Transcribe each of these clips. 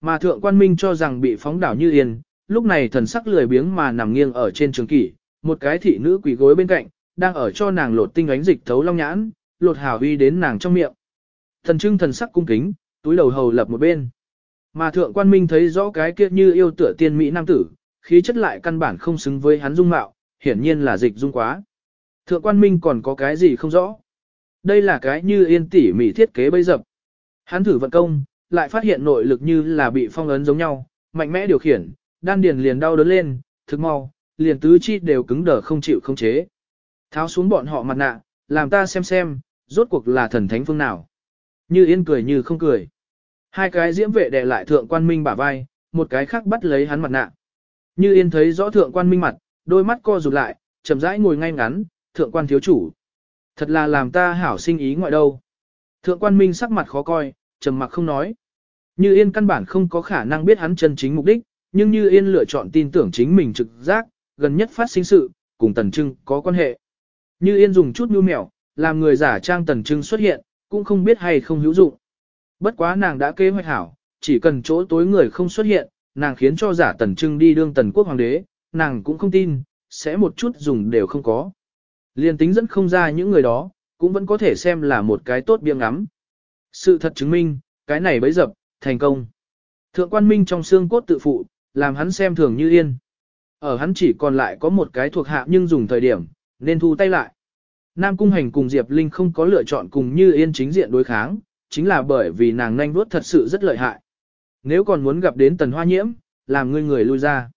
Mà thượng quan minh cho rằng bị phóng đảo như yên, lúc này thần sắc lười biếng mà nằm nghiêng ở trên trường kỷ, một cái thị nữ quỳ gối bên cạnh, đang ở cho nàng lột tinh ánh dịch thấu long nhãn, lột hào uy đến nàng trong miệng. Thần trưng thần sắc cung kính, túi đầu hầu lập một bên. Mà thượng quan minh thấy rõ cái kia như yêu tựa tiên mỹ nam tử, khí chất lại căn bản không xứng với hắn dung mạo, hiển nhiên là dịch dung quá. Thượng quan minh còn có cái gì không rõ. Đây là cái như yên tỉ mỹ thiết kế bây dập. Hắn thử vận công, lại phát hiện nội lực như là bị phong ấn giống nhau, mạnh mẽ điều khiển, đan điền liền đau đớn lên, thực mau, liền tứ chi đều cứng đờ không chịu không chế. Tháo xuống bọn họ mặt nạ, làm ta xem xem, rốt cuộc là thần thánh phương nào. Như yên cười như không cười. Hai cái diễm vệ đè lại thượng quan minh bả vai, một cái khác bắt lấy hắn mặt nạ. Như yên thấy rõ thượng quan minh mặt, đôi mắt co rụt lại, chậm rãi ngồi ngay ngắn, thượng quan thiếu chủ. Thật là làm ta hảo sinh ý ngoại đâu. Thượng quan minh sắc mặt khó coi, trầm mặc không nói. Như yên căn bản không có khả năng biết hắn chân chính mục đích, nhưng như yên lựa chọn tin tưởng chính mình trực giác, gần nhất phát sinh sự, cùng tần trưng có quan hệ. Như yên dùng chút mưu mẹo làm người giả trang tần trưng xuất hiện, cũng không biết hay không hữu dụng. Bất quá nàng đã kế hoạch hảo, chỉ cần chỗ tối người không xuất hiện, nàng khiến cho giả tần trưng đi đương tần quốc hoàng đế, nàng cũng không tin, sẽ một chút dùng đều không có. Liên tính dẫn không ra những người đó, cũng vẫn có thể xem là một cái tốt biếng ngắm. Sự thật chứng minh, cái này bấy dập, thành công. Thượng quan minh trong xương cốt tự phụ, làm hắn xem thường như yên. Ở hắn chỉ còn lại có một cái thuộc hạ nhưng dùng thời điểm, nên thu tay lại. Nam Cung Hành cùng Diệp Linh không có lựa chọn cùng như yên chính diện đối kháng, chính là bởi vì nàng nhanh vuốt thật sự rất lợi hại. Nếu còn muốn gặp đến tần hoa nhiễm, làm ngươi người lui ra.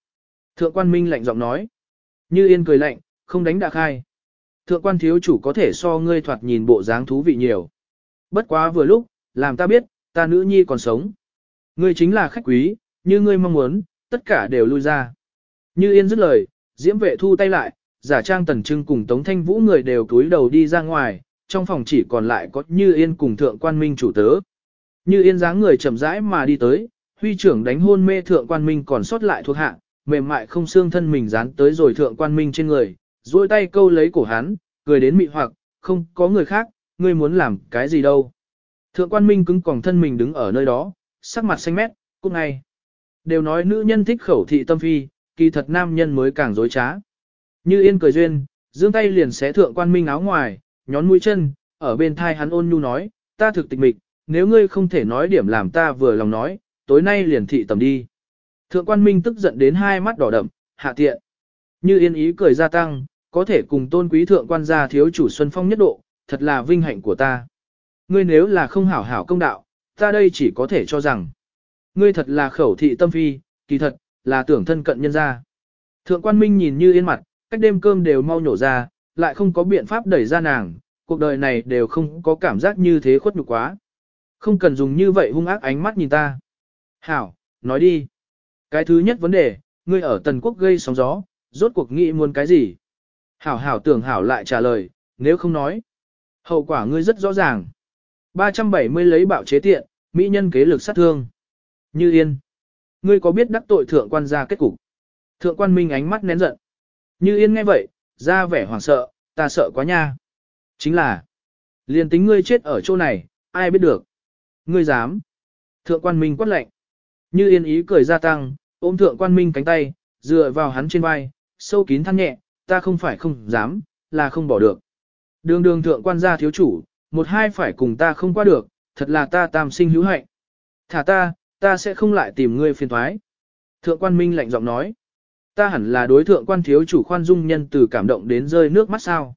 Thượng quan minh lạnh giọng nói. Như yên cười lạnh, không đánh đạc khai. Thượng quan thiếu chủ có thể so ngươi thoạt nhìn bộ dáng thú vị nhiều. Bất quá vừa lúc, làm ta biết, ta nữ nhi còn sống. Ngươi chính là khách quý, như ngươi mong muốn, tất cả đều lui ra. Như yên dứt lời, diễm vệ thu tay lại, giả trang tần trưng cùng tống thanh vũ người đều cúi đầu đi ra ngoài, trong phòng chỉ còn lại có như yên cùng thượng quan minh chủ tớ. Như yên dáng người chậm rãi mà đi tới, huy trưởng đánh hôn mê thượng quan minh còn sót lại thuộc hạ, mềm mại không xương thân mình dán tới rồi thượng quan minh trên người, duỗi tay câu lấy cổ hắn, cười đến mị hoặc, không có người khác, ngươi muốn làm cái gì đâu. Thượng quan minh cứng còng thân mình đứng ở nơi đó, sắc mặt xanh mét, cút ngay. Đều nói nữ nhân thích khẩu thị tâm phi, kỳ thật nam nhân mới càng dối trá. Như yên cười duyên, dương tay liền xé thượng quan minh áo ngoài, nhón mũi chân, ở bên thai hắn ôn nhu nói, ta thực tịch mịch, nếu ngươi không thể nói điểm làm ta vừa lòng nói, tối nay liền thị tầm đi. Thượng quan minh tức giận đến hai mắt đỏ đậm, hạ tiện. Như yên ý cười gia tăng, có thể cùng tôn quý thượng quan gia thiếu chủ Xuân Phong nhất độ, thật là vinh hạnh của ta. Ngươi nếu là không hảo hảo công đạo, ta đây chỉ có thể cho rằng, ngươi thật là khẩu thị tâm phi, kỳ thật, là tưởng thân cận nhân gia. Thượng quan minh nhìn như yên mặt, cách đêm cơm đều mau nhổ ra, lại không có biện pháp đẩy ra nàng, cuộc đời này đều không có cảm giác như thế khuất nhục quá. Không cần dùng như vậy hung ác ánh mắt nhìn ta. Hảo, nói đi. Cái thứ nhất vấn đề, ngươi ở Tần Quốc gây sóng gió, rốt cuộc nghĩ muốn cái gì? Hảo hảo tưởng hảo lại trả lời, nếu không nói. Hậu quả ngươi rất rõ ràng. 370 lấy bạo chế tiện, mỹ nhân kế lực sát thương. Như yên. Ngươi có biết đắc tội thượng quan gia kết cục? Thượng quan minh ánh mắt nén giận. Như yên nghe vậy, ra vẻ hoảng sợ, ta sợ quá nha. Chính là, liền tính ngươi chết ở chỗ này, ai biết được. Ngươi dám. Thượng quan minh quát lệnh. Như yên ý cười gia tăng, ôm thượng quan minh cánh tay, dựa vào hắn trên vai, sâu kín than nhẹ, ta không phải không dám, là không bỏ được. Đường đường thượng quan gia thiếu chủ, một hai phải cùng ta không qua được, thật là ta tam sinh hữu hạnh. Thả ta, ta sẽ không lại tìm ngươi phiền thoái. Thượng quan minh lạnh giọng nói. Ta hẳn là đối thượng quan thiếu chủ khoan dung nhân từ cảm động đến rơi nước mắt sao.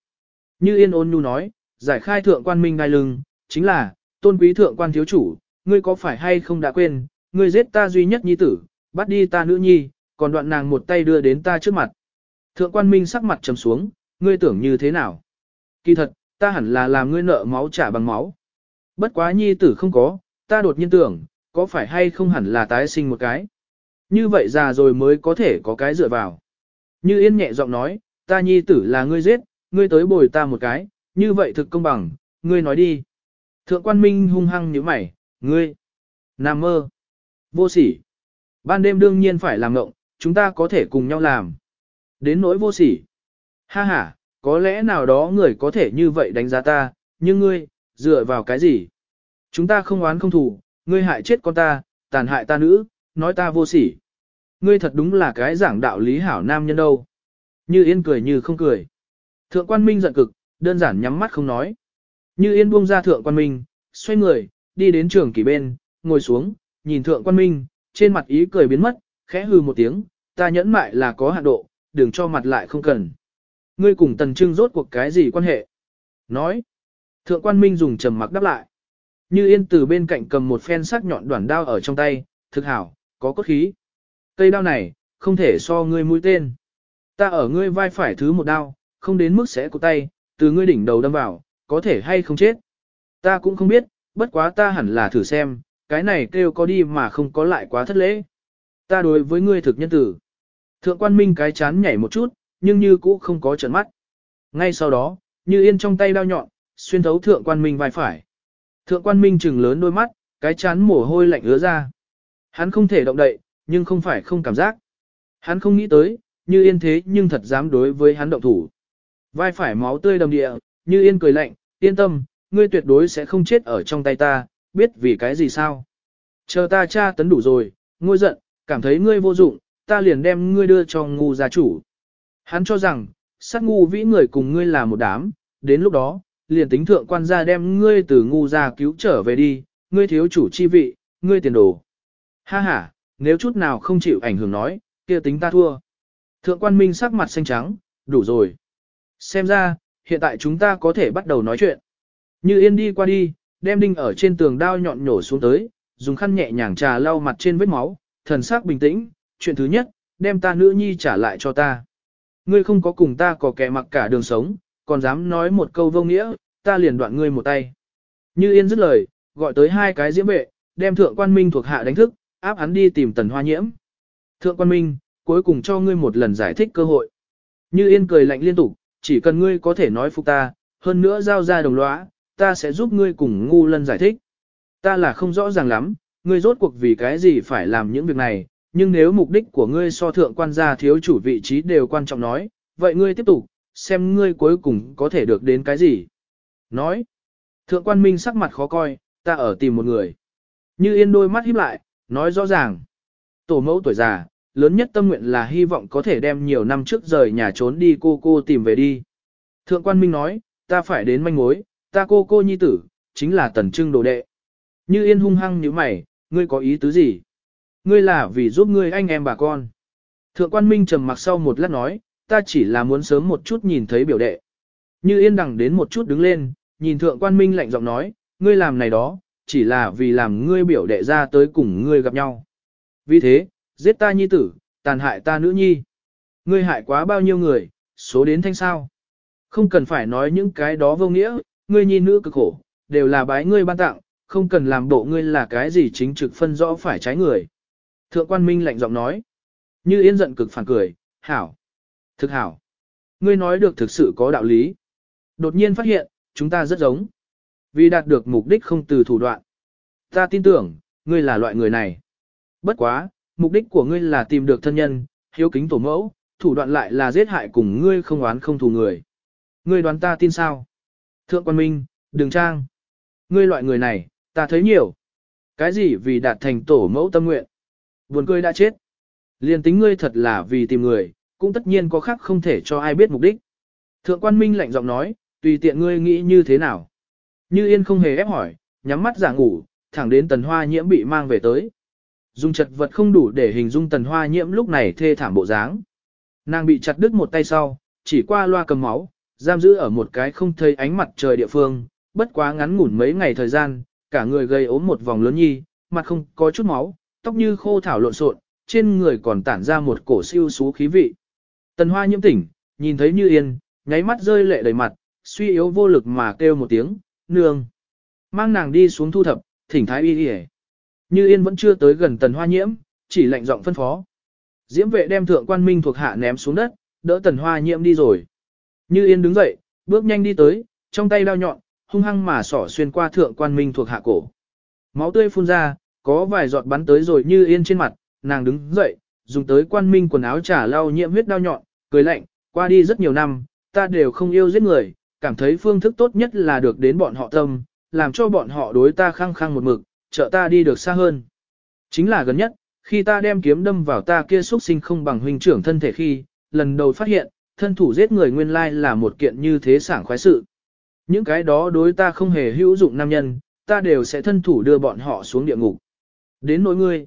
Như yên ôn nhu nói, giải khai thượng quan minh ngai lưng, chính là, tôn quý thượng quan thiếu chủ, ngươi có phải hay không đã quên, ngươi giết ta duy nhất nhi tử, bắt đi ta nữ nhi, còn đoạn nàng một tay đưa đến ta trước mặt. Thượng quan minh sắc mặt trầm xuống, ngươi tưởng như thế nào? Kỳ thật, ta hẳn là làm ngươi nợ máu trả bằng máu. Bất quá nhi tử không có, ta đột nhiên tưởng, có phải hay không hẳn là tái sinh một cái. Như vậy già rồi mới có thể có cái dựa vào. Như yên nhẹ giọng nói, ta nhi tử là ngươi giết, ngươi tới bồi ta một cái, như vậy thực công bằng, ngươi nói đi. Thượng quan minh hung hăng như mày, ngươi, nằm mơ, vô sỉ. Ban đêm đương nhiên phải làm ngộng, chúng ta có thể cùng nhau làm. Đến nỗi vô sỉ. Ha ha, có lẽ nào đó người có thể như vậy đánh giá ta, nhưng ngươi, dựa vào cái gì? Chúng ta không oán không thù, ngươi hại chết con ta, tàn hại ta nữ, nói ta vô sỉ. Ngươi thật đúng là cái giảng đạo lý hảo nam nhân đâu. Như Yên cười như không cười. Thượng quan minh giận cực, đơn giản nhắm mắt không nói. Như Yên buông ra thượng quan minh, xoay người, đi đến trường kỳ bên, ngồi xuống, nhìn thượng quan minh, trên mặt ý cười biến mất, khẽ hừ một tiếng, ta nhẫn mại là có hạn độ, đừng cho mặt lại không cần. Ngươi cùng tần trưng rốt cuộc cái gì quan hệ? Nói. Thượng quan minh dùng trầm mặc đáp lại. Như yên từ bên cạnh cầm một phen sắc nhọn đoạn đao ở trong tay, thực hảo, có cốt khí. Cây đao này, không thể so ngươi mũi tên. Ta ở ngươi vai phải thứ một đao, không đến mức sẽ cụt tay, từ ngươi đỉnh đầu đâm vào, có thể hay không chết. Ta cũng không biết, bất quá ta hẳn là thử xem, cái này kêu có đi mà không có lại quá thất lễ. Ta đối với ngươi thực nhân tử. Thượng quan minh cái chán nhảy một chút, nhưng như cũ không có trận mắt. Ngay sau đó, như yên trong tay đao nhọn, xuyên thấu thượng quan minh vai phải. Thượng quan minh trừng lớn đôi mắt, cái chán mồ hôi lạnh ứa ra. Hắn không thể động đậy, nhưng không phải không cảm giác. Hắn không nghĩ tới, như yên thế nhưng thật dám đối với hắn động thủ. Vai phải máu tươi đầm địa, như yên cười lạnh, yên tâm, ngươi tuyệt đối sẽ không chết ở trong tay ta, biết vì cái gì sao. Chờ ta tra tấn đủ rồi, ngôi giận, cảm thấy ngươi vô dụng, ta liền đem ngươi đưa cho ngu gia chủ. Hắn cho rằng, sát ngu vĩ người cùng ngươi là một đám, đến lúc đó, liền tính thượng quan gia đem ngươi từ ngu gia cứu trở về đi, ngươi thiếu chủ chi vị, ngươi tiền đồ. Ha ha, nếu chút nào không chịu ảnh hưởng nói, kia tính ta thua. Thượng quan minh sắc mặt xanh trắng, đủ rồi. Xem ra, hiện tại chúng ta có thể bắt đầu nói chuyện. Như yên đi qua đi, đem đinh ở trên tường đao nhọn nhổ xuống tới, dùng khăn nhẹ nhàng trà lau mặt trên vết máu, thần sắc bình tĩnh, chuyện thứ nhất, đem ta nữ nhi trả lại cho ta. Ngươi không có cùng ta có kẻ mặc cả đường sống, còn dám nói một câu vô nghĩa, ta liền đoạn ngươi một tay. Như yên dứt lời, gọi tới hai cái diễm vệ, đem thượng quan minh thuộc hạ đánh thức, áp hắn đi tìm tần hoa nhiễm. Thượng quan minh, cuối cùng cho ngươi một lần giải thích cơ hội. Như yên cười lạnh liên tục, chỉ cần ngươi có thể nói phục ta, hơn nữa giao ra đồng lõa, ta sẽ giúp ngươi cùng ngu lân giải thích. Ta là không rõ ràng lắm, ngươi rốt cuộc vì cái gì phải làm những việc này, nhưng nếu mục đích của ngươi so thượng quan gia thiếu chủ vị trí đều quan trọng nói, vậy ngươi tiếp tục, xem ngươi cuối cùng có thể được đến cái gì. Nói, thượng quan minh sắc mặt khó coi, ta ở tìm một người. Như yên đôi mắt híp lại, nói rõ ràng. Tổ mẫu tuổi già, lớn nhất tâm nguyện là hy vọng có thể đem nhiều năm trước rời nhà trốn đi cô cô tìm về đi. Thượng quan minh nói, ta phải đến manh mối, ta cô cô nhi tử, chính là tần trưng đồ đệ. Như yên hung hăng như mày, ngươi có ý tứ gì? Ngươi là vì giúp ngươi anh em bà con. Thượng quan minh trầm mặc sau một lát nói, ta chỉ là muốn sớm một chút nhìn thấy biểu đệ. Như yên đằng đến một chút đứng lên, nhìn thượng quan minh lạnh giọng nói, ngươi làm này đó, chỉ là vì làm ngươi biểu đệ ra tới cùng ngươi gặp nhau. Vì thế, giết ta nhi tử, tàn hại ta nữ nhi. Ngươi hại quá bao nhiêu người, số đến thanh sao. Không cần phải nói những cái đó vô nghĩa, ngươi nhi nữ cực khổ, đều là bái ngươi ban tặng, không cần làm bộ ngươi là cái gì chính trực phân rõ phải trái người. Thượng quan minh lạnh giọng nói. Như yên giận cực phản cười, hảo. Thực hảo. Ngươi nói được thực sự có đạo lý. Đột nhiên phát hiện, chúng ta rất giống. Vì đạt được mục đích không từ thủ đoạn. Ta tin tưởng, ngươi là loại người này. Bất quá, mục đích của ngươi là tìm được thân nhân, hiếu kính tổ mẫu, thủ đoạn lại là giết hại cùng ngươi không oán không thù người. Ngươi đoán ta tin sao? Thượng quan minh, đừng trang. Ngươi loại người này, ta thấy nhiều. Cái gì vì đạt thành tổ mẫu tâm nguyện? Buồn cười đã chết. Liên tính ngươi thật là vì tìm người, cũng tất nhiên có khác không thể cho ai biết mục đích. Thượng quan minh lạnh giọng nói, tùy tiện ngươi nghĩ như thế nào. Như yên không hề ép hỏi, nhắm mắt giả ngủ, thẳng đến tần hoa nhiễm bị mang về tới. Dùng chật vật không đủ để hình dung tần hoa nhiễm lúc này thê thảm bộ dáng. Nàng bị chặt đứt một tay sau, chỉ qua loa cầm máu, giam giữ ở một cái không thấy ánh mặt trời địa phương, bất quá ngắn ngủn mấy ngày thời gian, cả người gây ốm một vòng lớn nhi, mặt không có chút máu, tóc như khô thảo lộn xộn, trên người còn tản ra một cổ siêu xú khí vị. Tần hoa nhiễm tỉnh, nhìn thấy như yên, nháy mắt rơi lệ đầy mặt, suy yếu vô lực mà kêu một tiếng, nương. Mang nàng đi xuống thu thập, thỉnh thái y y Như yên vẫn chưa tới gần tần hoa nhiễm, chỉ lạnh giọng phân phó. Diễm vệ đem thượng quan minh thuộc hạ ném xuống đất, đỡ tần hoa nhiễm đi rồi. Như yên đứng dậy, bước nhanh đi tới, trong tay đao nhọn, hung hăng mà sỏ xuyên qua thượng quan minh thuộc hạ cổ. Máu tươi phun ra, có vài giọt bắn tới rồi như yên trên mặt, nàng đứng dậy, dùng tới quan minh quần áo trả lau nhiễm huyết đao nhọn, cười lạnh, qua đi rất nhiều năm, ta đều không yêu giết người, cảm thấy phương thức tốt nhất là được đến bọn họ tâm, làm cho bọn họ đối ta khăng khăng một mực, trợ ta đi được xa hơn. Chính là gần nhất, Khi ta đem kiếm đâm vào ta kia xuất sinh không bằng huynh trưởng thân thể khi, lần đầu phát hiện, thân thủ giết người nguyên lai là một kiện như thế sảng khoái sự. Những cái đó đối ta không hề hữu dụng nam nhân, ta đều sẽ thân thủ đưa bọn họ xuống địa ngục. Đến nỗi ngươi,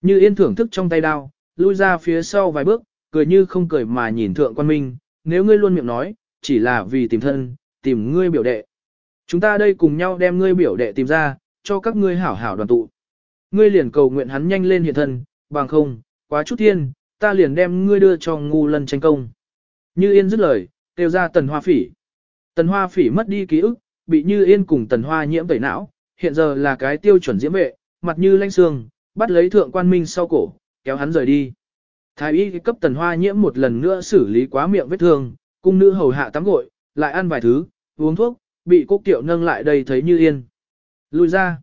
như yên thưởng thức trong tay đao, lui ra phía sau vài bước, cười như không cười mà nhìn thượng quan minh, nếu ngươi luôn miệng nói, chỉ là vì tìm thân, tìm ngươi biểu đệ. Chúng ta đây cùng nhau đem ngươi biểu đệ tìm ra, cho các ngươi hảo hảo đoàn tụ. Ngươi liền cầu nguyện hắn nhanh lên hiện thân, bằng không, quá chút thiên, ta liền đem ngươi đưa cho ngu lân tranh công. Như Yên dứt lời, kêu ra tần hoa phỉ. Tần hoa phỉ mất đi ký ức, bị Như Yên cùng tần hoa nhiễm tẩy não, hiện giờ là cái tiêu chuẩn diễm vệ, mặt như lanh xương, bắt lấy thượng quan minh sau cổ, kéo hắn rời đi. Thái y cấp tần hoa nhiễm một lần nữa xử lý quá miệng vết thương, cung nữ hầu hạ tắm gội, lại ăn vài thứ, uống thuốc, bị cúc tiểu nâng lại đây thấy Như Yên. Lui ra.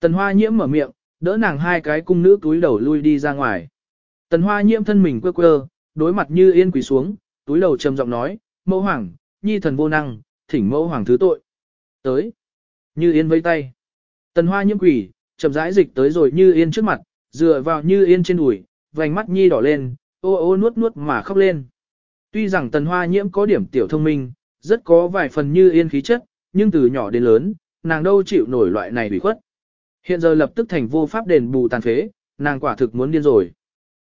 Tần hoa nhiễm mở miệng, đỡ nàng hai cái cung nữ túi đầu lui đi ra ngoài. Tần hoa nhiễm thân mình quơ quơ, đối mặt Như Yên quỳ xuống, túi đầu trầm giọng nói, mẫu hoàng, nhi thần vô năng, thỉnh mẫu hoàng thứ tội. Tới. Như Yên vây tay. Tần hoa nhiễm quỷ, chậm rãi dịch tới rồi Như Yên trước mặt, dựa vào Như Yên trên đùi, vành mắt nhi đỏ lên, ô ô nuốt nuốt mà khóc lên. Tuy rằng tần hoa nhiễm có điểm tiểu thông minh, rất có vài phần Như Yên khí chất, nhưng từ nhỏ đến lớn, nàng đâu chịu nổi loại này bị khuất. Hiện giờ lập tức thành vô pháp đền bù tàn phế, nàng quả thực muốn điên rồi.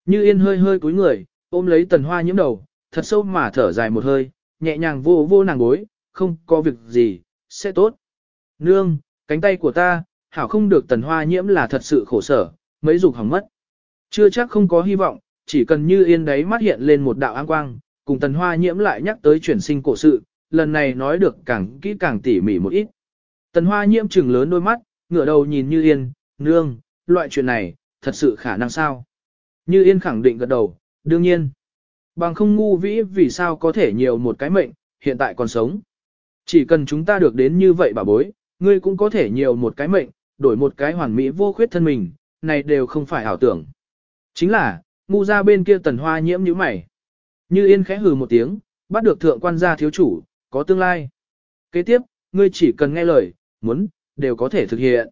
Như Yên hơi hơi cúi người, ôm lấy tần hoa nhiễm đầu, thật sâu mà thở dài một hơi, nhẹ nhàng vô vô nàng bối, không có việc gì, sẽ tốt. Nương, cánh tay của ta, hảo không được tần hoa nhiễm là thật sự khổ sở, mấy dục hỏng mất. Chưa chắc không có hy vọng, chỉ cần như yên đấy mắt hiện lên một đạo áng quang, cùng tần hoa nhiễm lại nhắc tới chuyển sinh cổ sự, lần này nói được càng kỹ càng tỉ mỉ một ít. Tần hoa nhiễm trừng lớn đôi mắt, ngửa đầu nhìn như yên, nương, loại chuyện này, thật sự khả năng sao? Như yên khẳng định gật đầu, đương nhiên. Bằng không ngu vĩ vì sao có thể nhiều một cái mệnh, hiện tại còn sống. Chỉ cần chúng ta được đến như vậy bà bối, ngươi cũng có thể nhiều một cái mệnh, đổi một cái hoàn mỹ vô khuyết thân mình, này đều không phải ảo tưởng. Chính là, ngu ra bên kia tần hoa nhiễm như mày. Như yên khẽ hừ một tiếng, bắt được thượng quan gia thiếu chủ, có tương lai. Kế tiếp, ngươi chỉ cần nghe lời, muốn, đều có thể thực hiện.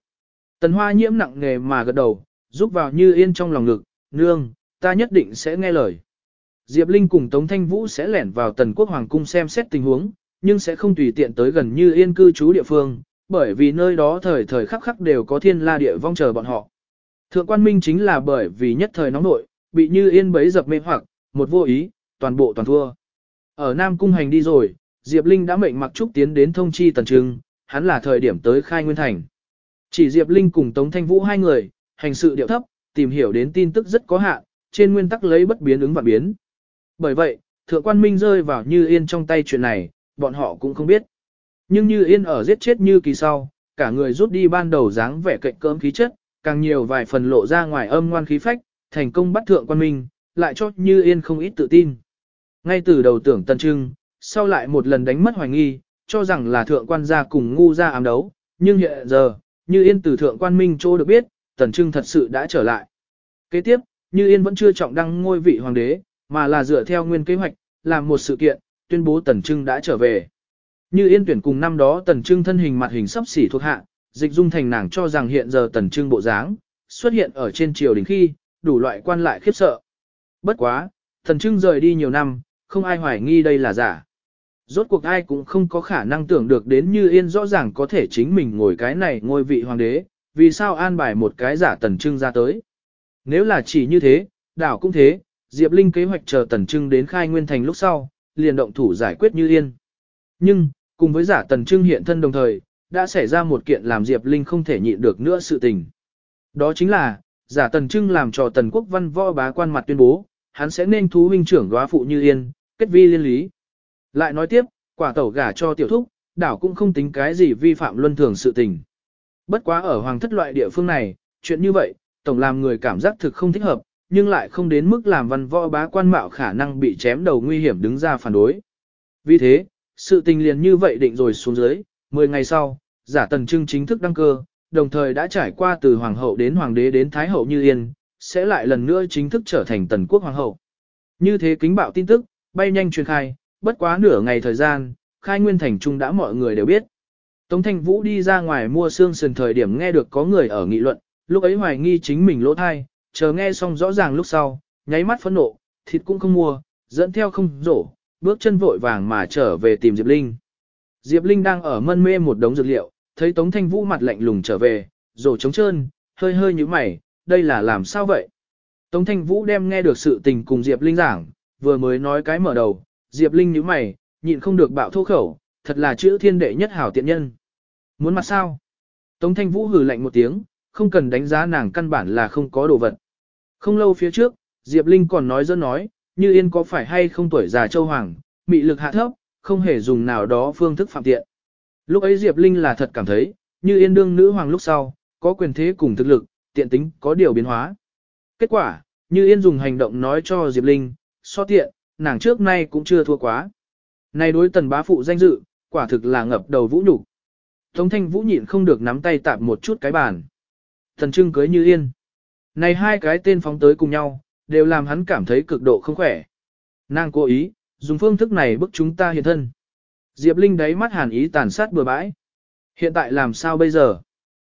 Tần hoa nhiễm nặng nghề mà gật đầu, giúp vào như yên trong lòng ngực, nương, ta nhất định sẽ nghe lời. Diệp Linh cùng Tống Thanh Vũ sẽ lẻn vào tần quốc hoàng cung xem xét tình huống, nhưng sẽ không tùy tiện tới gần như yên cư trú địa phương, bởi vì nơi đó thời thời khắc khắc đều có thiên la địa vong chờ bọn họ. Thượng quan minh chính là bởi vì nhất thời nóng nội, bị như yên bấy dập mê hoặc, một vô ý, toàn bộ toàn thua. Ở Nam Cung hành đi rồi, Diệp Linh đã mệnh mặc trúc tiến đến thông chi tần trưng, hắn là thời điểm tới khai nguyên thành. Chỉ Diệp Linh cùng Tống Thanh Vũ hai người, hành sự điệu thấp, tìm hiểu đến tin tức rất có hạn, trên nguyên tắc lấy bất biến ứng và biến. Bởi vậy, thượng quan minh rơi vào như yên trong tay chuyện này, bọn họ cũng không biết. Nhưng như yên ở giết chết như kỳ sau, cả người rút đi ban đầu dáng vẻ cạnh cơm khí chất, càng nhiều vài phần lộ ra ngoài âm ngoan khí phách, thành công bắt thượng quan minh, lại cho như yên không ít tự tin. Ngay từ đầu tưởng tân trưng, sau lại một lần đánh mất hoài nghi, cho rằng là thượng quan gia cùng ngu gia ám đấu, nhưng hiện giờ, như yên từ thượng quan minh chỗ được biết, tần trưng thật sự đã trở lại. Kế tiếp, như yên vẫn chưa trọng đăng ngôi vị hoàng đế, mà là dựa theo nguyên kế hoạch, làm một sự kiện, tuyên bố tần trưng đã trở về. Như yên tuyển cùng năm đó tần trưng thân hình mặt hình sắp xỉ thuộc hạ, dịch dung thành nàng cho rằng hiện giờ tần trưng bộ dáng, xuất hiện ở trên triều đình khi, đủ loại quan lại khiếp sợ. Bất quá, tần trưng rời đi nhiều năm, không ai hoài nghi đây là giả. Rốt cuộc ai cũng không có khả năng tưởng được đến như yên rõ ràng có thể chính mình ngồi cái này ngôi vị hoàng đế, vì sao an bài một cái giả tần trưng ra tới. Nếu là chỉ như thế, đảo cũng thế, Diệp Linh kế hoạch chờ tần trưng đến khai nguyên thành lúc sau, liền động thủ giải quyết như yên. Nhưng, cùng với giả tần trưng hiện thân đồng thời, đã xảy ra một kiện làm Diệp Linh không thể nhịn được nữa sự tình. Đó chính là, giả tần trưng làm cho tần quốc văn võ bá quan mặt tuyên bố, hắn sẽ nên thú huynh trưởng góa phụ như yên, kết vi liên lý. Lại nói tiếp, quả tẩu gả cho tiểu thúc, đảo cũng không tính cái gì vi phạm luân thường sự tình. Bất quá ở hoàng thất loại địa phương này, chuyện như vậy, tổng làm người cảm giác thực không thích hợp, nhưng lại không đến mức làm văn võ bá quan mạo khả năng bị chém đầu nguy hiểm đứng ra phản đối. Vì thế, sự tình liền như vậy định rồi xuống dưới, 10 ngày sau, giả tần trưng chính thức đăng cơ, đồng thời đã trải qua từ hoàng hậu đến hoàng đế đến thái hậu như yên, sẽ lại lần nữa chính thức trở thành tần quốc hoàng hậu. Như thế kính bạo tin tức, bay nhanh truyền khai, bất quá nửa ngày thời gian, khai nguyên thành trung đã mọi người đều biết. Tống Thanh Vũ đi ra ngoài mua xương sườn thời điểm nghe được có người ở nghị luận, lúc ấy hoài nghi chính mình lỗ thai, chờ nghe xong rõ ràng lúc sau, nháy mắt phẫn nộ, thịt cũng không mua, dẫn theo không rổ, bước chân vội vàng mà trở về tìm Diệp Linh. Diệp Linh đang ở mân mê một đống dược liệu, thấy Tống Thanh Vũ mặt lạnh lùng trở về, rổ trống trơn, hơi hơi như mày, đây là làm sao vậy? Tống Thanh Vũ đem nghe được sự tình cùng Diệp Linh giảng, vừa mới nói cái mở đầu, Diệp Linh nhíu mày, nhịn không được bạo thô khẩu, thật là chữ thiên đệ nhất hảo tiện nhân. Muốn mặt sao? Tống Thanh Vũ hừ lạnh một tiếng, không cần đánh giá nàng căn bản là không có đồ vật. Không lâu phía trước, Diệp Linh còn nói dân nói, như yên có phải hay không tuổi già châu hoàng, mị lực hạ thấp, không hề dùng nào đó phương thức phạm tiện. Lúc ấy Diệp Linh là thật cảm thấy, như yên đương nữ hoàng lúc sau, có quyền thế cùng thực lực, tiện tính có điều biến hóa. Kết quả, như yên dùng hành động nói cho Diệp Linh, so tiện, nàng trước nay cũng chưa thua quá. Này đối tần bá phụ danh dự, quả thực là ngập đầu vũ nhục. Tống thanh vũ nhịn không được nắm tay tạm một chút cái bàn. Thần trưng cưới như yên. Này hai cái tên phóng tới cùng nhau, đều làm hắn cảm thấy cực độ không khỏe. Nàng cố ý, dùng phương thức này bức chúng ta hiện thân. Diệp Linh đáy mắt hàn ý tàn sát bừa bãi. Hiện tại làm sao bây giờ?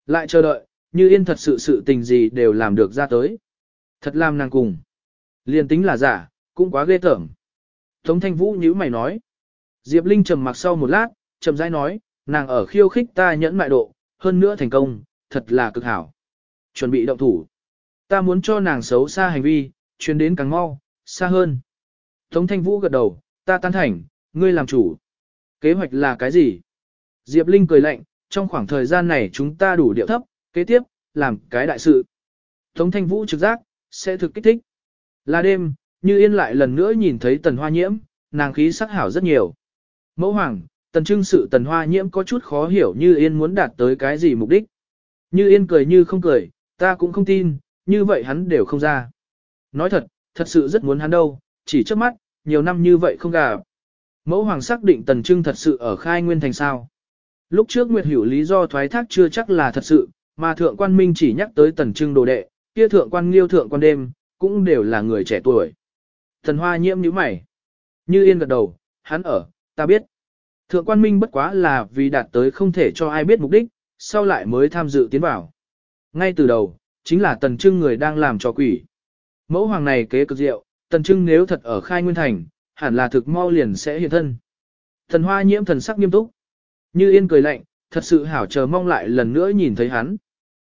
Lại chờ đợi, như yên thật sự sự tình gì đều làm được ra tới. Thật làm nàng cùng. Liên tính là giả, cũng quá ghê tởm. Tống thanh vũ nhíu mày nói. Diệp Linh trầm mặc sau một lát, trầm rãi nói, nàng ở khiêu khích ta nhẫn mại độ, hơn nữa thành công, thật là cực hảo. Chuẩn bị động thủ. Ta muốn cho nàng xấu xa hành vi, chuyến đến càng mau, xa hơn. Tống thanh vũ gật đầu, ta tán thành, ngươi làm chủ. Kế hoạch là cái gì? Diệp Linh cười lạnh, trong khoảng thời gian này chúng ta đủ điệu thấp, kế tiếp, làm cái đại sự. Tống thanh vũ trực giác, sẽ thực kích thích. Là đêm, như yên lại lần nữa nhìn thấy tần hoa nhiễm, nàng khí sắc hảo rất nhiều. Mẫu hoàng, tần trưng sự tần hoa nhiễm có chút khó hiểu như yên muốn đạt tới cái gì mục đích. Như yên cười như không cười, ta cũng không tin, như vậy hắn đều không ra. Nói thật, thật sự rất muốn hắn đâu, chỉ trước mắt, nhiều năm như vậy không gặp. Mẫu hoàng xác định tần trưng thật sự ở khai nguyên thành sao. Lúc trước Nguyệt hữu lý do thoái thác chưa chắc là thật sự, mà thượng quan minh chỉ nhắc tới tần trưng đồ đệ, kia thượng quan liêu thượng quan đêm, cũng đều là người trẻ tuổi. Thần hoa nhiễm như mày. Như yên gật đầu, hắn ở, ta biết. Thượng quan minh bất quá là vì đạt tới không thể cho ai biết mục đích, sau lại mới tham dự tiến vào. Ngay từ đầu, chính là tần trưng người đang làm cho quỷ. Mẫu hoàng này kế cực diệu, tần trưng nếu thật ở khai nguyên thành, hẳn là thực mau liền sẽ hiện thân. Thần hoa nhiễm thần sắc nghiêm túc. Như yên cười lạnh, thật sự hảo chờ mong lại lần nữa nhìn thấy hắn.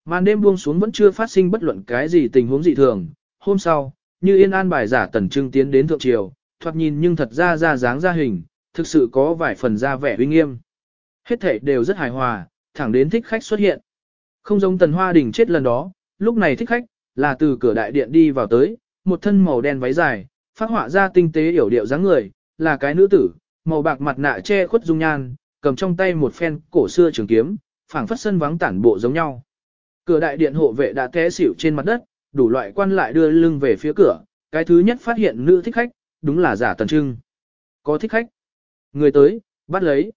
Màn đêm buông xuống vẫn chưa phát sinh bất luận cái gì tình huống dị thường. Hôm sau, như yên an bài giả tần trưng tiến đến thượng triều, thoạt nhìn nhưng thật ra ra dáng ra hình, thực sự có vài phần ra vẻ uy nghiêm. Hết thể đều rất hài hòa, thẳng đến thích khách xuất hiện. Không giống tần hoa đình chết lần đó, lúc này thích khách, là từ cửa đại điện đi vào tới, một thân màu đen váy dài, phát họa ra tinh tế hiểu điệu dáng người, là cái nữ tử, màu bạc mặt nạ che khuất dung nhan, cầm trong tay một phen cổ xưa trường kiếm, phảng phất sân vắng tản bộ giống nhau. Cửa đại điện hộ vệ đã té xỉu trên mặt đất, đủ loại quan lại đưa lưng về phía cửa, cái thứ nhất phát hiện nữ thích khách, đúng là giả tần trưng. Có thích khách. Người tới, bắt lấy.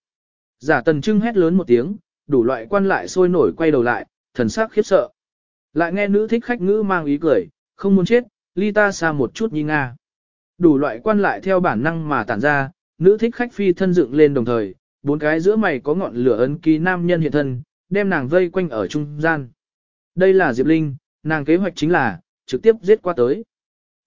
Giả tần trưng hét lớn một tiếng, đủ loại quan lại sôi nổi quay đầu lại, thần sắc khiếp sợ. Lại nghe nữ thích khách ngữ mang ý cười, không muốn chết, ly ta xa một chút nhi nga. Đủ loại quan lại theo bản năng mà tản ra, nữ thích khách phi thân dựng lên đồng thời, bốn cái giữa mày có ngọn lửa ấn ký nam nhân hiện thân, đem nàng vây quanh ở trung gian. Đây là Diệp Linh, nàng kế hoạch chính là, trực tiếp giết qua tới.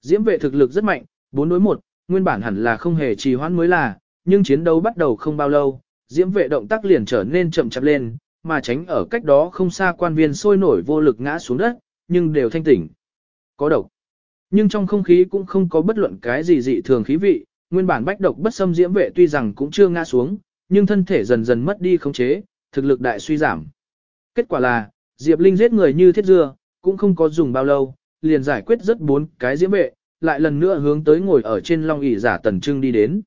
Diễm vệ thực lực rất mạnh, bốn đối một, nguyên bản hẳn là không hề trì hoãn mới là, nhưng chiến đấu bắt đầu không bao lâu, diễm vệ động tác liền trở nên chậm chạp lên, mà tránh ở cách đó không xa quan viên sôi nổi vô lực ngã xuống đất, nhưng đều thanh tỉnh. Có độc. Nhưng trong không khí cũng không có bất luận cái gì dị thường khí vị, nguyên bản bách độc bất xâm diễm vệ tuy rằng cũng chưa ngã xuống, nhưng thân thể dần dần mất đi khống chế, thực lực đại suy giảm. Kết quả là, Diệp Linh giết người như thiết dưa, cũng không có dùng bao lâu, liền giải quyết rất bốn cái diễm vệ, lại lần nữa hướng tới ngồi ở trên long ỷ giả tần trưng đi đến.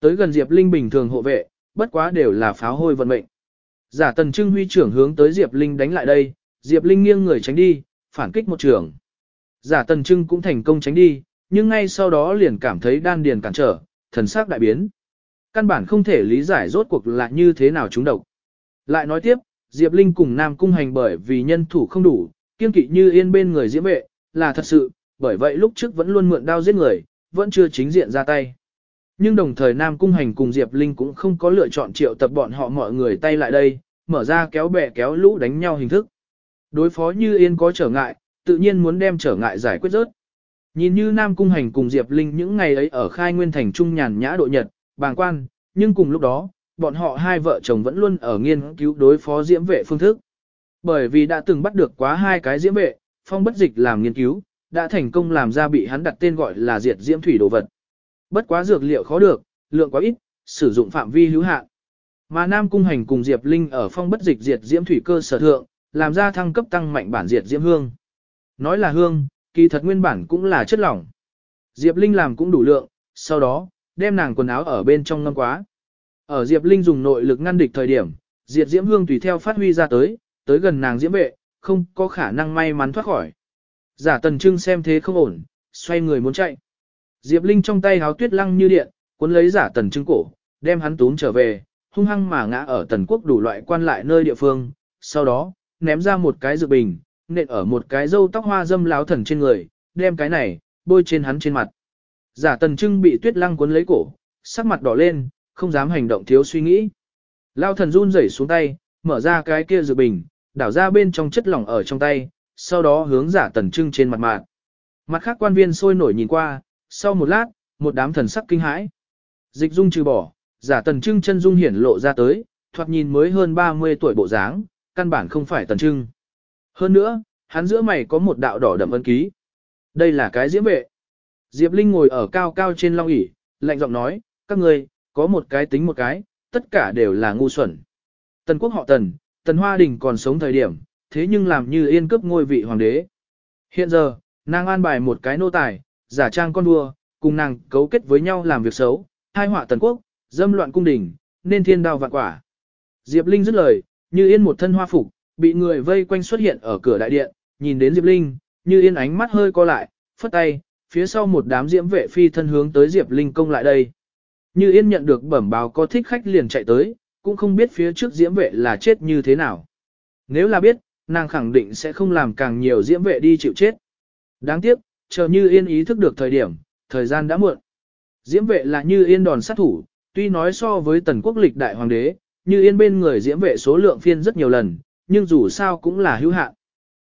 Tới gần Diệp Linh bình thường hộ vệ, bất quá đều là pháo hôi vận mệnh. Giả tần trưng huy trưởng hướng tới Diệp Linh đánh lại đây, Diệp Linh nghiêng người tránh đi, phản kích một trưởng. Giả tần trưng cũng thành công tránh đi, nhưng ngay sau đó liền cảm thấy đan điền cản trở, thần sắc đại biến. Căn bản không thể lý giải rốt cuộc là như thế nào chúng độc. Lại nói tiếp, Diệp Linh cùng Nam Cung hành bởi vì nhân thủ không đủ, kiên kỵ như yên bên người diễm vệ, là thật sự, bởi vậy lúc trước vẫn luôn mượn đao giết người, vẫn chưa chính diện ra tay. Nhưng đồng thời Nam Cung Hành cùng Diệp Linh cũng không có lựa chọn triệu tập bọn họ mọi người tay lại đây, mở ra kéo bè kéo lũ đánh nhau hình thức. Đối phó như yên có trở ngại, tự nhiên muốn đem trở ngại giải quyết rớt. Nhìn như Nam Cung Hành cùng Diệp Linh những ngày ấy ở khai nguyên thành trung nhàn nhã độ nhật, bàng quan, nhưng cùng lúc đó, bọn họ hai vợ chồng vẫn luôn ở nghiên cứu đối phó diễm vệ phương thức. Bởi vì đã từng bắt được quá hai cái diễm vệ, phong bất dịch làm nghiên cứu, đã thành công làm ra bị hắn đặt tên gọi là diệt diễm thủy đồ vật. Bất quá dược liệu khó được, lượng quá ít, sử dụng phạm vi hữu hạn. Mà Nam Cung Hành cùng Diệp Linh ở phong bất dịch diệt diễm thủy cơ sở thượng, làm ra thăng cấp tăng mạnh bản diệt diễm hương. Nói là hương, kỳ thật nguyên bản cũng là chất lỏng. Diệp Linh làm cũng đủ lượng, sau đó, đem nàng quần áo ở bên trong ngâm quá. Ở Diệp Linh dùng nội lực ngăn địch thời điểm, diệt diễm hương tùy theo phát huy ra tới, tới gần nàng diễm vệ, không có khả năng may mắn thoát khỏi. Giả tần trưng xem thế không ổn, xoay người muốn chạy. Diệp Linh trong tay háo tuyết lăng như điện, cuốn lấy giả tần trưng cổ, đem hắn túm trở về, hung hăng mà ngã ở tần quốc đủ loại quan lại nơi địa phương, sau đó, ném ra một cái dược bình, nện ở một cái râu tóc hoa dâm láo thần trên người, đem cái này, bôi trên hắn trên mặt. Giả tần trưng bị tuyết lăng cuốn lấy cổ, sắc mặt đỏ lên, không dám hành động thiếu suy nghĩ. Lao thần run rẩy xuống tay, mở ra cái kia dược bình, đảo ra bên trong chất lỏng ở trong tay, sau đó hướng giả tần trưng trên mặt mạng. Mặt khác quan viên sôi nổi nhìn qua, sau một lát, một đám thần sắc kinh hãi. Dịch dung trừ bỏ, giả tần trưng chân dung hiển lộ ra tới, thoạt nhìn mới hơn 30 tuổi bộ dáng, căn bản không phải tần trưng. Hơn nữa, hắn giữa mày có một đạo đỏ đậm ân ký. Đây là cái diễm vệ. Diệp Linh ngồi ở cao cao trên long ỷ, lạnh giọng nói, các người, có một cái tính một cái, tất cả đều là ngu xuẩn. Tần quốc họ tần, tần hoa đình còn sống thời điểm, thế nhưng làm như yên cướp ngôi vị hoàng đế. Hiện giờ, nàng an bài một cái nô tài, giả trang con vua, cùng nàng cấu kết với nhau làm việc xấu, hai họa tần quốc, dâm loạn cung đình, nên thiên đao vạn quả. Diệp Linh dứt lời, như yên một thân hoa phục, bị người vây quanh xuất hiện ở cửa đại điện, nhìn đến Diệp Linh, như yên ánh mắt hơi co lại, phất tay, phía sau một đám diễm vệ phi thân hướng tới Diệp Linh công lại đây. Như yên nhận được bẩm báo có thích khách liền chạy tới, cũng không biết phía trước diễm vệ là chết như thế nào. Nếu là biết, nàng khẳng định sẽ không làm càng nhiều diễm vệ đi chịu chết. Đáng tiếc, chờ như yên ý thức được thời điểm, thời gian đã muộn. Diễm vệ là như yên đòn sát thủ, tuy nói so với tần quốc lịch đại hoàng đế, như yên bên người diễm vệ số lượng phiên rất nhiều lần, nhưng dù sao cũng là hữu hạn.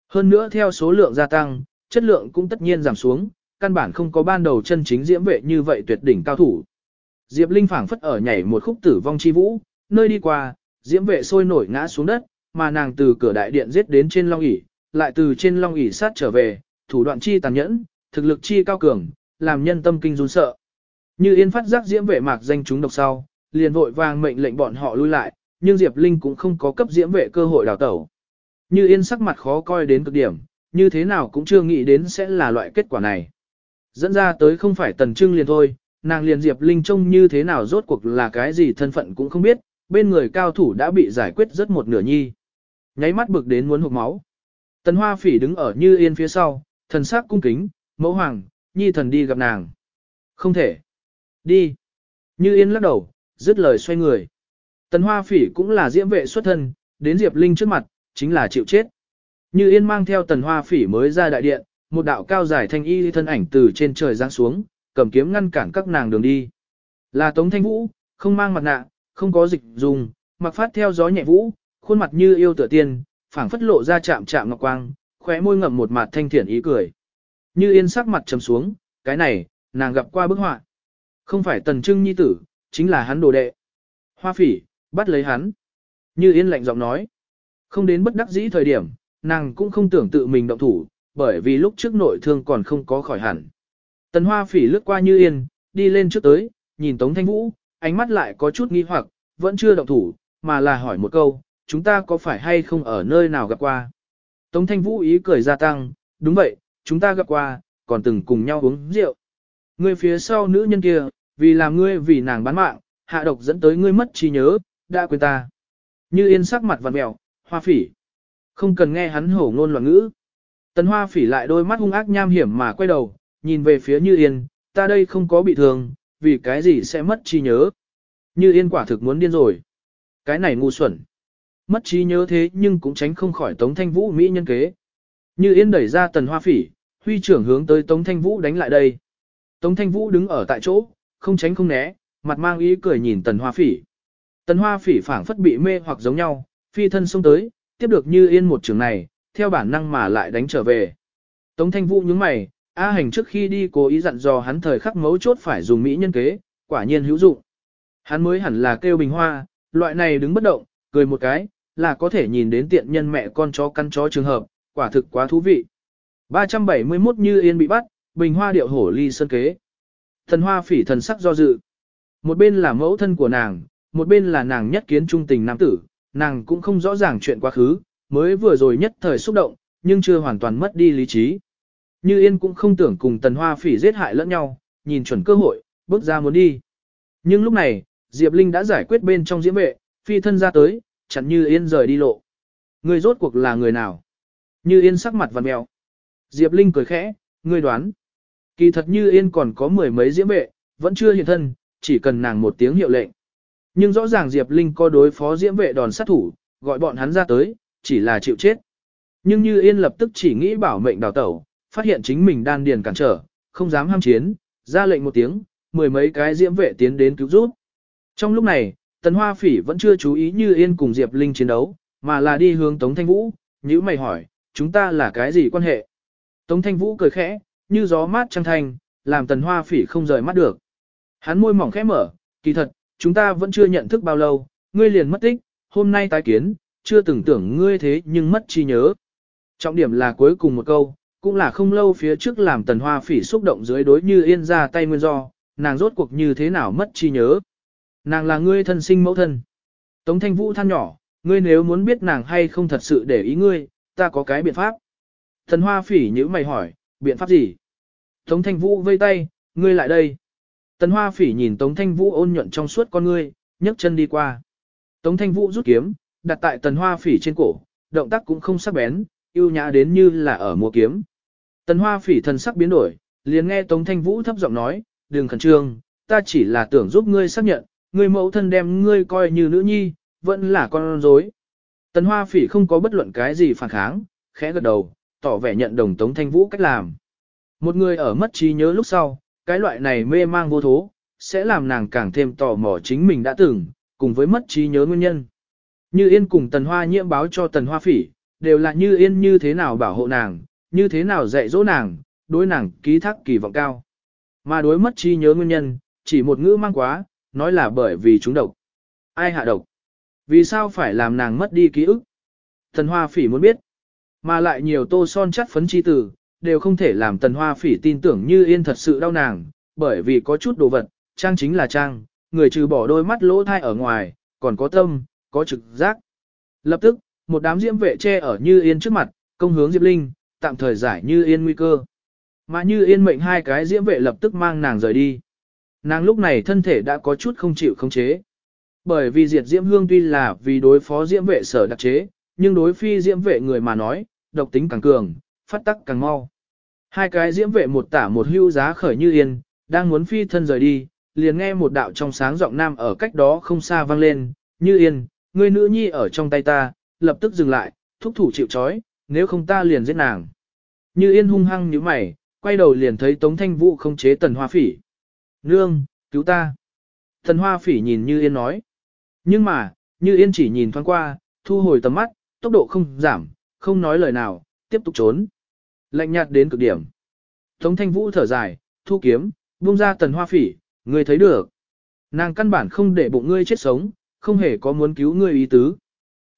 Hơn nữa theo số lượng gia tăng, chất lượng cũng tất nhiên giảm xuống, căn bản không có ban đầu chân chính diễm vệ như vậy tuyệt đỉnh cao thủ. Diệp Linh phảng phất ở nhảy một khúc tử vong chi vũ, nơi đi qua, diễm vệ sôi nổi ngã xuống đất, mà nàng từ cửa đại điện giết đến trên long ỷ, lại từ trên long ỷ sát trở về, thủ đoạn chi tàn nhẫn, thực lực chi cao cường, làm nhân tâm kinh run sợ. Như yên phát giác diễm vệ mạc danh chúng độc sau, liền vội vàng mệnh lệnh bọn họ lui lại, nhưng Diệp Linh cũng không có cấp diễm vệ cơ hội đào tẩu. Như yên sắc mặt khó coi đến cực điểm, như thế nào cũng chưa nghĩ đến sẽ là loại kết quả này. Dẫn ra tới không phải tần trưng liền thôi, nàng liền Diệp Linh trông như thế nào rốt cuộc là cái gì thân phận cũng không biết, bên người cao thủ đã bị giải quyết rất một nửa nhi. Nháy mắt bực đến muốn hụt máu. Tần hoa phỉ đứng ở như yên phía sau, thần sắc cung kính, mẫu hoàng, nhi thần đi gặp nàng. Không thể. Đi. Như yên lắc đầu, dứt lời xoay người. Tần hoa phỉ cũng là diễm vệ xuất thân, đến Diệp Linh trước mặt, chính là chịu chết. Như yên mang theo tần hoa phỉ mới ra đại điện, một đạo cao dài thanh y thân ảnh từ trên trời giáng xuống, cầm kiếm ngăn cản các nàng đường đi. Là Tống Thanh Vũ, không mang mặt nạ, không có dịch dùng, mặc phát theo gió nhẹ vũ, khuôn mặt như yêu tựa tiên, phảng phất lộ ra chạm chạm ngọc quang, khóe môi ngậm một mặt thanh thiện ý cười. Như yên sắc mặt trầm xuống, cái này, nàng gặp qua bức họa. Không phải tần trưng nhi tử, chính là hắn đồ đệ. Hoa phỉ, bắt lấy hắn. Như yên lạnh giọng nói. Không đến bất đắc dĩ thời điểm, nàng cũng không tưởng tự mình động thủ, bởi vì lúc trước nội thương còn không có khỏi hẳn. Tần hoa phỉ lướt qua như yên, đi lên trước tới, nhìn Tống Thanh Vũ, ánh mắt lại có chút nghi hoặc, vẫn chưa động thủ, mà là hỏi một câu, chúng ta có phải hay không ở nơi nào gặp qua. Tống Thanh Vũ ý cười gia tăng, đúng vậy, chúng ta gặp qua, còn từng cùng nhau uống rượu. Người phía sau nữ nhân kia, vì làm ngươi vì nàng bán mạng, hạ độc dẫn tới ngươi mất trí nhớ, đã quên ta. Như yên sắc mặt vằn mèo, hoa phỉ. Không cần nghe hắn hổ ngôn loạn ngữ. Tần hoa phỉ lại đôi mắt hung ác nham hiểm mà quay đầu, nhìn về phía Như Yên, ta đây không có bị thương, vì cái gì sẽ mất trí nhớ. Như Yên quả thực muốn điên rồi. Cái này ngu xuẩn. Mất trí nhớ thế nhưng cũng tránh không khỏi Tống Thanh Vũ Mỹ nhân kế. Như Yên đẩy ra tần hoa phỉ, huy trưởng hướng tới Tống Thanh Vũ đánh lại đây. Tống Thanh Vũ đứng ở tại chỗ, không tránh không né, mặt mang ý cười nhìn tần hoa phỉ. Tần hoa phỉ phảng phất bị mê hoặc giống nhau, phi thân xông tới, tiếp được Như Yên một trường này, theo bản năng mà lại đánh trở về. Tống Thanh Vũ nhướng mày, A Hành trước khi đi cố ý dặn dò hắn thời khắc mấu chốt phải dùng mỹ nhân kế, quả nhiên hữu dụng. Hắn mới hẳn là kêu bình hoa, loại này đứng bất động, cười một cái, là có thể nhìn đến tiện nhân mẹ con chó căn chó trường hợp, quả thực quá thú vị. 371 như yên bị bắt, bình hoa điệu hổ ly sơn kế. Thần hoa phỉ thần sắc do dự. Một bên là mẫu thân của nàng, một bên là nàng nhất kiến trung tình nam tử, nàng cũng không rõ ràng chuyện quá khứ, mới vừa rồi nhất thời xúc động, nhưng chưa hoàn toàn mất đi lý trí. Như Yên cũng không tưởng cùng tần hoa phỉ giết hại lẫn nhau, nhìn chuẩn cơ hội, bước ra muốn đi. Nhưng lúc này, Diệp Linh đã giải quyết bên trong diễm vệ, phi thân ra tới, chặn Như Yên rời đi lộ. Người rốt cuộc là người nào? Như Yên sắc mặt vằn mèo. Diệp Linh cười khẽ, ngươi đoán. Kỳ thật Như Yên còn có mười mấy diễm vệ, vẫn chưa hiện thân, chỉ cần nàng một tiếng hiệu lệnh. Nhưng rõ ràng Diệp Linh có đối phó diễm vệ đòn sát thủ, gọi bọn hắn ra tới, chỉ là chịu chết. Nhưng Như Yên lập tức chỉ nghĩ bảo mệnh đào tẩu, phát hiện chính mình đan điền cản trở, không dám ham chiến, ra lệnh một tiếng, mười mấy cái diễm vệ tiến đến cứu giúp. Trong lúc này, Tần Hoa Phỉ vẫn chưa chú ý Như Yên cùng Diệp Linh chiến đấu, mà là đi hướng Tống Thanh Vũ, nhữ mày hỏi, chúng ta là cái gì quan hệ? Tống Thanh Vũ cười khẽ, như gió mát trăng thanh, làm Tần Hoa Phỉ không rời mắt được. Hắn môi mỏng khẽ mở, kỳ thật, chúng ta vẫn chưa nhận thức bao lâu, ngươi liền mất tích, hôm nay tái kiến, chưa từng tưởng ngươi thế nhưng mất trí nhớ. Trọng điểm là cuối cùng một câu, cũng là không lâu phía trước làm tần hoa phỉ xúc động dưới đối như yên ra tay nguyên do, nàng rốt cuộc như thế nào mất trí nhớ. Nàng là ngươi thân sinh mẫu thân. Tống thanh vũ than nhỏ, ngươi nếu muốn biết nàng hay không thật sự để ý ngươi, ta có cái biện pháp. Thần hoa phỉ nhữ mày hỏi, biện pháp gì? Tống thanh vũ vây tay, ngươi lại đây. Tần hoa phỉ nhìn Tống thanh vũ ôn nhuận trong suốt con ngươi, nhấc chân đi qua. Tống thanh vũ rút kiếm, đặt tại tần hoa phỉ trên cổ, động tác cũng không sắc bén, yêu nhã đến như là ở mua kiếm. Tần hoa phỉ thần sắc biến đổi, liền nghe Tống Thanh Vũ thấp giọng nói, đừng khẩn trương, ta chỉ là tưởng giúp ngươi xác nhận, ngươi mẫu thân đem ngươi coi như nữ nhi, vẫn là con rối. Tần hoa phỉ không có bất luận cái gì phản kháng, khẽ gật đầu, tỏ vẻ nhận đồng Tống Thanh Vũ cách làm. Một người ở mất trí nhớ lúc sau, cái loại này mê mang vô thố, sẽ làm nàng càng thêm tò mò chính mình đã từng, cùng với mất trí nhớ nguyên nhân. Như Yên cùng Tần Hoa nhiễm báo cho Tần Hoa phỉ, đều là Như Yên như thế nào bảo hộ nàng, như thế nào dạy dỗ nàng, đối nàng ký thác kỳ vọng cao. Mà đối mất trí nhớ nguyên nhân, chỉ một ngữ mang quá, nói là bởi vì chúng độc. Ai hạ độc? Vì sao phải làm nàng mất đi ký ức? Tần Hoa Phỉ muốn biết. Mà lại nhiều tô son chất phấn chi tử, đều không thể làm Tần Hoa Phỉ tin tưởng như yên thật sự đau nàng, bởi vì có chút đồ vật, trang chính là trang, người trừ bỏ đôi mắt lỗ thai ở ngoài, còn có tâm, có trực giác. Lập tức, một đám diễm vệ che ở như yên trước mặt, công hướng Diệp Linh, tạm thời giải như yên nguy cơ. Mà như yên mệnh hai cái diễm vệ lập tức mang nàng rời đi. Nàng lúc này thân thể đã có chút không chịu khống chế. Bởi vì diệt diễm hương tuy là vì đối phó diễm vệ sở đặc chế, nhưng đối phi diễm vệ người mà nói, độc tính càng cường, phát tắc càng mau. Hai cái diễm vệ một tả một hưu giá khởi như yên, đang muốn phi thân rời đi, liền nghe một đạo trong sáng giọng nam ở cách đó không xa vang lên, như yên, người nữ nhi ở trong tay ta, lập tức dừng lại, thúc thủ chịu chói, nếu không ta liền giết nàng. Như yên hung hăng như mày, quay đầu liền thấy Tống Thanh Vũ không chế tần hoa phỉ. Nương, cứu ta. Tần hoa phỉ nhìn như yên nói. Nhưng mà, như yên chỉ nhìn thoáng qua, thu hồi tầm mắt, tốc độ không giảm, không nói lời nào, tiếp tục trốn. Lạnh nhạt đến cực điểm. Tống Thanh Vũ thở dài, thu kiếm, buông ra tần hoa phỉ, ngươi thấy được. Nàng căn bản không để bụng ngươi chết sống, không hề có muốn cứu ngươi ý tứ.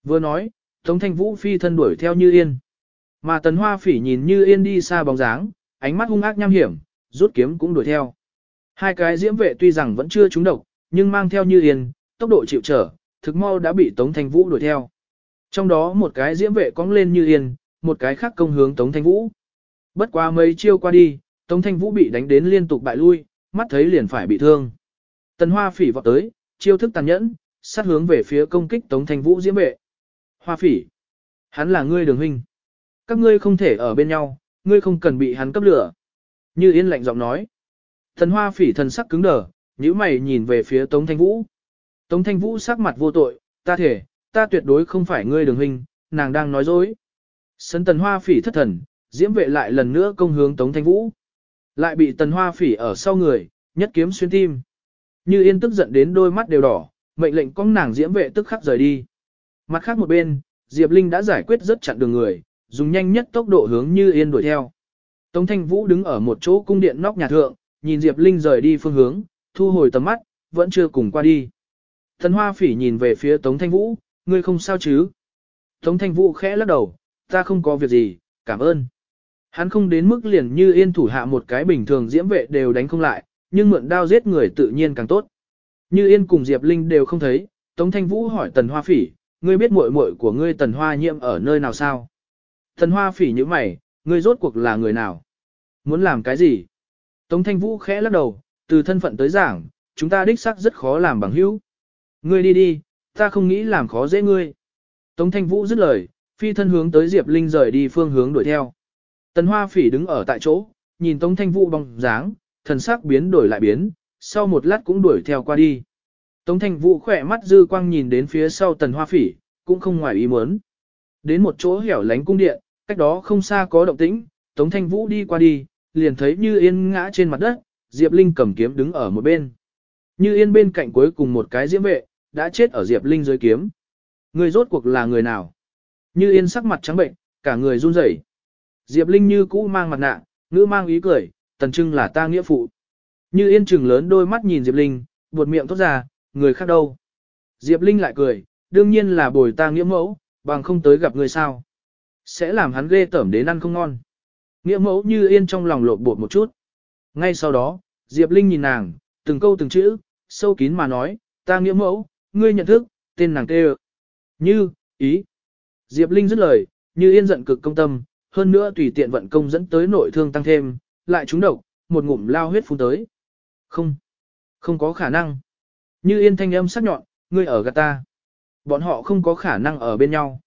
Vừa nói, Tống Thanh Vũ phi thân đuổi theo Như Yên. Mà Tần Hoa Phỉ nhìn Như Yên đi xa bóng dáng, ánh mắt hung ác nham hiểm, rút kiếm cũng đuổi theo. Hai cái diễm vệ tuy rằng vẫn chưa trúng độc, nhưng mang theo Như Yên, tốc độ chịu trở, thực mau đã bị Tống Thanh Vũ đuổi theo. Trong đó một cái diễm vệ cong lên Như Yên, một cái khác công hướng Tống Thanh Vũ. Bất quá mấy chiêu qua đi, Tống Thanh Vũ bị đánh đến liên tục bại lui, mắt thấy liền phải bị thương. Tần Hoa Phỉ vọt tới, chiêu thức tàn nhẫn, sát hướng về phía công kích Tống Thanh Vũ diễm vệ. Hoa phỉ. Hắn là ngươi đường huynh. Các ngươi không thể ở bên nhau, ngươi không cần bị hắn cấp lửa. Như yên lạnh giọng nói. Tần hoa phỉ thần sắc cứng đờ, nhíu mày nhìn về phía Tống Thanh Vũ. Tống Thanh Vũ sắc mặt vô tội, ta thể, ta tuyệt đối không phải ngươi đường huynh, nàng đang nói dối. Sân tần hoa phỉ thất thần, diễm vệ lại lần nữa công hướng Tống Thanh Vũ. Lại bị tần hoa phỉ ở sau người, nhất kiếm xuyên tim. Như yên tức giận đến đôi mắt đều đỏ, mệnh lệnh con nàng diễm vệ tức khắc rời đi. Mặt khác một bên, Diệp Linh đã giải quyết rất chặn đường người, dùng nhanh nhất tốc độ hướng Như Yên đuổi theo. Tống Thanh Vũ đứng ở một chỗ cung điện nóc nhà thượng, nhìn Diệp Linh rời đi phương hướng, thu hồi tầm mắt, vẫn chưa cùng qua đi. Thần Hoa Phỉ nhìn về phía Tống Thanh Vũ, ngươi không sao chứ? Tống Thanh Vũ khẽ lắc đầu, ta không có việc gì, cảm ơn. Hắn không đến mức liền như yên thủ hạ một cái bình thường diễm vệ đều đánh không lại, nhưng mượn đao giết người tự nhiên càng tốt. Như yên cùng Diệp Linh đều không thấy, Tống Thanh Vũ hỏi Tần Hoa Phỉ, ngươi biết muội muội của ngươi Tần Hoa Nhiễm ở nơi nào sao? Tần Hoa Phỉ như mày, ngươi rốt cuộc là người nào? Muốn làm cái gì? Tống Thanh Vũ khẽ lắc đầu, từ thân phận tới giảng, chúng ta đích xác rất khó làm bằng hữu. Ngươi đi đi, ta không nghĩ làm khó dễ ngươi. Tống Thanh Vũ dứt lời, phi thân hướng tới Diệp Linh rời đi phương hướng đuổi theo. Tần Hoa Phỉ đứng ở tại chỗ, nhìn Tống Thanh Vũ bóng dáng, thần sắc biến đổi lại biến, sau một lát cũng đuổi theo qua đi. Tống Thanh Vũ khỏe mắt dư quang nhìn đến phía sau Tần Hoa Phỉ, cũng không ngoài ý muốn. Đến một chỗ hẻo lánh cung điện, cách đó không xa có động tĩnh, Tống Thanh Vũ đi qua đi, liền thấy Như Yên ngã trên mặt đất, Diệp Linh cầm kiếm đứng ở một bên. Như Yên bên cạnh cuối cùng một cái diễm vệ, đã chết ở Diệp Linh dưới kiếm. Người rốt cuộc là người nào? Như Yên sắc mặt trắng bệnh, cả người run rẩy. Diệp Linh như cũ mang mặt nạ, ngữ mang ý cười, tần trưng là ta nghĩa phụ. Như Yên trừng lớn đôi mắt nhìn Diệp Linh, buột miệng thốt ra, người khác đâu? Diệp Linh lại cười, đương nhiên là bồi ta nghĩa mẫu, bằng không tới gặp người sao. Sẽ làm hắn ghê tởm đến ăn không ngon. Nghĩa mẫu như yên trong lòng lột bột một chút. Ngay sau đó, Diệp Linh nhìn nàng, từng câu từng chữ, sâu kín mà nói, ta nghĩa mẫu, ngươi nhận thức, tên nàng tê Như, ý. Diệp Linh dứt lời, như yên giận cực công tâm, hơn nữa tùy tiện vận công dẫn tới nội thương tăng thêm, lại trúng độc, một ngụm lao huyết phun tới. Không, không có khả năng. Như yên thanh âm sắc nhọn, ngươi ở gạt ta. Bọn họ không có khả năng ở bên nhau.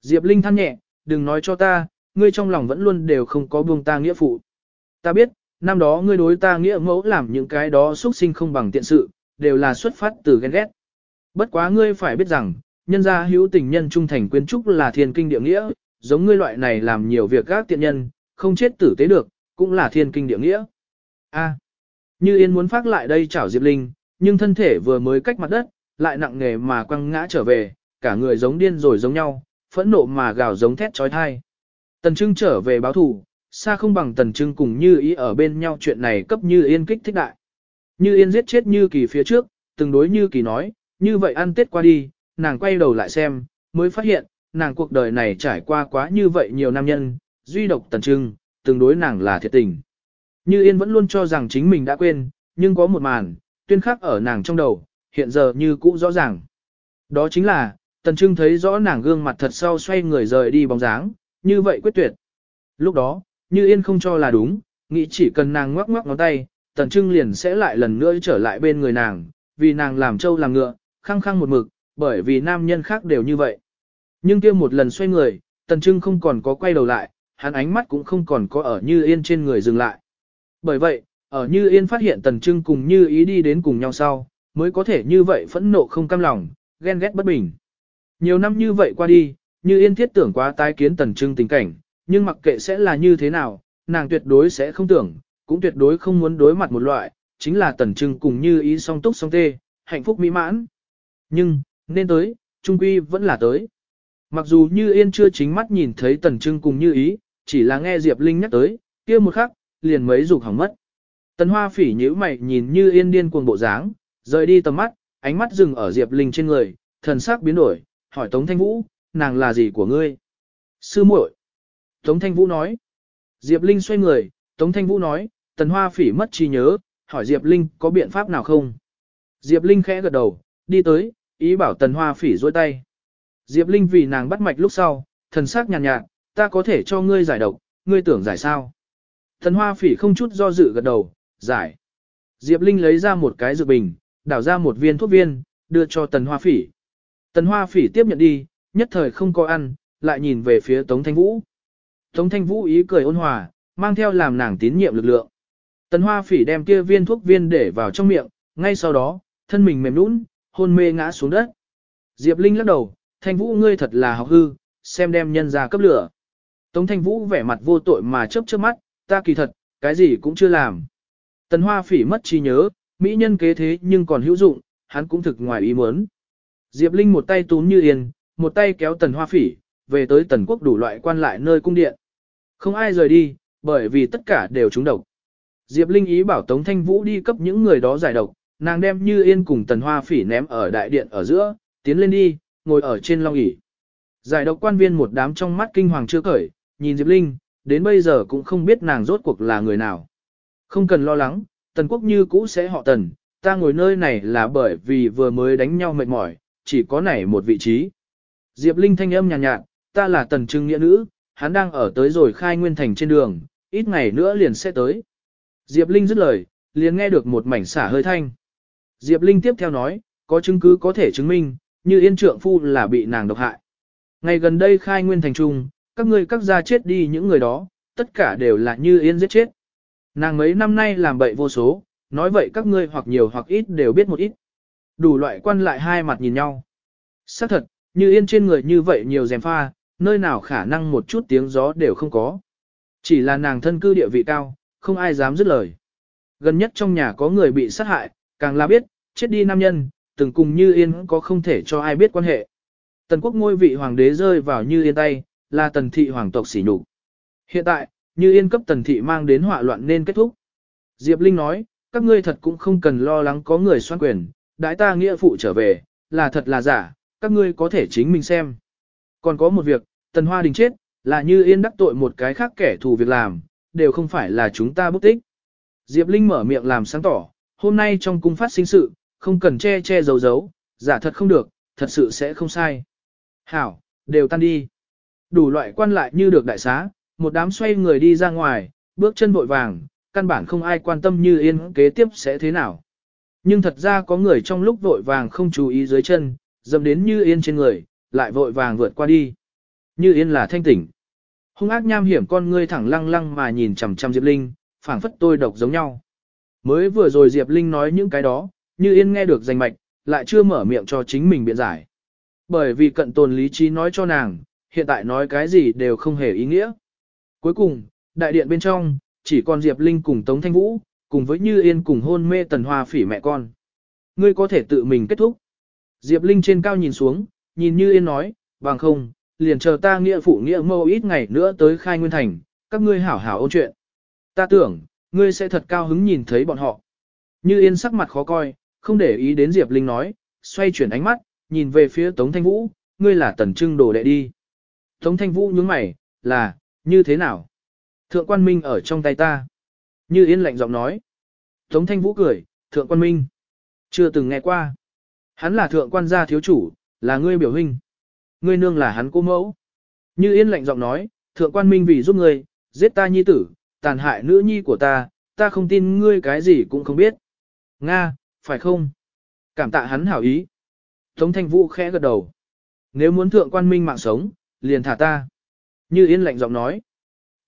Diệp Linh than nhẹ, đừng nói cho ta, ngươi trong lòng vẫn luôn đều không có buông ta nghĩa phụ. Ta biết, năm đó ngươi đối ta nghĩa mẫu làm những cái đó xuất sinh không bằng tiện sự, đều là xuất phát từ ghen ghét. Bất quá ngươi phải biết rằng, nhân gia hữu tình nhân trung thành quyến trúc là thiên kinh địa nghĩa, giống ngươi loại này làm nhiều việc gác tiện nhân, không chết tử tế được, cũng là thiên kinh địa nghĩa. A. như Yên muốn phát lại đây chảo Diệp Linh, nhưng thân thể vừa mới cách mặt đất, lại nặng nề mà quăng ngã trở về, cả người giống điên rồi giống nhau, phẫn nộ mà gào giống thét trói thai. Tần Trưng trở về báo thủ, xa không bằng Tần Trưng cùng Như Ý ở bên nhau chuyện này cấp Như Yên kích thích đại. Như Yên giết chết Như Kỳ phía trước, từng đối Như Kỳ nói, như vậy ăn Tết qua đi, nàng quay đầu lại xem, mới phát hiện, nàng cuộc đời này trải qua quá như vậy nhiều nam nhân, duy độc Tần Trưng, tương đối nàng là thiệt tình. Như Yên vẫn luôn cho rằng chính mình đã quên, nhưng có một màn, tuyên khắc ở nàng trong đầu, hiện giờ như cũ rõ ràng. Đó chính là, Tần Trưng thấy rõ nàng gương mặt thật sau xoay người rời đi bóng dáng, như vậy quyết tuyệt. Lúc đó, như yên không cho là đúng, nghĩ chỉ cần nàng ngoắc ngoắc ngón tay, Tần Trưng liền sẽ lại lần nữa trở lại bên người nàng, vì nàng làm trâu làm ngựa, khăng khăng một mực, bởi vì nam nhân khác đều như vậy. Nhưng kia một lần xoay người, Tần Trưng không còn có quay đầu lại, hắn ánh mắt cũng không còn có ở Như Yên trên người dừng lại. Bởi vậy, ở Như Yên phát hiện Tần Trưng cùng Như ý đi đến cùng nhau sau, mới có thể như vậy phẫn nộ không cam lòng, ghen ghét bất bình. Nhiều năm như vậy qua đi, Như Yên thiết tưởng quá tái kiến Tần Trưng tình cảnh, nhưng mặc kệ sẽ là như thế nào, nàng tuyệt đối sẽ không tưởng, cũng tuyệt đối không muốn đối mặt một loại, chính là Tần Trưng cùng Như ý song túc song tê, hạnh phúc mỹ mãn. Nhưng, nên tới, trung quy vẫn là tới. Mặc dù Như Yên chưa chính mắt nhìn thấy Tần Trưng cùng Như ý, chỉ là nghe Diệp Linh nhắc tới, kia một khắc, liền mấy dục hỏng mất. Tần Hoa Phỉ nhíu mày nhìn Như Yên điên cuồng bộ dáng, rời đi tầm mắt, ánh mắt dừng ở Diệp Linh trên người, thần sắc biến đổi, hỏi Tống Thanh Vũ, nàng là gì của ngươi? Sư muội. Tống Thanh Vũ nói. Diệp Linh xoay người, Tống Thanh Vũ nói, Tần Hoa Phỉ mất trí nhớ, hỏi Diệp Linh có biện pháp nào không? Diệp Linh khẽ gật đầu, đi tới, ý bảo Tần Hoa Phỉ dôi tay. Diệp Linh vì nàng bắt mạch lúc sau, thần sắc nhàn nhạt, nhạt, ta có thể cho ngươi giải độc, ngươi tưởng giải sao? Tần Hoa Phỉ không chút do dự gật đầu, giải. Diệp Linh lấy ra một cái dược bình, đảo ra một viên thuốc viên, đưa cho Tần Hoa Phỉ. Tần Hoa Phỉ tiếp nhận đi, nhất thời không có ăn, lại nhìn về phía Tống Thanh Vũ. Tống Thanh Vũ ý cười ôn hòa, mang theo làm nàng tín nhiệm lực lượng. Tần Hoa Phỉ đem kia viên thuốc viên để vào trong miệng, ngay sau đó, thân mình mềm nũng, hôn mê ngã xuống đất. Diệp Linh lắc đầu, Thanh Vũ ngươi thật là học hư, xem đem nhân ra cấp lửa. Tống Thanh Vũ vẻ mặt vô tội mà chớp chớp mắt, ta kỳ thật, cái gì cũng chưa làm. Tần Hoa Phỉ mất trí nhớ, mỹ nhân kế thế nhưng còn hữu dụng, hắn cũng thực ngoài ý muốn. Diệp Linh một tay túm như yên, một tay kéo tần hoa phỉ, về tới tần quốc đủ loại quan lại nơi cung điện. Không ai rời đi, bởi vì tất cả đều trúng độc. Diệp Linh ý bảo Tống Thanh Vũ đi cấp những người đó giải độc, nàng đem Như Yên cùng Tần Hoa Phỉ ném ở đại điện ở giữa, tiến lên đi, ngồi ở trên long ỷ. Giải độc quan viên một đám trong mắt kinh hoàng chưa cởi, nhìn Diệp Linh, đến bây giờ cũng không biết nàng rốt cuộc là người nào. Không cần lo lắng, Tần Quốc như cũ sẽ họ Tần, ta ngồi nơi này là bởi vì vừa mới đánh nhau mệt mỏi, chỉ có này một vị trí. Diệp Linh thanh âm nhàn nhạt, nhạt, ta là Tần Trưng Nghĩa Nữ, hắn đang ở tới rồi khai nguyên thành trên đường, ít ngày nữa liền sẽ tới. Diệp Linh dứt lời, liền nghe được một mảnh xả hơi thanh. Diệp Linh tiếp theo nói, có chứng cứ có thể chứng minh, như yên trượng phu là bị nàng độc hại. Ngày gần đây khai nguyên thành trung, các ngươi các gia chết đi những người đó, tất cả đều là như yên giết chết. Nàng mấy năm nay làm bậy vô số, nói vậy các ngươi hoặc nhiều hoặc ít đều biết một ít. Đủ loại quan lại hai mặt nhìn nhau. xác thật, như yên trên người như vậy nhiều dèm pha, nơi nào khả năng một chút tiếng gió đều không có. Chỉ là nàng thân cư địa vị cao, không ai dám dứt lời. Gần nhất trong nhà có người bị sát hại, càng là biết, chết đi nam nhân, từng cùng Như Yên có không thể cho ai biết quan hệ. Tần quốc ngôi vị hoàng đế rơi vào Như Yên tay, là tần thị hoàng tộc xỉ nhục. Hiện tại, Như Yên cấp tần thị mang đến họa loạn nên kết thúc. Diệp Linh nói, các ngươi thật cũng không cần lo lắng có người xoan quyền, đãi ta nghĩa phụ trở về, là thật là giả, các ngươi có thể chính mình xem. Còn có một việc, tần hoa đình chết, là Như Yên đắc tội một cái khác kẻ thù việc làm, đều không phải là chúng ta bức tích. Diệp Linh mở miệng làm sáng tỏ, hôm nay trong cung phát sinh sự, không cần che che giấu giấu, giả thật không được, thật sự sẽ không sai. Hảo, đều tan đi. Đủ loại quan lại như được đại xá, một đám xoay người đi ra ngoài, bước chân vội vàng, căn bản không ai quan tâm như yên kế tiếp sẽ thế nào. Nhưng thật ra có người trong lúc vội vàng không chú ý dưới chân, dầm đến như yên trên người, lại vội vàng vượt qua đi. Như yên là thanh tỉnh. Hung ác nham hiểm con ngươi thẳng lăng lăng mà nhìn chằm chằm Diệp Linh, phảng phất tôi độc giống nhau. Mới vừa rồi Diệp Linh nói những cái đó, như yên nghe được danh mạch, lại chưa mở miệng cho chính mình biện giải. Bởi vì cận tồn lý trí nói cho nàng, hiện tại nói cái gì đều không hề ý nghĩa. Cuối cùng, đại điện bên trong, chỉ còn Diệp Linh cùng Tống Thanh Vũ, cùng với Như Yên cùng hôn mê tần hoa phỉ mẹ con. Ngươi có thể tự mình kết thúc. Diệp Linh trên cao nhìn xuống, nhìn Như Yên nói, bằng không, liền chờ ta nghĩa phụ nghĩa mâu ít ngày nữa tới khai nguyên thành, các ngươi hảo hảo ôn chuyện. Ta tưởng, ngươi sẽ thật cao hứng nhìn thấy bọn họ. Như Yên sắc mặt khó coi, không để ý đến Diệp Linh nói, xoay chuyển ánh mắt, nhìn về phía Tống Thanh Vũ, ngươi là tần trưng đồ đệ đi. Tống Thanh Vũ nhướng mày, là, như thế nào? Thượng quan minh ở trong tay ta. Như Yên lạnh giọng nói. Tống Thanh Vũ cười, thượng quan minh. Chưa từng nghe qua. Hắn là thượng quan gia thiếu chủ, là ngươi biểu huynh. Ngươi nương là hắn cô mẫu. Như Yên lạnh giọng nói, thượng quan minh vì giúp ngươi, giết ta nhi tử, tàn hại nữ nhi của ta, ta không tin ngươi cái gì cũng không biết. Nga, phải không? Cảm tạ hắn hảo ý. Tống thanh vũ khẽ gật đầu. Nếu muốn thượng quan minh mạng sống, liền thả ta. Như Yên lạnh giọng nói.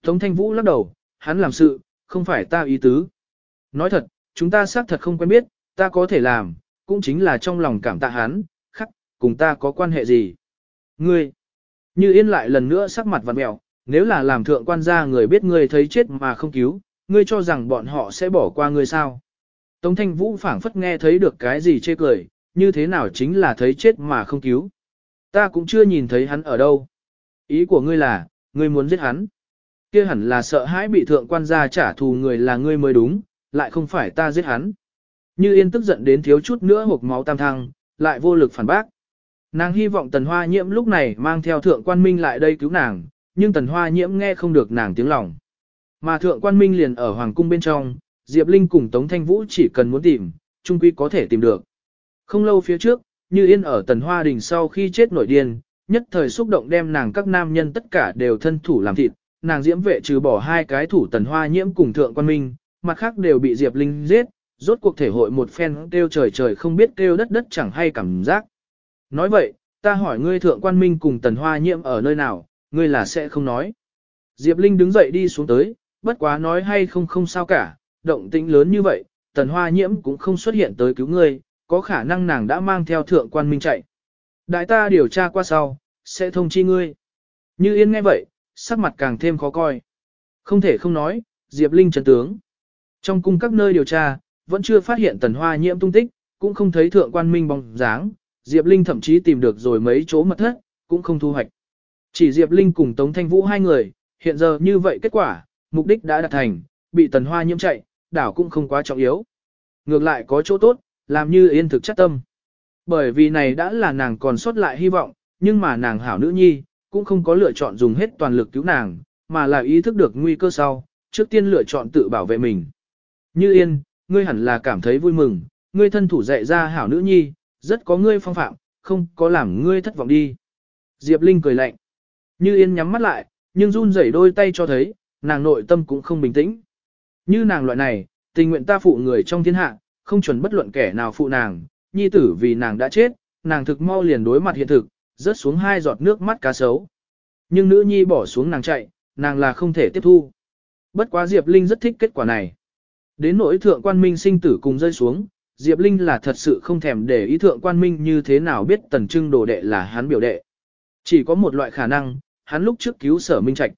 Tống thanh vũ lắc đầu, hắn làm sự, không phải ta ý tứ. Nói thật, chúng ta xác thật không quen biết, ta có thể làm, cũng chính là trong lòng cảm tạ hắn, khắc, cùng ta có quan hệ gì. Ngươi, như yên lại lần nữa sắc mặt vặn mẹo, nếu là làm thượng quan gia người biết ngươi thấy chết mà không cứu, ngươi cho rằng bọn họ sẽ bỏ qua ngươi sao. Tống thanh vũ phảng phất nghe thấy được cái gì chê cười, như thế nào chính là thấy chết mà không cứu. Ta cũng chưa nhìn thấy hắn ở đâu. Ý của ngươi là, ngươi muốn giết hắn. kia hẳn là sợ hãi bị thượng quan gia trả thù người là ngươi mới đúng, lại không phải ta giết hắn. Như yên tức giận đến thiếu chút nữa hộp máu tam thăng, lại vô lực phản bác. Nàng hy vọng tần hoa nhiễm lúc này mang theo thượng quan minh lại đây cứu nàng, nhưng tần hoa nhiễm nghe không được nàng tiếng lòng. Mà thượng quan minh liền ở hoàng cung bên trong, Diệp Linh cùng Tống Thanh Vũ chỉ cần muốn tìm, trung quy có thể tìm được. Không lâu phía trước, như yên ở tần hoa đình sau khi chết nổi điên, nhất thời xúc động đem nàng các nam nhân tất cả đều thân thủ làm thịt, nàng diễm vệ trừ bỏ hai cái thủ tần hoa nhiễm cùng thượng quan minh, mặt khác đều bị Diệp Linh giết, rốt cuộc thể hội một phen kêu trời trời không biết kêu đất đất chẳng hay cảm giác. Nói vậy, ta hỏi ngươi thượng quan minh cùng tần hoa nhiễm ở nơi nào, ngươi là sẽ không nói. Diệp Linh đứng dậy đi xuống tới, bất quá nói hay không không sao cả, động tĩnh lớn như vậy, tần hoa nhiễm cũng không xuất hiện tới cứu ngươi, có khả năng nàng đã mang theo thượng quan minh chạy. Đại ta điều tra qua sau, sẽ thông chi ngươi. Như yên nghe vậy, sắc mặt càng thêm khó coi. Không thể không nói, Diệp Linh chấn tướng. Trong cung các nơi điều tra, vẫn chưa phát hiện tần hoa nhiễm tung tích, cũng không thấy thượng quan minh bóng dáng, Diệp Linh thậm chí tìm được rồi mấy chỗ mật thất, cũng không thu hoạch. Chỉ Diệp Linh cùng Tống Thanh Vũ hai người, hiện giờ như vậy kết quả, mục đích đã đạt thành, bị tần hoa nhiễm chạy, đảo cũng không quá trọng yếu. Ngược lại có chỗ tốt, làm như yên thực chất tâm. Bởi vì này đã là nàng còn sót lại hy vọng, nhưng mà nàng hảo nữ nhi, cũng không có lựa chọn dùng hết toàn lực cứu nàng, mà là ý thức được nguy cơ sau, trước tiên lựa chọn tự bảo vệ mình. Như yên, ngươi hẳn là cảm thấy vui mừng, ngươi thân thủ dạy ra hảo nữ nhi, rất có ngươi phong phạm, không có làm ngươi thất vọng đi. Diệp Linh cười lạnh. Như yên nhắm mắt lại, nhưng run rẩy đôi tay cho thấy, nàng nội tâm cũng không bình tĩnh. Như nàng loại này, tình nguyện ta phụ người trong thiên hạ, không chuẩn bất luận kẻ nào phụ nàng, nhi tử vì nàng đã chết, nàng thực mau liền đối mặt hiện thực, rớt xuống hai giọt nước mắt cá sấu. Nhưng nữ nhi bỏ xuống nàng chạy, nàng là không thể tiếp thu. Bất quá Diệp Linh rất thích kết quả này. Đến nỗi thượng quan minh sinh tử cùng rơi xuống, Diệp Linh là thật sự không thèm để ý thượng quan minh như thế nào biết tần trưng đồ đệ là hắn biểu đệ. Chỉ có một loại khả năng, hắn lúc trước cứu sở minh trạch.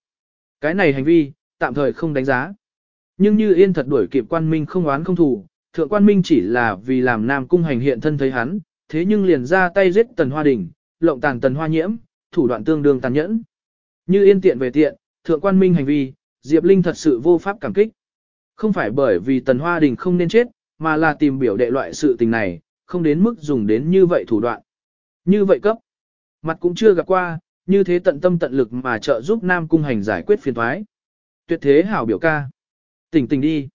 Cái này hành vi, tạm thời không đánh giá. Nhưng như yên thật đuổi kịp quan minh không oán không thù, thượng quan minh chỉ là vì làm nam cung hành hiện thân thấy hắn, thế nhưng liền ra tay giết tần hoa đình, lộng tàn tần hoa nhiễm, thủ đoạn tương đương tàn nhẫn. Như yên tiện về tiện, thượng quan minh hành vi, Diệp Linh thật sự vô pháp cảm kích. Không phải bởi vì tần hoa đình không nên chết, mà là tìm biểu đệ loại sự tình này, không đến mức dùng đến như vậy thủ đoạn. Như vậy cấp. Mặt cũng chưa gặp qua, như thế tận tâm tận lực mà trợ giúp Nam Cung Hành giải quyết phiền thoái. Tuyệt thế hảo biểu ca. Tỉnh tỉnh đi.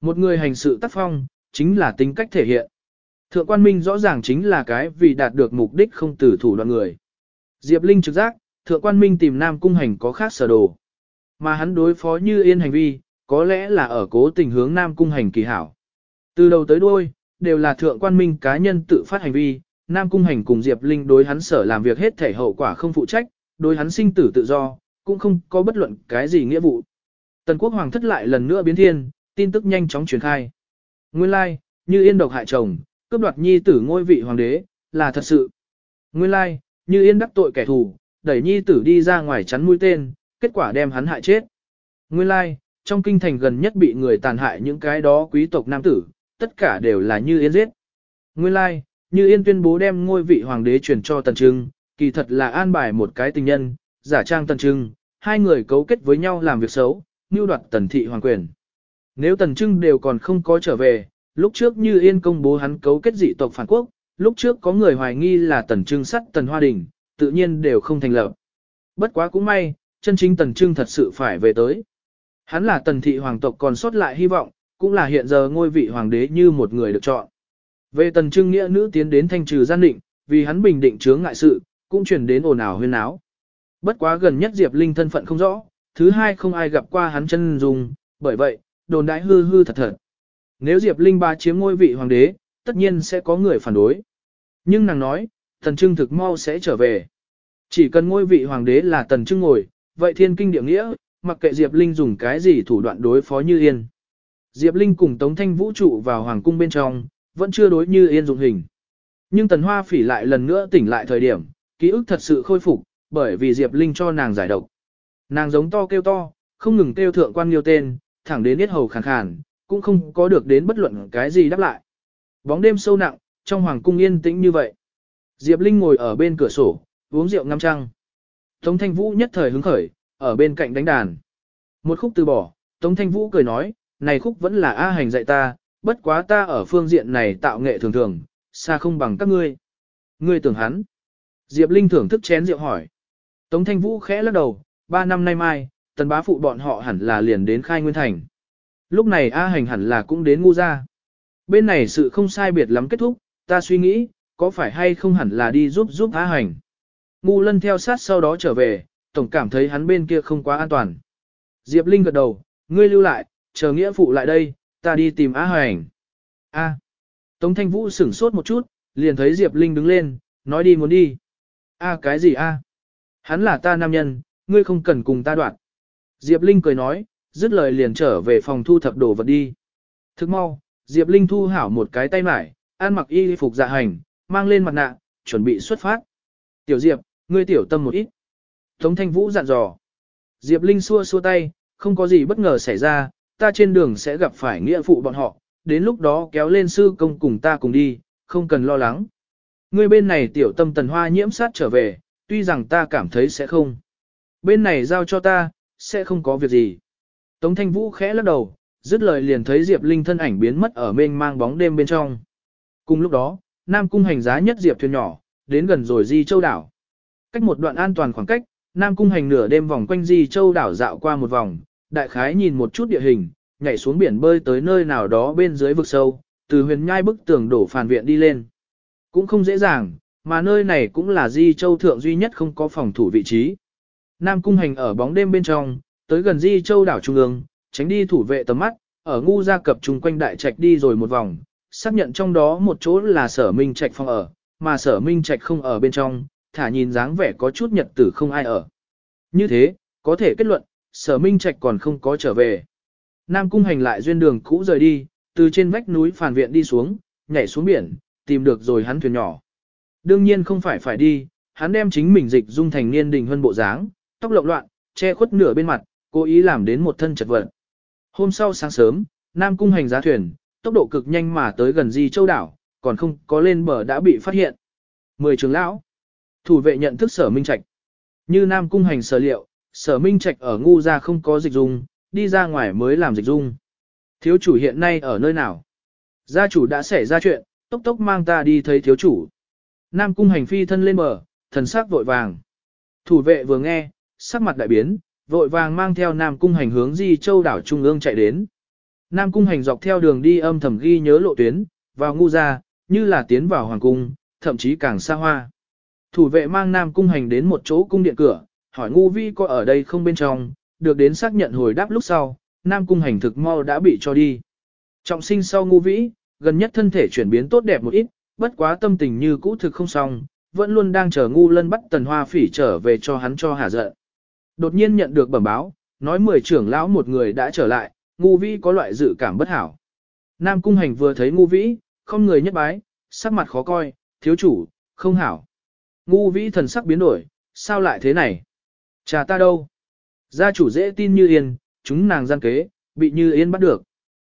Một người hành sự tác phong, chính là tính cách thể hiện. Thượng quan minh rõ ràng chính là cái vì đạt được mục đích không tử thủ đoạn người. Diệp Linh trực giác, thượng quan minh tìm Nam Cung Hành có khác sở đồ. Mà hắn đối phó như yên hành vi, có lẽ là ở cố tình hướng Nam Cung Hành kỳ hảo. Từ đầu tới đuôi, đều là thượng quan minh cá nhân tự phát hành vi, Nam Cung Hành cùng Diệp Linh đối hắn sở làm việc hết thể hậu quả không phụ trách, đối hắn sinh tử tự do, cũng không có bất luận cái gì nghĩa vụ. Tần quốc hoàng thất lại lần nữa biến thiên, tin tức nhanh chóng truyền khai. Nguyên lai, like, như yên độc hại chồng, cướp đoạt nhi tử ngôi vị hoàng đế, là thật sự. Nguyên lai, like, như yên đắc tội kẻ thù, đẩy nhi tử đi ra ngoài chắn mũi tên, kết quả đem hắn hại chết. Nguyên lai, like, trong kinh thành gần nhất bị người tàn hại những cái đó quý tộc nam tử, tất cả đều là như yên giết. Nguyên lai, như yên tuyên bố đem ngôi vị hoàng đế truyền cho tần trưng, kỳ thật là an bài một cái tình nhân, giả trang tần trưng, hai người cấu kết với nhau làm việc xấu, mưu đoạt tần thị hoàng quyền. Nếu tần trưng đều còn không có trở về, lúc trước như yên công bố hắn cấu kết dị tộc phản quốc, lúc trước có người hoài nghi là tần trưng sắt tần hoa đình, tự nhiên đều không thành lập. Bất quá cũng may, chân chính tần trưng thật sự phải về tới. Hắn là tần thị hoàng tộc còn sót lại hy vọng, cũng là hiện giờ ngôi vị hoàng đế như một người được chọn. Về tần trưng nghĩa nữ tiến đến thanh trừ gian định, vì hắn bình định chướng ngại sự, cũng chuyển đến ồn ào huyên áo. Bất quá gần nhất Diệp Linh thân phận không rõ, thứ hai không ai gặp qua hắn chân dùng, bởi vậy, đồn đại hư hư thật thật. Nếu Diệp Linh ba chiếm ngôi vị hoàng đế, tất nhiên sẽ có người phản đối. Nhưng nàng nói, tần trưng thực mau sẽ trở về. Chỉ cần ngôi vị hoàng đế là tần trưng ngồi, vậy thiên kinh địa nghĩa, mặc kệ Diệp Linh dùng cái gì thủ đoạn đối phó như yên. Diệp Linh cùng Tống Thanh Vũ trụ vào hoàng cung bên trong, vẫn chưa đối như yên dụng hình. Nhưng tần hoa phỉ lại lần nữa tỉnh lại thời điểm, ký ức thật sự khôi phục, bởi vì Diệp Linh cho nàng giải độc. Nàng giống to kêu to, không ngừng kêu thượng quan liêu tên, thẳng đến yết hầu khàn khàn, cũng không có được đến bất luận cái gì đáp lại. Bóng đêm sâu nặng, trong hoàng cung yên tĩnh như vậy. Diệp Linh ngồi ở bên cửa sổ, uống rượu ngâm trăng. Tống Thanh Vũ nhất thời hứng khởi, ở bên cạnh đánh đàn. Một khúc từ bỏ, Tống Thanh Vũ cười nói, này khúc vẫn là A hành dạy ta, bất quá ta ở phương diện này tạo nghệ thường thường, xa không bằng các ngươi. Ngươi tưởng hắn. Diệp Linh thưởng thức chén rượu hỏi. Tống Thanh Vũ khẽ lắc đầu, ba năm nay mai, tần bá phụ bọn họ hẳn là liền đến khai nguyên thành. Lúc này A hành hẳn là cũng đến ngu ra. Bên này sự không sai biệt lắm kết thúc, ta suy nghĩ, có phải hay không hẳn là đi giúp giúp A hành. Ngu lân theo sát sau đó trở về, tổng cảm thấy hắn bên kia không quá an toàn. Diệp Linh gật đầu, ngươi lưu lại, chờ nghĩa phụ lại đây, ta đi tìm A hành. A. Tống Thanh Vũ sửng sốt một chút, liền thấy Diệp Linh đứng lên, nói đi muốn đi. A cái gì a? Hắn là ta nam nhân, ngươi không cần cùng ta đoạn. Diệp Linh cười nói, dứt lời liền trở về phòng thu thập đồ vật đi. Thức mau, Diệp Linh thu hảo một cái tay mải, ăn mặc y phục dạ hành, mang lên mặt nạ, chuẩn bị xuất phát. Tiểu Diệp, ngươi tiểu tâm một ít. Tống Thanh Vũ dặn dò. Diệp Linh xua xua tay, không có gì bất ngờ xảy ra, ta trên đường sẽ gặp phải nghĩa phụ bọn họ, đến lúc đó kéo lên sư công cùng ta cùng đi, không cần lo lắng. Ngươi bên này tiểu tâm tần hoa nhiễm sát trở về, tuy rằng ta cảm thấy sẽ không. Bên này giao cho ta, sẽ không có việc gì. Tống Thanh Vũ khẽ lắc đầu, dứt lời liền thấy Diệp Linh thân ảnh biến mất ở mênh mang bóng đêm bên trong. Cùng lúc đó, Nam Cung hành giá nhất Diệp thuyền nhỏ, đến gần rồi Di Châu đảo. Cách một đoạn an toàn khoảng cách, Nam Cung hành nửa đêm vòng quanh Di Châu đảo dạo qua một vòng, đại khái nhìn một chút địa hình, nhảy xuống biển bơi tới nơi nào đó bên dưới vực sâu, từ huyền nhai bức tường đổ phản viện đi lên. Cũng không dễ dàng, mà nơi này cũng là Di Châu thượng duy nhất không có phòng thủ vị trí. Nam Cung hành ở bóng đêm bên trong, tới gần Di Châu đảo trung ương, tránh đi thủ vệ tầm mắt, ở ngu gia cập chung quanh đại trạch đi rồi một vòng, xác nhận trong đó một chỗ là sở minh trạch phòng ở, mà sở minh trạch không ở bên trong, thả nhìn dáng vẻ có chút nhật tử không ai ở. Như thế, có thể kết luận, sở minh trạch còn không có trở về. Nam cung hành lại duyên đường cũ rời đi, từ trên vách núi phản viện đi xuống, nhảy xuống biển, tìm được rồi hắn thuyền nhỏ. Đương nhiên không phải phải đi, hắn đem chính mình dịch dung thành niên đình hơn bộ dáng, tóc lộn loạn, che khuất nửa bên mặt, cố ý làm đến một thân chật vật. Hôm sau sáng sớm, Nam cung hành giá thuyền, tốc độ cực nhanh mà tới gần Di Châu đảo, còn không có lên bờ đã bị phát hiện. Mười trường lão, thủ vệ nhận thức sở minh trạch. Như Nam cung hành sở liệu, sở minh trạch ở ngu ra không có dịch dung, đi ra ngoài mới làm dịch dung. Thiếu chủ hiện nay ở nơi nào? Gia chủ đã xảy ra chuyện, tốc tốc mang ta đi thấy thiếu chủ. Nam cung hành phi thân lên bờ, thần sắc vội vàng. Thủ vệ vừa nghe, sắc mặt đại biến, vội vàng mang theo Nam cung hành hướng Di Châu đảo trung ương chạy đến. Nam cung hành dọc theo đường đi âm thầm ghi nhớ lộ tuyến, vào ngu ra, như là tiến vào hoàng cung, thậm chí càng xa hoa. Thủ vệ mang Nam cung hành đến một chỗ cung điện cửa, hỏi ngu vi có ở đây không bên trong, được đến xác nhận hồi đáp lúc sau, Nam cung hành thực mau đã bị cho đi. Trọng sinh sau ngu vĩ, gần nhất thân thể chuyển biến tốt đẹp một ít, bất quá tâm tình như cũ thực không xong, vẫn luôn đang chờ ngu lân bắt tần hoa phỉ trở về cho hắn cho hà giận. Đột nhiên nhận được bẩm báo, nói mười trưởng lão một người đã trở lại, ngu vĩ có loại dự cảm bất hảo. Nam cung hành vừa thấy ngu vĩ, không người nhất bái, sắc mặt khó coi, thiếu chủ, không hảo. Ngu vĩ thần sắc biến đổi, sao lại thế này? Cha ta đâu? Gia chủ dễ tin như yên, chúng nàng gian kế, bị như yên bắt được.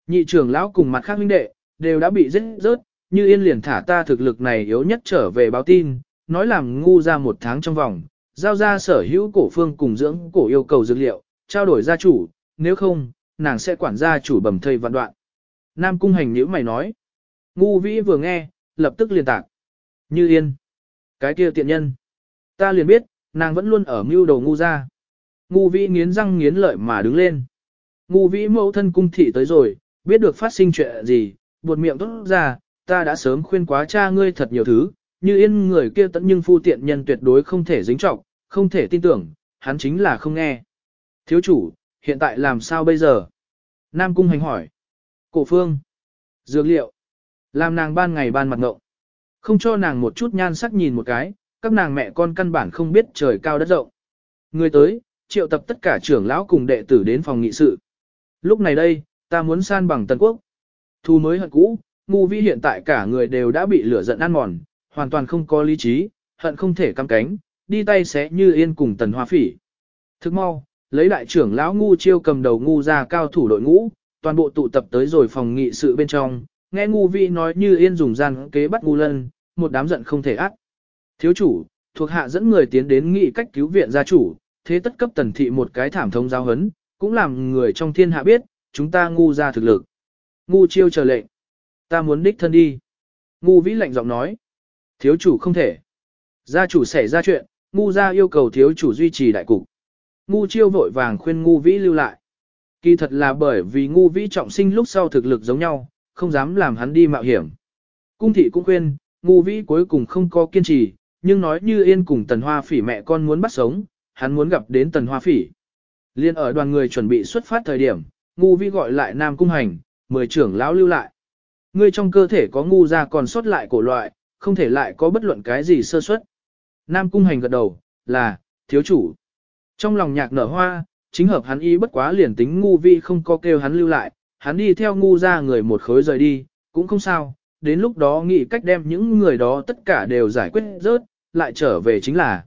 Nhị trưởng lão cùng mặt khác huynh đệ, đều đã bị giết rớt, như yên liền thả ta thực lực này yếu nhất trở về báo tin, nói làm ngu ra một tháng trong vòng, giao ra sở hữu cổ phương cùng dưỡng cổ yêu cầu dược liệu, trao đổi gia chủ, nếu không, nàng sẽ quản gia chủ bầm thây vạn đoạn. Nam cung hành nhữ mày nói. Ngu vĩ vừa nghe, lập tức liền tạc. Như yên. Cái kia tiện nhân. Ta liền biết, nàng vẫn luôn ở mưu đầu ngu ra. Ngu vĩ nghiến răng nghiến lợi mà đứng lên. Ngu vĩ mẫu thân cung thị tới rồi, biết được phát sinh chuyện gì, buột miệng tốt ra, ta đã sớm khuyên quá cha ngươi thật nhiều thứ, như yên người kia tận nhưng phu tiện nhân tuyệt đối không thể dính trọng, không thể tin tưởng, hắn chính là không nghe. Thiếu chủ, hiện tại làm sao bây giờ? Nam cung hành hỏi. Cổ phương. Dược liệu. Làm nàng ban ngày ban mặt ngộng. Không cho nàng một chút nhan sắc nhìn một cái, các nàng mẹ con căn bản không biết trời cao đất rộng. Người tới, triệu tập tất cả trưởng lão cùng đệ tử đến phòng nghị sự. Lúc này đây, ta muốn san bằng Tân Quốc. Thu mới hận cũ, ngu vi hiện tại cả người đều đã bị lửa giận ăn mòn, hoàn toàn không có lý trí, hận không thể cắm cánh, đi tay sẽ như yên cùng tần hoa phỉ. Thức mau, lấy đại trưởng lão ngu chiêu cầm đầu ngu ra cao thủ đội ngũ, toàn bộ tụ tập tới rồi phòng nghị sự bên trong, nghe ngu vi nói như yên dùng gian kế bắt ngu lân, một đám giận không thể ác. Thiếu chủ, thuộc hạ dẫn người tiến đến nghị cách cứu viện gia chủ, thế tất cấp tần thị một cái thảm thông giao hấn, cũng làm người trong thiên hạ biết, chúng ta ngu ra thực lực. Ngu chiêu chờ lệnh. Ta muốn đích thân đi. Ngu vĩ lạnh giọng nói. Thiếu chủ không thể. Gia chủ xảy ra chuyện, ngu ra yêu cầu thiếu chủ duy trì đại cục. Ngu chiêu vội vàng khuyên ngu vĩ lưu lại. Kỳ thật là bởi vì ngu vĩ trọng sinh lúc sau thực lực giống nhau, không dám làm hắn đi mạo hiểm. Cung thị cũng khuyên, ngu vĩ cuối cùng không có kiên trì, nhưng nói như yên cùng tần hoa phỉ mẹ con muốn bắt sống, hắn muốn gặp đến tần hoa phỉ. Liên ở đoàn người chuẩn bị xuất phát thời điểm, ngu vĩ gọi lại nam cung hành, mười trưởng lão lưu lại. Ngươi trong cơ thể có ngu ra còn sót lại cổ loại, không thể lại có bất luận cái gì sơ suất. Nam cung hành gật đầu, là, thiếu chủ. Trong lòng nhạc nở hoa, chính hợp hắn ý bất quá liền tính ngu vi không có kêu hắn lưu lại, hắn đi theo ngu ra người một khối rời đi, cũng không sao, đến lúc đó nghĩ cách đem những người đó tất cả đều giải quyết rớt, lại trở về chính là.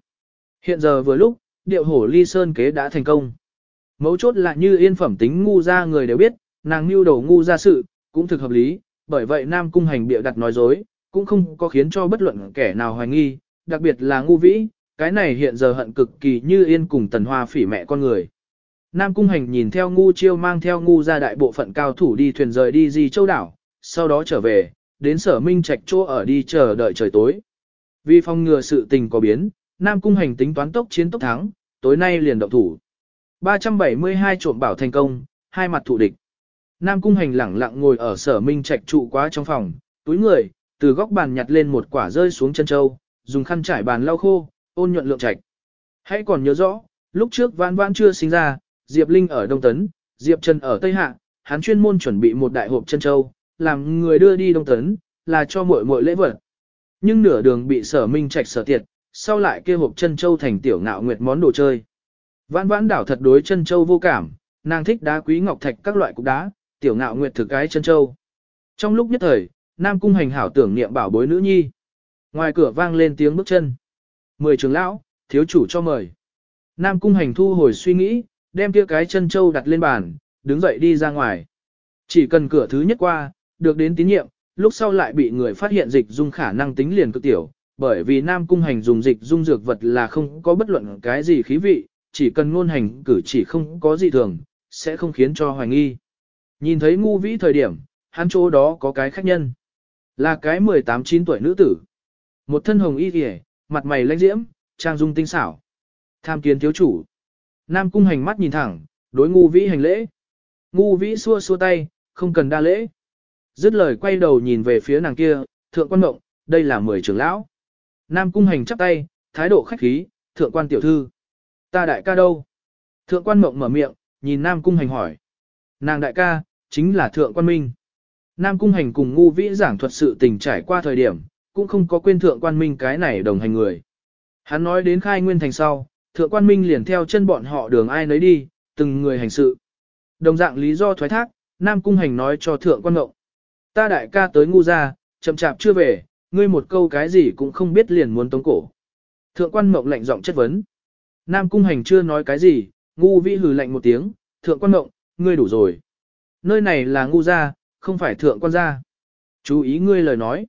Hiện giờ vừa lúc, điệu hổ ly sơn kế đã thành công. Mấu chốt là như yên phẩm tính ngu ra người đều biết, nàng mưu đầu ngu ra sự, cũng thực hợp lý, bởi vậy Nam Cung hành bịa đặt nói dối, cũng không có khiến cho bất luận kẻ nào hoài nghi, đặc biệt là ngu vĩ, cái này hiện giờ hận cực kỳ như yên cùng tần hoa phỉ mẹ con người. Nam Cung Hành nhìn theo ngu chiêu mang theo ngu ra đại bộ phận cao thủ đi thuyền rời đi di châu đảo, sau đó trở về, đến sở minh trạch chỗ ở đi chờ đợi trời tối. Vì phòng ngừa sự tình có biến, Nam Cung Hành tính toán tốc chiến tốc thắng, tối nay liền động thủ. 372 trộm bảo thành công, hai mặt thủ địch. Nam Cung Hành lẳng lặng ngồi ở sở minh trạch trụ quá trong phòng, túi người, từ góc bàn nhặt lên một quả rơi xuống chân châu, dùng khăn trải bàn lau khô, ôn nhuận lượng trạch. Hãy còn nhớ rõ, lúc trước vãn vãn chưa sinh ra, Diệp Linh ở Đông Tấn, Diệp Trần ở Tây Hạ, hắn chuyên môn chuẩn bị một đại hộp chân châu, làm người đưa đi Đông Tấn, là cho muội muội lễ vật. Nhưng nửa đường bị sở minh trạch sở tiệt, sau lại kia hộp chân châu thành tiểu ngạo nguyệt món đồ chơi. Vãn vãn đảo thật đối chân châu vô cảm, nàng thích đá quý ngọc thạch các loại cục đá, tiểu ngạo nguyệt thực cái chân châu. Trong lúc nhất thời, Nam Cung hành hảo tưởng niệm bảo bối nữ nhi. Ngoài cửa vang lên tiếng bước chân. Mười trưởng lão, thiếu chủ cho mời. Nam Cung hành thu hồi suy nghĩ, đem kia cái chân châu đặt lên bàn, đứng dậy đi ra ngoài. Chỉ cần cửa thứ nhất qua, được đến tín nhiệm, lúc sau lại bị người phát hiện dịch dung khả năng tính liền cực tiểu, bởi vì Nam Cung hành dùng dịch dung dược vật là không có bất luận cái gì khí vị, chỉ cần ngôn hành cử chỉ không có gì thường, sẽ không khiến cho hoài nghi. Nhìn thấy ngu vĩ thời điểm, hắn chỗ đó có cái khách nhân. Là cái 18-9 tuổi nữ tử. Một thân hồng y kìa, mặt mày lãnh diễm, trang dung tinh xảo. Tham kiến thiếu chủ. Nam cung hành mắt nhìn thẳng, đối ngu vĩ hành lễ. Ngu vĩ xua xua tay, không cần đa lễ. Dứt lời quay đầu nhìn về phía nàng kia, thượng quan mộng, đây là mười trưởng lão. Nam cung hành chắp tay, thái độ khách khí, thượng quan tiểu thư. Ta đại ca đâu? Thượng quan mộng mở miệng, nhìn Nam cung hành hỏi. Nàng đại ca, chính là thượng quan minh. Nam cung hành cùng ngu vĩ giảng thuật sự tình trải qua thời điểm, cũng không có quên thượng quan minh cái này đồng hành người. Hắn nói đến khai nguyên thành sau, thượng quan minh liền theo chân bọn họ đường ai nấy đi, từng người hành sự. Đồng dạng lý do thoái thác, Nam cung hành nói cho thượng quan ngộng. Ta đại ca tới ngu ra, chậm chạp chưa về, ngươi một câu cái gì cũng không biết liền muốn tống cổ. Thượng quan mộng lạnh giọng chất vấn. Nam cung hành chưa nói cái gì, ngu vĩ hừ lạnh một tiếng, thượng quan mộng, ngươi đủ rồi. Nơi này là ngu gia, không phải thượng quan gia. Chú ý ngươi lời nói.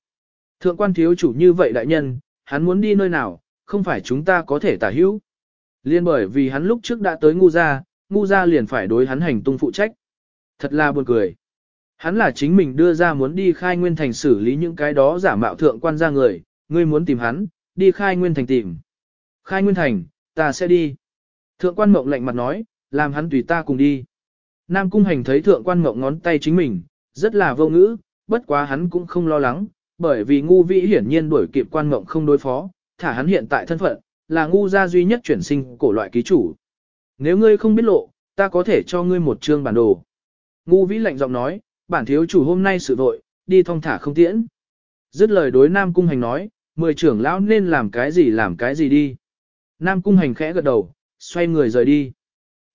Thượng quan thiếu chủ như vậy đại nhân, hắn muốn đi nơi nào, không phải chúng ta có thể tả hữu. Liên bởi vì hắn lúc trước đã tới ngu gia, ngu gia liền phải đối hắn hành tung phụ trách. Thật là buồn cười. Hắn là chính mình đưa ra muốn đi khai nguyên thành xử lý những cái đó giả mạo thượng quan gia người, ngươi muốn tìm hắn, đi khai nguyên thành tìm. Khai nguyên thành, ta sẽ đi. Thượng quan mộng lạnh mặt nói, làm hắn tùy ta cùng đi. Nam cung hành thấy thượng quan mộng ngón tay chính mình, rất là vô ngữ, bất quá hắn cũng không lo lắng, bởi vì ngu vĩ hiển nhiên đuổi kịp quan mộng không đối phó, thả hắn hiện tại thân phận, là ngu gia duy nhất chuyển sinh cổ loại ký chủ. Nếu ngươi không biết lộ, ta có thể cho ngươi một chương bản đồ. Ngu vĩ lạnh giọng nói, bản thiếu chủ hôm nay sự vội, đi thong thả không tiễn. Dứt lời đối Nam Cung Hành nói, mười trưởng lão nên làm cái gì làm cái gì đi. Nam Cung Hành khẽ gật đầu, xoay người rời đi.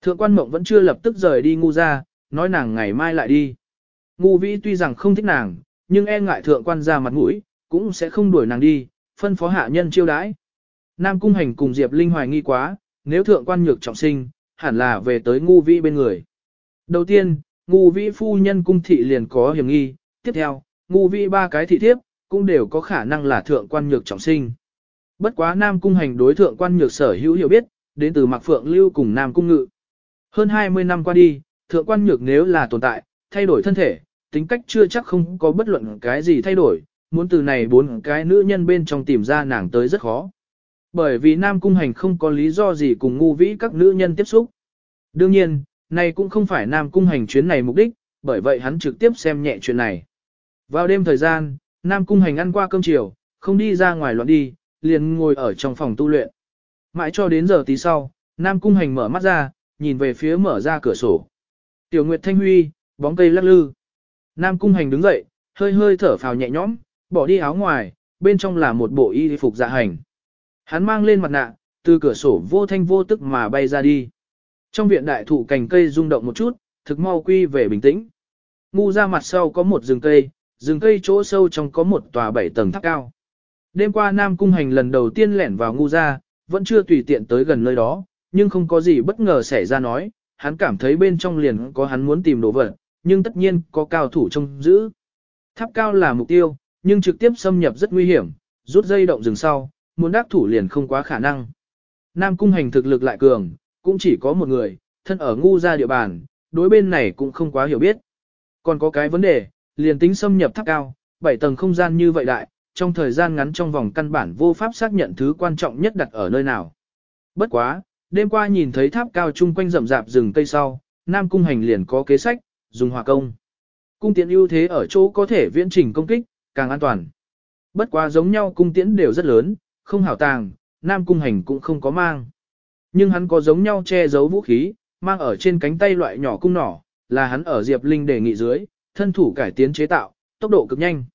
Thượng quan mộng vẫn chưa lập tức rời đi ngu ra, nói nàng ngày mai lại đi. Ngu vĩ tuy rằng không thích nàng, nhưng e ngại thượng quan ra mặt mũi, cũng sẽ không đuổi nàng đi, phân phó hạ nhân chiêu đãi. Nam cung hành cùng Diệp Linh hoài nghi quá, nếu thượng quan nhược trọng sinh, hẳn là về tới ngu vĩ bên người. Đầu tiên, ngu vĩ phu nhân cung thị liền có hiểm nghi, tiếp theo, ngu vĩ ba cái thị thiếp, cũng đều có khả năng là thượng quan nhược trọng sinh. Bất quá Nam cung hành đối thượng quan nhược sở hữu hiểu biết, đến từ Mạc Phượng Lưu cùng Nam cung ngự. Hơn 20 năm qua đi, thượng quan nhược nếu là tồn tại, thay đổi thân thể, tính cách chưa chắc không có bất luận cái gì thay đổi, muốn từ này bốn cái nữ nhân bên trong tìm ra nàng tới rất khó. Bởi vì Nam Cung Hành không có lý do gì cùng ngu vĩ các nữ nhân tiếp xúc. Đương nhiên, này cũng không phải Nam Cung Hành chuyến này mục đích, bởi vậy hắn trực tiếp xem nhẹ chuyện này. Vào đêm thời gian, Nam Cung Hành ăn qua cơm chiều, không đi ra ngoài loạn đi, liền ngồi ở trong phòng tu luyện. Mãi cho đến giờ tí sau, Nam Cung Hành mở mắt ra, nhìn về phía mở ra cửa sổ. Tiểu Nguyệt Thanh Huy, bóng cây lắc lư. Nam Cung Hành đứng dậy, hơi hơi thở phào nhẹ nhõm, bỏ đi áo ngoài, bên trong là một bộ y phục dạ hành. Hắn mang lên mặt nạ, từ cửa sổ vô thanh vô tức mà bay ra đi. Trong viện đại thụ cành cây rung động một chút, thực mau quy về bình tĩnh. Ngu ra mặt sau có một rừng cây, rừng cây chỗ sâu trong có một tòa bảy tầng tháp cao. Đêm qua Nam Cung Hành lần đầu tiên lẻn vào ngu ra, vẫn chưa tùy tiện tới gần nơi đó, nhưng không có gì bất ngờ xảy ra nói, hắn cảm thấy bên trong liền có hắn muốn tìm đồ vật, nhưng tất nhiên có cao thủ trông giữ. Tháp cao là mục tiêu, nhưng trực tiếp xâm nhập rất nguy hiểm, rút dây động rừng sau, muốn đắc thủ liền không quá khả năng. Nam cung hành thực lực lại cường, cũng chỉ có một người, thân ở ngu ra địa bàn, đối bên này cũng không quá hiểu biết. Còn có cái vấn đề, liền tính xâm nhập tháp cao, 7 tầng không gian như vậy đại, trong thời gian ngắn trong vòng căn bản vô pháp xác nhận thứ quan trọng nhất đặt ở nơi nào. Bất quá, đêm qua nhìn thấy tháp cao chung quanh rậm rạp rừng cây sau, Nam Cung Hành liền có kế sách, dùng hỏa công. Cung tiễn ưu thế ở chỗ có thể viễn trình công kích, càng an toàn. Bất quá giống nhau cung tiễn đều rất lớn, không hảo tàng, Nam Cung Hành cũng không có mang. Nhưng hắn có giống nhau che giấu vũ khí, mang ở trên cánh tay loại nhỏ cung nỏ, là hắn ở Diệp Linh đề nghị dưới, thân thủ cải tiến chế tạo, tốc độ cực nhanh.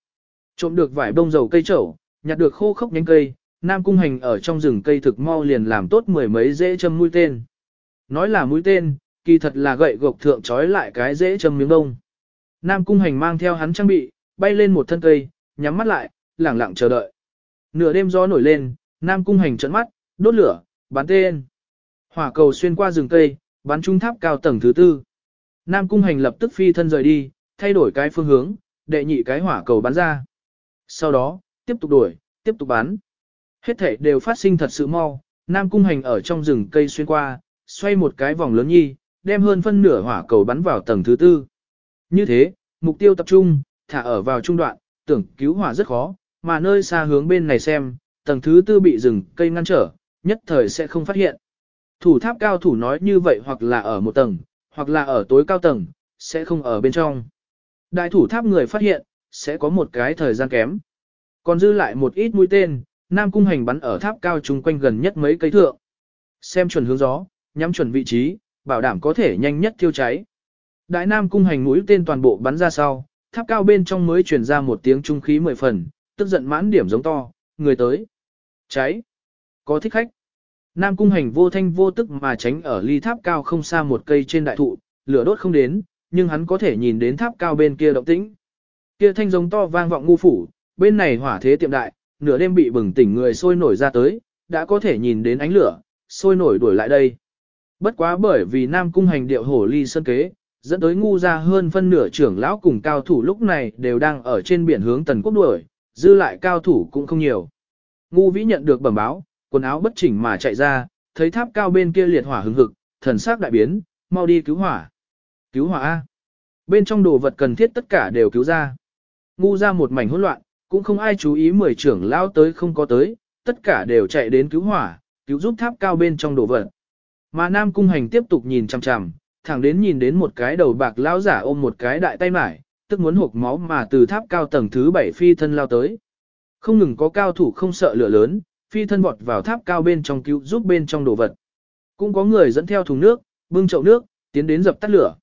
Trộm được vải bông dầu cây trầu, nhặt được khô khốc nhánh cây, Nam Cung Hành ở trong rừng cây thực mau liền làm tốt mười mấy dễ châm mũi tên. Nói là mũi tên, kỳ thật là gậy gộc thượng trói lại cái dễ châm miếng đông. Nam Cung Hành mang theo hắn trang bị, bay lên một thân cây, nhắm mắt lại, lẳng lặng chờ đợi. Nửa đêm gió nổi lên, Nam Cung Hành trợn mắt, đốt lửa, bắn tên. Hỏa cầu xuyên qua rừng cây, bắn trung tháp cao tầng thứ tư. Nam Cung Hành lập tức phi thân rời đi, thay đổi cái phương hướng, đệ nhị cái hỏa cầu bắn ra. Sau đó, tiếp tục đuổi, tiếp tục bắn. Hết thể đều phát sinh thật sự mau, Nam Cung Hành ở trong rừng cây xuyên qua, xoay một cái vòng lớn nhi, đem hơn phân nửa hỏa cầu bắn vào tầng thứ tư. Như thế, mục tiêu tập trung, thả ở vào trung đoạn, tưởng cứu hỏa rất khó, mà nơi xa hướng bên này xem, tầng thứ tư bị rừng cây ngăn trở, nhất thời sẽ không phát hiện. Thủ tháp cao thủ nói như vậy hoặc là ở một tầng, hoặc là ở tối cao tầng, sẽ không ở bên trong. Đại thủ tháp người phát hiện, sẽ có một cái thời gian kém. Còn dư lại một ít mũi tên, Nam Cung Hành bắn ở tháp cao chung quanh gần nhất mấy cây thượng. Xem chuẩn hướng gió, nhắm chuẩn vị trí, bảo đảm có thể nhanh nhất thiêu cháy. Đại Nam Cung Hành mũi tên toàn bộ bắn ra sau, tháp cao bên trong mới truyền ra một tiếng trung khí mười phần, tức giận mãn điểm giống to, người tới. Cháy. Có thích khách. Nam Cung Hành vô thanh vô tức mà tránh ở ly tháp cao không xa một cây trên đại thụ, lửa đốt không đến, nhưng hắn có thể nhìn đến tháp cao bên kia động tĩnh. Kia thanh giống to vang vọng ngu phủ, bên này hỏa thế tiệm đại, nửa đêm bị bừng tỉnh người sôi nổi ra tới, đã có thể nhìn đến ánh lửa, sôi nổi đuổi lại đây. Bất quá bởi vì Nam Cung hành điệu hổ ly sơn kế, dẫn tới ngu ra hơn phân nửa trưởng lão cùng cao thủ lúc này đều đang ở trên biển hướng tần quốc đuổi, dư lại cao thủ cũng không nhiều. Ngu vĩ nhận được bẩm báo, quần áo bất chỉnh mà chạy ra, thấy tháp cao bên kia liệt hỏa hứng hực, thần sắc đại biến, mau đi cứu hỏa. Cứu hỏa A. Bên trong đồ vật cần thiết tất cả đều cứu ra. Ngu ra một mảnh hỗn loạn, cũng không ai chú ý mười trưởng lão tới không có tới, tất cả đều chạy đến cứu hỏa, cứu giúp tháp cao bên trong đồ vật. Mà Nam Cung Hành tiếp tục nhìn chằm chằm, thẳng đến nhìn đến một cái đầu bạc lão giả ôm một cái đại tay mải, tức muốn hộp máu mà từ tháp cao tầng thứ bảy phi thân lao tới. Không ngừng có cao thủ không sợ lửa lớn, phi thân vọt vào tháp cao bên trong cứu giúp bên trong đồ vật. Cũng có người dẫn theo thùng nước, bưng chậu nước, tiến đến dập tắt lửa.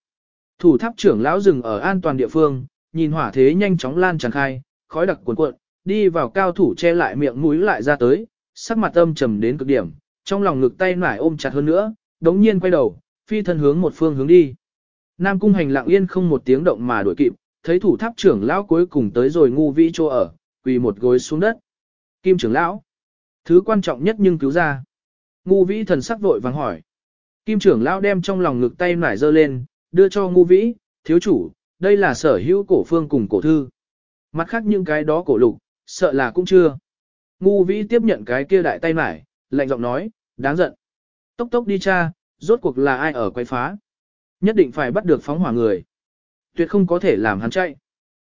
Thủ tháp trưởng lão dừng ở an toàn địa phương, nhìn hỏa thế nhanh chóng lan tràn khai, khói đặc cuồn cuộn, đi vào cao thủ che lại miệng mũi lại ra tới, sắc mặt âm trầm đến cực điểm, trong lòng ngực tay nải ôm chặt hơn nữa, đống nhiên quay đầu, phi thân hướng một phương hướng đi. Nam cung hành lặng yên không một tiếng động mà đuổi kịp, thấy thủ tháp trưởng lão cuối cùng tới rồi ngu vĩ chỗ ở, quỳ một gối xuống đất. Kim trưởng lão, thứ quan trọng nhất nhưng cứu ra. Ngu vĩ thần sắc vội vàng hỏi. Kim trưởng lão đem trong lòng ngực tay nải giơ lên, đưa cho ngu vĩ, thiếu chủ, đây là sở hữu cổ phương cùng cổ thư. Mặt khác những cái đó cổ lục, sợ là cũng chưa. Ngu vĩ tiếp nhận cái kia đại tay nải, lạnh giọng nói, đáng giận. Tốc tốc đi cha, rốt cuộc là ai ở quay phá. Nhất định phải bắt được phóng hỏa người. Tuyệt không có thể làm hắn chạy.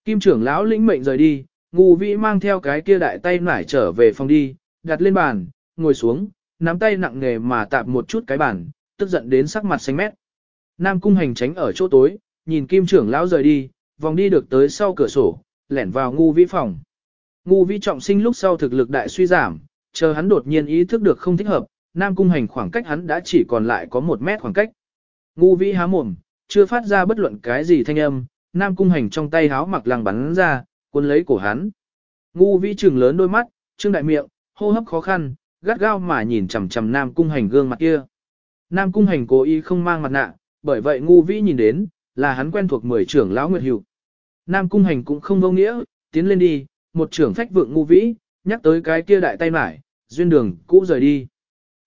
Kim trưởng lão lĩnh mệnh rời đi, ngu vĩ mang theo cái kia đại tay nải trở về phòng đi, đặt lên bàn, ngồi xuống, nắm tay nặng nghề mà tạp một chút cái bàn, tức giận đến sắc mặt xanh mét. Nam cung hành tránh ở chỗ tối, nhìn kim trưởng lão rời đi, vòng đi được tới sau cửa sổ, lẻn vào ngu vĩ phòng. Ngu vĩ trọng sinh lúc sau thực lực đại suy giảm, chờ hắn đột nhiên ý thức được không thích hợp, Nam cung hành khoảng cách hắn đã chỉ còn lại có một mét khoảng cách. Ngu vĩ há mồm, chưa phát ra bất luận cái gì thanh âm, Nam cung hành trong tay háo mặc lăng bắn ra, cuốn lấy cổ hắn. Ngu vĩ trừng lớn đôi mắt, trương đại miệng, hô hấp khó khăn, gắt gao mà nhìn chằm chằm Nam cung hành gương mặt kia. Nam cung hành cố ý không mang mặt nạ, bởi vậy ngu vĩ nhìn đến, là hắn quen thuộc mười trưởng lão Nguyệt Hữu. Nam cung hành cũng không vô nghĩa, tiến lên đi, một trưởng phách vượng ngu vĩ, nhắc tới cái kia đại tay mải, duyên đường cũ rời đi.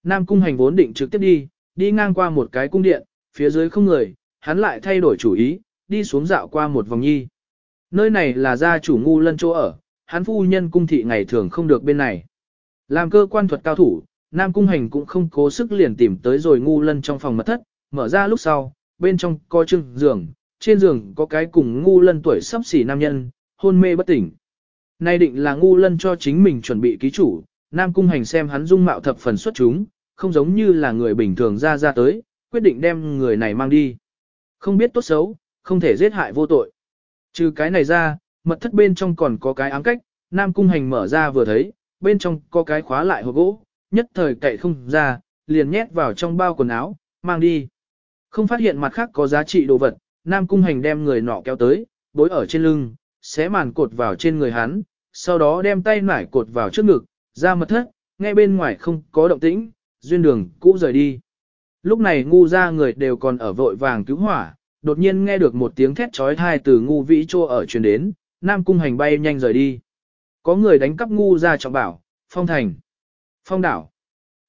Nam cung hành vốn định trực tiếp đi, đi ngang qua một cái cung điện, phía dưới không người, hắn lại thay đổi chủ ý, đi xuống dạo qua một vòng nhi. Nơi này là gia chủ ngu lân chỗ ở, hắn phu nhân cung thị ngày thường không được bên này. Làm cơ quan thuật cao thủ, Nam cung hành cũng không cố sức liền tìm tới rồi ngu lân trong phòng mật thất, mở ra lúc sau, bên trong có trưng giường, trên giường có cái cùng ngu lân tuổi sắp xỉ nam nhân, hôn mê bất tỉnh. Nay định là ngu lân cho chính mình chuẩn bị ký chủ, nam cung hành xem hắn dung mạo thập phần xuất chúng, không giống như là người bình thường ra ra tới, quyết định đem người này mang đi. Không biết tốt xấu, không thể giết hại vô tội. Trừ cái này ra, mật thất bên trong còn có cái ám cách, nam cung hành mở ra vừa thấy, bên trong có cái khóa lại hộp gỗ, nhất thời cậy không ra, liền nhét vào trong bao quần áo, mang đi. Không phát hiện mặt khác có giá trị đồ vật, nam cung hành đem người nọ kéo tới, bối ở trên lưng, xé màn cột vào trên người hắn, sau đó đem tay nải cột vào trước ngực, ra mật thất, ngay bên ngoài không có động tĩnh, duyên đường cũ rời đi. Lúc này ngu ra người đều còn ở vội vàng cứu hỏa, đột nhiên nghe được một tiếng thét trói thai từ ngu vĩ trô ở truyền đến, nam cung hành bay nhanh rời đi. Có người đánh cắp ngu ra trọng bảo, phong thành, phong đảo.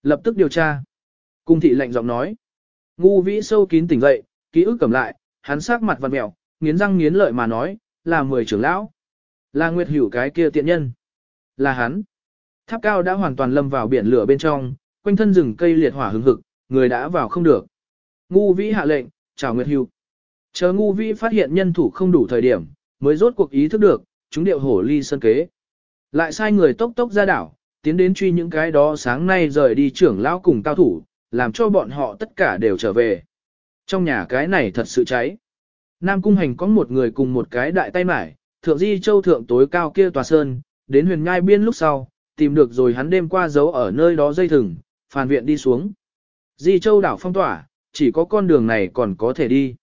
Lập tức điều tra. Cung thị lạnh giọng nói. Ngu vĩ sâu kín tỉnh dậy, ký ức cầm lại, hắn sắc mặt vặn mẹo, nghiến răng nghiến lợi mà nói, là mười trưởng lão. Là nguyệt hữu cái kia tiện nhân. Là hắn. Tháp cao đã hoàn toàn lâm vào biển lửa bên trong, quanh thân rừng cây liệt hỏa hứng hực, người đã vào không được. Ngu vĩ hạ lệnh, chào nguyệt Hưu. Chờ ngu vĩ phát hiện nhân thủ không đủ thời điểm, mới rốt cuộc ý thức được, chúng điệu hổ ly sân kế. Lại sai người tốc tốc ra đảo, tiến đến truy những cái đó sáng nay rời đi trưởng lão cùng cao thủ, làm cho bọn họ tất cả đều trở về. Trong nhà cái này thật sự cháy. Nam Cung Hành có một người cùng một cái đại tay mải, thượng di châu thượng tối cao kia tòa sơn, đến huyền nhai biên lúc sau, tìm được rồi hắn đêm qua giấu ở nơi đó dây thừng, phàn viện đi xuống. Di châu đảo phong tỏa, chỉ có con đường này còn có thể đi.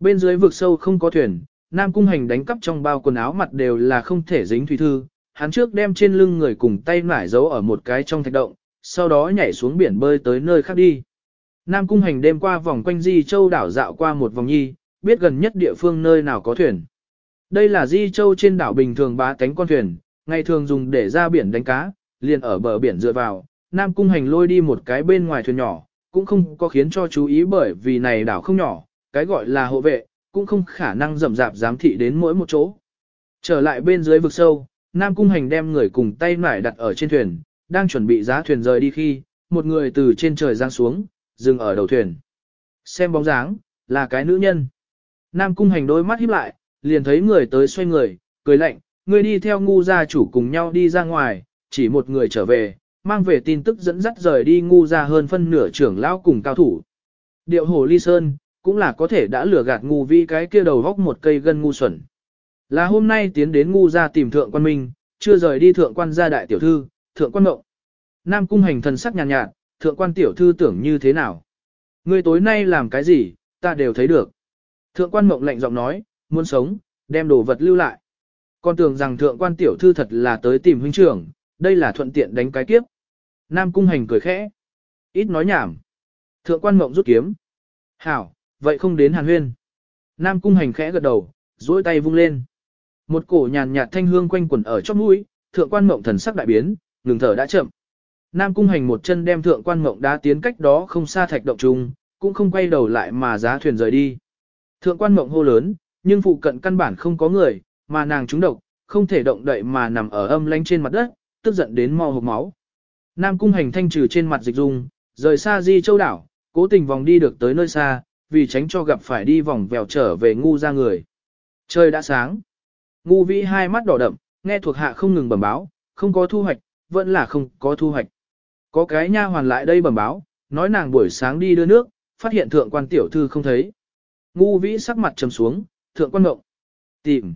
Bên dưới vực sâu không có thuyền, Nam Cung Hành đánh cắp trong bao quần áo mặt đều là không thể dính thủy thư, hắn trước đem trên lưng người cùng tay nải giấu ở một cái trong thạch động, sau đó nhảy xuống biển bơi tới nơi khác đi. Nam Cung Hành đêm qua vòng quanh Di Châu đảo dạo qua một vòng nhi, biết gần nhất địa phương nơi nào có thuyền. Đây là Di Châu trên đảo bình thường bá tánh con thuyền, ngày thường dùng để ra biển đánh cá, liền ở bờ biển dựa vào, Nam Cung Hành lôi đi một cái bên ngoài thuyền nhỏ, cũng không có khiến cho chú ý bởi vì này đảo không nhỏ, cái gọi là hộ vệ, cũng không khả năng rậm rạp giám thị đến mỗi một chỗ. Trở lại bên dưới vực sâu, Nam Cung Hành đem người cùng tay nải đặt ở trên thuyền, đang chuẩn bị giá thuyền rời đi khi, một người từ trên trời giáng xuống, dừng ở đầu thuyền. Xem bóng dáng, là cái nữ nhân. Nam Cung Hành đôi mắt híp lại, liền thấy người tới xoay người, cười lạnh, người đi theo ngu gia chủ cùng nhau đi ra ngoài, chỉ một người trở về, mang về tin tức dẫn dắt rời đi ngu ra hơn phân nửa trưởng lão cùng cao thủ. Điệu hồ ly sơn, cũng là có thể đã lừa gạt ngu vi cái kia đầu góc một cây gân ngu xuẩn. Là hôm nay tiến đến ngu ra tìm thượng quan minh, chưa rời đi thượng quan gia đại tiểu thư, thượng quan mộng. Nam cung hành thần sắc nhàn nhạt, nhạt, thượng quan tiểu thư tưởng như thế nào. Ngươi tối nay làm cái gì, ta đều thấy được. Thượng quan mộng lạnh giọng nói, muốn sống, đem đồ vật lưu lại. Con tưởng rằng thượng quan tiểu thư thật là tới tìm huynh trưởng, đây là thuận tiện đánh cái kiếp. Nam cung hành cười khẽ. Ít nói nhảm. Thượng quan mộng rút kiếm. Hảo, vậy không đến hàn huyên. Nam cung hành khẽ gật đầu, duỗi tay vung lên. Một cổ nhàn nhạt thanh hương quanh quẩn ở chóp mũi, thượng quan mộng thần sắc đại biến, ngừng thở đã chậm. Nam cung hành một chân đem thượng quan mộng đá tiến cách đó không xa thạch động trùng, cũng không quay đầu lại mà giá thuyền rời đi. Thượng quan mộng hô lớn, nhưng phụ cận căn bản không có người, mà nàng trúng độc, không thể động đậy mà nằm ở âm lanh trên mặt đất, tức giận đến mò hộp máu. Nam cung hành thanh trừ trên mặt dịch dung, rời xa di châu đảo, cố tình vòng đi được tới nơi xa, vì tránh cho gặp phải đi vòng vèo trở về ngu ra người. Trời đã sáng. Ngu vĩ hai mắt đỏ đậm, nghe thuộc hạ không ngừng bẩm báo, không có thu hoạch, vẫn là không có thu hoạch. Có cái nha hoàn lại đây bẩm báo, nói nàng buổi sáng đi đưa nước, phát hiện thượng quan tiểu thư không thấy. Ngu vĩ sắc mặt trầm xuống, thượng quan ngộng. Tìm.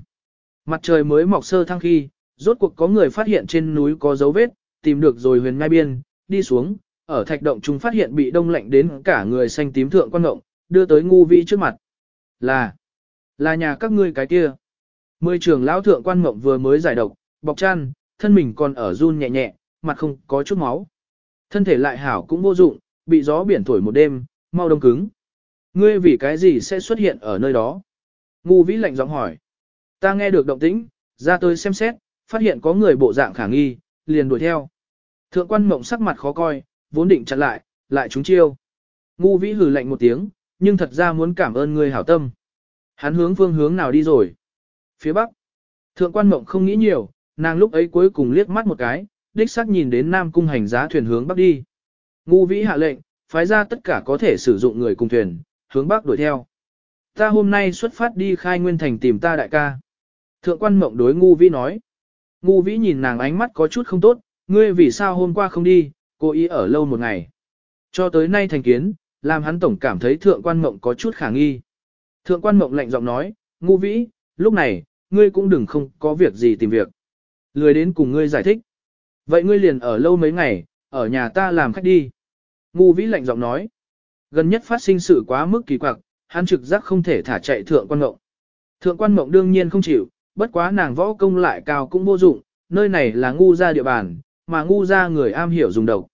Mặt trời mới mọc sơ thăng khi, rốt cuộc có người phát hiện trên núi có dấu vết, tìm được rồi huyền ngai biên, đi xuống, ở thạch động chúng phát hiện bị đông lạnh đến cả người xanh tím thượng quan ngộng, đưa tới ngu vĩ trước mặt. Là, là nhà các ngươi cái kia. Mười trường lão thượng quan ngộng vừa mới giải độc, bọc chăn, thân mình còn ở run nhẹ nhẹ, mặt không có chút máu. Thân thể lại hảo cũng vô dụng, bị gió biển thổi một đêm, mau đông cứng. Ngươi vì cái gì sẽ xuất hiện ở nơi đó? Ngu vĩ lạnh giọng hỏi. Ta nghe được động tĩnh, ra tôi xem xét, phát hiện có người bộ dạng khả nghi, liền đuổi theo. Thượng quan mộng sắc mặt khó coi, vốn định chặn lại, lại trúng chiêu. Ngu vĩ hừ lạnh một tiếng, nhưng thật ra muốn cảm ơn người hảo tâm. Hắn hướng phương hướng nào đi rồi? Phía bắc. Thượng quan mộng không nghĩ nhiều, nàng lúc ấy cuối cùng liếc mắt một cái, đích xác nhìn đến Nam Cung hành giá thuyền hướng bắc đi. Ngu vĩ hạ lệnh, phái ra tất cả có thể sử dụng người cùng thuyền, hướng bắc đuổi theo. Ta hôm nay xuất phát đi khai nguyên thành tìm ta đại ca. Thượng quan mộng đối ngu vĩ nói. Ngu vĩ nhìn nàng ánh mắt có chút không tốt, ngươi vì sao hôm qua không đi, cố ý ở lâu một ngày. Cho tới nay thành kiến, làm hắn tổng cảm thấy thượng quan mộng có chút khả nghi. Thượng quan mộng lạnh giọng nói, ngu vĩ, lúc này, ngươi cũng đừng không có việc gì tìm việc. Lười đến cùng ngươi giải thích. Vậy ngươi liền ở lâu mấy ngày, ở nhà ta làm khách đi. Ngu vĩ lạnh giọng nói. Gần nhất phát sinh sự quá mức kỳ quặc, hắn trực giác không thể thả chạy thượng quan mộng. Thượng quan mộng đương nhiên không chịu, bất quá nàng võ công lại cao cũng vô dụng, nơi này là ngu gia địa bàn, mà ngu gia người am hiểu dùng độc.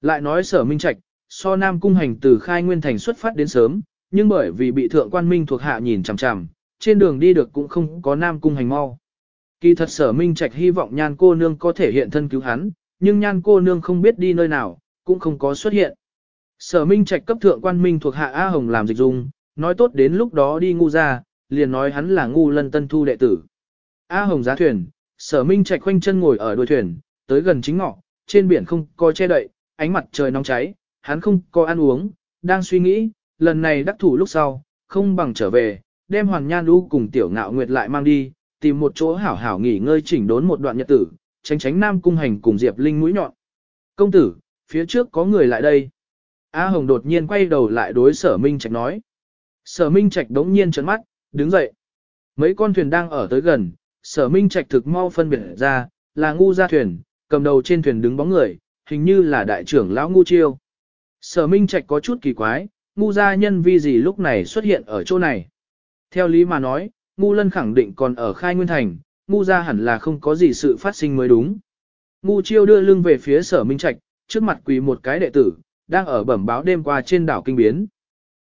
Lại nói sở minh trạch, so nam cung hành từ khai nguyên thành xuất phát đến sớm, nhưng bởi vì bị thượng quan minh thuộc hạ nhìn chằm chằm, trên đường đi được cũng không có nam cung hành mau. Kỳ thật sở minh trạch hy vọng nhan cô nương có thể hiện thân cứu hắn, nhưng nhan cô nương không biết đi nơi nào, cũng không có xuất hiện. Sở minh trạch cấp thượng quan minh thuộc hạ A Hồng làm dịch dung, nói tốt đến lúc đó đi ngu ra, liền nói hắn là ngu lân tân thu đệ tử. A Hồng giá thuyền, sở minh trạch khoanh chân ngồi ở đuôi thuyền, tới gần chính ngọ, trên biển không có che đậy, ánh mặt trời nóng cháy, hắn không có ăn uống, đang suy nghĩ, lần này đắc thủ lúc sau, không bằng trở về, đem Hoàng Nhan Lu cùng Tiểu Ngạo Nguyệt lại mang đi, tìm một chỗ hảo hảo nghỉ ngơi chỉnh đốn một đoạn nhật tử, tránh tránh Nam Cung Hành cùng Diệp Linh mũi nhọn. Công tử, phía trước có người lại đây. A Hồng đột nhiên quay đầu lại đối sở Minh Trạch nói. Sở Minh Trạch đống nhiên trấn mắt, đứng dậy. Mấy con thuyền đang ở tới gần, sở Minh Trạch thực mau phân biệt ra, là ngu ra thuyền, cầm đầu trên thuyền đứng bóng người, hình như là đại trưởng lão ngu chiêu. Sở Minh Trạch có chút kỳ quái, ngu gia nhân vi gì lúc này xuất hiện ở chỗ này. Theo lý mà nói, ngu lân khẳng định còn ở khai nguyên thành, ngu gia hẳn là không có gì sự phát sinh mới đúng. Ngu chiêu đưa lưng về phía sở Minh Trạch, trước mặt quỳ một cái đệ tử, đang ở bẩm báo đêm qua trên đảo kinh biến.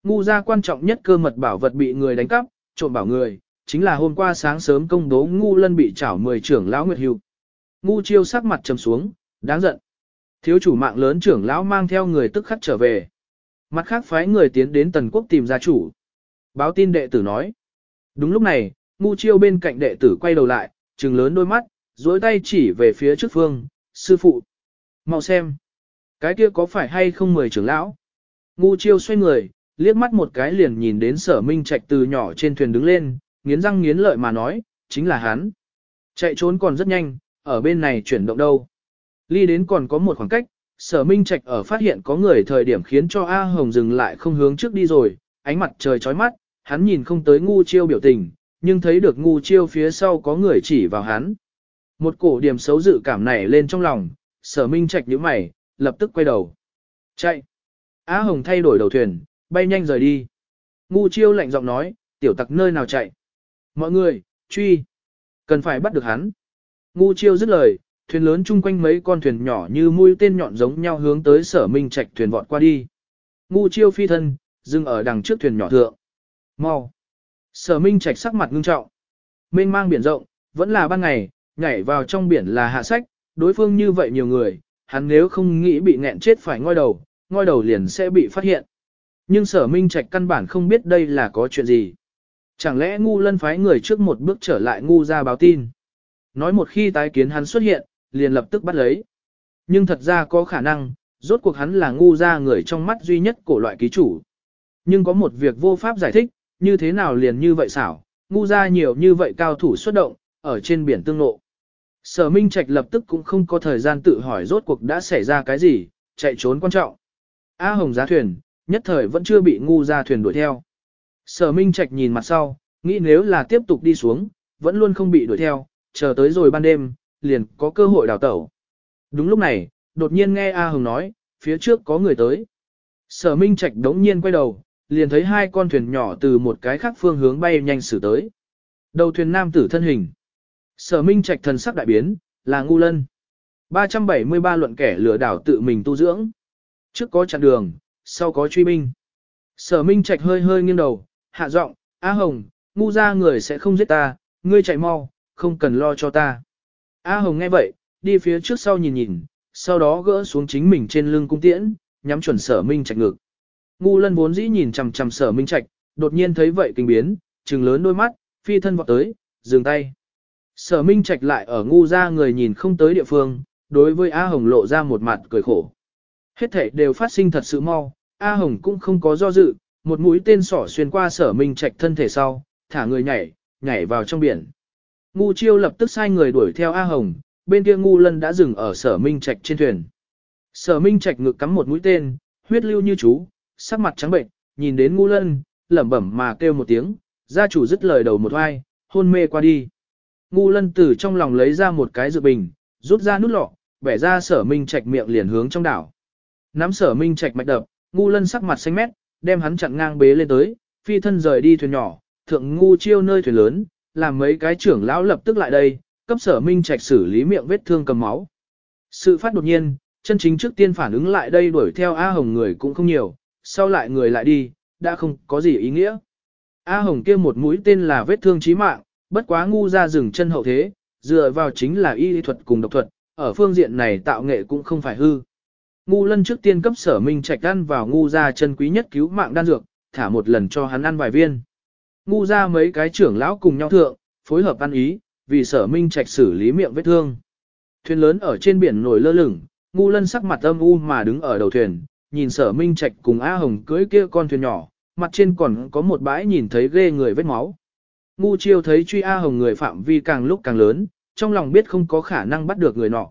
Ngu gia quan trọng nhất cơ mật bảo vật bị người đánh cắp, trộm bảo người, chính là hôm qua sáng sớm công bố ngu lân bị trảo mười trưởng lão nguyệt hưu. Ngu chiêu sắc mặt trầm xuống, đáng giận. Thiếu chủ mạng lớn trưởng lão mang theo người tức khắc trở về. Mặt khác phái người tiến đến tần quốc tìm gia chủ. Báo tin đệ tử nói. Đúng lúc này, ngu chiêu bên cạnh đệ tử quay đầu lại, trừng lớn đôi mắt, duỗi tay chỉ về phía trước phương, sư phụ. mau xem. Cái kia có phải hay không mời trưởng lão? Ngu chiêu xoay người, liếc mắt một cái liền nhìn đến sở minh trạch từ nhỏ trên thuyền đứng lên, nghiến răng nghiến lợi mà nói, chính là hắn. Chạy trốn còn rất nhanh, ở bên này chuyển động đâu. Ly đến còn có một khoảng cách, sở minh trạch ở phát hiện có người thời điểm khiến cho A Hồng dừng lại không hướng trước đi rồi, ánh mặt trời chói mắt, hắn nhìn không tới ngu chiêu biểu tình, nhưng thấy được ngu chiêu phía sau có người chỉ vào hắn. Một cổ điểm xấu dự cảm này lên trong lòng, sở minh trạch nhíu mày, lập tức quay đầu. Chạy! A Hồng thay đổi đầu thuyền, bay nhanh rời đi. Ngu chiêu lạnh giọng nói, tiểu tặc nơi nào chạy? Mọi người, truy! Cần phải bắt được hắn. Ngu chiêu dứt lời, thuyền lớn chung quanh mấy con thuyền nhỏ như mũi tên nhọn giống nhau hướng tới sở minh trạch thuyền vọt qua đi. Ngu chiêu phi thân, dừng ở đằng trước thuyền nhỏ thượng. Mau! Sở minh trạch sắc mặt ngưng trọng. Mênh mang biển rộng, vẫn là ban ngày, nhảy vào trong biển là hạ sách, đối phương như vậy nhiều người, hắn nếu không nghĩ bị nghẹn chết phải ngoi đầu, ngoi đầu liền sẽ bị phát hiện. Nhưng sở minh trạch căn bản không biết đây là có chuyện gì. Chẳng lẽ ngu lân phái người trước một bước trở lại ngu ra báo tin. Nói một khi tái kiến hắn xuất hiện, liền lập tức bắt lấy. Nhưng thật ra có khả năng, rốt cuộc hắn là ngu ra người trong mắt duy nhất của loại ký chủ. Nhưng có một việc vô pháp giải thích, như thế nào liền như vậy xảo, ngu ra nhiều như vậy cao thủ xuất động, ở trên biển tương lộ. Sở Minh Trạch lập tức cũng không có thời gian tự hỏi rốt cuộc đã xảy ra cái gì, chạy trốn quan trọng. A Hồng giá thuyền, nhất thời vẫn chưa bị ngu ra thuyền đuổi theo. Sở Minh Trạch nhìn mặt sau, nghĩ nếu là tiếp tục đi xuống, vẫn luôn không bị đuổi theo, chờ tới rồi ban đêm, liền có cơ hội đào tẩu. Đúng lúc này, đột nhiên nghe A Hồng nói, phía trước có người tới. Sở Minh Trạch đống nhiên quay đầu, liền thấy hai con thuyền nhỏ từ một cái khác phương hướng bay nhanh xử tới. Đầu thuyền nam tử thân hình. Sở Minh Trạch thần sắc đại biến, là ngu lân. 373 luận kẻ lừa đảo tự mình tu dưỡng. Trước có chặn đường, sau có truy binh. Sở Minh Trạch hơi hơi nghiêng đầu, hạ giọng, A Hồng, ngu ra người sẽ không giết ta, ngươi chạy mau, không cần lo cho ta. A Hồng nghe vậy, đi phía trước sau nhìn nhìn, sau đó gỡ xuống chính mình trên lưng cung tiễn, nhắm chuẩn sở Minh Trạch ngực. Ngu lân vốn dĩ nhìn chằm chằm sở Minh Trạch, đột nhiên thấy vậy kinh biến, trừng lớn đôi mắt, phi thân vọt tới, dừng tay. Sở Minh Trạch lại ở ngu ra người nhìn không tới địa phương, đối với A Hồng lộ ra một mặt cười khổ. Hết thể đều phát sinh thật sự mau, A Hồng cũng không có do dự, một mũi tên sỏ xuyên qua sở minh trạch thân thể sau, thả người nhảy, nhảy vào trong biển. Ngu chiêu lập tức sai người đuổi theo A Hồng, bên kia ngu lân đã dừng ở sở minh trạch trên thuyền. Sở minh trạch ngực cắm một mũi tên, huyết lưu như chú, sắc mặt trắng bệnh, nhìn đến ngu lân, lẩm bẩm mà kêu một tiếng, gia chủ dứt lời đầu một oai, hôn mê qua đi. Ngu lân từ trong lòng lấy ra một cái dự bình, rút ra nút lọ, bẻ ra sở minh trạch miệng liền hướng trong đảo. Nắm sở minh trạch mạch đập, ngu lân sắc mặt xanh mét, đem hắn chặn ngang bế lên tới, phi thân rời đi thuyền nhỏ, thượng ngu chiêu nơi thuyền lớn, làm mấy cái trưởng lão lập tức lại đây, cấp sở minh trạch xử lý miệng vết thương cầm máu. Sự phát đột nhiên, chân chính trước tiên phản ứng lại đây đuổi theo A Hồng người cũng không nhiều, sau lại người lại đi, đã không có gì ý nghĩa. A Hồng kia một mũi tên là vết thương chí mạng, bất quá ngu ra rừng chân hậu thế, dựa vào chính là y lý thuật cùng độc thuật, ở phương diện này tạo nghệ cũng không phải hư. Ngu lân trước tiên cấp sở minh trạch ăn vào ngu ra chân quý nhất cứu mạng đan dược, thả một lần cho hắn ăn vài viên. Ngu ra mấy cái trưởng lão cùng nhau thượng, phối hợp ăn ý, vì sở minh trạch xử lý miệng vết thương. Thuyền lớn ở trên biển nổi lơ lửng, ngu lân sắc mặt âm u mà đứng ở đầu thuyền, nhìn sở minh trạch cùng A Hồng cưới kia con thuyền nhỏ, mặt trên còn có một bãi nhìn thấy ghê người vết máu. Ngu chiêu thấy truy A Hồng người phạm vi càng lúc càng lớn, trong lòng biết không có khả năng bắt được người nọ.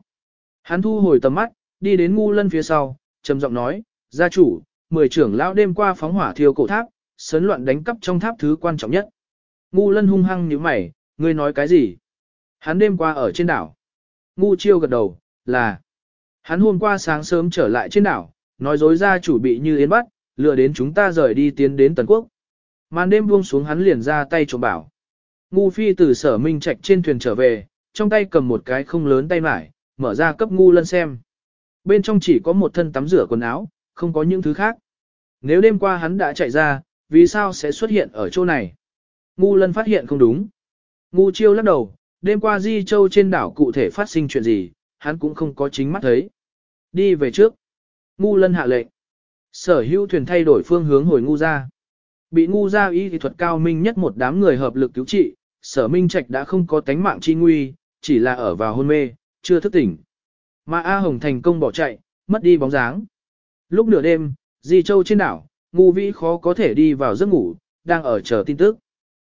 Hắn thu hồi tầm mắt, đi đến ngu lân phía sau, trầm giọng nói, gia chủ, mười trưởng lão đêm qua phóng hỏa thiêu cổ tháp, sấn loạn đánh cắp trong tháp thứ quan trọng nhất. Ngu lân hung hăng như mày, ngươi nói cái gì? Hắn đêm qua ở trên đảo. Ngu chiêu gật đầu, là. Hắn hôm qua sáng sớm trở lại trên đảo, nói dối gia chủ bị như yến bắt, lừa đến chúng ta rời đi tiến đến Tần Quốc. Màn đêm buông xuống hắn liền ra tay trộm bảo. Ngu phi từ sở minh trạch trên thuyền trở về, trong tay cầm một cái không lớn tay mải, mở ra cấp ngu lân xem. Bên trong chỉ có một thân tắm rửa quần áo, không có những thứ khác. Nếu đêm qua hắn đã chạy ra, vì sao sẽ xuất hiện ở chỗ này? Ngu lân phát hiện không đúng. Ngu chiêu lắc đầu, đêm qua Di Châu trên đảo cụ thể phát sinh chuyện gì, hắn cũng không có chính mắt thấy. Đi về trước. Ngu lân hạ lệnh. Sở hữu thuyền thay đổi phương hướng hồi ngu ra. Bị ngu ra y thì thuật cao minh nhất một đám người hợp lực cứu trị, sở minh trạch đã không có tánh mạng chi nguy, chỉ là ở vào hôn mê, chưa thức tỉnh. Mà A Hồng thành công bỏ chạy, mất đi bóng dáng. Lúc nửa đêm, Di Châu trên đảo, ngu vĩ khó có thể đi vào giấc ngủ, đang ở chờ tin tức.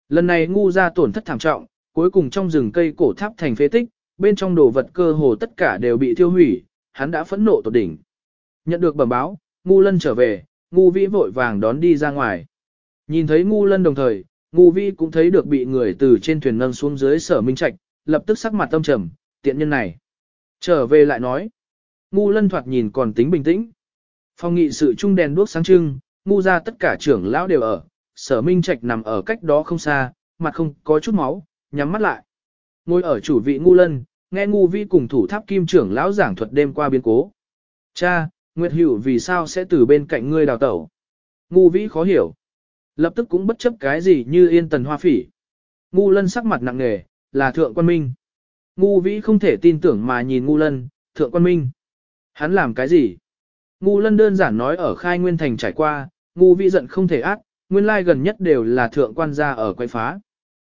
Lần này ngu ra tổn thất thảm trọng, cuối cùng trong rừng cây cổ tháp thành phế tích, bên trong đồ vật cơ hồ tất cả đều bị thiêu hủy, hắn đã phẫn nộ tột đỉnh. Nhận được bẩm báo, ngu lân trở về, ngu vĩ vội vàng đón đi ra ngoài. Nhìn thấy ngu lân đồng thời, ngu vĩ cũng thấy được bị người từ trên thuyền nâng xuống dưới sở minh trạch, lập tức sắc mặt tâm trầm, tiện nhân này. Trở về lại nói, ngu lân thoạt nhìn còn tính bình tĩnh. phòng nghị sự trung đèn đuốc sáng trưng, ngu ra tất cả trưởng lão đều ở, sở minh trạch nằm ở cách đó không xa, mặt không có chút máu, nhắm mắt lại. Ngồi ở chủ vị ngu lân, nghe ngu vi cùng thủ tháp kim trưởng lão giảng thuật đêm qua biến cố. Cha, Nguyệt Hữu vì sao sẽ từ bên cạnh ngươi đào tẩu? Ngu vĩ khó hiểu. Lập tức cũng bất chấp cái gì như yên tần hoa phỉ. Ngu lân sắc mặt nặng nề, là thượng quan minh. Ngu vĩ không thể tin tưởng mà nhìn ngu lân, thượng quan minh. Hắn làm cái gì? Ngu lân đơn giản nói ở khai nguyên thành trải qua, ngu vĩ giận không thể ác, nguyên lai gần nhất đều là thượng quan gia ở quay phá.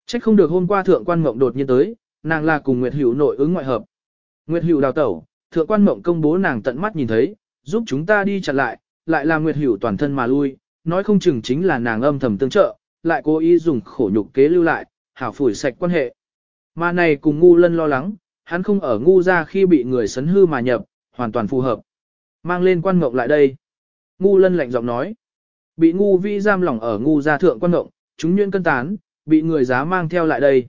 Trách không được hôm qua thượng quan mộng đột nhiên tới, nàng là cùng Nguyệt Hữu nội ứng ngoại hợp. Nguyệt Hữu đào tẩu, thượng quan mộng công bố nàng tận mắt nhìn thấy, giúp chúng ta đi chặn lại, lại là Nguyệt Hữu toàn thân mà lui, nói không chừng chính là nàng âm thầm tương trợ, lại cố ý dùng khổ nhục kế lưu lại, hảo phủi sạch quan hệ. Mà này cùng ngu lân lo lắng, hắn không ở ngu ra khi bị người sấn hư mà nhập, hoàn toàn phù hợp. Mang lên quan ngộng lại đây. Ngu lân lạnh giọng nói. Bị ngu vi giam lỏng ở ngu gia thượng quan ngộng, chúng nhuyễn cân tán, bị người giá mang theo lại đây.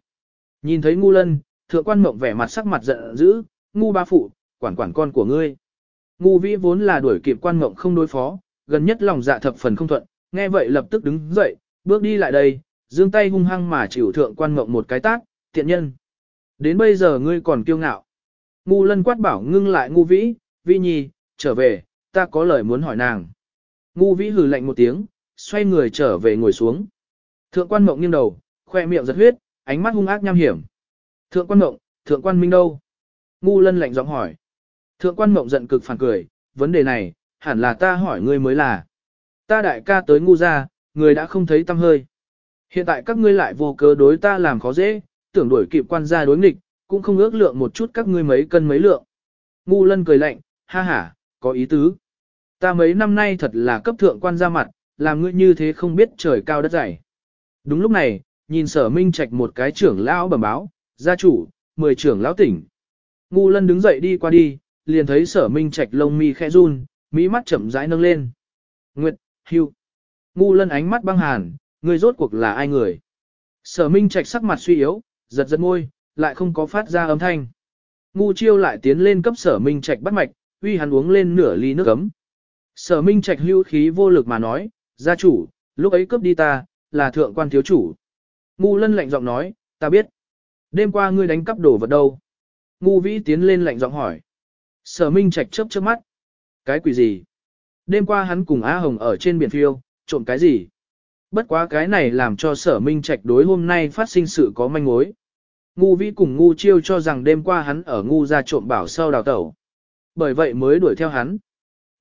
Nhìn thấy ngu lân, thượng quan ngộng vẻ mặt sắc mặt giận dữ, ngu ba phụ, quản quản con của ngươi. Ngu vĩ vốn là đuổi kịp quan ngộng không đối phó, gần nhất lòng dạ thập phần không thuận, nghe vậy lập tức đứng dậy, bước đi lại đây, giương tay hung hăng mà chịu thượng quan ngộng một cái tát, tiện nhân. Đến bây giờ ngươi còn kiêu ngạo. Ngu lân quát bảo ngưng lại ngu vĩ, vi nhi, trở về, ta có lời muốn hỏi nàng. Ngu vĩ hừ lạnh một tiếng, xoay người trở về ngồi xuống. Thượng quan mộng nghiêng đầu, khoe miệng giật huyết, ánh mắt hung ác nham hiểm. Thượng quan mộng, thượng quan minh đâu? Ngu lân lạnh giọng hỏi. Thượng quan mộng giận cực phản cười, vấn đề này, hẳn là ta hỏi ngươi mới là. Ta đại ca tới ngu ra, người đã không thấy tâm hơi. Hiện tại các ngươi lại vô cớ đối ta làm khó dễ, tưởng đuổi kịp quan gia đối nghịch, cũng không ước lượng một chút các ngươi mấy cân mấy lượng. Ngu lân cười lạnh, ha ha, có ý tứ. Ta mấy năm nay thật là cấp thượng quan gia mặt, làm ngươi như thế không biết trời cao đất dày. Đúng lúc này, nhìn sở minh trạch một cái trưởng lão bẩm báo, gia chủ, mười trưởng lão tỉnh. Ngu lân đứng dậy đi qua đi, liền thấy sở minh trạch lông mi khẽ run, mỹ mắt chậm rãi nâng lên. Nguyệt, hưu. Ngu lân ánh mắt băng hàn, người rốt cuộc là ai người. Sở minh trạch sắc mặt suy yếu, giật giật môi, lại không có phát ra âm thanh. Ngu chiêu lại tiến lên cấp sở minh trạch bắt mạch, uy hắn uống lên nửa ly nước ấm. Sở minh trạch hưu khí vô lực mà nói, gia chủ, lúc ấy cướp đi ta, là thượng quan thiếu chủ. Ngu lân lạnh giọng nói, ta biết. Đêm qua ngươi đánh cắp đồ vật đâu? Ngu vĩ tiến lên lạnh giọng hỏi. Sở minh trạch chớp chớp mắt. Cái quỷ gì? Đêm qua hắn cùng Á Hồng ở trên biển phiêu, trộm cái gì? Bất quá cái này làm cho sở minh trạch đối hôm nay phát sinh sự có manh mối. Ngu vĩ cùng ngu chiêu cho rằng đêm qua hắn ở ngu ra trộm bảo sau đào tẩu. Bởi vậy mới đuổi theo hắn.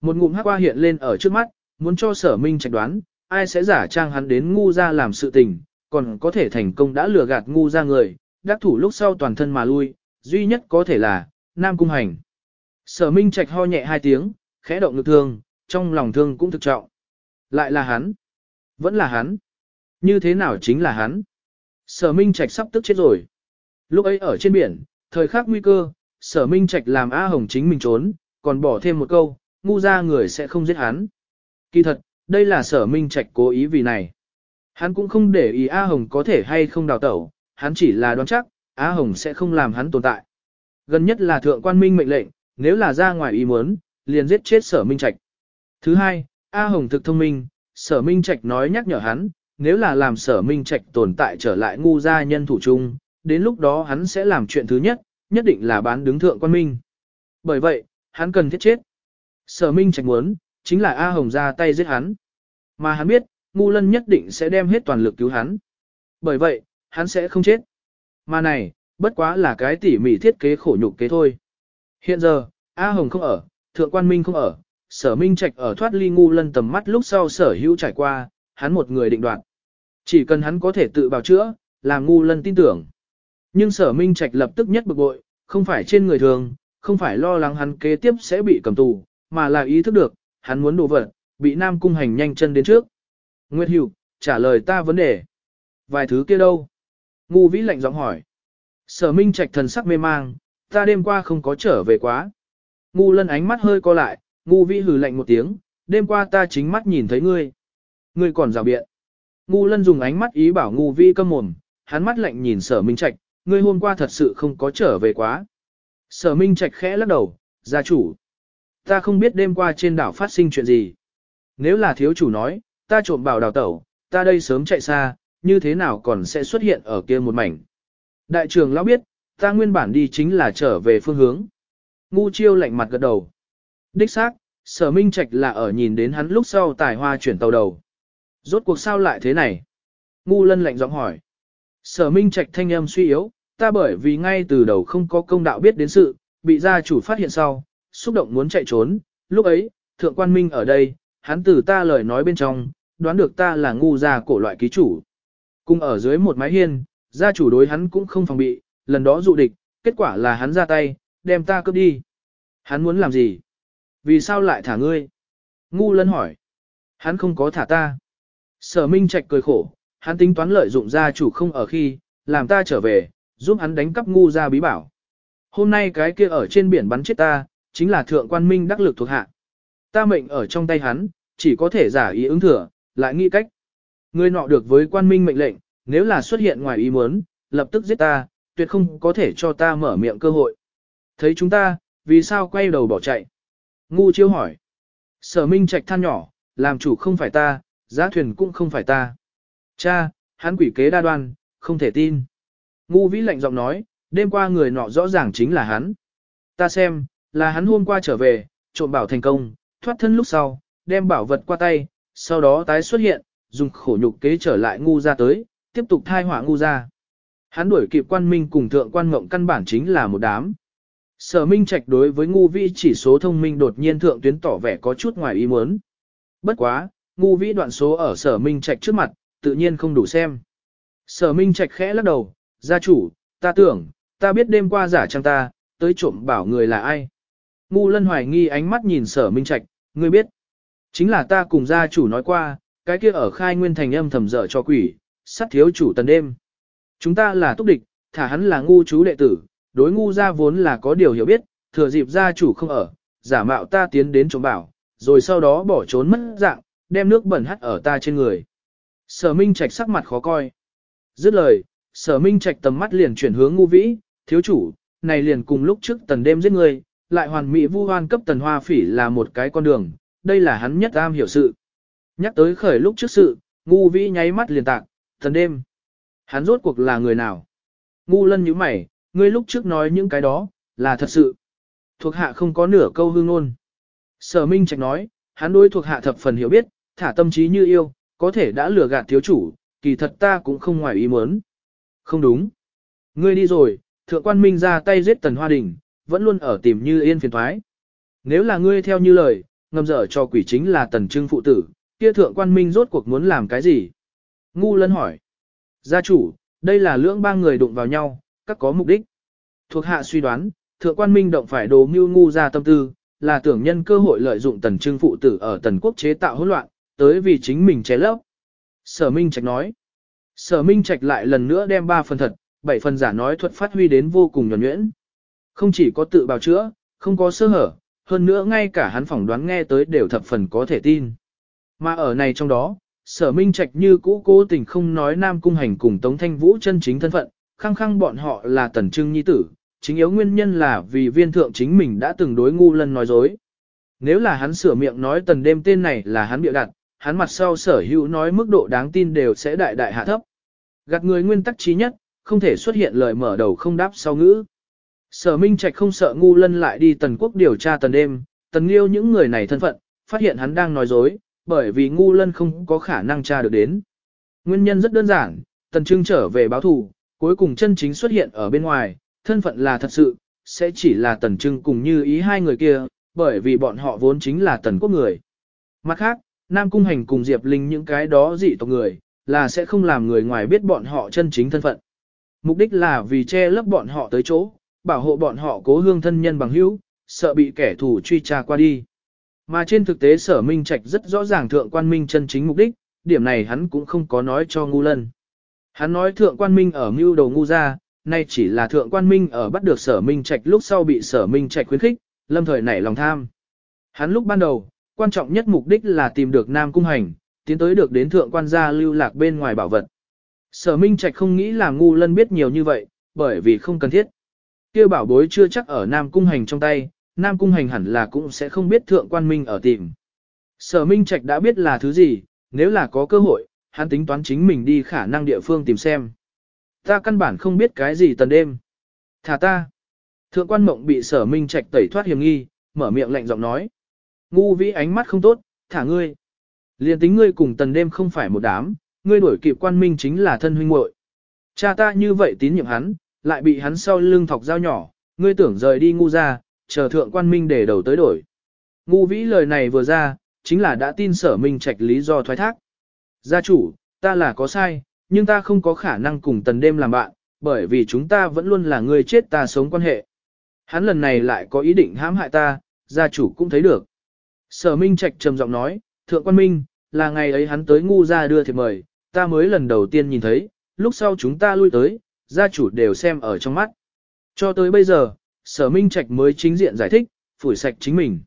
Một ngụm hắc qua hiện lên ở trước mắt, muốn cho sở minh trạch đoán, ai sẽ giả trang hắn đến ngu ra làm sự tình, còn có thể thành công đã lừa gạt ngu ra người, đắc thủ lúc sau toàn thân mà lui, duy nhất có thể là, Nam Cung Hành. Sở Minh Trạch ho nhẹ hai tiếng, khẽ động lực thương, trong lòng thương cũng thực trọng. Lại là hắn. Vẫn là hắn. Như thế nào chính là hắn. Sở Minh Trạch sắp tức chết rồi. Lúc ấy ở trên biển, thời khắc nguy cơ, sở Minh Trạch làm A Hồng chính mình trốn, còn bỏ thêm một câu, ngu ra người sẽ không giết hắn. Kỳ thật, đây là sở Minh Trạch cố ý vì này. Hắn cũng không để ý A Hồng có thể hay không đào tẩu, hắn chỉ là đoán chắc, A Hồng sẽ không làm hắn tồn tại. Gần nhất là thượng quan minh mệnh lệnh, nếu là ra ngoài ý muốn, liền giết chết sở minh trạch. Thứ hai, A Hồng thực thông minh, sở minh trạch nói nhắc nhở hắn, nếu là làm sở minh trạch tồn tại trở lại ngu gia nhân thủ chung, đến lúc đó hắn sẽ làm chuyện thứ nhất, nhất định là bán đứng thượng quan minh. Bởi vậy, hắn cần thiết chết. Sở minh trạch muốn, chính là A Hồng ra tay giết hắn. Mà hắn biết, ngu lân nhất định sẽ đem hết toàn lực cứu hắn. Bởi vậy, hắn sẽ không chết. Mà này, bất quá là cái tỉ mỉ thiết kế khổ nhục kế thôi. Hiện giờ, A Hồng không ở, Thượng Quan Minh không ở, Sở Minh Trạch ở thoát ly ngu lân tầm mắt lúc sau sở hữu trải qua, hắn một người định đoạt. Chỉ cần hắn có thể tự bào chữa, làm ngu lân tin tưởng. Nhưng sở Minh Trạch lập tức nhất bực bội, không phải trên người thường, không phải lo lắng hắn kế tiếp sẽ bị cầm tù, mà là ý thức được, hắn muốn đổ vật, bị Nam Cung Hành nhanh chân đến trước. Nguyệt Hữu, trả lời ta vấn đề. Vài thứ kia đâu? Ngu vĩ lạnh giọng hỏi. Sở Minh Trạch thần sắc mê mang, ta đêm qua không có trở về quá. Ngu lân ánh mắt hơi co lại, ngu vĩ hừ lạnh một tiếng, đêm qua ta chính mắt nhìn thấy ngươi. Ngươi còn rào biện. Ngu lân dùng ánh mắt ý bảo ngu vĩ câm mồm, hắn mắt lạnh nhìn sở Minh Trạch, ngươi hôm qua thật sự không có trở về quá. Sở Minh Trạch khẽ lắc đầu, gia chủ. Ta không biết đêm qua trên đảo phát sinh chuyện gì. Nếu là thiếu chủ nói, ta trộm bảo đào tẩu, ta đây sớm chạy xa, như thế nào còn sẽ xuất hiện ở kia một mảnh. Đại trưởng lão biết, ta nguyên bản đi chính là trở về phương hướng. Ngu chiêu lạnh mặt gật đầu. Đích xác, sở minh trạch là ở nhìn đến hắn lúc sau tài hoa chuyển tàu đầu. Rốt cuộc sao lại thế này? Ngu lân lạnh giọng hỏi. Sở minh trạch thanh âm suy yếu, ta bởi vì ngay từ đầu không có công đạo biết đến sự, bị gia chủ phát hiện sau, xúc động muốn chạy trốn. Lúc ấy, thượng quan minh ở đây, hắn từ ta lời nói bên trong, đoán được ta là ngu gia cổ loại ký chủ. Cùng ở dưới một mái hiên, gia chủ đối hắn cũng không phòng bị, lần đó dụ địch, kết quả là hắn ra tay, đem ta cướp đi. Hắn muốn làm gì? Vì sao lại thả ngươi? Ngu lân hỏi. Hắn không có thả ta. Sở Minh Trạch cười khổ, hắn tính toán lợi dụng gia chủ không ở khi, làm ta trở về, giúp hắn đánh cắp ngu ra bí bảo. Hôm nay cái kia ở trên biển bắn chết ta, chính là thượng quan minh đắc lực thuộc hạ. Ta mệnh ở trong tay hắn, chỉ có thể giả ý ứng thừa, lại nghĩ cách. Ngươi nọ được với quan minh mệnh lệnh, nếu là xuất hiện ngoài ý muốn, lập tức giết ta, tuyệt không có thể cho ta mở miệng cơ hội. Thấy chúng ta, vì sao quay đầu bỏ chạy? Ngu chiêu hỏi. Sở minh trạch than nhỏ, làm chủ không phải ta, giá thuyền cũng không phải ta. Cha, hắn quỷ kế đa đoan, không thể tin. Ngu vĩ lạnh giọng nói, đêm qua người nọ rõ ràng chính là hắn. Ta xem, là hắn hôm qua trở về, trộm bảo thành công, thoát thân lúc sau, đem bảo vật qua tay, sau đó tái xuất hiện, dùng khổ nhục kế trở lại ngu ra tới, tiếp tục thai hỏa ngu ra. Hắn đuổi kịp quan minh cùng thượng quan ngộng căn bản chính là một đám. Sở Minh Trạch đối với ngu vĩ chỉ số thông minh đột nhiên thượng tuyến tỏ vẻ có chút ngoài ý muốn. Bất quá, ngu vĩ đoạn số ở sở Minh Trạch trước mặt, tự nhiên không đủ xem. Sở Minh Trạch khẽ lắc đầu, gia chủ, ta tưởng, ta biết đêm qua giả trang ta, tới trộm bảo người là ai. Ngu lân hoài nghi ánh mắt nhìn sở Minh Trạch, ngươi biết. Chính là ta cùng gia chủ nói qua, cái kia ở khai nguyên thành âm thầm dở cho quỷ, sát thiếu chủ tần đêm. Chúng ta là túc địch, thả hắn là ngu chú đệ tử, đối ngu gia vốn là có điều hiểu biết, thừa dịp gia chủ không ở, giả mạo ta tiến đến trộm bảo, rồi sau đó bỏ trốn mất dạng, đem nước bẩn hắt ở ta trên người. Sở Minh Trạch sắc mặt khó coi. Dứt lời, Sở Minh Trạch tầm mắt liền chuyển hướng ngu vĩ, thiếu chủ, này liền cùng lúc trước tần đêm giết người, lại hoàn mỹ vu hoan cấp tần hoa phỉ là một cái con đường, đây là hắn nhất am hiểu sự. Nhắc tới khởi lúc trước sự, ngu vĩ nháy mắt liền tạc, tần đêm. Hắn rốt cuộc là người nào? Ngu lân như mày, ngươi lúc trước nói những cái đó, là thật sự. Thuộc hạ không có nửa câu hương ngôn. Sở Minh Trạch nói, hắn đối thuộc hạ thập phần hiểu biết, thả tâm trí như yêu, có thể đã lừa gạt thiếu chủ, kỳ thật ta cũng không ngoài ý muốn. Không đúng. Ngươi đi rồi, thượng quan minh ra tay giết tần hoa đình, vẫn luôn ở tìm như yên phiền thoái. Nếu là ngươi theo như lời, ngầm dở cho quỷ chính là tần trưng phụ tử, kia thượng quan minh rốt cuộc muốn làm cái gì? Ngu lân hỏi. Gia chủ, đây là lưỡng ba người đụng vào nhau, các có mục đích. Thuộc hạ suy đoán, thượng quan minh động phải đồ mưu ngu ra tâm tư, là tưởng nhân cơ hội lợi dụng tần trưng phụ tử ở tần quốc chế tạo hỗn loạn, tới vì chính mình chế lấp. Sở Minh Trạch nói. Sở Minh Trạch lại lần nữa đem ba phần thật, bảy phần giả nói thuật phát huy đến vô cùng nhuẩn nhuyễn. Không chỉ có tự bào chữa, không có sơ hở, hơn nữa ngay cả hắn phỏng đoán nghe tới đều thập phần có thể tin. Mà ở này trong đó, sở minh trạch như cũ cố tình không nói Nam Cung Hành cùng Tống Thanh Vũ chân chính thân phận, khăng khăng bọn họ là tần trưng nhi tử, chính yếu nguyên nhân là vì viên thượng chính mình đã từng đối ngu lân nói dối. Nếu là hắn sửa miệng nói tần đêm tên này là hắn bịa đặt, hắn mặt sau sở hữu nói mức độ đáng tin đều sẽ đại đại hạ thấp. Gạt người nguyên tắc trí nhất, không thể xuất hiện lời mở đầu không đáp sau ngữ. Sở Minh Trạch không sợ ngu lân lại đi tần quốc điều tra tần đêm, tần liêu những người này thân phận, phát hiện hắn đang nói dối, bởi vì ngu lân không có khả năng tra được đến. Nguyên nhân rất đơn giản, tần trưng trở về báo thù, cuối cùng chân chính xuất hiện ở bên ngoài, thân phận là thật sự, sẽ chỉ là tần trưng cùng như ý hai người kia, bởi vì bọn họ vốn chính là tần quốc người. Mặt khác, Nam Cung Hành cùng Diệp Linh những cái đó dị tộc người, là sẽ không làm người ngoài biết bọn họ chân chính thân phận. Mục đích là vì che lấp bọn họ tới chỗ, bảo hộ bọn họ cố hương thân nhân bằng hữu, sợ bị kẻ thù truy tra qua đi. Mà trên thực tế sở minh trạch rất rõ ràng thượng quan minh chân chính mục đích, điểm này hắn cũng không có nói cho ngu lân. Hắn nói thượng quan minh ở mưu đầu ngu ra, nay chỉ là thượng quan minh ở bắt được sở minh trạch lúc sau bị sở minh trạch khuyến khích, lâm thời nảy lòng tham. Hắn lúc ban đầu, quan trọng nhất mục đích là tìm được nam cung hành, tiến tới được đến thượng quan gia lưu lạc bên ngoài bảo vật. Sở minh trạch không nghĩ là ngu lân biết nhiều như vậy, bởi vì không cần thiết. kia bảo bối chưa chắc ở nam cung hành trong tay, Nam Cung Hành hẳn là cũng sẽ không biết thượng quan minh ở tìm. Sở Minh Trạch đã biết là thứ gì, nếu là có cơ hội, hắn tính toán chính mình đi khả năng địa phương tìm xem. Ta căn bản không biết cái gì tần đêm. Thả ta. Thượng quan mộng bị sở Minh Trạch tẩy thoát hiểm nghi, mở miệng lạnh giọng nói. Ngu vĩ ánh mắt không tốt, thả ngươi. Liên tính ngươi cùng tần đêm không phải một đám, ngươi đuổi kịp quan minh chính là thân huynh muội. Cha ta như vậy tín nhiệm hắn, lại bị hắn sau lưng thọc dao nhỏ, ngươi tưởng rời đi ngu ra, chờ thượng quan minh để đầu tới đổi. Ngu vĩ lời này vừa ra, chính là đã tin sở minh trạch lý do thoái thác. Gia chủ, ta là có sai, nhưng ta không có khả năng cùng tần đêm làm bạn, bởi vì chúng ta vẫn luôn là người chết ta sống quan hệ. Hắn lần này lại có ý định hãm hại ta, gia chủ cũng thấy được. Sở minh trạch trầm giọng nói, thượng quan minh, là ngày ấy hắn tới ngu ra đưa thiệp mời, ta mới lần đầu tiên nhìn thấy, lúc sau chúng ta lui tới, gia chủ đều xem ở trong mắt. Cho tới bây giờ, sở minh trạch mới chính diện giải thích, phủi sạch chính mình.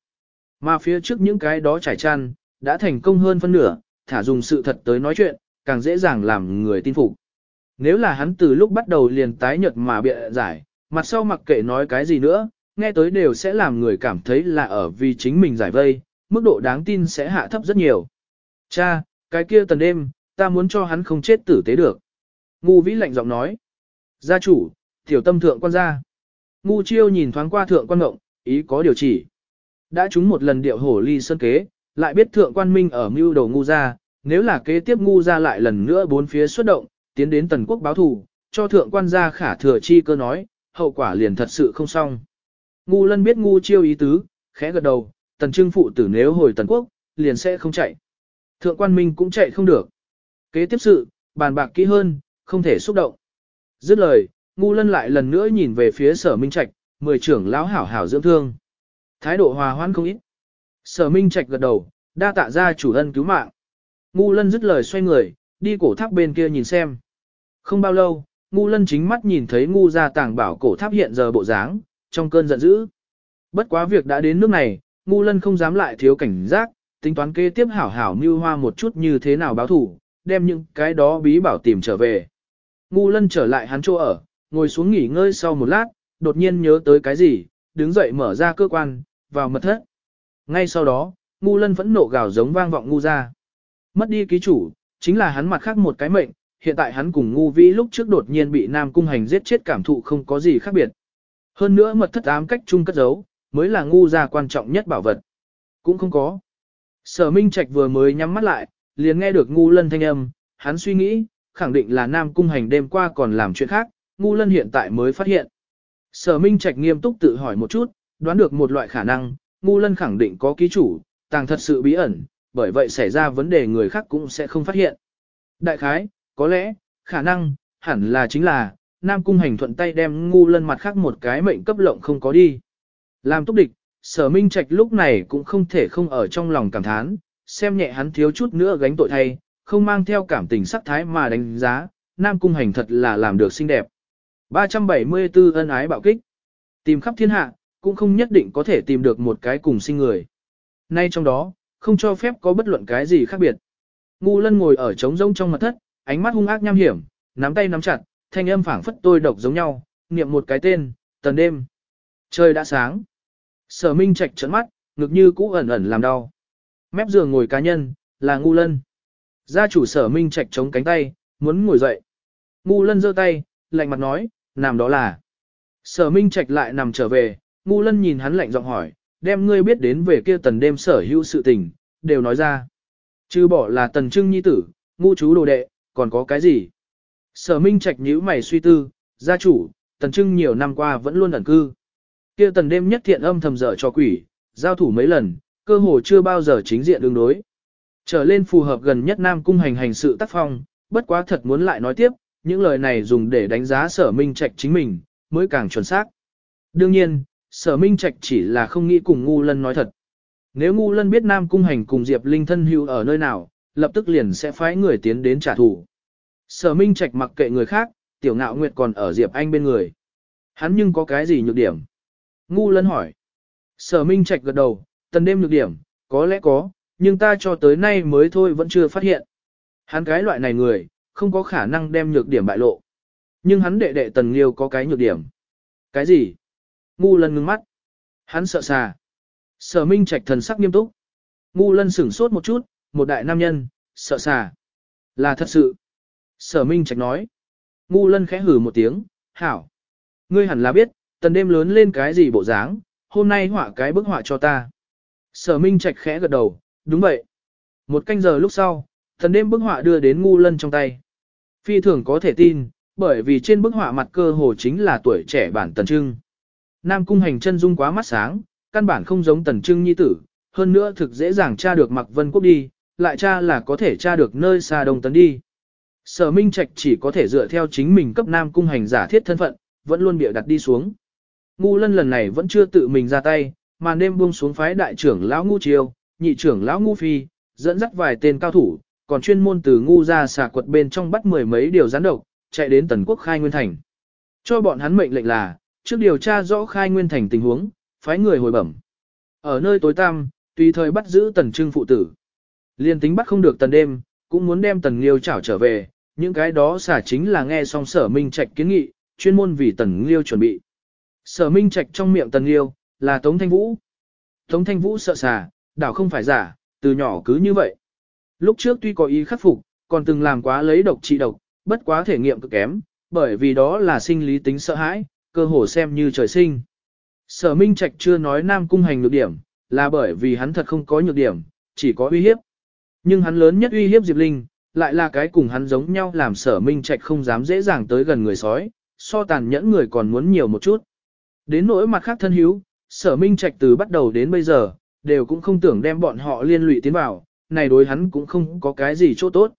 Mà phía trước những cái đó trải chăn, đã thành công hơn phân nửa, thả dùng sự thật tới nói chuyện, càng dễ dàng làm người tin phục. Nếu là hắn từ lúc bắt đầu liền tái nhợt mà bịa giải, mặt sau mặc kệ nói cái gì nữa, nghe tới đều sẽ làm người cảm thấy là ở vì chính mình giải vây, mức độ đáng tin sẽ hạ thấp rất nhiều. Cha, cái kia tần đêm, ta muốn cho hắn không chết tử tế được. Ngu vĩ lạnh giọng nói. Gia chủ, tiểu tâm thượng quan gia. Ngu chiêu nhìn thoáng qua thượng quan ngộng, ý có điều chỉ. Đã trúng một lần điệu hổ ly sơn kế, lại biết thượng quan minh ở mưu đầu ngu gia, nếu là kế tiếp ngu gia lại lần nữa bốn phía xuất động, tiến đến tần quốc báo thù, cho thượng quan gia khả thừa chi cơ nói, hậu quả liền thật sự không xong. Ngu lân biết ngu chiêu ý tứ, khẽ gật đầu, tần trưng phụ tử nếu hồi tần quốc, liền sẽ không chạy. Thượng quan minh cũng chạy không được. Kế tiếp sự, bàn bạc kỹ hơn, không thể xúc động. Dứt lời, Ngu lân lại lần nữa nhìn về phía sở minh trạch, mười trưởng lão hảo hảo dưỡng thương. Thái độ hòa hoãn không ít. Sở minh trạch gật đầu, đa tạ ra chủ ân cứu mạng. Ngu lân dứt lời xoay người, đi cổ tháp bên kia nhìn xem. Không bao lâu, ngu lân chính mắt nhìn thấy ngu ra tàng bảo cổ tháp hiện giờ bộ dáng, trong cơn giận dữ. Bất quá việc đã đến nước này, ngu lân không dám lại thiếu cảnh giác, tính toán kế tiếp hảo hảo mưu hoa một chút như thế nào báo thủ, đem những cái đó bí bảo tìm trở về. Ngu lân trở lại hắn chỗ ở, ngồi xuống nghỉ ngơi sau một lát, đột nhiên nhớ tới cái gì, đứng dậy mở ra cơ quan, vào mật thất. Ngay sau đó, ngu lân vẫn nộ gào giống vang vọng ngu ra. Mất đi ký chủ, chính là hắn mặt khác một cái mệnh, hiện tại hắn cùng ngu vĩ lúc trước đột nhiên bị Nam Cung Hành giết chết cảm thụ không có gì khác biệt. Hơn nữa mật thất ám cách chung cất giấu, mới là ngu ra quan trọng nhất bảo vật. Cũng không có. Sở Minh Trạch vừa mới nhắm mắt lại, liền nghe được ngu lân thanh âm, hắn suy nghĩ, khẳng định là Nam Cung Hành đêm qua còn làm chuyện khác, ngu lân hiện tại mới phát hiện. Sở Minh Trạch nghiêm túc tự hỏi một chút, đoán được một loại khả năng, ngu lân khẳng định có ký chủ, tàng thật sự bí ẩn, bởi vậy xảy ra vấn đề người khác cũng sẽ không phát hiện. Đại khái, có lẽ, khả năng, hẳn là chính là, Nam Cung Hành thuận tay đem ngu lân mặt khác một cái mệnh cấp lộng không có đi. Làm túc địch, sở minh trạch lúc này cũng không thể không ở trong lòng cảm thán, xem nhẹ hắn thiếu chút nữa gánh tội thay, không mang theo cảm tình sắc thái mà đánh giá, Nam Cung Hành thật là làm được xinh đẹp. 374 ân ái bạo kích. Tìm khắp thiên hạ, cũng không nhất định có thể tìm được một cái cùng sinh người. Nay trong đó, không cho phép có bất luận cái gì khác biệt. Ngu lân ngồi ở trống rông trong mặt thất, ánh mắt hung ác nham hiểm, nắm tay nắm chặt, thanh âm phảng phất tôi độc giống nhau, niệm một cái tên, tần đêm. Trời đã sáng. Sở Minh Trạch trợn mắt, ngực như cũ ẩn ẩn làm đau. Mép giường ngồi cá nhân, là ngu lân. Gia chủ sở Minh Trạch chống cánh tay, muốn ngồi dậy. Ngu lân giơ tay, lạnh mặt nói, nằm đó là. Sở Minh Trạch lại nằm trở về, ngu lân nhìn hắn lạnh giọng hỏi, đem ngươi biết đến về kia tần đêm sở hữu sự tình, đều nói ra. Chứ bỏ là tần trưng nhi tử, ngu chú đồ đệ, còn có cái gì? Sở Minh Trạch nhíu mày suy tư, gia chủ, tần trưng nhiều năm qua vẫn luôn ẩn cư. Kia tần đêm nhất thiện âm thầm dở cho quỷ, giao thủ mấy lần, cơ hồ chưa bao giờ chính diện đương đối. Trở lên phù hợp gần nhất Nam Cung hành hành sự tác phong, bất quá thật muốn lại nói tiếp, những lời này dùng để đánh giá sở minh trạch chính mình, mới càng chuẩn xác. Đương nhiên, sở minh trạch chỉ là không nghĩ cùng ngu lân nói thật. Nếu ngu lân biết Nam Cung hành cùng Diệp Linh thân hữu ở nơi nào, lập tức liền sẽ phái người tiến đến trả thù. Sở minh trạch mặc kệ người khác, tiểu ngạo nguyệt còn ở Diệp Anh bên người. Hắn nhưng có cái gì nhược điểm? Ngu lân hỏi. Sở minh trạch gật đầu, tần đêm nhược điểm, có lẽ có, nhưng ta cho tới nay mới thôi vẫn chưa phát hiện. Hắn cái loại này người, không có khả năng đem nhược điểm bại lộ. Nhưng hắn đệ đệ tần liêu có cái nhược điểm. Cái gì? Ngu lân ngưng mắt. Hắn sợ xà. Sở minh trạch thần sắc nghiêm túc. Ngu lân sửng sốt một chút, một đại nam nhân, sợ xà. Là thật sự. Sở minh trạch nói. Ngu lân khẽ hử một tiếng, hảo. Ngươi hẳn là biết, tần đêm lớn lên cái gì bộ dáng, hôm nay họa cái bức họa cho ta. Sở minh trạch khẽ gật đầu, đúng vậy. Một canh giờ lúc sau, tần đêm bức họa đưa đến ngu lân trong tay. Phi thường có thể tin, bởi vì trên bức họa mặt cơ hồ chính là tuổi trẻ bản tần trưng. Nam cung hành chân dung quá mắt sáng, căn bản không giống tần trưng nhi tử, hơn nữa thực dễ dàng tra được mặc vân quốc đi, lại tra là có thể tra được nơi xa đông tấn đi. Sở Minh Trạch chỉ có thể dựa theo chính mình cấp Nam cung hành giả thiết thân phận, vẫn luôn bịa đặt đi xuống. Ngu lân lần này vẫn chưa tự mình ra tay, mà đêm buông xuống phái đại trưởng lão ngu chiêu, nhị trưởng lão ngu phi, dẫn dắt vài tên cao thủ, còn chuyên môn từ ngu ra xà quật bên trong bắt mười mấy điều gián độc, chạy đến tần quốc khai nguyên thành. Cho bọn hắn mệnh lệnh là, trước điều tra rõ khai nguyên thành tình huống, phái người hồi bẩm. Ở nơi tối tăm, tùy thời bắt giữ tần trưng phụ tử. Liên tính bắt không được tần đêm, cũng muốn đem tần liêu chảo trở về, những cái đó xả chính là nghe xong sở minh trạch kiến nghị, chuyên môn vì tần liêu chuẩn bị. Sở minh trạch trong miệng tần liêu, là Tống Thanh Vũ. Tống Thanh Vũ sợ xà, đảo không phải giả, từ nhỏ cứ như vậy. Lúc trước tuy có ý khắc phục, còn từng làm quá lấy độc trị độc, bất quá thể nghiệm cực kém, bởi vì đó là sinh lý tính sợ hãi, cơ hồ xem như trời sinh. Sở Minh Trạch chưa nói Nam Cung hành nhược điểm, là bởi vì hắn thật không có nhược điểm, chỉ có uy hiếp. Nhưng hắn lớn nhất uy hiếp Diệp Linh, lại là cái cùng hắn giống nhau làm sở Minh Trạch không dám dễ dàng tới gần người sói, so tàn nhẫn người còn muốn nhiều một chút. Đến nỗi mặt khác thân hiếu, sở Minh Trạch từ bắt đầu đến bây giờ, đều cũng không tưởng đem bọn họ liên lụy tiến vào, này đối hắn cũng không có cái gì chỗ tốt.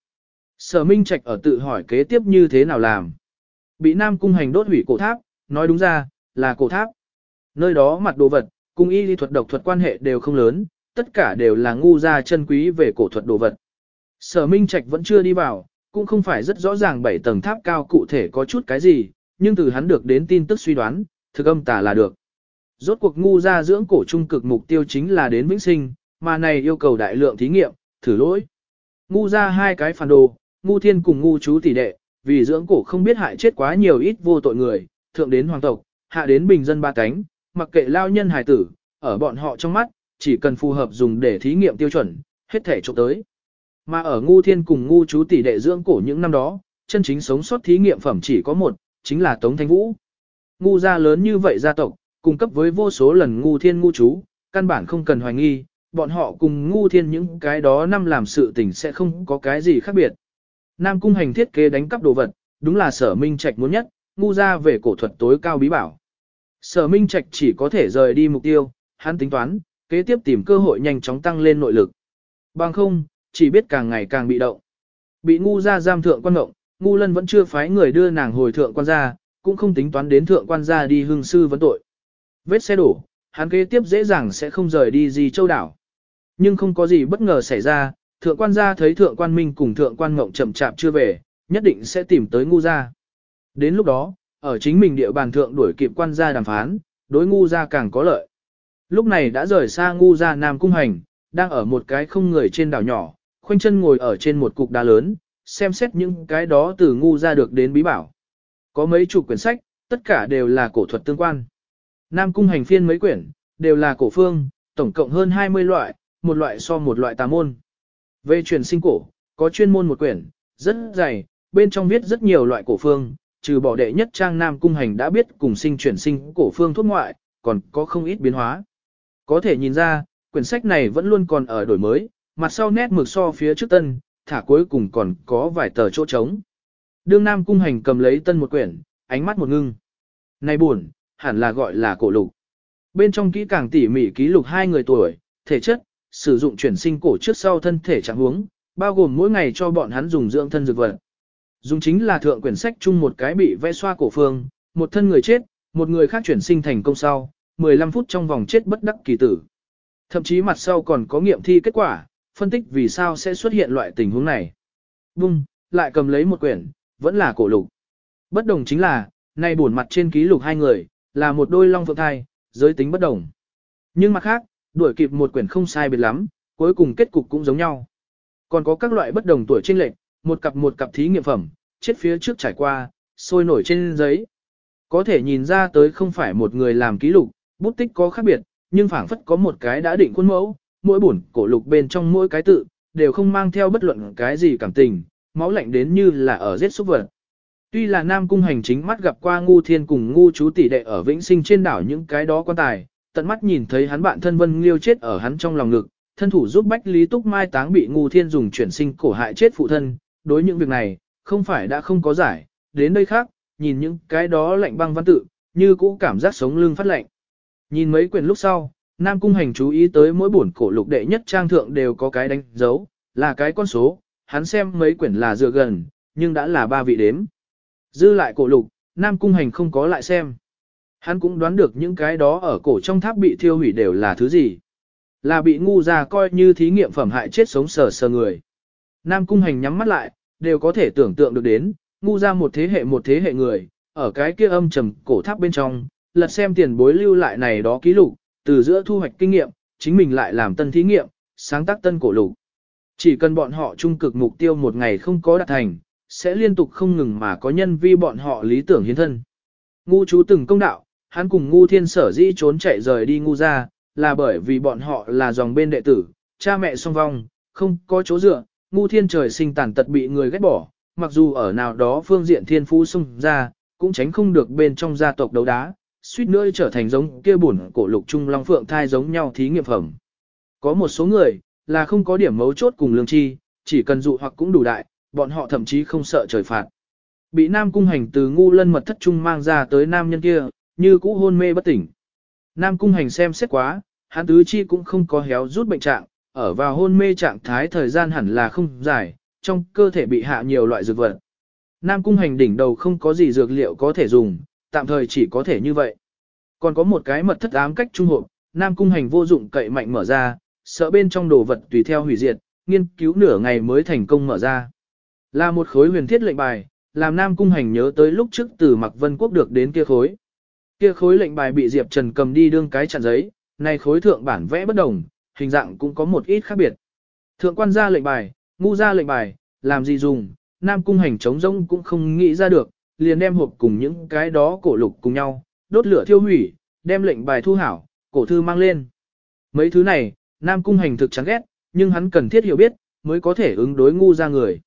Sở Minh Trạch ở tự hỏi kế tiếp như thế nào làm. Bị Nam Cung hành đốt hủy cổ tháp, nói đúng ra, là cổ tháp. Nơi đó mặt đồ vật, cung y lý thuật độc thuật quan hệ đều không lớn, tất cả đều là ngu ra chân quý về cổ thuật đồ vật. Sở Minh Trạch vẫn chưa đi vào, cũng không phải rất rõ ràng bảy tầng tháp cao cụ thể có chút cái gì, nhưng từ hắn được đến tin tức suy đoán, thực âm tả là được. Rốt cuộc ngu ra dưỡng cổ trung cực mục tiêu chính là đến vĩnh sinh, mà này yêu cầu đại lượng thí nghiệm, thử lỗi. Ngu ra hai cái phản đồ, ngu thiên cùng ngu chú tỷ đệ, vì dưỡng cổ không biết hại chết quá nhiều ít vô tội người, thượng đến hoàng tộc, hạ đến bình dân ba cánh, mặc kệ lao nhân hài tử, ở bọn họ trong mắt, chỉ cần phù hợp dùng để thí nghiệm tiêu chuẩn, hết thể trộm tới. Mà ở ngu thiên cùng ngu chú tỷ đệ dưỡng cổ những năm đó, chân chính sống sót thí nghiệm phẩm chỉ có một, chính là Tống Thanh Vũ. Ngu gia lớn như vậy gia tộc, cung cấp với vô số lần ngu thiên ngu chú, căn bản không cần hoài nghi, bọn họ cùng ngu thiên những cái đó năm làm sự tình sẽ không có cái gì khác biệt. Nam cung hành thiết kế đánh cắp đồ vật, đúng là sở minh trạch muốn nhất, ngu ra về cổ thuật tối cao bí bảo. Sở minh trạch chỉ có thể rời đi mục tiêu, hắn tính toán, kế tiếp tìm cơ hội nhanh chóng tăng lên nội lực. Bằng không, chỉ biết càng ngày càng bị động. Bị ngu ra giam thượng quan ngộng, ngu lân vẫn chưa phái người đưa nàng hồi thượng quan gia, cũng không tính toán đến thượng quan gia đi hưng sư vấn tội. Vết xe đổ, hắn kế tiếp dễ dàng sẽ không rời đi gì châu đảo. Nhưng không có gì bất ngờ xảy ra, thượng quan gia thấy thượng quan minh cùng thượng quan ngộng chậm chạp chưa về, nhất định sẽ tìm tới ngu gia. Đến lúc đó, ở chính mình địa bàn thượng đuổi kịp quan gia đàm phán, đối ngu gia càng có lợi. Lúc này đã rời xa ngu gia Nam Cung Hành, đang ở một cái không người trên đảo nhỏ, khoanh chân ngồi ở trên một cục đá lớn, xem xét những cái đó từ ngu gia được đến bí bảo. Có mấy chục quyển sách, tất cả đều là cổ thuật tương quan. Nam cung hành phiên mấy quyển, đều là cổ phương, tổng cộng hơn 20 loại, một loại so một loại tà môn. Về truyền sinh cổ, có chuyên môn một quyển, rất dày, bên trong viết rất nhiều loại cổ phương, trừ bỏ đệ nhất trang Nam cung hành đã biết cùng sinh chuyển sinh cổ phương thuốc ngoại, còn có không ít biến hóa. Có thể nhìn ra, quyển sách này vẫn luôn còn ở đổi mới, mặt sau nét mực so phía trước tân, thả cuối cùng còn có vài tờ chỗ trống. Đương Nam Cung Hành cầm lấy tân một quyển, ánh mắt một ngưng. Này buồn, hẳn là gọi là cổ lục. Bên trong kỹ càng tỉ mỉ ký lục hai người tuổi, thể chất, sử dụng chuyển sinh cổ trước sau thân thể trạng huống, bao gồm mỗi ngày cho bọn hắn dùng dưỡng thân dược vật. Dùng chính là thượng quyển sách chung một cái bị vẽ xoa cổ phương, một thân người chết, một người khác chuyển sinh thành công sau, 15 phút trong vòng chết bất đắc kỳ tử. Thậm chí mặt sau còn có nghiệm thi kết quả, phân tích vì sao sẽ xuất hiện loại tình huống này. Bung, lại cầm lấy một quyển, vẫn là cổ lục. Bất đồng chính là, nay buồn mặt trên ký lục hai người, là một đôi long phượng thai, giới tính bất đồng. Nhưng mặt khác, đuổi kịp một quyển không sai biệt lắm, cuối cùng kết cục cũng giống nhau. Còn có các loại bất đồng tuổi trên lệch, một cặp một cặp thí nghiệm phẩm, chết phía trước trải qua, sôi nổi trên giấy. Có thể nhìn ra tới không phải một người làm ký lục, bút tích có khác biệt, nhưng phảng phất có một cái đã định khuôn mẫu, mỗi buồn cổ lục bên trong mỗi cái tự, đều không mang theo bất luận cái gì cảm tình, máu lạnh đến như là ở giết súc vật. Tuy là Nam Cung hành chính mắt gặp qua ngu thiên cùng ngu chú tỷ đệ ở vĩnh sinh trên đảo những cái đó quan tài, tận mắt nhìn thấy hắn bạn thân Vân Liêu chết ở hắn trong lòng ngực, thân thủ giúp Bách Lý Túc Mai táng bị ngu thiên dùng chuyển sinh cổ hại chết phụ thân, đối những việc này, không phải đã không có giải, đến đây khác, nhìn những cái đó lạnh băng văn tự, như cũ cảm giác sống lưng phát lạnh. Nhìn mấy quyển lúc sau, Nam Cung Hành chú ý tới mỗi bổn cổ lục đệ nhất trang thượng đều có cái đánh dấu, là cái con số, hắn xem mấy quyển là dựa gần, nhưng đã là ba vị đếm. Dư lại cổ lục, Nam Cung Hành không có lại xem. Hắn cũng đoán được những cái đó ở cổ trong tháp bị thiêu hủy đều là thứ gì. Là bị ngu ra coi như thí nghiệm phẩm hại chết sống sờ sờ người. Nam Cung Hành nhắm mắt lại, đều có thể tưởng tượng được đến, ngu ra một thế hệ một thế hệ người, ở cái kia âm trầm cổ tháp bên trong, lật xem tiền bối lưu lại này đó ký lục, từ giữa thu hoạch kinh nghiệm, chính mình lại làm tân thí nghiệm, sáng tác tân cổ lục. Chỉ cần bọn họ trung cực mục tiêu một ngày không có đạt thành, sẽ liên tục không ngừng mà có nhân vi bọn họ lý tưởng hiến thân. Ngu chú từng công đạo, hắn cùng ngu thiên sở dĩ trốn chạy rời đi ngu ra, là bởi vì bọn họ là dòng bên đệ tử, cha mẹ song vong, không có chỗ dựa, ngu thiên trời sinh tàn tật bị người ghét bỏ, mặc dù ở nào đó phương diện thiên phú xung ra, cũng tránh không được bên trong gia tộc đấu đá, suýt nữa trở thành giống kia buồn cổ lục trung long phượng thai giống nhau thí nghiệm phẩm. Có một số người, là không có điểm mấu chốt cùng lương chi, chỉ cần dụ hoặc cũng đủ đại, bọn họ thậm chí không sợ trời phạt. Bị Nam Cung Hành từ ngu lân mật thất trung mang ra tới nam nhân kia, như cũ hôn mê bất tỉnh. Nam Cung Hành xem xét quá, hắn tứ chi cũng không có héo rút bệnh trạng, ở vào hôn mê trạng thái thời gian hẳn là không dài, trong cơ thể bị hạ nhiều loại dược vật. Nam Cung Hành đỉnh đầu không có gì dược liệu có thể dùng, tạm thời chỉ có thể như vậy. Còn có một cái mật thất ám cách trung hộp, Nam Cung Hành vô dụng cậy mạnh mở ra, sợ bên trong đồ vật tùy theo hủy diệt, nghiên cứu nửa ngày mới thành công mở ra. Là một khối huyền thiết lệnh bài, làm Nam Cung Hành nhớ tới lúc trước từ Mạc Vân Quốc được đến kia khối. Kia khối lệnh bài bị Diệp Trần cầm đi đương cái chặn giấy, này khối thượng bản vẽ bất đồng, hình dạng cũng có một ít khác biệt. Thượng quan gia lệnh bài, ngu gia lệnh bài, làm gì dùng, Nam Cung Hành trống rỗng cũng không nghĩ ra được, liền đem hộp cùng những cái đó cổ lục cùng nhau, đốt lửa thiêu hủy, đem lệnh bài thu hảo, cổ thư mang lên. Mấy thứ này, Nam Cung Hành thực chán ghét, nhưng hắn cần thiết hiểu biết, mới có thể ứng đối ngu ra người.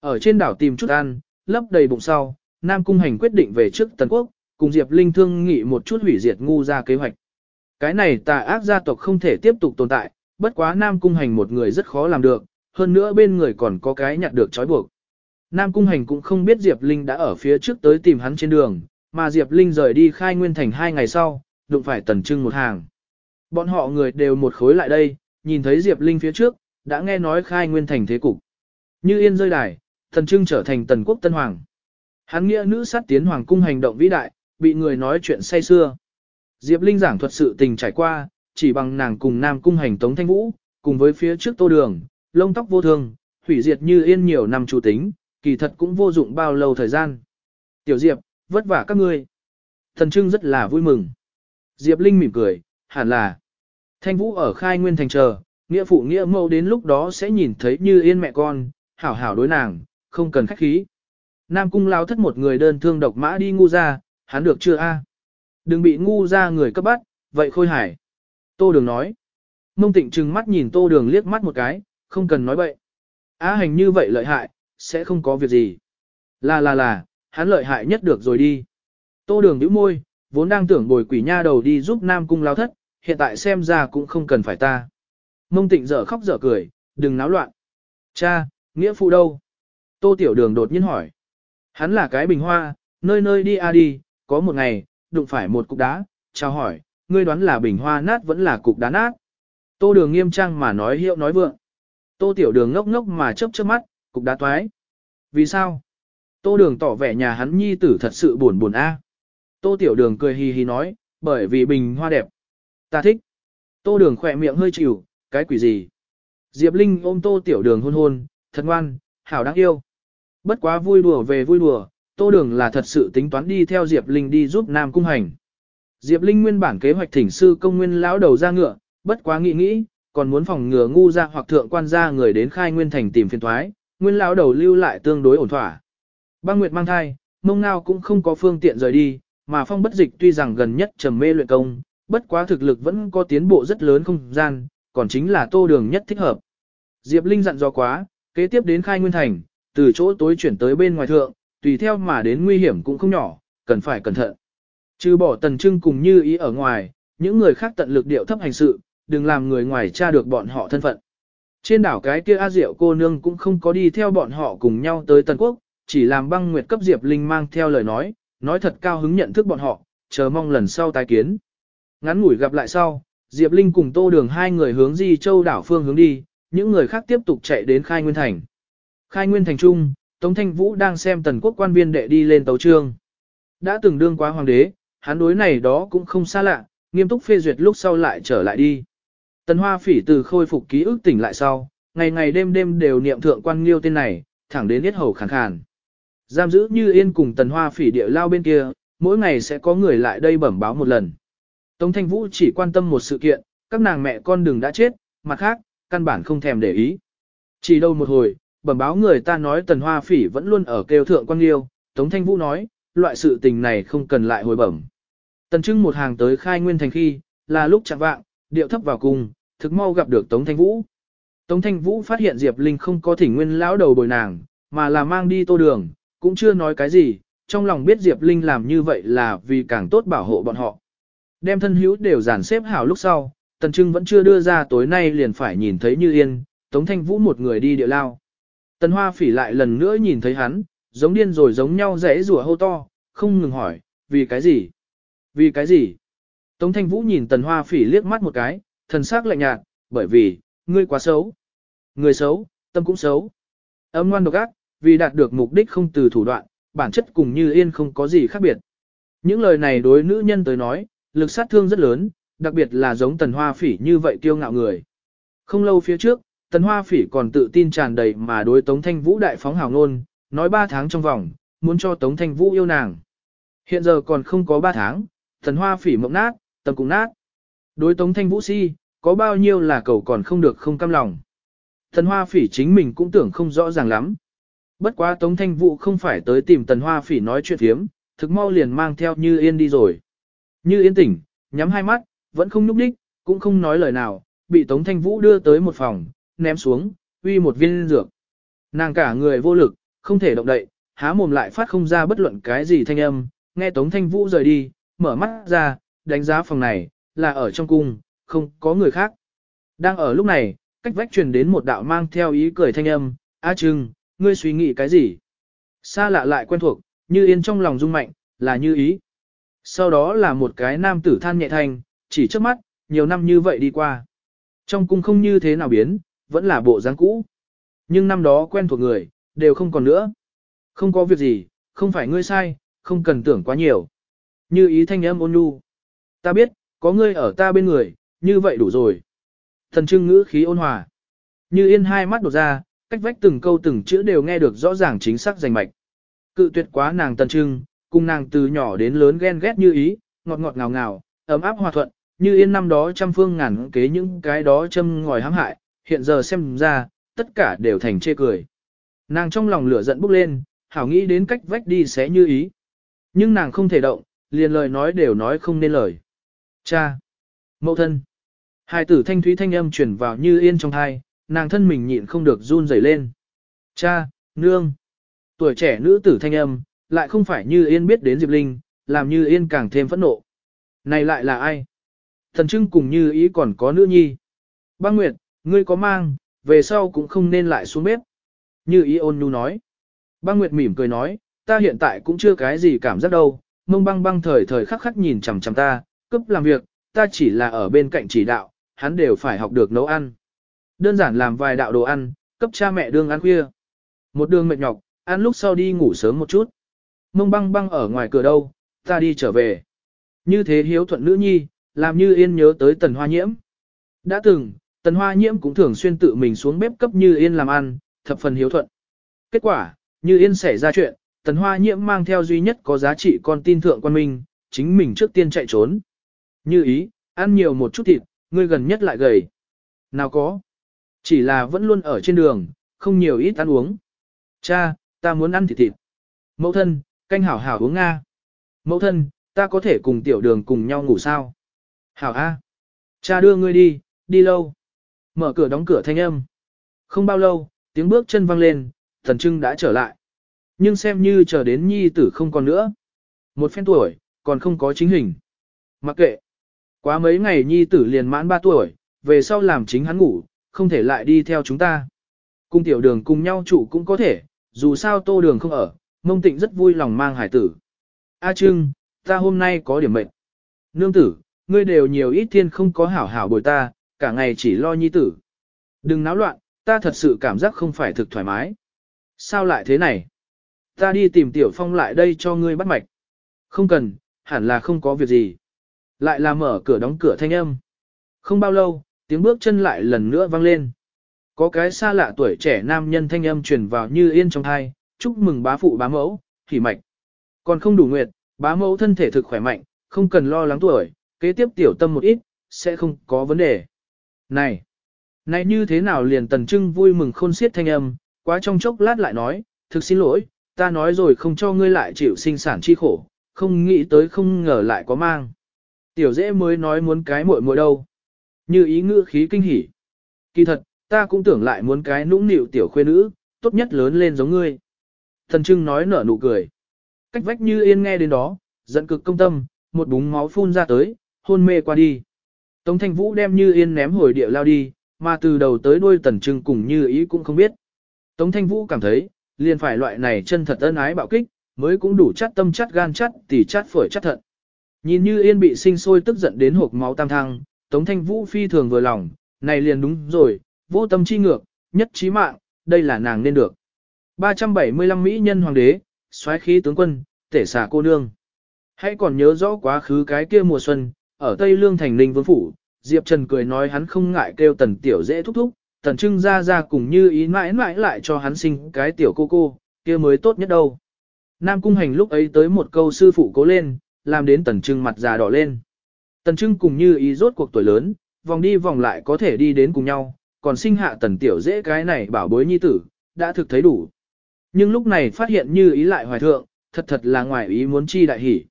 Ở trên đảo tìm chút ăn, lấp đầy bụng sau, Nam Cung Hành quyết định về trước Tần Quốc, cùng Diệp Linh thương nghị một chút hủy diệt ngu ra kế hoạch. Cái này tà ác gia tộc không thể tiếp tục tồn tại, bất quá Nam Cung Hành một người rất khó làm được, hơn nữa bên người còn có cái nhặt được trói buộc. Nam Cung Hành cũng không biết Diệp Linh đã ở phía trước tới tìm hắn trên đường, mà Diệp Linh rời đi khai nguyên thành hai ngày sau, đụng phải tần trưng một hàng. Bọn họ người đều một khối lại đây, nhìn thấy Diệp Linh phía trước, đã nghe nói khai nguyên thành thế cục. Như yên rơi đài, thần trưng trở thành tần quốc tân hoàng. Hắn nghĩa nữ sát tiến hoàng cung hành động vĩ đại, bị người nói chuyện say xưa. Diệp Linh giảng thuật sự tình trải qua, chỉ bằng nàng cùng Nam cung hành tống thanh vũ, cùng với phía trước tô đường, lông tóc vô thương, hủy diệt như yên nhiều năm chủ tính, kỳ thật cũng vô dụng bao lâu thời gian. Tiểu Diệp, vất vả các ngươi. Thần Trưng rất là vui mừng. Diệp Linh mỉm cười, hẳn là. Thanh Vũ ở khai nguyên thành chờ, nghĩa phụ nghĩa mẫu đến lúc đó sẽ nhìn thấy như yên mẹ con, hảo hảo đối nàng, không cần khách khí. Nam cung lao thất một người đơn thương độc mã đi ngu ra, hắn được chưa a? À? Đừng bị ngu ra người cấp bắt, vậy khôi hải. Tô đường nói. Mông tịnh trừng mắt nhìn tô đường liếc mắt một cái, không cần nói bậy. Á hành như vậy lợi hại, sẽ không có việc gì. Là là là, hắn lợi hại nhất được rồi đi. Tô đường nhíu môi, vốn đang tưởng bồi quỷ nha đầu đi giúp Nam Cung lao thất, hiện tại xem ra cũng không cần phải ta. Mông tịnh dở khóc dở cười, đừng náo loạn. Cha, nghĩa phụ đâu? Tô tiểu đường đột nhiên hỏi. Hắn là cái bình hoa, nơi nơi đi a à đi, có một ngày, đụng phải một cục đá, chào hỏi, ngươi đoán là bình hoa nát vẫn là cục đá nát. Tô đường nghiêm trang mà nói hiệu nói vượng. Tô tiểu đường ngốc ngốc mà chớp chớp mắt, cục đá toái. Vì sao? Tô đường tỏ vẻ nhà hắn nhi tử thật sự buồn buồn a. Tô tiểu đường cười hì hì nói, bởi vì bình hoa đẹp. Ta thích. Tô đường khỏe miệng hơi chịu, cái quỷ gì? Diệp Linh ôm tô tiểu đường hôn hôn, thật ngoan, hảo đáng yêu. Bất quá vui đùa về vui đùa, tô đường là thật sự tính toán đi theo Diệp Linh đi giúp Nam Cung Hành. Diệp Linh nguyên bản kế hoạch thỉnh sư công nguyên lão đầu ra ngựa, bất quá nghĩ nghĩ, còn muốn phòng ngừa ngu ra hoặc thượng quan ra người đến khai nguyên thành tìm phiền thoái, nguyên lão đầu lưu lại tương đối ổn thỏa. Băng Nguyệt mang thai, mông ngao cũng không có phương tiện rời đi, mà phong bất dịch tuy rằng gần nhất trầm mê luyện công, bất quá thực lực vẫn có tiến bộ rất lớn không gian, còn chính là tô đường nhất thích hợp. Diệp Linh dặn dò quá, kế tiếp đến khai nguyên thành, từ chỗ tối chuyển tới bên ngoài thượng, tùy theo mà đến nguy hiểm cũng không nhỏ, cần phải cẩn thận. Trừ bỏ tần trưng cùng như ý ở ngoài, những người khác tận lực điệu thấp hành sự, đừng làm người ngoài tra được bọn họ thân phận. Trên đảo cái kia A Diệu cô nương cũng không có đi theo bọn họ cùng nhau tới Tần Quốc, chỉ làm băng nguyệt cấp Diệp Linh mang theo lời nói, nói thật cao hứng nhận thức bọn họ, chờ mong lần sau tái kiến. Ngắn ngủi gặp lại sau, Diệp Linh cùng Tô Đường hai người hướng Di Châu đảo phương hướng đi, những người khác tiếp tục chạy đến Khai Nguyên Thành. Khai Nguyên Thành Trung, Tống Thanh Vũ đang xem tần quốc quan viên đệ đi lên tấu trương. Đã từng đương quá hoàng đế, hắn đối này đó cũng không xa lạ, nghiêm túc phê duyệt lúc sau lại trở lại đi. Tần Hoa Phỉ từ khôi phục ký ức tỉnh lại sau, ngày ngày đêm đêm đều niệm thượng quan liêu tên này, thẳng đến hết hầu khàn khàn. Giam giữ như yên cùng Tần Hoa Phỉ địa lao bên kia, mỗi ngày sẽ có người lại đây bẩm báo một lần. Tống Thanh Vũ chỉ quan tâm một sự kiện, các nàng mẹ con đừng đã chết, mặt khác, căn bản không thèm để ý. Chỉ đâu một hồi, bẩm báo người ta nói Tần Hoa Phỉ vẫn luôn ở kêu thượng quan liêu, Tống Thanh Vũ nói, loại sự tình này không cần lại hồi bẩm. Tần Trưng một hàng tới khai nguyên thành khi, là lúc chẳng vạng, điệu thấp vào cùng, thực mau gặp được Tống Thanh Vũ. Tống Thanh Vũ phát hiện Diệp Linh không có thỉnh nguyên lão đầu bồi nàng, mà là mang đi tô đường, cũng chưa nói cái gì, trong lòng biết Diệp Linh làm như vậy là vì càng tốt bảo hộ bọn họ. Đem thân hữu đều dàn xếp hảo lúc sau, Tần Trưng vẫn chưa đưa ra tối nay liền phải nhìn thấy Như Yên, Tống Thanh Vũ một người đi địa lao. Tần Hoa phỉ lại lần nữa nhìn thấy hắn, giống điên rồi giống nhau rẽ rùa hô to, không ngừng hỏi, vì cái gì? Vì cái gì? Tống Thanh Vũ nhìn Tần Hoa phỉ liếc mắt một cái, thần sắc lạnh nhạt, bởi vì, ngươi quá xấu. Người xấu, tâm cũng xấu. Âm ngoan độc ác, vì đạt được mục đích không từ thủ đoạn, bản chất cùng như yên không có gì khác biệt. Những lời này đối nữ nhân tới nói, lực sát thương rất lớn, đặc biệt là giống tần hoa phỉ như vậy kiêu ngạo người. Không lâu phía trước, Tần Hoa Phỉ còn tự tin tràn đầy mà đối Tống Thanh Vũ đại phóng hào ngôn, nói 3 tháng trong vòng, muốn cho Tống Thanh Vũ yêu nàng. Hiện giờ còn không có 3 tháng, Tần Hoa Phỉ mộng nát, tâm cũng nát. Đối Tống Thanh Vũ si, có bao nhiêu là cầu còn không được không cam lòng. Tần Hoa Phỉ chính mình cũng tưởng không rõ ràng lắm. Bất quá Tống Thanh Vũ không phải tới tìm Tần Hoa Phỉ nói chuyện thiếm, thực mau liền mang theo Như Yên đi rồi. Như Yên tĩnh, nhắm hai mắt, vẫn không nhúc đích, cũng không nói lời nào, bị Tống Thanh Vũ đưa tới một phòng, ném xuống, uy một viên dược. Nàng cả người vô lực, không thể động đậy, há mồm lại phát không ra bất luận cái gì thanh âm, nghe Tống Thanh Vũ rời đi, mở mắt ra, đánh giá phòng này, là ở trong cung, không có người khác. Đang ở lúc này, cách vách truyền đến một đạo mang theo ý cười thanh âm, A Trưng, ngươi suy nghĩ cái gì? Xa lạ lại quen thuộc, như yên trong lòng rung mạnh, là như ý. Sau đó là một cái nam tử than nhẹ thanh, chỉ trước mắt, nhiều năm như vậy đi qua. Trong cung không như thế nào biến, vẫn là bộ dáng cũ. Nhưng năm đó quen thuộc người, đều không còn nữa. Không có việc gì, không phải ngươi sai, không cần tưởng quá nhiều. Như ý thanh âm ôn nhu. Ta biết, có ngươi ở ta bên người, như vậy đủ rồi. Thần trưng ngữ khí ôn hòa. Như yên hai mắt đột ra, cách vách từng câu từng chữ đều nghe được rõ ràng chính xác rành mạch. Cự tuyệt quá nàng tần trưng, cùng nàng từ nhỏ đến lớn ghen ghét như ý, ngọt ngọt ngào ngào, ấm áp hòa thuận, như yên năm đó trăm phương ngàn kế những cái đó châm ngòi hãm hại, hiện giờ xem ra, tất cả đều thành chê cười. Nàng trong lòng lửa giận bốc lên, hảo nghĩ đến cách vách đi sẽ như ý. Nhưng nàng không thể động, liền lời nói đều nói không nên lời. Cha! Mẫu thân! Hai tử thanh thúy thanh âm chuyển vào như yên trong thai, nàng thân mình nhịn không được run rẩy lên. Cha! Nương! Tuổi trẻ nữ tử thanh âm, lại không phải như yên biết đến Diệp Linh, làm như yên càng thêm phẫn nộ. Này lại là ai? Thần trưng cùng như ý còn có nữ nhi. Băng Nguyệt, ngươi có mang, về sau cũng không nên lại xuống bếp. Như ý ôn nhu nói. Băng Nguyệt mỉm cười nói, ta hiện tại cũng chưa cái gì cảm giác đâu, mông băng băng thời thời khắc khắc nhìn chằm chằm ta, cấp làm việc, ta chỉ là ở bên cạnh chỉ đạo, hắn đều phải học được nấu ăn. Đơn giản làm vài đạo đồ ăn, cấp cha mẹ đương ăn khuya. Một đường mệt nhọc, ăn lúc sau đi ngủ sớm một chút. Mông băng băng ở ngoài cửa đâu, ta đi trở về. Như thế hiếu thuận nữ nhi, làm như yên nhớ tới tần hoa nhiễm. Đã từng, tần hoa nhiễm cũng thường xuyên tự mình xuống bếp cấp như yên làm ăn, thập phần hiếu thuận. Kết quả, như yên xảy ra chuyện, tần hoa nhiễm mang theo duy nhất có giá trị con tin thượng quan minh, chính mình trước tiên chạy trốn. Như ý, ăn nhiều một chút thịt, ngươi gần nhất lại gầy. Nào có. Chỉ là vẫn luôn ở trên đường, không nhiều ít ăn uống. Cha, ta muốn ăn thịt thịt. Mẫu thân, canh hảo hảo uống Nga. Mẫu thân, ta có thể cùng tiểu đường cùng nhau ngủ sao? Hảo A. Cha đưa ngươi đi, đi lâu. Mở cửa đóng cửa thanh âm. Không bao lâu, tiếng bước chân vang lên, thần trưng đã trở lại. Nhưng xem như chờ đến nhi tử không còn nữa. Một phen tuổi, còn không có chính hình. Mặc kệ. Quá mấy ngày nhi tử liền mãn 3 tuổi, về sau làm chính hắn ngủ, không thể lại đi theo chúng ta. Cung tiểu đường cùng nhau trụ cũng có thể, dù sao tô đường không ở, mông tịnh rất vui lòng mang hải tử. A Trưng, ta hôm nay có điểm mệnh. Nương tử, ngươi đều nhiều ít thiên không có hảo hảo bồi ta, cả ngày chỉ lo nhi tử. Đừng náo loạn, ta thật sự cảm giác không phải thực thoải mái. Sao lại thế này? Ta đi tìm tiểu phong lại đây cho ngươi bắt mạch. Không cần, hẳn là không có việc gì. Lại là mở cửa đóng cửa thanh âm. Không bao lâu, tiếng bước chân lại lần nữa vang lên. Có cái xa lạ tuổi trẻ nam nhân thanh âm truyền vào như yên trong thai, chúc mừng bá phụ bá mẫu, hỉ mạch. Còn không đủ nguyệt, bá mẫu thân thể thực khỏe mạnh, không cần lo lắng tuổi, kế tiếp tiểu tâm một ít, sẽ không có vấn đề. Này, này như thế nào liền tần trưng vui mừng khôn xiết thanh âm, quá trong chốc lát lại nói, thực xin lỗi, ta nói rồi không cho ngươi lại chịu sinh sản chi khổ, không nghĩ tới không ngờ lại có mang. Tiểu dễ mới nói muốn cái muội muội đâu. Như ý ngữ khí kinh hỉ. Kỳ thật, ta cũng tưởng lại muốn cái nũng nịu tiểu khuê nữ, tốt nhất lớn lên giống ngươi. Thần trưng nói nở nụ cười. Cách vách như yên nghe đến đó, giận cực công tâm, một búng máu phun ra tới, hôn mê qua đi. Tống thanh vũ đem như yên ném hồi địa lao đi, mà từ đầu tới đuôi tần trưng cùng như ý cũng không biết. Tống thanh vũ cảm thấy, liền phải loại này chân thật ân ái bạo kích, mới cũng đủ chắt tâm chắt gan chắt tỉ chắt phổi chắt thận. Nhìn như yên bị sinh sôi tức giận đến hộp máu tam thăng, Tống Thanh Vũ phi thường vừa lòng, này liền đúng rồi, vô tâm chi ngược, nhất trí mạng, đây là nàng nên được. 375 Mỹ nhân hoàng đế, xoáy khí tướng quân, tể xà cô nương. Hãy còn nhớ rõ quá khứ cái kia mùa xuân, ở Tây Lương thành Ninh Vương Phủ, Diệp Trần cười nói hắn không ngại kêu tần tiểu dễ thúc thúc, tần trưng ra ra cùng như ý mãi mãi lại cho hắn sinh cái tiểu cô cô, kia mới tốt nhất đâu. Nam cung hành lúc ấy tới một câu sư phụ cố lên, làm đến tần trưng mặt già đỏ lên. Tần trưng cùng như ý rốt cuộc tuổi lớn, vòng đi vòng lại có thể đi đến cùng nhau, còn sinh hạ tần tiểu dễ cái này bảo bối nhi tử, đã thực thấy đủ. Nhưng lúc này phát hiện như ý lại hoài thượng, thật thật là ngoài ý muốn chi đại hỉ.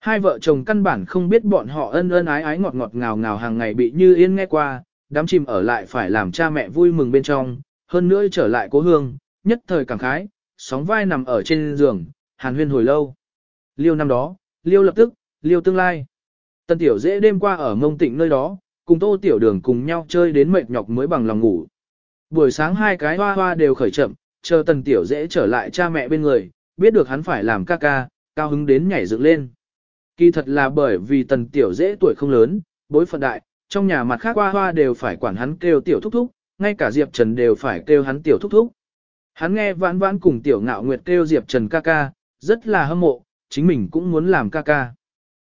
Hai vợ chồng căn bản không biết bọn họ ân ân ái ái ngọt ngọt ngào ngào hàng ngày bị như yên nghe qua, đám chìm ở lại phải làm cha mẹ vui mừng bên trong, hơn nữa trở lại cố hương, nhất thời cảm khái, sóng vai nằm ở trên giường, hàn huyên hồi lâu. Liêu năm đó, liêu lập tức, liêu tương lai. Tân tiểu dễ đêm qua ở mông tịnh nơi đó, cùng tô tiểu đường cùng nhau chơi đến mệt nhọc mới bằng lòng ngủ. Buổi sáng hai cái hoa hoa đều khởi chậm, chờ tần tiểu dễ trở lại cha mẹ bên người, biết được hắn phải làm ca ca, cao hứng đến nhảy dựng lên. Kỳ thật là bởi vì tần tiểu dễ tuổi không lớn, bối phận đại, trong nhà mặt khác hoa hoa đều phải quản hắn kêu tiểu thúc thúc, ngay cả Diệp Trần đều phải kêu hắn tiểu thúc thúc. Hắn nghe vãn vãn cùng tiểu ngạo nguyệt kêu Diệp Trần ca ca, rất là hâm mộ, chính mình cũng muốn làm ca ca.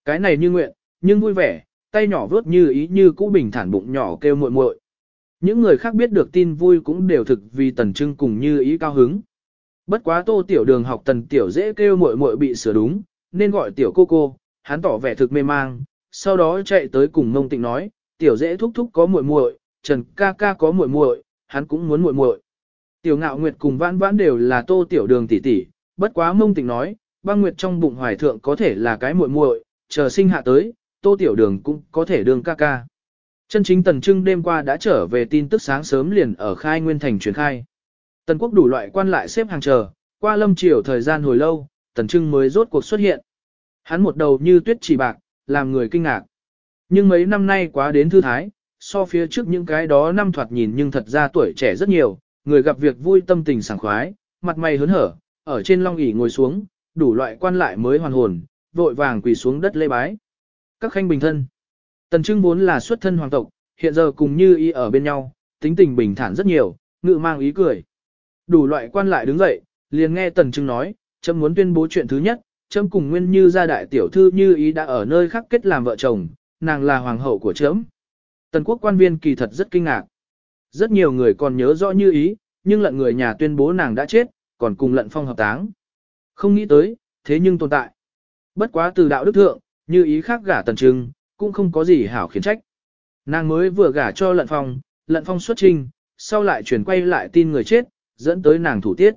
Cái này như nguyện, nhưng vui vẻ, tay nhỏ vớt như ý như cũ bình thản bụng nhỏ kêu muội muội. Những người khác biết được tin vui cũng đều thực vì tần trưng cùng như ý cao hứng. Bất quá tô tiểu đường học tần tiểu dễ kêu muội muội bị sửa đúng, nên gọi tiểu cô cô, hắn tỏ vẻ thực mê mang, sau đó chạy tới cùng mông tịnh nói, tiểu dễ thúc thúc có muội muội, trần ca ca có muội muội, hắn cũng muốn muội muội. Tiểu ngạo nguyệt cùng vãn vãn đều là tô tiểu đường tỷ tỷ, bất quá mông tịnh nói, băng nguyệt trong bụng hoài thượng có thể là cái muội muội, chờ sinh hạ tới, tô tiểu đường cũng có thể đường ca ca. Chân chính tần trưng đêm qua đã trở về tin tức sáng sớm liền ở khai nguyên thành truyền khai. Tần quốc đủ loại quan lại xếp hàng chờ, qua lâm triều thời gian hồi lâu, tần trưng mới rốt cuộc xuất hiện. Hắn một đầu như tuyết chỉ bạc, làm người kinh ngạc. Nhưng mấy năm nay quá đến thư thái, so phía trước những cái đó năm thoạt nhìn nhưng thật ra tuổi trẻ rất nhiều, người gặp việc vui tâm tình sảng khoái, mặt mày hớn hở, ở trên long ỷ ngồi xuống, đủ loại quan lại mới hoàn hồn, vội vàng quỳ xuống đất lê bái. Các khanh bình thân. Tần Trưng vốn là xuất thân hoàng tộc, hiện giờ cùng như ý ở bên nhau, tính tình bình thản rất nhiều, ngự mang ý cười. Đủ loại quan lại đứng dậy, liền nghe Tần Trưng nói, chấm muốn tuyên bố chuyện thứ nhất, chấm cùng nguyên như gia đại tiểu thư như ý đã ở nơi khác kết làm vợ chồng, nàng là hoàng hậu của chấm. Tần quốc quan viên kỳ thật rất kinh ngạc. Rất nhiều người còn nhớ rõ như ý, nhưng lận người nhà tuyên bố nàng đã chết, còn cùng lận phong hợp táng. Không nghĩ tới, thế nhưng tồn tại. Bất quá từ đạo đức thượng, như ý khác gả tần trưng, cũng không có gì hảo khiến trách. Nàng mới vừa gả cho lận phong, lận phong xuất trình, sau lại chuyển quay lại tin người chết, dẫn tới nàng thủ tiết.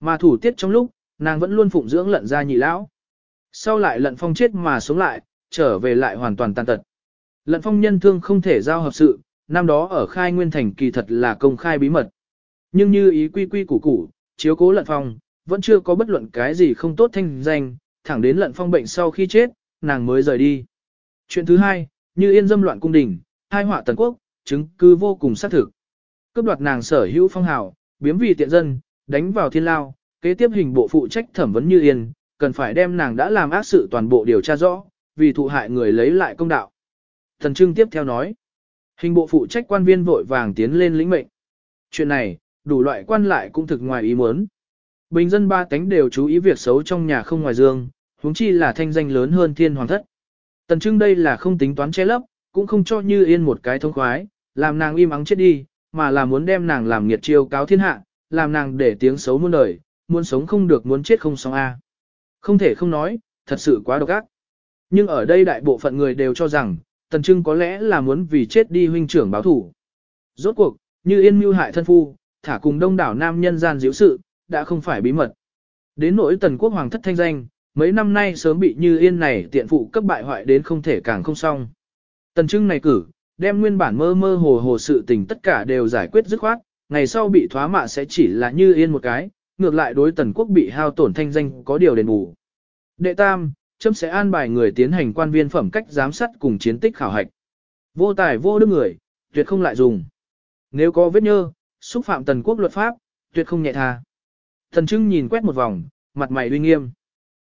Mà thủ tiết trong lúc, nàng vẫn luôn phụng dưỡng lận ra nhị lão. Sau lại lận phong chết mà sống lại, trở về lại hoàn toàn tàn tật. Lận phong nhân thương không thể giao hợp sự, năm đó ở khai nguyên thành kỳ thật là công khai bí mật. Nhưng như ý quy quy củ củ, chiếu cố lận phong, vẫn chưa có bất luận cái gì không tốt thanh danh, thẳng đến lận phong bệnh sau khi chết, nàng mới rời đi. Chuyện thứ hai, như yên dâm loạn cung đình, hai họa tần quốc, chứng cứ vô cùng xác thực. Cướp đoạt nàng sở hữu phong hào, biếm vì tiện dân, đánh vào thiên lao, kế tiếp hình bộ phụ trách thẩm vấn như yên, cần phải đem nàng đã làm ác sự toàn bộ điều tra rõ, vì thụ hại người lấy lại công đạo. Thần Trưng tiếp theo nói, hình bộ phụ trách quan viên vội vàng tiến lên lĩnh mệnh. Chuyện này, đủ loại quan lại cũng thực ngoài ý muốn. Bình dân ba tánh đều chú ý việc xấu trong nhà không ngoài dương, huống chi là thanh danh lớn hơn thiên hoàng thất. Tần Trưng đây là không tính toán che lấp, cũng không cho như yên một cái thông khoái, làm nàng im ắng chết đi, mà là muốn đem nàng làm nghiệt chiêu cáo thiên hạ, làm nàng để tiếng xấu muôn đời, muốn sống không được muốn chết không xong a. Không thể không nói, thật sự quá độc ác. Nhưng ở đây đại bộ phận người đều cho rằng, Tần Trưng có lẽ là muốn vì chết đi huynh trưởng báo thủ. Rốt cuộc, như yên mưu hại thân phu, thả cùng đông đảo nam nhân gian diễu sự, đã không phải bí mật. Đến nỗi Tần Quốc Hoàng thất thanh danh, mấy năm nay sớm bị như yên này tiện phụ cấp bại hoại đến không thể càng không xong. Tần Trưng này cử, đem nguyên bản mơ mơ hồ hồ sự tình tất cả đều giải quyết dứt khoát, ngày sau bị thoá mạ sẽ chỉ là như yên một cái, ngược lại đối tần quốc bị hao tổn thanh danh có điều đền bù. Đệ tam, chấm sẽ an bài người tiến hành quan viên phẩm cách giám sát cùng chiến tích khảo hạch. Vô tài vô đức người, tuyệt không lại dùng. Nếu có vết nhơ, xúc phạm tần quốc luật pháp, tuyệt không nhẹ tha. Thần Trưng nhìn quét một vòng, mặt mày uy nghiêm.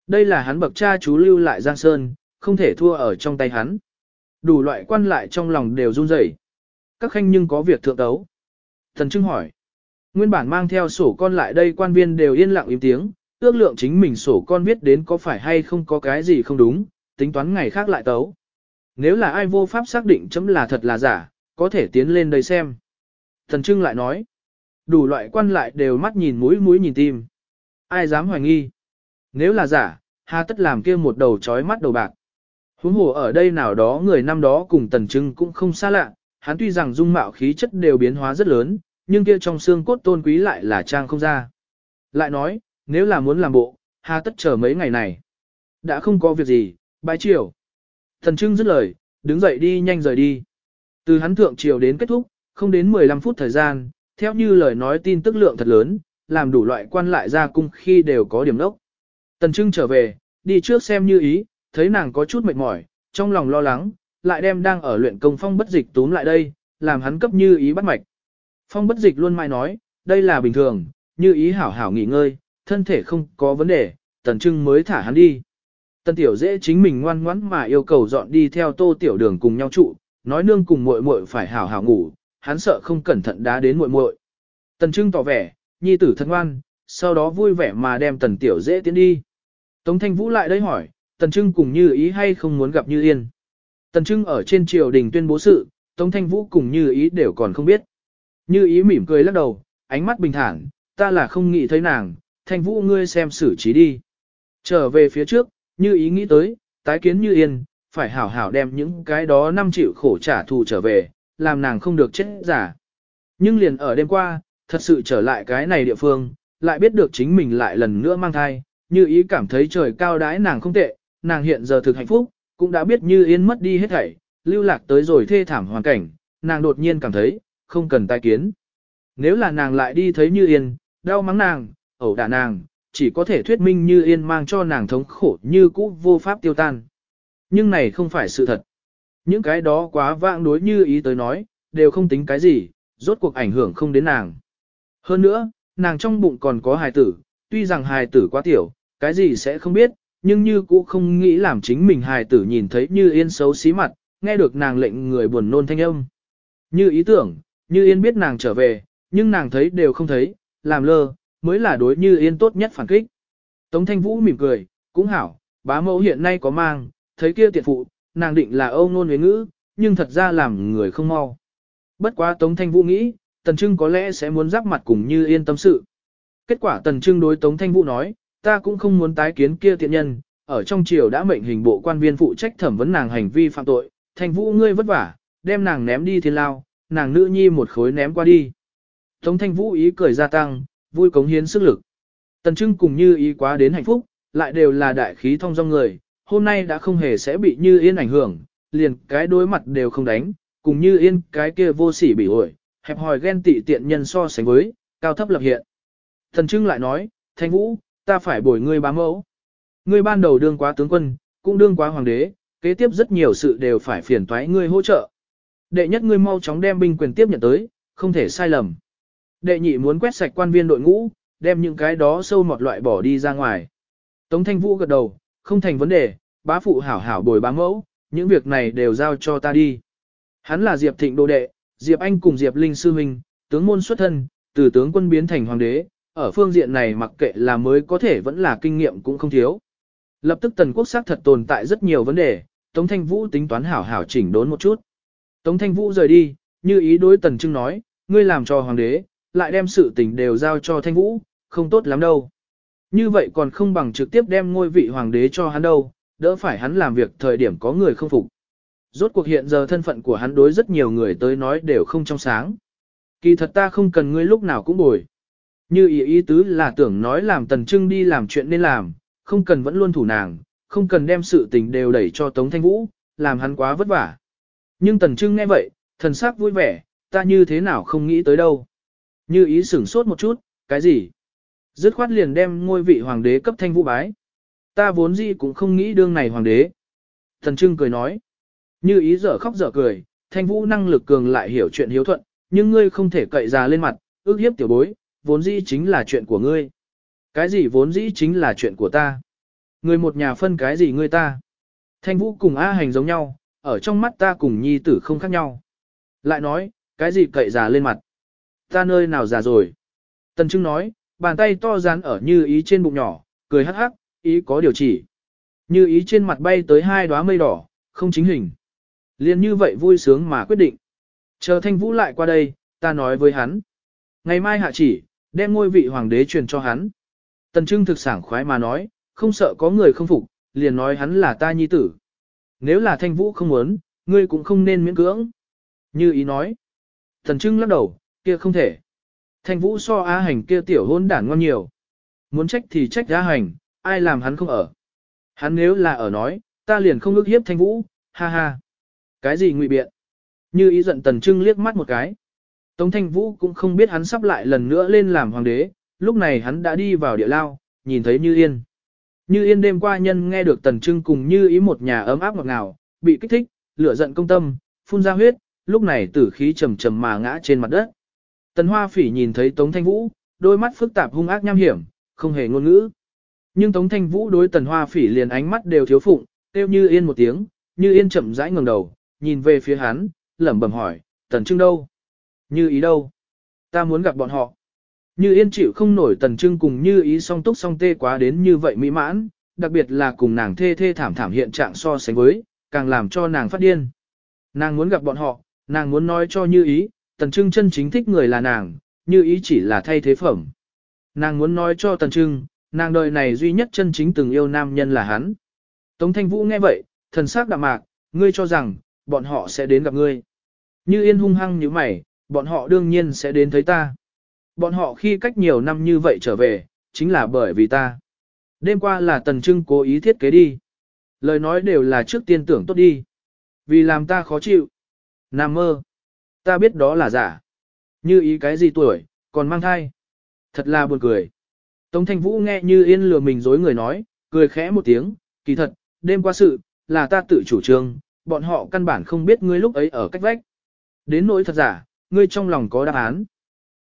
Đây là hắn bậc cha chú lưu lại Giang Sơn, không thể thua ở trong tay hắn. Đủ loại quan lại trong lòng đều run rẩy. Các khanh nhưng có việc thượng tấu. Thần Trưng hỏi. Nguyên bản mang theo sổ con lại đây quan viên đều yên lặng im tiếng, ước lượng chính mình sổ con viết đến có phải hay không có cái gì không đúng, tính toán ngày khác lại tấu. Nếu là ai vô pháp xác định chấm là thật là giả, có thể tiến lên đây xem. Thần Trưng lại nói, đủ loại quan lại đều mắt nhìn mũi mũi nhìn tim. Ai dám hoài nghi? Nếu là giả, hà tất làm kia một đầu chói mắt đầu bạc. Huống hồ ở đây nào đó người năm đó cùng Tần Trưng cũng không xa lạ, hắn tuy rằng dung mạo khí chất đều biến hóa rất lớn, nhưng kia trong xương cốt tôn quý lại là trang không ra. Lại nói, nếu là muốn làm bộ, hà tất chờ mấy ngày này. Đã không có việc gì, bái chiều. Thần Trưng dứt lời, đứng dậy đi nhanh rời đi. Từ hắn thượng chiều đến kết thúc, không đến 15 phút thời gian, theo như lời nói tin tức lượng thật lớn, làm đủ loại quan lại ra cung khi đều có điểm đốc. Tần Trưng trở về, đi trước xem như ý, thấy nàng có chút mệt mỏi, trong lòng lo lắng, lại đem đang ở luyện công phong bất dịch túm lại đây, làm hắn cấp như ý bắt mạch. Phong bất dịch luôn mai nói, đây là bình thường, như ý hảo hảo nghỉ ngơi, thân thể không có vấn đề, tần trưng mới thả hắn đi. Tần tiểu dễ chính mình ngoan ngoãn mà yêu cầu dọn đi theo tô tiểu đường cùng nhau trụ, nói nương cùng muội muội phải hảo hảo ngủ, hắn sợ không cẩn thận đá đến muội muội. Tần trưng tỏ vẻ, nhi tử thân ngoan, sau đó vui vẻ mà đem tần tiểu dễ tiến đi. Tống thanh vũ lại đây hỏi, tần trưng cùng như ý hay không muốn gặp như yên. Tần trưng ở trên triều đình tuyên bố sự, tống thanh vũ cùng như ý đều còn không biết. Như ý mỉm cười lắc đầu, ánh mắt bình thản, ta là không nghĩ thấy nàng, thanh vũ ngươi xem xử trí đi. Trở về phía trước, như ý nghĩ tới, tái kiến như yên, phải hảo hảo đem những cái đó năm triệu khổ trả thù trở về, làm nàng không được chết giả. Nhưng liền ở đêm qua, thật sự trở lại cái này địa phương, lại biết được chính mình lại lần nữa mang thai, như ý cảm thấy trời cao đái nàng không tệ, nàng hiện giờ thực hạnh phúc, cũng đã biết như yên mất đi hết thảy, lưu lạc tới rồi thê thảm hoàn cảnh, nàng đột nhiên cảm thấy, không cần tai kiến. Nếu là nàng lại đi thấy như yên, đau mắng nàng, ẩu đả nàng, chỉ có thể thuyết minh như yên mang cho nàng thống khổ như cũ vô pháp tiêu tan. Nhưng này không phải sự thật. Những cái đó quá vãng đối như ý tới nói, đều không tính cái gì, rốt cuộc ảnh hưởng không đến nàng. Hơn nữa, nàng trong bụng còn có hài tử, tuy rằng hài tử quá tiểu, cái gì sẽ không biết, nhưng như cũ không nghĩ làm chính mình hài tử nhìn thấy như yên xấu xí mặt, nghe được nàng lệnh người buồn nôn thanh âm. Như ý tưởng, như yên biết nàng trở về, nhưng nàng thấy đều không thấy, làm lơ, mới là đối như yên tốt nhất phản kích. Tống thanh vũ mỉm cười, cũng hảo, bá mẫu hiện nay có mang, thấy kia tiện phụ, nàng định là âu nôn với ngữ, nhưng thật ra làm người không mau. Bất quá Tống Thanh Vũ nghĩ, Tần Trưng có lẽ sẽ muốn giáp mặt cùng như yên tâm sự. Kết quả Tần Trưng đối Tống Thanh Vũ nói, ta cũng không muốn tái kiến kia tiện nhân, ở trong triều đã mệnh hình bộ quan viên phụ trách thẩm vấn nàng hành vi phạm tội, Thanh Vũ ngươi vất vả, đem nàng ném đi thiên lao, nàng nữ nhi một khối ném qua đi. Tống Thanh Vũ ý cười gia tăng, vui cống hiến sức lực. Tần Trưng cùng như ý quá đến hạnh phúc, lại đều là đại khí thông dong người, hôm nay đã không hề sẽ bị như yên ảnh hưởng, liền cái đối mặt đều không đánh, cùng như yên cái kia vô sỉ bị ổi, hẹp hòi ghen tị tiện nhân so sánh với, cao thấp lập hiện. Tần Trưng lại nói, Thanh Vũ, ta phải bồi ngươi bám mẫu. Ngươi ban đầu đương quá tướng quân, cũng đương quá hoàng đế, kế tiếp rất nhiều sự đều phải phiền toái ngươi hỗ trợ. Đệ nhất ngươi mau chóng đem binh quyền tiếp nhận tới, không thể sai lầm. Đệ nhị muốn quét sạch quan viên đội ngũ, đem những cái đó sâu mọt loại bỏ đi ra ngoài. Tống Thanh Vũ gật đầu, không thành vấn đề, bá phụ hảo hảo bồi bá mẫu, những việc này đều giao cho ta đi. Hắn là Diệp Thịnh đô đệ, Diệp Anh cùng Diệp Linh sư huynh, tướng môn xuất thân, từ tướng quân biến thành hoàng đế, ở phương diện này mặc kệ là mới có thể vẫn là kinh nghiệm cũng không thiếu. Lập tức tần quốc xác thật tồn tại rất nhiều vấn đề, Tống Thanh Vũ tính toán hảo hảo chỉnh đốn một chút. Tống Thanh Vũ rời đi, như ý đối tần trưng nói, ngươi làm cho hoàng đế, lại đem sự tình đều giao cho Thanh Vũ, không tốt lắm đâu. Như vậy còn không bằng trực tiếp đem ngôi vị hoàng đế cho hắn đâu, đỡ phải hắn làm việc thời điểm có người không phục. Rốt cuộc hiện giờ thân phận của hắn đối rất nhiều người tới nói đều không trong sáng. Kỳ thật ta không cần ngươi lúc nào cũng bồi. Như ý ý tứ là tưởng nói làm tần trưng đi làm chuyện nên làm, không cần vẫn luôn thủ nàng, không cần đem sự tình đều đẩy cho Tống Thanh Vũ, làm hắn quá vất vả. Nhưng tần trưng nghe vậy, thần sắc vui vẻ, ta như thế nào không nghĩ tới đâu. Như ý sửng sốt một chút, cái gì? Dứt khoát liền đem ngôi vị hoàng đế cấp Thanh Vũ bái. Ta vốn gì cũng không nghĩ đương này hoàng đế. Tần trưng cười nói. Như ý dở khóc dở cười, Thanh Vũ năng lực cường lại hiểu chuyện hiếu thuận, nhưng ngươi không thể cậy ra lên mặt, ước hiếp tiểu bối, vốn dĩ chính là chuyện của ngươi. Cái gì vốn dĩ chính là chuyện của ta. Người một nhà phân cái gì ngươi ta. Thanh Vũ cùng A hành giống nhau, ở trong mắt ta cùng nhi tử không khác nhau. Lại nói, cái gì cậy già lên mặt. Ta nơi nào già rồi. Tần Trưng nói, bàn tay to dán ở như ý trên bụng nhỏ, cười hắc hắc, ý có điều chỉ. Như ý trên mặt bay tới hai đóa mây đỏ, không chính hình. Liên như vậy vui sướng mà quyết định. Chờ Thanh Vũ lại qua đây, ta nói với hắn. Ngày mai hạ chỉ, đem ngôi vị hoàng đế truyền cho hắn. Tần Trưng thực sảng khoái mà nói, không sợ có người không phục, liền nói hắn là ta nhi tử. Nếu là thanh vũ không muốn, ngươi cũng không nên miễn cưỡng. Như ý nói. Tần Trưng lắc đầu, kia không thể. Thanh vũ so á hành kia tiểu hôn đản ngon nhiều. Muốn trách thì trách á hành, ai làm hắn không ở. Hắn nếu là ở nói, ta liền không ước hiếp thanh vũ, ha ha. Cái gì ngụy biện? Như ý giận tần trưng liếc mắt một cái. Tống thanh vũ cũng không biết hắn sắp lại lần nữa lên làm hoàng đế, lúc này hắn đã đi vào địa lao, nhìn thấy Như Yên. Như Yên đêm qua nhân nghe được tần trưng cùng Như ý một nhà ấm áp ngọt ngào, bị kích thích, lửa giận công tâm, phun ra huyết, lúc này tử khí trầm trầm mà ngã trên mặt đất. Tần Hoa Phỉ nhìn thấy Tống Thanh Vũ, đôi mắt phức tạp hung ác nham hiểm, không hề ngôn ngữ. Nhưng Tống Thanh Vũ đối Tần Hoa Phỉ liền ánh mắt đều thiếu phụng, kêu Như Yên một tiếng, Như Yên chậm rãi ngẩng đầu, nhìn về phía hắn, lẩm bẩm hỏi, Tần Trưng đâu? Như ý đâu? Ta muốn gặp bọn họ. Như Yên chịu không nổi Tần Trưng cùng Như ý song túc song tê quá đến như vậy mỹ mãn, đặc biệt là cùng nàng thê thê thảm thảm hiện trạng so sánh với, càng làm cho nàng phát điên. Nàng muốn gặp bọn họ, nàng muốn nói cho Như ý, Tần Trưng chân chính thích người là nàng, Như ý chỉ là thay thế phẩm. Nàng muốn nói cho Tần Trưng, nàng đời này duy nhất chân chính từng yêu nam nhân là hắn. Tống Thanh Vũ nghe vậy, thần sắc đạm mạc, ngươi cho rằng, bọn họ sẽ đến gặp ngươi. Như yên hung hăng như mày, bọn họ đương nhiên sẽ đến thấy ta. Bọn họ khi cách nhiều năm như vậy trở về, chính là bởi vì ta. Đêm qua là Tần Trưng cố ý thiết kế đi. Lời nói đều là trước tiên tưởng tốt đi. Vì làm ta khó chịu. Nam mơ. Ta biết đó là giả. Như ý cái gì tuổi, còn mang thai. Thật là buồn cười. Tống Thanh Vũ nghe như yên lừa mình dối người nói, cười khẽ một tiếng, kỳ thật, đêm qua sự, là ta tự chủ trương, bọn họ căn bản không biết ngươi lúc ấy ở cách vách. Đến nỗi thật giả, ngươi trong lòng có đáp án.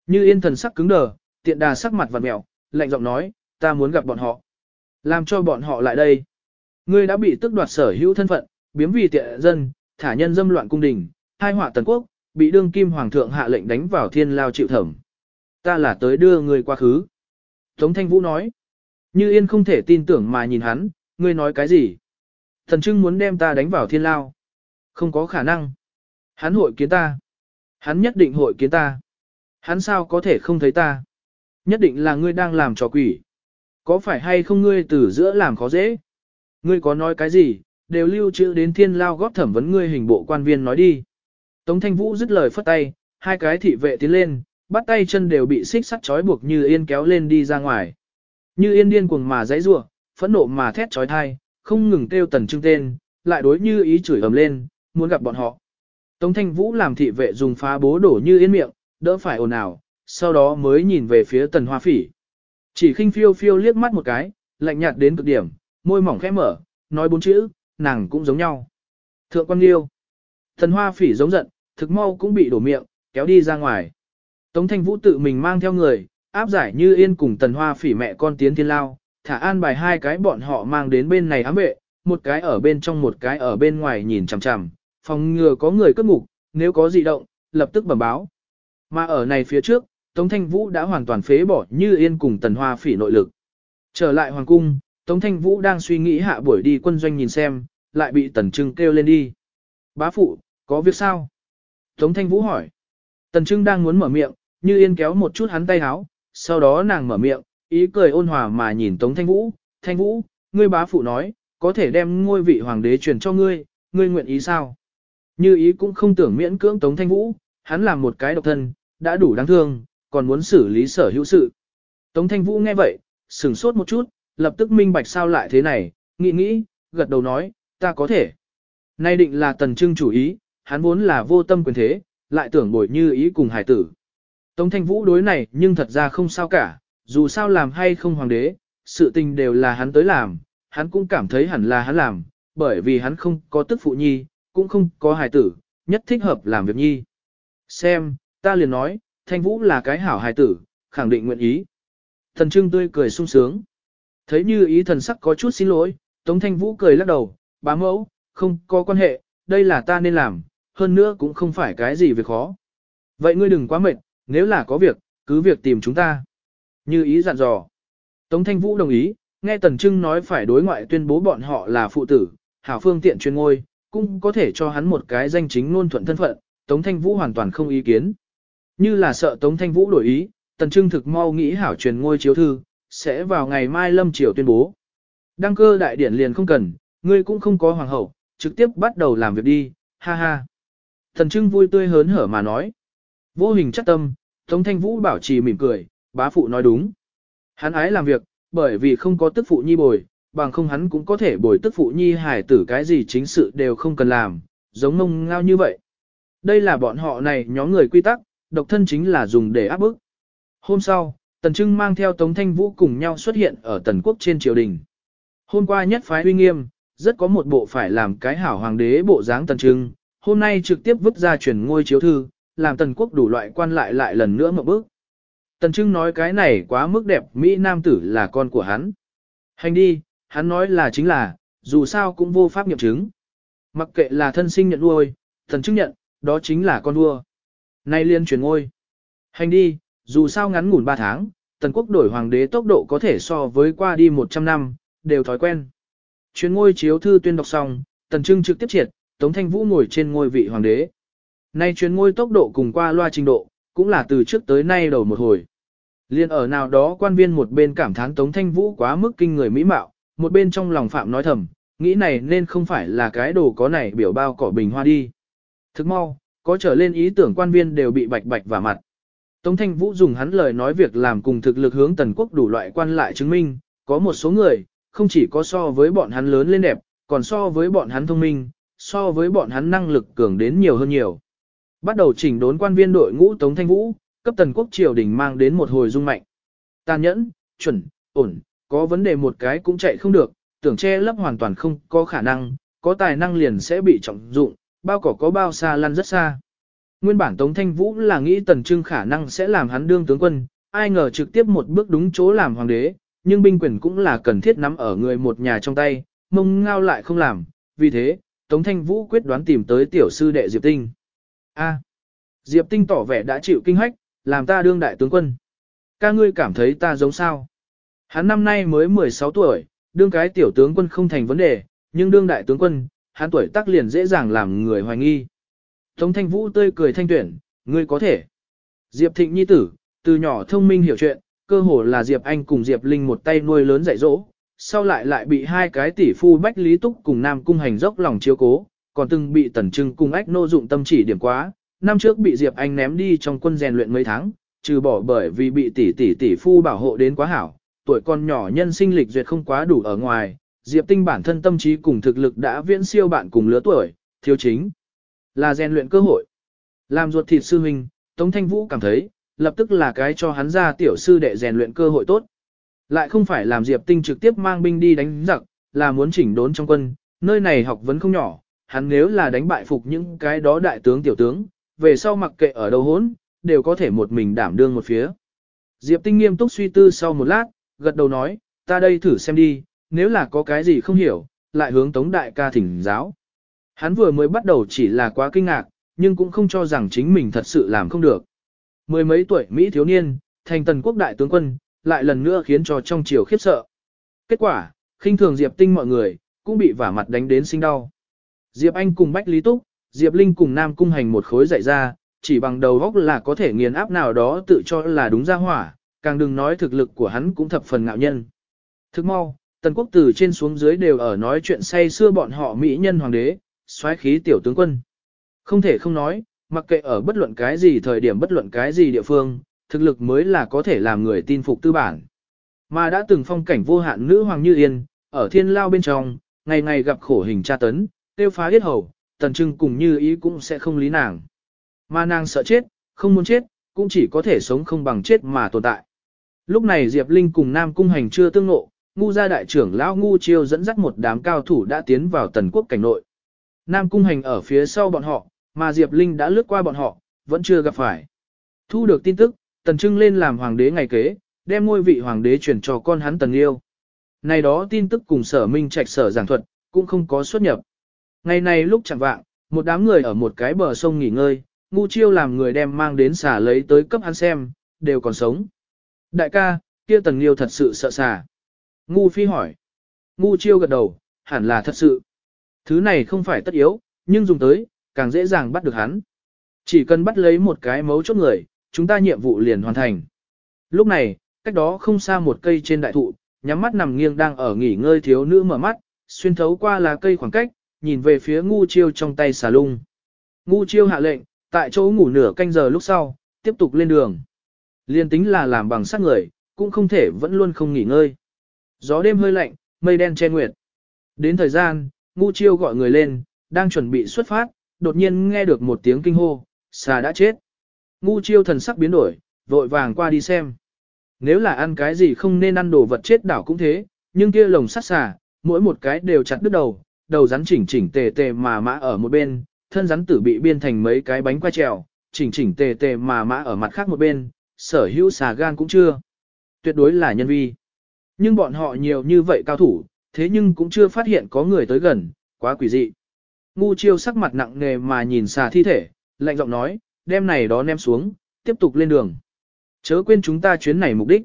Như yên thần sắc cứng đờ, tiện đà sắc mặt vặt mẹo, lạnh giọng nói, ta muốn gặp bọn họ. Làm cho bọn họ lại đây. Ngươi đã bị tức đoạt sở hữu thân phận, biếm vì tiện dân, thả nhân dâm loạn cung đình, hai họa tần quốc, bị đương kim hoàng thượng hạ lệnh đánh vào thiên lao chịu thẩm. Ta là tới đưa ngươi qua khứ. Tống Thanh Vũ nói. Như Yên không thể tin tưởng mà nhìn hắn, ngươi nói cái gì? Thần Trưng muốn đem ta đánh vào thiên lao. Không có khả năng. Hắn hội kiến ta. Hắn nhất định hội kiến ta. Hắn sao có thể không thấy ta? Nhất định là ngươi đang làm trò quỷ. Có phải hay không ngươi từ giữa làm khó dễ? Ngươi có nói cái gì, đều lưu trữ đến thiên lao góp thẩm vấn ngươi hình bộ quan viên nói đi. Tống Thanh Vũ dứt lời phất tay, hai cái thị vệ tiến lên, bắt tay chân đều bị xích sắt trói buộc như yên kéo lên đi ra ngoài. Như yên điên cuồng mà dãy rủa, phẫn nộ mà thét trói thai, không ngừng kêu tần trưng tên, lại đối như ý chửi ầm lên, muốn gặp bọn họ. Tống thanh vũ làm thị vệ dùng phá bố đổ như yên miệng, đỡ phải ồn ào, sau đó mới nhìn về phía tần hoa phỉ. Chỉ khinh phiêu phiêu liếc mắt một cái, lạnh nhạt đến cực điểm, môi mỏng khẽ mở, nói bốn chữ, nàng cũng giống nhau. Thượng quan liêu. Tần hoa phỉ giống giận, thực mau cũng bị đổ miệng, kéo đi ra ngoài. Tống Thanh Vũ tự mình mang theo người, áp giải như yên cùng tần hoa phỉ mẹ con tiến thiên lao, thả an bài hai cái bọn họ mang đến bên này ám vệ, một cái ở bên trong một cái ở bên ngoài nhìn chằm chằm, phòng ngừa có người cất ngục, nếu có dị động, lập tức bẩm báo. Mà ở này phía trước, Tống Thanh Vũ đã hoàn toàn phế bỏ như yên cùng tần hoa phỉ nội lực. Trở lại hoàng cung, Tống Thanh Vũ đang suy nghĩ hạ buổi đi quân doanh nhìn xem, lại bị tần trưng kêu lên đi. Bá phụ, có việc sao? Tống Thanh Vũ hỏi. Tần trưng đang muốn mở miệng, như yên kéo một chút hắn tay háo, sau đó nàng mở miệng, ý cười ôn hòa mà nhìn Tống Thanh Vũ, Thanh Vũ, ngươi bá phụ nói, có thể đem ngôi vị hoàng đế truyền cho ngươi, ngươi nguyện ý sao? Như ý cũng không tưởng miễn cưỡng Tống Thanh Vũ, hắn làm một cái độc thân, đã đủ đáng thương, còn muốn xử lý sở hữu sự. Tống Thanh Vũ nghe vậy, sửng sốt một chút, lập tức minh bạch sao lại thế này, nghĩ nghĩ, gật đầu nói, ta có thể. Nay định là tần trưng chủ ý, hắn vốn là vô tâm quyền thế, lại tưởng bồi như ý cùng hải tử. Tống Thanh Vũ đối này nhưng thật ra không sao cả, dù sao làm hay không hoàng đế, sự tình đều là hắn tới làm, hắn cũng cảm thấy hẳn là hắn làm, bởi vì hắn không có tức phụ nhi, cũng không có hài tử, nhất thích hợp làm việc nhi. Xem, ta liền nói, Thanh Vũ là cái hảo hài tử, khẳng định nguyện ý. Thần Trưng tươi cười sung sướng. Thấy như ý thần sắc có chút xin lỗi, Tống Thanh Vũ cười lắc đầu, bá mẫu, không có quan hệ, đây là ta nên làm, hơn nữa cũng không phải cái gì việc khó. Vậy ngươi đừng quá mệt, nếu là có việc, cứ việc tìm chúng ta. Như ý dặn dò. Tống Thanh Vũ đồng ý, nghe Tần Trưng nói phải đối ngoại tuyên bố bọn họ là phụ tử, hảo phương tiện chuyên ngôi, cũng có thể cho hắn một cái danh chính ngôn thuận thân phận, Tống Thanh Vũ hoàn toàn không ý kiến. như là sợ Tống Thanh Vũ đổi ý, Tần Trưng thực mau nghĩ hảo truyền ngôi chiếu thư, sẽ vào ngày mai lâm triều tuyên bố. Đăng cơ đại điển liền không cần, ngươi cũng không có hoàng hậu, trực tiếp bắt đầu làm việc đi, ha ha. Tần Trưng vui tươi hớn hở mà nói. Vô hình chắc tâm, Tống Thanh Vũ bảo trì mỉm cười, bá phụ nói đúng. Hắn ái làm việc, bởi vì không có tức phụ nhi bồi, bằng không hắn cũng có thể bồi tức phụ nhi hài tử cái gì chính sự đều không cần làm, giống mông ngao như vậy. Đây là bọn họ này nhóm người quy tắc, độc thân chính là dùng để áp bức. Hôm sau, Tần Trưng mang theo Tống Thanh Vũ cùng nhau xuất hiện ở Tần Quốc trên triều đình. Hôm qua nhất phái uy nghiêm, rất có một bộ phải làm cái hảo hoàng đế bộ dáng Tần Trưng, hôm nay trực tiếp vứt ra truyền ngôi chiếu thư, làm Tần Quốc đủ loại quan lại lại lần nữa một bước. Tần Trưng nói cái này quá mức đẹp, Mỹ Nam tử là con của hắn. Hành đi, hắn nói là chính là, dù sao cũng vô pháp nghiệm chứng. Mặc kệ là thân sinh nhận nuôi, thần chứng nhận, đó chính là con vua. Nay liên chuyển ngôi. Hành đi, dù sao ngắn ngủn 3 tháng, tần quốc đổi hoàng đế tốc độ có thể so với qua đi 100 năm, đều thói quen. Chuyến ngôi chiếu thư tuyên đọc xong, tần trưng trực tiếp triệt, Tống Thanh Vũ ngồi trên ngôi vị hoàng đế. Nay chuyến ngôi tốc độ cùng qua loa trình độ, cũng là từ trước tới nay đầu một hồi. Liên ở nào đó quan viên một bên cảm thán Tống Thanh Vũ quá mức kinh người mỹ mạo, một bên trong lòng phạm nói thầm, nghĩ này nên không phải là cái đồ có này biểu bao cỏ bình hoa đi. Thức mau, có trở lên ý tưởng quan viên đều bị bạch bạch và mặt. Tống Thanh Vũ dùng hắn lời nói việc làm cùng thực lực hướng tần quốc đủ loại quan lại chứng minh, có một số người, không chỉ có so với bọn hắn lớn lên đẹp, còn so với bọn hắn thông minh, so với bọn hắn năng lực cường đến nhiều hơn nhiều. Bắt đầu chỉnh đốn quan viên đội ngũ Tống Thanh Vũ, cấp tần quốc triều đình mang đến một hồi dung mạnh. Tàn nhẫn, chuẩn, ổn, có vấn đề một cái cũng chạy không được, tưởng che lấp hoàn toàn không có khả năng, có tài năng liền sẽ bị trọng dụng, bao cỏ có bao xa lăn rất xa. Nguyên bản Tống Thanh Vũ là nghĩ Tần Trưng khả năng sẽ làm hắn đương tướng quân, ai ngờ trực tiếp một bước đúng chỗ làm hoàng đế, nhưng binh quyền cũng là cần thiết nắm ở người một nhà trong tay, mông ngao lại không làm, vì thế, Tống Thanh Vũ quyết đoán tìm tới tiểu sư đệ Diệp Tinh. A. Diệp Tinh tỏ vẻ đã chịu kinh hách, làm ta đương đại tướng quân. Ca ngươi cảm thấy ta giống sao? Hắn năm nay mới 16 tuổi, đương cái tiểu tướng quân không thành vấn đề, nhưng đương đại tướng quân, hắn tuổi tác liền dễ dàng làm người hoài nghi. Tống thanh vũ tươi cười thanh tuyển, ngươi có thể. Diệp thịnh nhi tử, từ nhỏ thông minh hiểu chuyện, cơ hồ là Diệp Anh cùng Diệp Linh một tay nuôi lớn dạy dỗ, sau lại lại bị hai cái tỷ phu Bách Lý Túc cùng Nam Cung hành dốc lòng chiếu cố, còn từng bị Tần Trưng cùng Ách Nô dụng tâm chỉ điểm quá, năm trước bị Diệp Anh ném đi trong quân rèn luyện mấy tháng, trừ bỏ bởi vì bị tỷ tỷ tỷ phu bảo hộ đến quá hảo, tuổi con nhỏ nhân sinh lịch duyệt không quá đủ ở ngoài, Diệp Tinh bản thân tâm trí cùng thực lực đã viễn siêu bạn cùng lứa tuổi, thiếu chính là rèn luyện cơ hội. Làm ruột thịt sư huynh, Tống Thanh Vũ cảm thấy, lập tức là cái cho hắn ra tiểu sư đệ rèn luyện cơ hội tốt. Lại không phải làm Diệp Tinh trực tiếp mang binh đi đánh giặc, là muốn chỉnh đốn trong quân, nơi này học vấn không nhỏ, hắn nếu là đánh bại phục những cái đó đại tướng tiểu tướng, về sau mặc kệ ở đâu hốn, đều có thể một mình đảm đương một phía. Diệp Tinh nghiêm túc suy tư sau một lát, gật đầu nói, ta đây thử xem đi, nếu là có cái gì không hiểu, lại hướng Tống Đại ca thỉnh giáo. Hắn vừa mới bắt đầu chỉ là quá kinh ngạc, nhưng cũng không cho rằng chính mình thật sự làm không được. Mười mấy tuổi Mỹ thiếu niên, thành tần quốc đại tướng quân, lại lần nữa khiến cho trong triều khiếp sợ. Kết quả, khinh thường Diệp Tinh mọi người, cũng bị vả mặt đánh đến sinh đau. Diệp Anh cùng Bách Lý Túc, Diệp Linh cùng Nam Cung Hành một khối dạy ra, chỉ bằng đầu góc là có thể nghiền áp nào đó tự cho là đúng ra hỏa, càng đừng nói thực lực của hắn cũng thập phần ngạo nhân. Thức mau, tần quốc từ trên xuống dưới đều ở nói chuyện say xưa bọn họ mỹ nhân hoàng đế, xoáy khí tiểu tướng quân. Không thể không nói, mặc kệ ở bất luận cái gì thời điểm bất luận cái gì địa phương, thực lực mới là có thể làm người tin phục tư bản. Mà đã từng phong cảnh vô hạn nữ hoàng như yên, ở thiên lao bên trong, ngày ngày gặp khổ hình tra tấn, tiêu phá hết hầu, tần trưng cùng như ý cũng sẽ không lý nàng. Mà nàng sợ chết, không muốn chết, cũng chỉ có thể sống không bằng chết mà tồn tại. Lúc này Diệp Linh cùng Nam Cung Hành chưa tương ngộ, ngu gia đại trưởng lão ngu chiêu dẫn dắt một đám cao thủ đã tiến vào tần quốc cảnh nội. Nam Cung Hành ở phía sau bọn họ, mà Diệp Linh đã lướt qua bọn họ, vẫn chưa gặp phải. Thu được tin tức, tần trưng lên làm hoàng đế ngày kế, đem ngôi vị hoàng đế chuyển cho con hắn tần yêu. Này đó tin tức cùng sở minh trạch sở giảng thuật, cũng không có xuất nhập. Ngày này lúc chẳng vạng, một đám người ở một cái bờ sông nghỉ ngơi, ngu chiêu làm người đem mang đến xả lấy tới cấp hắn xem, đều còn sống. Đại ca, kia tần liêu thật sự sợ xà. Ngu phi hỏi. Ngu chiêu gật đầu, hẳn là thật sự. Thứ này không phải tất yếu, nhưng dùng tới, càng dễ dàng bắt được hắn. Chỉ cần bắt lấy một cái mấu chốt người, chúng ta nhiệm vụ liền hoàn thành. Lúc này, cách đó không xa một cây trên đại thụ, nhắm mắt nằm nghiêng đang ở nghỉ ngơi thiếu nữ mở mắt, xuyên thấu qua lá cây khoảng cách, nhìn về phía ngu chiêu trong tay xà lung. Ngu chiêu hạ lệnh, tại chỗ ngủ nửa canh giờ lúc sau, tiếp tục lên đường. Liên tính là làm bằng sắt người, cũng không thể vẫn luôn không nghỉ ngơi. Gió đêm hơi lạnh, mây đen che nguyệt. Đến thời gian, ngu chiêu gọi người lên, đang chuẩn bị xuất phát, đột nhiên nghe được một tiếng kinh hô, xà đã chết. Ngu chiêu thần sắc biến đổi, vội vàng qua đi xem. Nếu là ăn cái gì không nên ăn đồ vật chết đảo cũng thế, nhưng kia lồng sắt xà, mỗi một cái đều chặt đứt đầu, đầu rắn chỉnh chỉnh tề tề mà mã ở một bên, thân rắn tử bị biên thành mấy cái bánh quay trèo, chỉnh chỉnh tề tề mà mã ở mặt khác một bên, sở hữu xà gan cũng chưa. Tuyệt đối là nhân vi. Nhưng bọn họ nhiều như vậy cao thủ, thế nhưng cũng chưa phát hiện có người tới gần, quá quỷ dị. Ngu chiêu sắc mặt nặng nề mà nhìn xà thi thể, lạnh giọng nói, đem này đó ném xuống, tiếp tục lên đường. Chớ quên chúng ta chuyến này mục đích.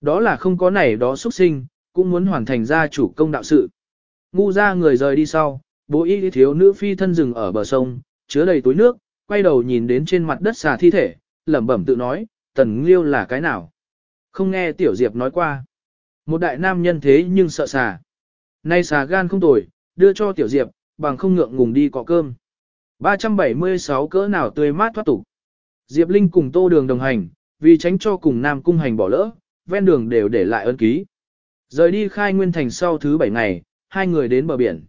Đó là không có này đó xuất sinh, cũng muốn hoàn thành gia chủ công đạo sự. Ngu ra người rời đi sau, bố y thiếu nữ phi thân rừng ở bờ sông, chứa đầy túi nước, quay đầu nhìn đến trên mặt đất xà thi thể, lẩm bẩm tự nói, tần liêu là cái nào. Không nghe tiểu diệp nói qua. Một đại nam nhân thế nhưng sợ xà. Nay xà gan không tồi, đưa cho tiểu diệp, bằng không ngượng ngùng đi cọ cơm. 376 cỡ nào tươi mát thoát tục. Diệp Linh cùng tô đường đồng hành, vì tránh cho cùng nam cung hành bỏ lỡ, ven đường đều để lại ơn ký. Rời đi khai nguyên thành sau thứ 7 ngày, hai người đến bờ biển.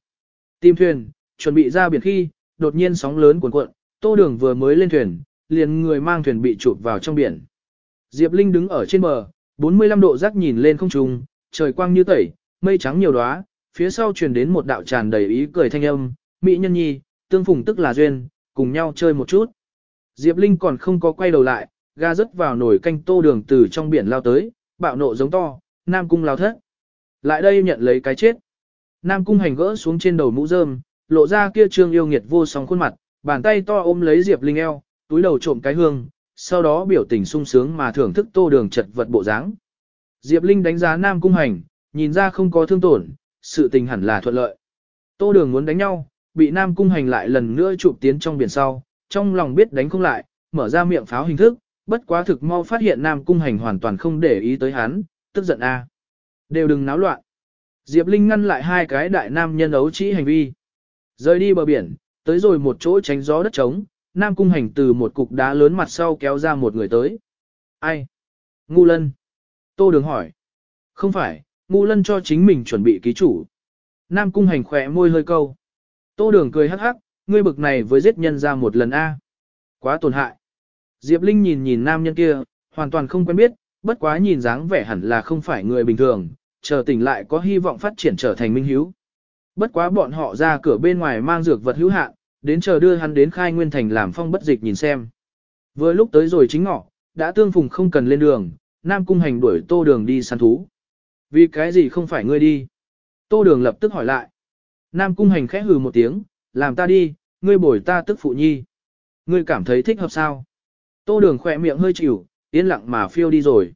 Tìm thuyền, chuẩn bị ra biển khi, đột nhiên sóng lớn cuộn cuộn, tô đường vừa mới lên thuyền, liền người mang thuyền bị chụp vào trong biển. Diệp Linh đứng ở trên bờ, 45 độ rắc nhìn lên không trung, trời quang như tẩy, mây trắng nhiều đóa, phía sau truyền đến một đạo tràn đầy ý cười thanh âm, mỹ nhân nhi, tương phùng tức là duyên, cùng nhau chơi một chút. Diệp Linh còn không có quay đầu lại, ga rớt vào nồi canh tô đường từ trong biển lao tới, bạo nộ giống to, Nam Cung lao thất. Lại đây nhận lấy cái chết. Nam Cung hành gỡ xuống trên đầu mũ rơm, lộ ra kia trương yêu nghiệt vô song khuôn mặt, bàn tay to ôm lấy Diệp Linh eo, túi đầu trộm cái hương, sau đó biểu tình sung sướng mà thưởng thức tô đường chật vật bộ dáng. Diệp Linh đánh giá Nam Cung hành, nhìn ra không có thương tổn, sự tình hẳn là thuận lợi. Tô đường muốn đánh nhau, bị Nam Cung hành lại lần nữa chụp tiến trong biển sau, trong lòng biết đánh không lại, mở ra miệng pháo hình thức, bất quá thực mau phát hiện Nam Cung hành hoàn toàn không để ý tới hắn, tức giận a Đều đừng náo loạn. Diệp Linh ngăn lại hai cái đại nam nhân ấu trĩ hành vi. Rời đi bờ biển, tới rồi một chỗ tránh gió đất trống, Nam Cung hành từ một cục đá lớn mặt sau kéo ra một người tới. Ai? Ngu Lân. Tô Đường hỏi. Không phải, Ngu Lân cho chính mình chuẩn bị ký chủ. Nam Cung hành khỏe môi hơi câu. Tô Đường cười hắc hắc, ngươi bực này với giết nhân ra một lần A. Quá tổn hại. Diệp Linh nhìn nhìn nam nhân kia, hoàn toàn không quen biết, bất quá nhìn dáng vẻ hẳn là không phải người bình thường, chờ tỉnh lại có hy vọng phát triển trở thành minh hiếu. Bất quá bọn họ ra cửa bên ngoài mang dược vật hữu hạn, đến chờ đưa hắn đến khai nguyên thành làm phong bất dịch nhìn xem. Vừa lúc tới rồi chính ngọ, đã tương phùng không cần lên đường, Nam Cung Hành đuổi Tô Đường đi săn thú. Vì cái gì không phải ngươi đi? Tô Đường lập tức hỏi lại. Nam Cung Hành khẽ hừ một tiếng, làm ta đi, ngươi bồi ta tức phụ nhi. Ngươi cảm thấy thích hợp sao? Tô Đường khỏe miệng hơi chịu, yên lặng mà phiêu đi rồi.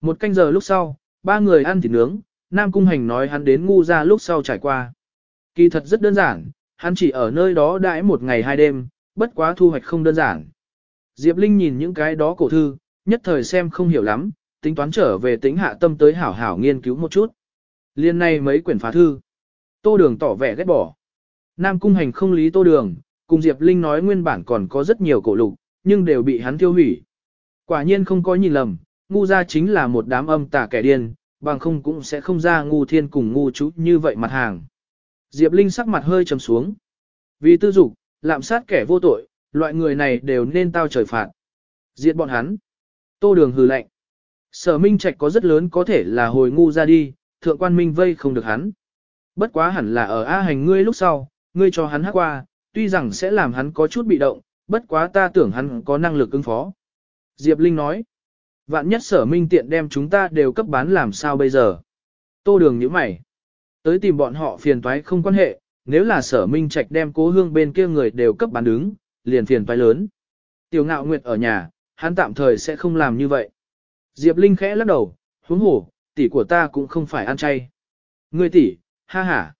Một canh giờ lúc sau, ba người ăn thịt nướng, Nam Cung Hành nói hắn đến ngu ra lúc sau trải qua. Kỳ thật rất đơn giản, hắn chỉ ở nơi đó đãi một ngày hai đêm, bất quá thu hoạch không đơn giản. Diệp Linh nhìn những cái đó cổ thư, nhất thời xem không hiểu lắm, tính toán trở về tính hạ tâm tới hảo hảo nghiên cứu một chút. Liên này mấy quyển phá thư. Tô Đường tỏ vẻ ghét bỏ. Nam Cung Hành không lý Tô Đường, cùng Diệp Linh nói nguyên bản còn có rất nhiều cổ lục, nhưng đều bị hắn tiêu hủy. Quả nhiên không có nhìn lầm, ngu ra chính là một đám âm tà kẻ điên, bằng không cũng sẽ không ra ngu thiên cùng ngu chú như vậy mặt hàng. Diệp Linh sắc mặt hơi trầm xuống. Vì tư dục, lạm sát kẻ vô tội, loại người này đều nên tao trời phạt. Diệt bọn hắn. Tô đường hừ lạnh. Sở Minh Trạch có rất lớn có thể là hồi ngu ra đi, thượng quan Minh vây không được hắn. Bất quá hẳn là ở A hành ngươi lúc sau, ngươi cho hắn hát qua, tuy rằng sẽ làm hắn có chút bị động, bất quá ta tưởng hắn có năng lực ứng phó. Diệp Linh nói. Vạn nhất sở minh tiện đem chúng ta đều cấp bán làm sao bây giờ. Tô đường như mày. Tới tìm bọn họ phiền toái không quan hệ, nếu là sở minh trạch đem cố hương bên kia người đều cấp bán đứng, liền phiền toái lớn. Tiểu ngạo nguyệt ở nhà, hắn tạm thời sẽ không làm như vậy. Diệp Linh khẽ lắc đầu, huống hổ, tỷ của ta cũng không phải ăn chay. Ngươi tỷ, ha ha.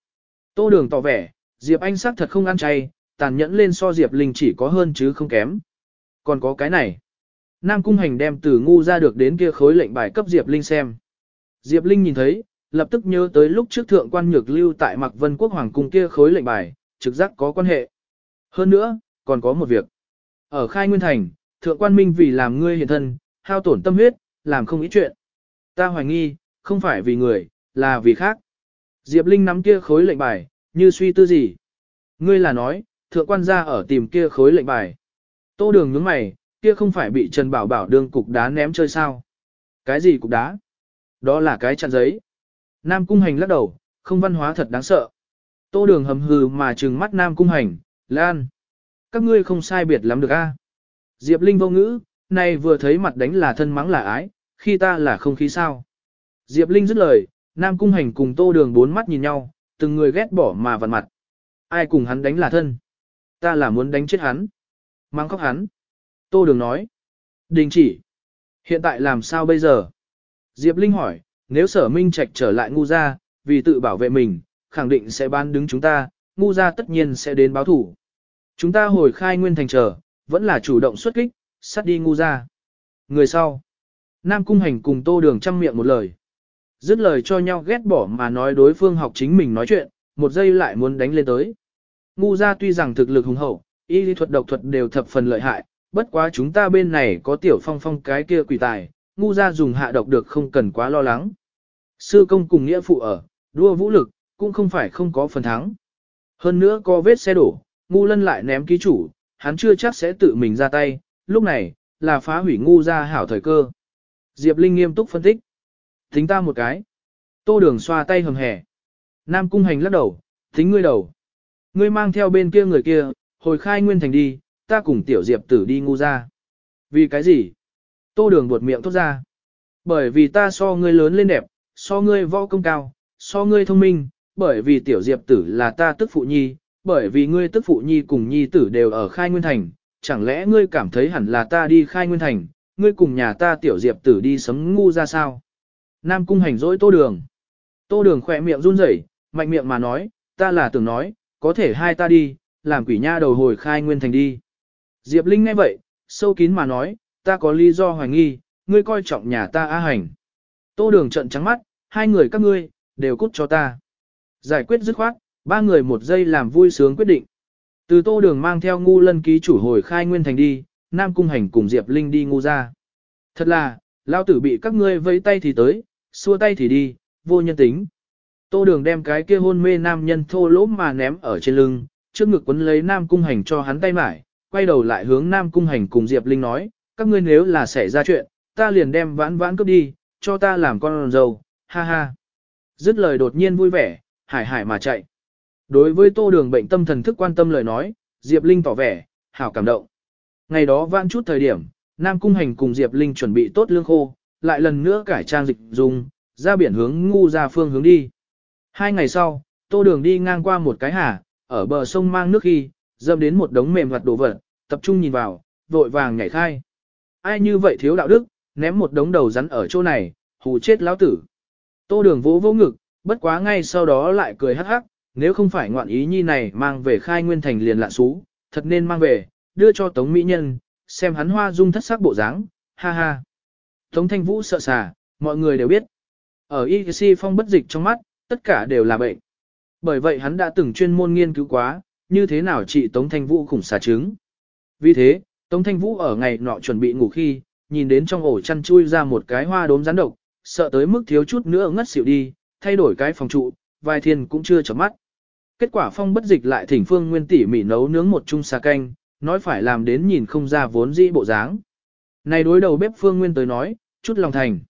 Tô đường tỏ vẻ, Diệp Anh xác thật không ăn chay, tàn nhẫn lên so Diệp Linh chỉ có hơn chứ không kém. Còn có cái này. Nam Cung Hành đem từ ngu ra được đến kia khối lệnh bài cấp Diệp Linh xem. Diệp Linh nhìn thấy, lập tức nhớ tới lúc trước thượng quan nhược lưu tại Mạc Vân Quốc Hoàng cung kia khối lệnh bài, trực giác có quan hệ. Hơn nữa, còn có một việc. Ở Khai Nguyên Thành, thượng quan minh vì làm ngươi hiện thân, hao tổn tâm huyết, làm không ý chuyện. Ta hoài nghi, không phải vì người, là vì khác. Diệp Linh nắm kia khối lệnh bài, như suy tư gì. Ngươi là nói, thượng quan gia ở tìm kia khối lệnh bài. Tô đường nhướng mày, kia không phải bị Trần Bảo Bảo đương cục đá ném chơi sao? Cái gì cục đá? Đó là cái chặn giấy. Nam Cung Hành lắc đầu, không văn hóa thật đáng sợ. Tô đường hầm hừ mà trừng mắt Nam Cung Hành, Lan. Các ngươi không sai biệt lắm được a. Diệp Linh vô ngữ, này vừa thấy mặt đánh là thân mắng là ái, khi ta là không khí sao. Diệp Linh dứt lời, Nam Cung Hành cùng Tô Đường bốn mắt nhìn nhau, từng người ghét bỏ mà vặn mặt. Ai cùng hắn đánh là thân? Ta là muốn đánh chết hắn. Mang khóc hắn. Tô Đường nói. Đình chỉ. Hiện tại làm sao bây giờ? Diệp Linh hỏi, nếu sở minh trạch trở lại ngu gia, vì tự bảo vệ mình, khẳng định sẽ ban đứng chúng ta, ngu gia tất nhiên sẽ đến báo thủ. Chúng ta hồi khai nguyên thành trở, vẫn là chủ động xuất kích, sát đi ngu gia. Người sau. Nam Cung Hành cùng Tô Đường chăm miệng một lời. Dứt lời cho nhau ghét bỏ mà nói đối phương học chính mình nói chuyện, một giây lại muốn đánh lên tới. Ngu gia tuy rằng thực lực hùng hậu, y lý thuật độc thuật đều thập phần lợi hại, bất quá chúng ta bên này có tiểu phong phong cái kia quỷ tài, ngu gia dùng hạ độc được không cần quá lo lắng. Sư công cùng nghĩa phụ ở, đua vũ lực, cũng không phải không có phần thắng. Hơn nữa có vết xe đổ, ngu lân lại ném ký chủ, hắn chưa chắc sẽ tự mình ra tay, lúc này, là phá hủy ngu gia hảo thời cơ. Diệp Linh nghiêm túc phân tích. Tính ta một cái. Tô đường xoa tay hầm hẻ. Nam cung hành lắc đầu, tính ngươi đầu. Ngươi mang theo bên kia người kia, hồi khai nguyên thành đi, ta cùng tiểu diệp tử đi ngu ra. Vì cái gì? Tô đường buột miệng thốt ra. Bởi vì ta so ngươi lớn lên đẹp, so ngươi võ công cao, so ngươi thông minh, bởi vì tiểu diệp tử là ta tức phụ nhi, bởi vì ngươi tức phụ nhi cùng nhi tử đều ở khai nguyên thành, chẳng lẽ ngươi cảm thấy hẳn là ta đi khai nguyên thành, ngươi cùng nhà ta tiểu diệp tử đi sấm ngu ra sao? Nam cung hành dỗi tô đường. Tô đường khỏe miệng run rẩy, mạnh miệng mà nói, ta là tưởng nói, có thể hai ta đi, làm quỷ nha đầu hồi khai nguyên thành đi. Diệp Linh nghe vậy, sâu kín mà nói, ta có lý do hoài nghi, ngươi coi trọng nhà ta á hành. Tô đường trận trắng mắt, hai người các ngươi, đều cút cho ta. Giải quyết dứt khoát, ba người một giây làm vui sướng quyết định. Từ tô đường mang theo ngu lân ký chủ hồi khai nguyên thành đi, Nam Cung Hành cùng Diệp Linh đi ngu ra. Thật là, lao tử bị các ngươi vẫy tay thì tới, xua tay thì đi, vô nhân tính. Tô đường đem cái kia hôn mê nam nhân thô lỗ mà ném ở trên lưng, trước ngực quấn lấy Nam Cung Hành cho hắn tay mải, quay đầu lại hướng Nam Cung Hành cùng Diệp Linh nói, các ngươi nếu là xảy ra chuyện, ta liền đem vãn vãn cướp đi, cho ta làm con dâu, ha ha. Dứt lời đột nhiên vui vẻ, hải hải mà chạy. Đối với tô đường bệnh tâm thần thức quan tâm lời nói, Diệp Linh tỏ vẻ, hảo cảm động. Ngày đó vãn chút thời điểm, Nam Cung Hành cùng Diệp Linh chuẩn bị tốt lương khô, lại lần nữa cải trang dịch dùng, ra biển hướng ngu ra phương hướng đi. Hai ngày sau, tô đường đi ngang qua một cái hà, ở bờ sông mang nước khi, dâm đến một đống mềm hoạt đồ vật, tập trung nhìn vào, vội vàng nhảy khai. Ai như vậy thiếu đạo đức, ném một đống đầu rắn ở chỗ này, hù chết lão tử. Tô đường vỗ vỗ ngực, bất quá ngay sau đó lại cười hắc hắc, nếu không phải ngoạn ý nhi này mang về khai nguyên thành liền lạ xú, thật nên mang về, đưa cho Tống Mỹ Nhân, xem hắn hoa dung thất sắc bộ dáng, ha ha. Tống Thanh Vũ sợ sà, mọi người đều biết. Ở Y phong bất dịch trong mắt, tất cả đều là bệnh. Bởi vậy hắn đã từng chuyên môn nghiên cứu quá, như thế nào trị Tống Thanh Vũ khủng xà trứng. Vì thế, Tống Thanh Vũ ở ngày nọ chuẩn bị ngủ khi, nhìn đến trong ổ chăn chui ra một cái hoa đốm rắn độc, sợ tới mức thiếu chút nữa ngất xỉu đi, thay đổi cái phòng trụ, vài thiên cũng chưa chợp mắt. Kết quả phong bất dịch lại thỉnh phương nguyên tỉ mỉ nấu nướng một chung xà canh, nói phải làm đến nhìn không ra vốn dĩ bộ dáng. Này đối đầu bếp phương nguyên tới nói, chút lòng thành.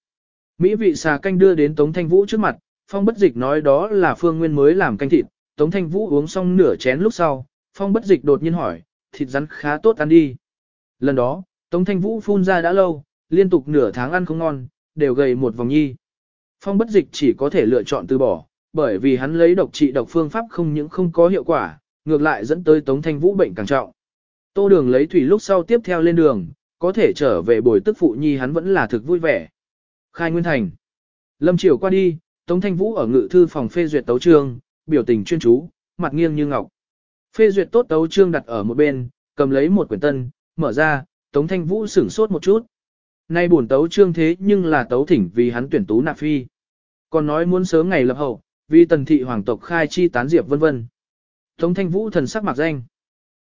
Mỹ vị xà canh đưa đến Tống Thanh Vũ trước mặt, phong bất dịch nói đó là phương nguyên mới làm canh thịt, Tống Thanh Vũ uống xong nửa chén lúc sau, phong bất dịch đột nhiên hỏi, thịt rắn khá tốt ăn đi. Lần đó, Tống Thanh Vũ phun ra đã lâu, liên tục nửa tháng ăn không ngon, đều gầy một vòng nhi. Phong bất dịch chỉ có thể lựa chọn từ bỏ, bởi vì hắn lấy độc trị độc phương pháp không những không có hiệu quả, ngược lại dẫn tới Tống Thanh Vũ bệnh càng trọng. Tô đường lấy thủy lúc sau tiếp theo lên đường, có thể trở về bồi tức phụ nhi hắn vẫn là thực vui vẻ. Khai Nguyên Thành Lâm Triều qua đi, Tống Thanh Vũ ở ngự thư phòng phê duyệt tấu trương, biểu tình chuyên chú, mặt nghiêng như ngọc. Phê duyệt tốt tấu trương đặt ở một bên, cầm lấy một quyển tân, mở ra, Tống Thanh Vũ sửng sốt một chút, nay buồn tấu trương thế nhưng là tấu thỉnh vì hắn tuyển tú nạp phi. Còn nói muốn sớm ngày lập hậu, vì tần thị hoàng tộc khai chi tán diệp vân vân. Tống thanh vũ thần sắc mặc danh.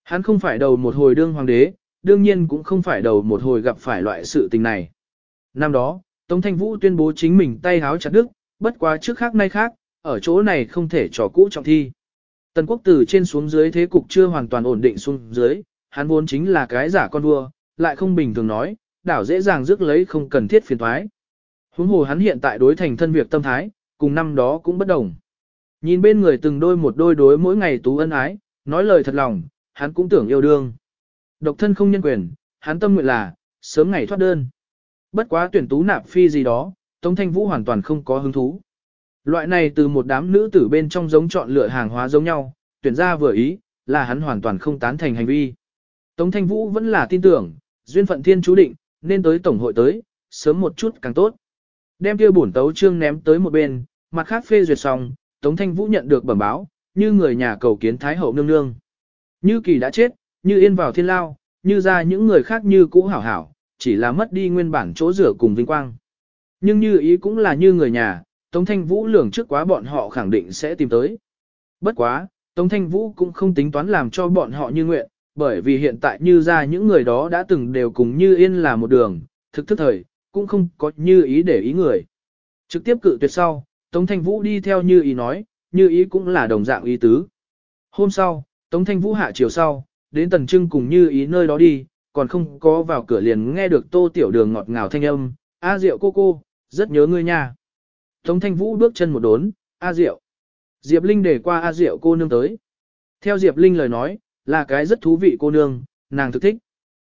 Hắn không phải đầu một hồi đương hoàng đế, đương nhiên cũng không phải đầu một hồi gặp phải loại sự tình này. Năm đó, Tống Thanh Vũ tuyên bố chính mình tay háo chặt đức bất quá trước khác nay khác, ở chỗ này không thể trò cũ trọng thi. Tần quốc từ trên xuống dưới thế cục chưa hoàn toàn ổn định xuống dưới, hắn vốn chính là cái giả con vua, lại không bình thường nói, đảo dễ dàng rước lấy không cần thiết phiền thoái. Huống hồ hắn hiện tại đối thành thân việc tâm thái, cùng năm đó cũng bất đồng. Nhìn bên người từng đôi một đôi đối mỗi ngày tú ân ái, nói lời thật lòng, hắn cũng tưởng yêu đương. Độc thân không nhân quyền, hắn tâm nguyện là, sớm ngày thoát đơn. Bất quá tuyển tú nạp phi gì đó, Tống Thanh Vũ hoàn toàn không có hứng thú. Loại này từ một đám nữ tử bên trong giống chọn lựa hàng hóa giống nhau, tuyển ra vừa ý, là hắn hoàn toàn không tán thành hành vi. Tống Thanh Vũ vẫn là tin tưởng, duyên phận thiên chú định, nên tới tổng hội tới, sớm một chút càng tốt. Đem kia bổn tấu trương ném tới một bên, mặt khác phê duyệt xong, Tống Thanh Vũ nhận được bẩm báo, như người nhà cầu kiến Thái Hậu nương nương. Như kỳ đã chết, như yên vào thiên lao, như ra những người khác như cũ hảo hảo, chỉ là mất đi nguyên bản chỗ rửa cùng vinh quang. Nhưng như ý cũng là như người nhà, Tống Thanh Vũ lường trước quá bọn họ khẳng định sẽ tìm tới. Bất quá, Tống Thanh Vũ cũng không tính toán làm cho bọn họ như nguyện, bởi vì hiện tại như ra những người đó đã từng đều cùng như yên là một đường, thực thức thời, cũng không có như ý để ý người. Trực tiếp cự tuyệt sau, Tống Thanh Vũ đi theo như ý nói, như ý cũng là đồng dạng ý tứ. Hôm sau, Tống Thanh Vũ hạ chiều sau, đến Tần Trưng cùng như ý nơi đó đi, còn không có vào cửa liền nghe được tô tiểu đường ngọt ngào thanh âm, A Diệu cô cô, rất nhớ ngươi nha. Tống Thanh Vũ bước chân một đốn, A Diệu. Diệp Linh để qua A Diệu cô nương tới. Theo Diệp Linh lời nói, là cái rất thú vị cô nương, nàng thực thích.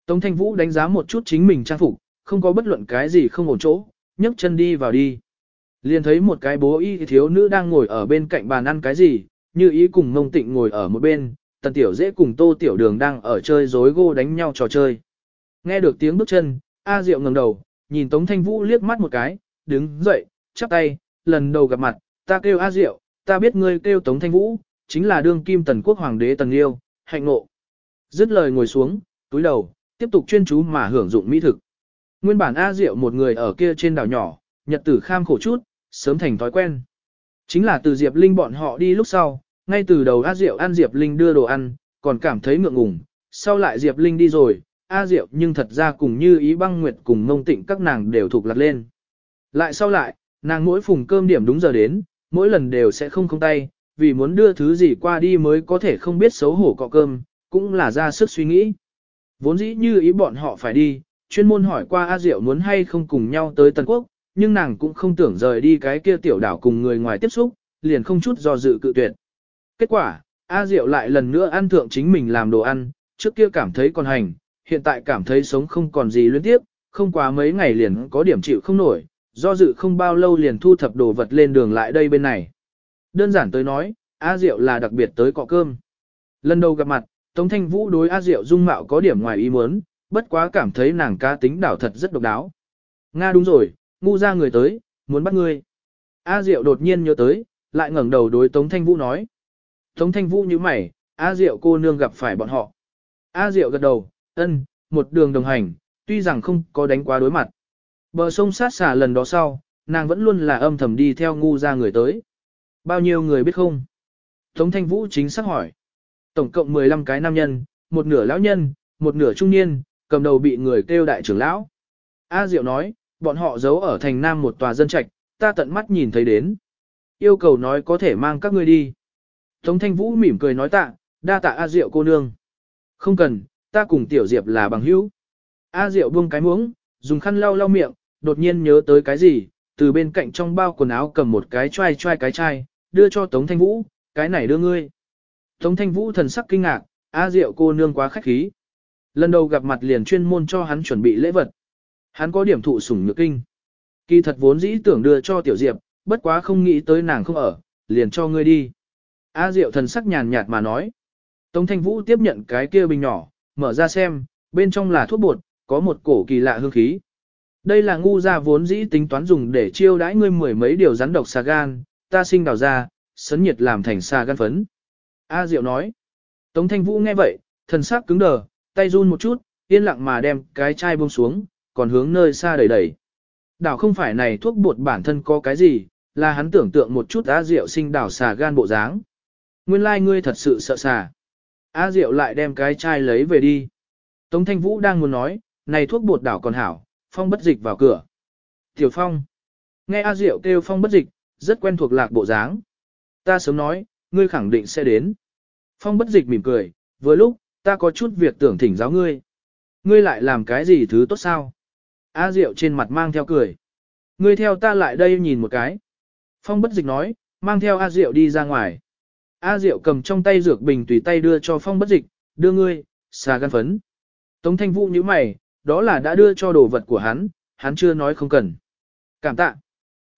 Tống Thanh Vũ đánh giá một chút chính mình trang phục, không có bất luận cái gì không ổn chỗ, nhấc chân đi vào đi. Liền thấy một cái bố y thiếu nữ đang ngồi ở bên cạnh bàn ăn cái gì, như ý cùng mông tịnh ngồi ở một bên, tần tiểu dễ cùng tô tiểu đường đang ở chơi rối gô đánh nhau trò chơi. Nghe được tiếng bước chân, A Diệu ngẩng đầu, nhìn Tống Thanh Vũ liếc mắt một cái, đứng dậy, chắp tay, lần đầu gặp mặt, ta kêu A Diệu, ta biết ngươi kêu Tống Thanh Vũ, chính là đương kim tần quốc hoàng đế tần yêu, hạnh ngộ. Dứt lời ngồi xuống, túi đầu, tiếp tục chuyên chú mà hưởng dụng mỹ thực. Nguyên bản A Diệu một người ở kia trên đảo nhỏ, nhật tử kham khổ chút, sớm thành thói quen. Chính là từ Diệp Linh bọn họ đi lúc sau, ngay từ đầu A Diệu ăn Diệp Linh đưa đồ ăn, còn cảm thấy ngượng ngùng, sau lại Diệp Linh đi rồi, A Diệu nhưng thật ra cùng như ý băng nguyệt cùng mông tịnh các nàng đều thuộc lặt lên. Lại sau lại, nàng mỗi phùng cơm điểm đúng giờ đến, mỗi lần đều sẽ không không tay, vì muốn đưa thứ gì qua đi mới có thể không biết xấu hổ cọ cơm, cũng là ra sức suy nghĩ. Vốn dĩ như ý bọn họ phải đi, chuyên môn hỏi qua A Diệu muốn hay không cùng nhau tới Tân Quốc, nhưng nàng cũng không tưởng rời đi cái kia tiểu đảo cùng người ngoài tiếp xúc, liền không chút do dự cự tuyệt. Kết quả, A Diệu lại lần nữa ăn thượng chính mình làm đồ ăn, trước kia cảm thấy còn hành, hiện tại cảm thấy sống không còn gì luyến tiếp, không quá mấy ngày liền có điểm chịu không nổi, do dự không bao lâu liền thu thập đồ vật lên đường lại đây bên này. Đơn giản tới nói, A Diệu là đặc biệt tới cọ cơm. Lần đầu gặp mặt, Tống Thanh Vũ đối A Diệu dung mạo có điểm ngoài ý muốn, bất quá cảm thấy nàng cá tính đảo thật rất độc đáo. Nga đúng rồi, ngu ra người tới, muốn bắt ngươi. A Diệu đột nhiên nhớ tới, lại ngẩng đầu đối Tống Thanh Vũ nói. Tống Thanh Vũ như mày, A Diệu cô nương gặp phải bọn họ. A Diệu gật đầu, ân, một đường đồng hành, tuy rằng không có đánh quá đối mặt. Bờ sông sát xả lần đó sau, nàng vẫn luôn là âm thầm đi theo ngu ra người tới. Bao nhiêu người biết không? Tống Thanh Vũ chính xác hỏi. Tổng cộng 15 cái nam nhân, một nửa lão nhân, một nửa trung niên, cầm đầu bị người kêu đại trưởng lão. A Diệu nói, bọn họ giấu ở thành nam một tòa dân trạch, ta tận mắt nhìn thấy đến. Yêu cầu nói có thể mang các ngươi đi. Tống Thanh Vũ mỉm cười nói tạ, đa tạ A Diệu cô nương. Không cần, ta cùng Tiểu Diệp là bằng hữu. A Diệu buông cái muỗng, dùng khăn lau lau miệng, đột nhiên nhớ tới cái gì, từ bên cạnh trong bao quần áo cầm một cái chai chai cái chai, đưa cho Tống Thanh Vũ, cái này đưa ngươi. Tống Thanh Vũ thần sắc kinh ngạc, A Diệu cô nương quá khách khí. Lần đầu gặp mặt liền chuyên môn cho hắn chuẩn bị lễ vật. Hắn có điểm thụ sủng nhược kinh. Kỳ thật vốn dĩ tưởng đưa cho Tiểu Diệp, bất quá không nghĩ tới nàng không ở, liền cho ngươi đi. A Diệu thần sắc nhàn nhạt mà nói. Tống Thanh Vũ tiếp nhận cái kia bình nhỏ, mở ra xem, bên trong là thuốc bột, có một cổ kỳ lạ hương khí. Đây là ngu gia vốn dĩ tính toán dùng để chiêu đãi ngươi mười mấy điều rắn độc xà gan, ta sinh đào ra, sấn nhiệt làm thành xà gan phấn. A Diệu nói. Tống Thanh Vũ nghe vậy, thần sắc cứng đờ, tay run một chút, yên lặng mà đem cái chai buông xuống, còn hướng nơi xa đẩy đẩy. Đảo không phải này thuốc bột bản thân có cái gì, là hắn tưởng tượng một chút A Diệu sinh đảo xà gan bộ dáng. Nguyên lai like ngươi thật sự sợ xà. A Diệu lại đem cái chai lấy về đi. Tống Thanh Vũ đang muốn nói, này thuốc bột đảo còn hảo, phong bất dịch vào cửa. Tiểu phong. Nghe A Diệu kêu phong bất dịch, rất quen thuộc lạc bộ dáng. Ta sớm nói, ngươi khẳng định sẽ đến. Phong bất dịch mỉm cười, vừa lúc, ta có chút việc tưởng thỉnh giáo ngươi. Ngươi lại làm cái gì thứ tốt sao? A Diệu trên mặt mang theo cười. Ngươi theo ta lại đây nhìn một cái. Phong bất dịch nói, mang theo A Diệu đi ra ngoài. A Diệu cầm trong tay dược bình tùy tay đưa cho Phong bất dịch, đưa ngươi, xà gan phấn. Tống thanh vũ như mày, đó là đã đưa cho đồ vật của hắn, hắn chưa nói không cần. Cảm tạ.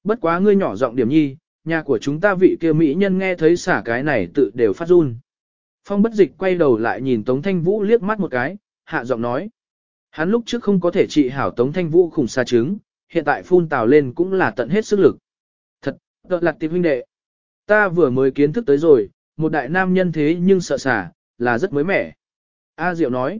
Bất quá ngươi nhỏ giọng điểm nhi, nhà của chúng ta vị kia mỹ nhân nghe thấy xả cái này tự đều phát run. Phong bất dịch quay đầu lại nhìn Tống Thanh Vũ liếc mắt một cái, hạ giọng nói. Hắn lúc trước không có thể trị hảo Tống Thanh Vũ khủng xa trứng, hiện tại phun tào lên cũng là tận hết sức lực. Thật, đợt lạc tiệp huynh đệ. Ta vừa mới kiến thức tới rồi, một đại nam nhân thế nhưng sợ xả, là rất mới mẻ. A Diệu nói.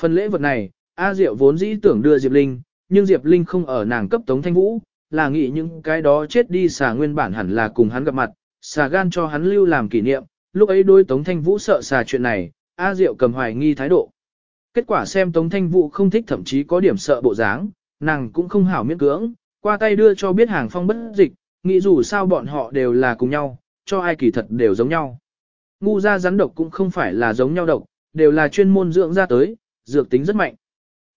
Phần lễ vật này, A Diệu vốn dĩ tưởng đưa Diệp Linh, nhưng Diệp Linh không ở nàng cấp Tống Thanh Vũ, là nghĩ những cái đó chết đi xà nguyên bản hẳn là cùng hắn gặp mặt, xà gan cho hắn lưu làm kỷ niệm, lúc ấy đôi Tống Thanh Vũ sợ xà chuyện này, A Diệu cầm hoài nghi thái độ. Kết quả xem Tống Thanh Vũ không thích thậm chí có điểm sợ bộ dáng, nàng cũng không hảo miễn cưỡng, qua tay đưa cho biết hàng phong bất dịch, nghĩ dù sao bọn họ đều là cùng nhau, cho ai kỳ thật đều giống nhau. Ngu ra rắn độc cũng không phải là giống nhau độc, đều là chuyên môn dưỡng ra tới, dược tính rất mạnh.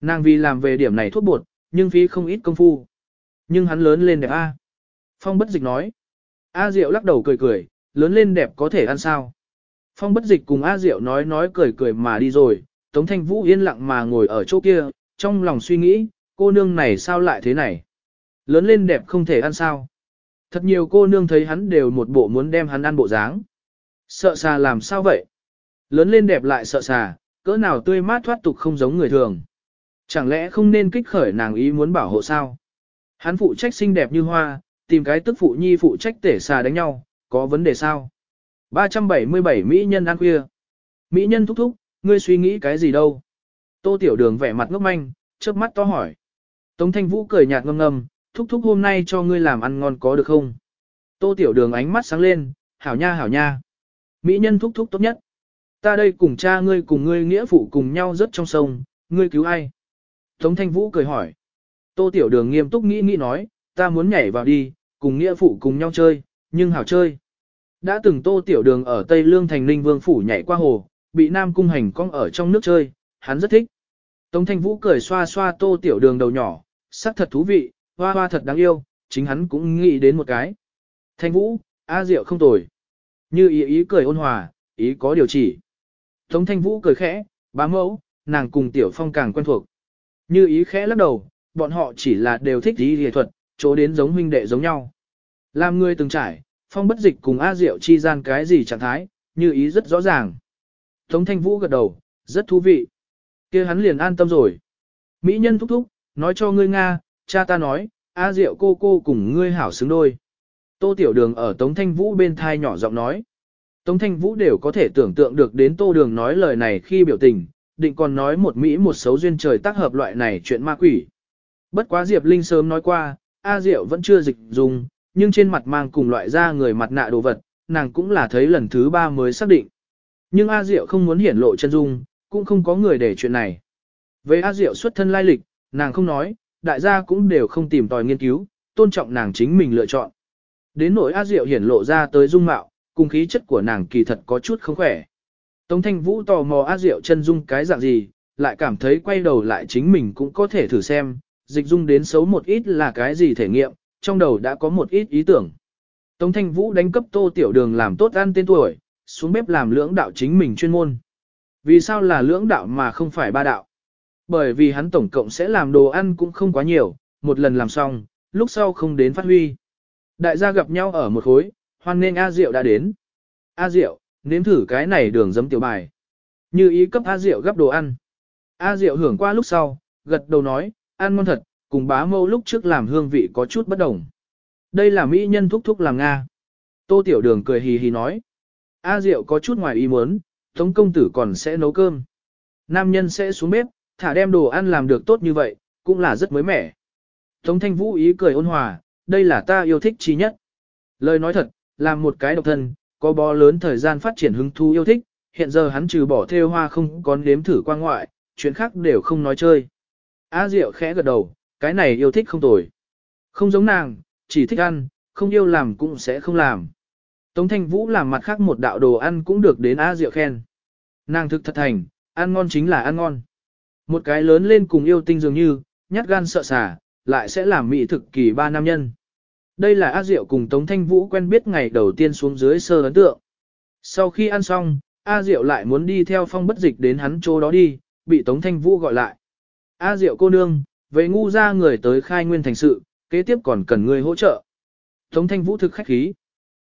Nàng vì làm về điểm này thuốc bột, nhưng phí không ít công phu. Nhưng hắn lớn lên đẹp A. Phong bất dịch nói. A Diệu lắc đầu cười cười, lớn lên đẹp có thể ăn sao. Phong bất dịch cùng A Diệu nói nói cười cười mà đi rồi, Tống Thanh Vũ yên lặng mà ngồi ở chỗ kia, trong lòng suy nghĩ, cô nương này sao lại thế này? Lớn lên đẹp không thể ăn sao? Thật nhiều cô nương thấy hắn đều một bộ muốn đem hắn ăn bộ dáng. Sợ xà làm sao vậy? Lớn lên đẹp lại sợ xà, cỡ nào tươi mát thoát tục không giống người thường. Chẳng lẽ không nên kích khởi nàng ý muốn bảo hộ sao? Hắn phụ trách xinh đẹp như hoa, tìm cái tức phụ nhi phụ trách tể xà đánh nhau, có vấn đề sao? 377 Mỹ nhân ăn khuya. Mỹ nhân thúc thúc, ngươi suy nghĩ cái gì đâu? Tô tiểu đường vẻ mặt ngốc manh, chớp mắt to hỏi. Tống thanh vũ cười nhạt ngâm ngâm, thúc thúc hôm nay cho ngươi làm ăn ngon có được không? Tô tiểu đường ánh mắt sáng lên, hảo nha hảo nha. Mỹ nhân thúc thúc tốt nhất. Ta đây cùng cha ngươi cùng ngươi nghĩa phụ cùng nhau rớt trong sông, ngươi cứu ai? Tống thanh vũ cười hỏi. Tô tiểu đường nghiêm túc nghĩ nghĩ nói, ta muốn nhảy vào đi, cùng nghĩa phụ cùng nhau chơi, nhưng hảo chơi. Đã từng tô tiểu đường ở Tây Lương thành ninh vương phủ nhảy qua hồ, bị nam cung hành cong ở trong nước chơi, hắn rất thích. Tống thanh vũ cười xoa xoa tô tiểu đường đầu nhỏ, sắc thật thú vị, hoa hoa thật đáng yêu, chính hắn cũng nghĩ đến một cái. Thanh vũ, A Diệu không tồi. Như ý ý cười ôn hòa, ý có điều chỉ. Tống thanh vũ cười khẽ, bá mẫu, nàng cùng tiểu phong càng quen thuộc. Như ý khẽ lắc đầu, bọn họ chỉ là đều thích ý nghệ thuật, chỗ đến giống huynh đệ giống nhau. Làm người từng trải, phong bất dịch cùng A Diệu chi gian cái gì trạng thái, như ý rất rõ ràng. Tống thanh vũ gật đầu, rất thú vị. kia hắn liền an tâm rồi. Mỹ nhân thúc thúc, nói cho ngươi Nga, cha ta nói, A Diệu cô cô cùng ngươi hảo xứng đôi. Tô Tiểu Đường ở Tống Thanh Vũ bên thai nhỏ giọng nói. Tống Thanh Vũ đều có thể tưởng tượng được đến Tô Đường nói lời này khi biểu tình, định còn nói một Mỹ một xấu duyên trời tác hợp loại này chuyện ma quỷ. Bất quá Diệp Linh sớm nói qua, A Diệu vẫn chưa dịch dùng, nhưng trên mặt mang cùng loại da người mặt nạ đồ vật, nàng cũng là thấy lần thứ ba mới xác định. Nhưng A Diệu không muốn hiển lộ chân dung, cũng không có người để chuyện này. Về A Diệu xuất thân lai lịch, nàng không nói, đại gia cũng đều không tìm tòi nghiên cứu, tôn trọng nàng chính mình lựa chọn. Đến nỗi A Diệu hiển lộ ra tới dung mạo, cùng khí chất của nàng kỳ thật có chút không khỏe. Tống Thanh Vũ tò mò A Diệu chân dung cái dạng gì, lại cảm thấy quay đầu lại chính mình cũng có thể thử xem, dịch dung đến xấu một ít là cái gì thể nghiệm, trong đầu đã có một ít ý tưởng. Tống Thanh Vũ đánh cấp tô tiểu đường làm tốt ăn tên tuổi, xuống bếp làm lưỡng đạo chính mình chuyên môn. Vì sao là lưỡng đạo mà không phải ba đạo? Bởi vì hắn tổng cộng sẽ làm đồ ăn cũng không quá nhiều, một lần làm xong, lúc sau không đến phát huy. Đại gia gặp nhau ở một khối, hoan nên A Diệu đã đến. A Diệu, nếm thử cái này đường giấm tiểu bài. Như ý cấp A Diệu gấp đồ ăn. A Diệu hưởng qua lúc sau, gật đầu nói, ăn ngon thật, cùng bá mâu lúc trước làm hương vị có chút bất đồng. Đây là mỹ nhân thúc thúc làm Nga. Tô Tiểu Đường cười hì hì nói. A Diệu có chút ngoài ý muốn, Tống công tử còn sẽ nấu cơm. Nam nhân sẽ xuống bếp, thả đem đồ ăn làm được tốt như vậy, cũng là rất mới mẻ. Tống Thanh Vũ ý cười ôn hòa, đây là ta yêu thích chi nhất. Lời nói thật, làm một cái độc thân, có bó lớn thời gian phát triển hứng thú yêu thích, hiện giờ hắn trừ bỏ theo hoa không có đếm thử qua ngoại, chuyện khác đều không nói chơi. A Diệu khẽ gật đầu, cái này yêu thích không tồi. Không giống nàng, chỉ thích ăn, không yêu làm cũng sẽ không làm. Tống Thanh Vũ làm mặt khác một đạo đồ ăn cũng được đến A Diệu khen. Nàng thực thật thành, ăn ngon chính là ăn ngon. Một cái lớn lên cùng yêu tinh dường như, nhát gan sợ xả, lại sẽ làm mỹ thực kỳ ba nam nhân. Đây là A Diệu cùng Tống Thanh Vũ quen biết ngày đầu tiên xuống dưới sơ ấn tượng. Sau khi ăn xong, A Diệu lại muốn đi theo phong bất dịch đến hắn chỗ đó đi, bị Tống Thanh Vũ gọi lại. A Diệu cô nương, về ngu ra người tới khai nguyên thành sự, kế tiếp còn cần người hỗ trợ. Tống Thanh Vũ thực khách khí.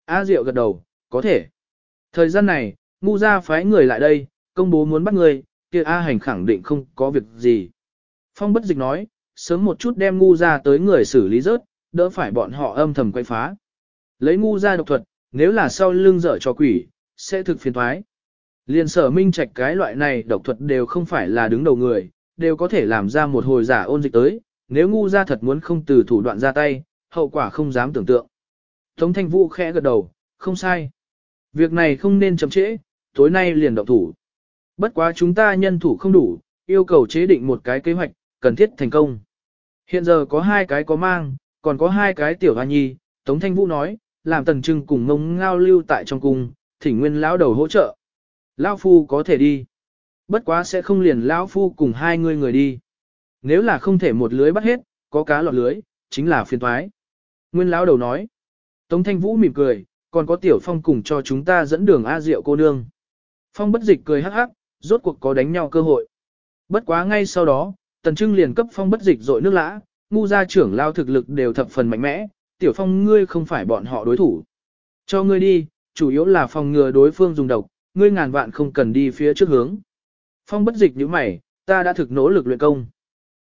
A Diệu gật đầu, có thể. Thời gian này, ngu ra phái người lại đây, công bố muốn bắt người, kia A hành khẳng định không có việc gì. Phong bất dịch nói, sớm một chút đem ngu ra tới người xử lý rớt, đỡ phải bọn họ âm thầm quay phá. Lấy ngu ra độc thuật, nếu là sau lưng dở cho quỷ, sẽ thực phiền thoái. Liên sở minh trạch cái loại này độc thuật đều không phải là đứng đầu người, đều có thể làm ra một hồi giả ôn dịch tới, nếu ngu ra thật muốn không từ thủ đoạn ra tay, hậu quả không dám tưởng tượng. Tống thanh vũ khẽ gật đầu, không sai. Việc này không nên chậm trễ, tối nay liền động thủ. Bất quá chúng ta nhân thủ không đủ, yêu cầu chế định một cái kế hoạch, cần thiết thành công. Hiện giờ có hai cái có mang, còn có hai cái tiểu hoa nhi, Tống Thanh Vũ nói, làm tần trưng cùng ngông ngao lưu tại trong cung, thỉnh nguyên lão đầu hỗ trợ. Lão phu có thể đi. Bất quá sẽ không liền lão phu cùng hai người người đi. Nếu là không thể một lưới bắt hết, có cá lọt lưới, chính là phiền toái. Nguyên lão đầu nói. Tống Thanh Vũ mỉm cười, còn có tiểu phong cùng cho chúng ta dẫn đường A Diệu cô nương. Phong bất dịch cười hắc hắc, rốt cuộc có đánh nhau cơ hội. Bất quá ngay sau đó, tần trưng liền cấp phong bất dịch dội nước lã, ngu gia trưởng lao thực lực đều thập phần mạnh mẽ, tiểu phong ngươi không phải bọn họ đối thủ. Cho ngươi đi, chủ yếu là phòng ngừa đối phương dùng độc, ngươi ngàn vạn không cần đi phía trước hướng. Phong bất dịch như mày, ta đã thực nỗ lực luyện công.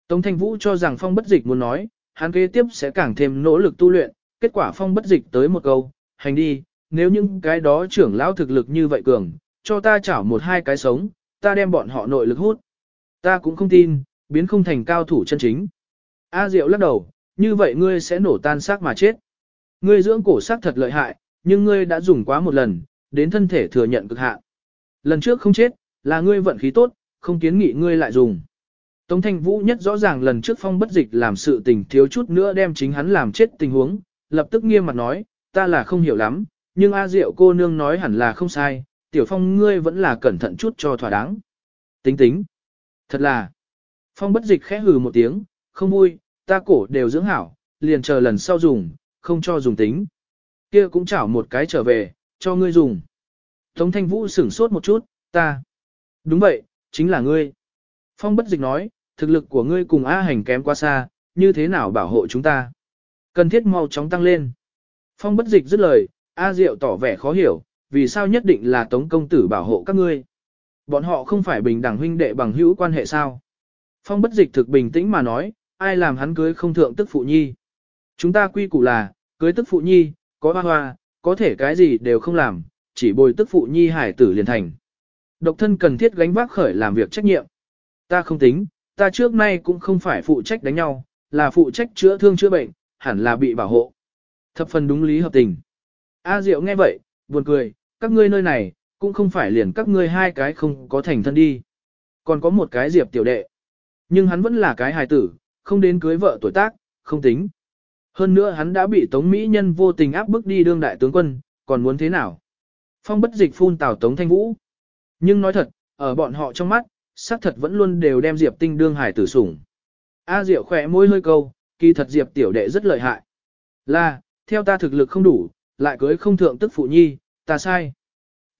Tống Thanh Vũ cho rằng phong bất dịch muốn nói, hắn kế tiếp sẽ càng thêm nỗ lực tu luyện, kết quả phong bất dịch tới một câu, hành đi, nếu những cái đó trưởng lão thực lực như vậy cường, cho ta chảo một hai cái sống, ta đem bọn họ nội lực hút. Ta cũng không tin, biến không thành cao thủ chân chính. A Diệu lắc đầu, như vậy ngươi sẽ nổ tan xác mà chết. Ngươi dưỡng cổ xác thật lợi hại, nhưng ngươi đã dùng quá một lần, đến thân thể thừa nhận cực hạn. Lần trước không chết, là ngươi vận khí tốt, không kiến nghị ngươi lại dùng. Tống Thanh Vũ nhất rõ ràng lần trước phong bất dịch làm sự tình thiếu chút nữa đem chính hắn làm chết tình huống, lập tức nghiêm mặt nói, ta là không hiểu lắm, nhưng A Diệu cô nương nói hẳn là không sai, tiểu phong ngươi vẫn là cẩn thận chút cho thỏa đáng. Tính tính. Thật là. Phong bất dịch khẽ hừ một tiếng, không vui, ta cổ đều dưỡng hảo, liền chờ lần sau dùng, không cho dùng tính. Kia cũng chảo một cái trở về, cho ngươi dùng. Tống thanh vũ sửng sốt một chút, ta. Đúng vậy, chính là ngươi. Phong bất dịch nói, thực lực của ngươi cùng A hành kém quá xa, như thế nào bảo hộ chúng ta. Cần thiết mau chóng tăng lên. Phong bất dịch dứt lời, A Diệu tỏ vẻ khó hiểu, vì sao nhất định là Tống công tử bảo hộ các ngươi. Bọn họ không phải bình đẳng huynh đệ bằng hữu quan hệ sao. Phong bất dịch thực bình tĩnh mà nói, ai làm hắn cưới không thượng tức phụ nhi. Chúng ta quy củ là, cưới tức phụ nhi, có hoa hoa, có thể cái gì đều không làm, chỉ bồi tức phụ nhi hải tử liền thành. Độc thân cần thiết gánh vác khởi làm việc trách nhiệm. Ta không tính, ta trước nay cũng không phải phụ trách đánh nhau, là phụ trách chữa thương chữa bệnh, hẳn là bị bảo hộ. Thập phần đúng lý hợp tình. A Diệu nghe vậy, buồn cười, các ngươi nơi này, cũng không phải liền các ngươi hai cái không có thành thân đi. Còn có một cái Diệp tiểu đệ. Nhưng hắn vẫn là cái hài tử, không đến cưới vợ tuổi tác, không tính. Hơn nữa hắn đã bị Tống Mỹ Nhân vô tình áp bức đi đương đại tướng quân, còn muốn thế nào? Phong bất dịch phun tào Tống Thanh Vũ. Nhưng nói thật, ở bọn họ trong mắt, xác thật vẫn luôn đều đem Diệp Tinh đương hải tử sủng. A Diệu khỏe môi hơi câu, kỳ thật Diệp tiểu đệ rất lợi hại. Là, theo ta thực lực không đủ, lại cưới không thượng tức phụ nhi, ta sai.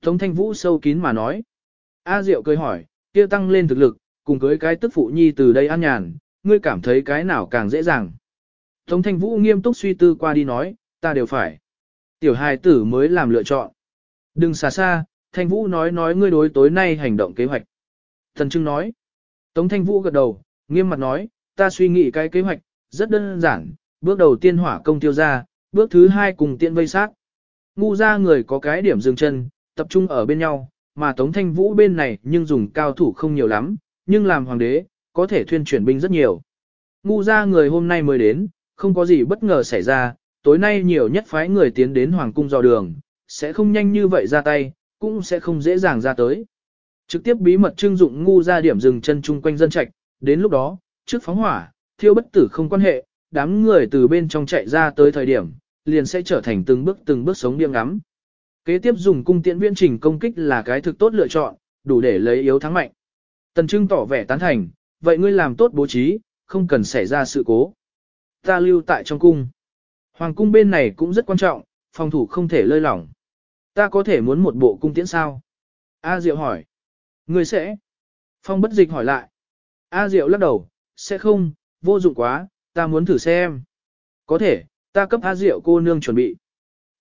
Tống Thanh Vũ sâu kín mà nói. A Diệu cười hỏi, kia tăng lên thực lực, cùng cưới cái tức phụ nhi từ đây an nhàn, ngươi cảm thấy cái nào càng dễ dàng. Tống Thanh Vũ nghiêm túc suy tư qua đi nói, ta đều phải. Tiểu hài tử mới làm lựa chọn. Đừng xa xa, Thanh Vũ nói nói ngươi đối tối nay hành động kế hoạch. Thần Trưng nói. Tống Thanh Vũ gật đầu, nghiêm mặt nói, ta suy nghĩ cái kế hoạch, rất đơn giản, bước đầu tiên hỏa công tiêu ra, bước thứ hai cùng tiện vây sát. Ngu ra người có cái điểm dừng chân, tập trung ở bên nhau, mà Tống Thanh Vũ bên này nhưng dùng cao thủ không nhiều lắm, nhưng làm hoàng đế, có thể thuyên chuyển binh rất nhiều. ngu ra người hôm nay mới đến, không có gì bất ngờ xảy ra, tối nay nhiều nhất phái người tiến đến Hoàng cung dò đường, sẽ không nhanh như vậy ra tay, cũng sẽ không dễ dàng ra tới. Trực tiếp bí mật trưng dụng ngu ra điểm dừng chân chung quanh dân trạch, đến lúc đó, trước phóng hỏa, thiêu bất tử không quan hệ, đám người từ bên trong chạy ra tới thời điểm, liền sẽ trở thành từng bước từng bước sống điên ngắm. Kế tiếp dùng cung tiễn viễn trình công kích là cái thực tốt lựa chọn, đủ để lấy yếu thắng mạnh. Tần Trưng tỏ vẻ tán thành, vậy ngươi làm tốt bố trí, không cần xảy ra sự cố. Ta lưu tại trong cung. Hoàng cung bên này cũng rất quan trọng, phòng thủ không thể lơi lỏng. Ta có thể muốn một bộ cung tiễn sao? A Diệu hỏi. Ngươi sẽ? Phong bất dịch hỏi lại. A Diệu lắc đầu, sẽ không, vô dụng quá, ta muốn thử xem. Có thể, ta cấp A Diệu cô nương chuẩn bị.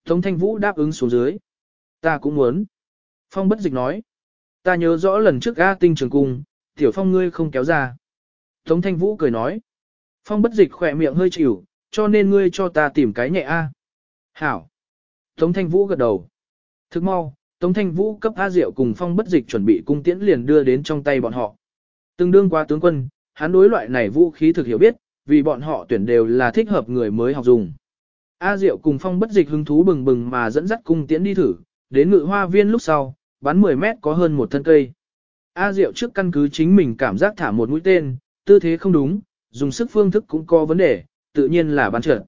Tống Thanh Vũ đáp ứng xuống dưới. Ta cũng muốn. Phong bất dịch nói. Ta nhớ rõ lần trước A tinh trường cung, tiểu phong ngươi không kéo ra. Tống Thanh Vũ cười nói. Phong bất dịch khỏe miệng hơi chịu, cho nên ngươi cho ta tìm cái nhẹ A. Hảo. Tống Thanh Vũ gật đầu. Thức mau, Tống Thanh Vũ cấp A Diệu cùng phong bất dịch chuẩn bị cung tiễn liền đưa đến trong tay bọn họ. Từng đương qua tướng quân, hắn đối loại này vũ khí thực hiểu biết, vì bọn họ tuyển đều là thích hợp người mới học dùng. A Diệu cùng phong bất dịch hứng thú bừng bừng mà dẫn dắt cung tiễn đi thử, đến ngự hoa viên lúc sau, bắn 10 mét có hơn một thân cây. A Diệu trước căn cứ chính mình cảm giác thả một mũi tên, tư thế không đúng, dùng sức phương thức cũng có vấn đề, tự nhiên là bắn trượt.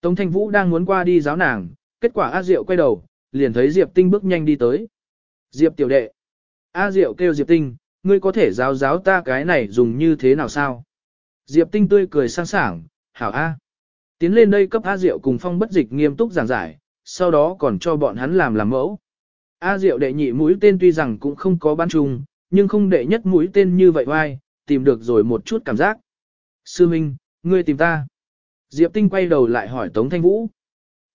Tống Thanh Vũ đang muốn qua đi giáo nàng, kết quả A Diệu quay đầu, liền thấy Diệp Tinh bước nhanh đi tới. Diệp tiểu đệ. A Diệu kêu Diệp Tinh, ngươi có thể giáo giáo ta cái này dùng như thế nào sao? Diệp Tinh tươi cười sang sảng, hảo A. Tiến lên đây cấp A Diệu cùng phong bất dịch nghiêm túc giảng giải, sau đó còn cho bọn hắn làm làm mẫu. A Diệu đệ nhị mũi tên tuy rằng cũng không có bán trùng, nhưng không đệ nhất mũi tên như vậy oai, tìm được rồi một chút cảm giác. Sư Minh, ngươi tìm ta. Diệp Tinh quay đầu lại hỏi Tống Thanh Vũ.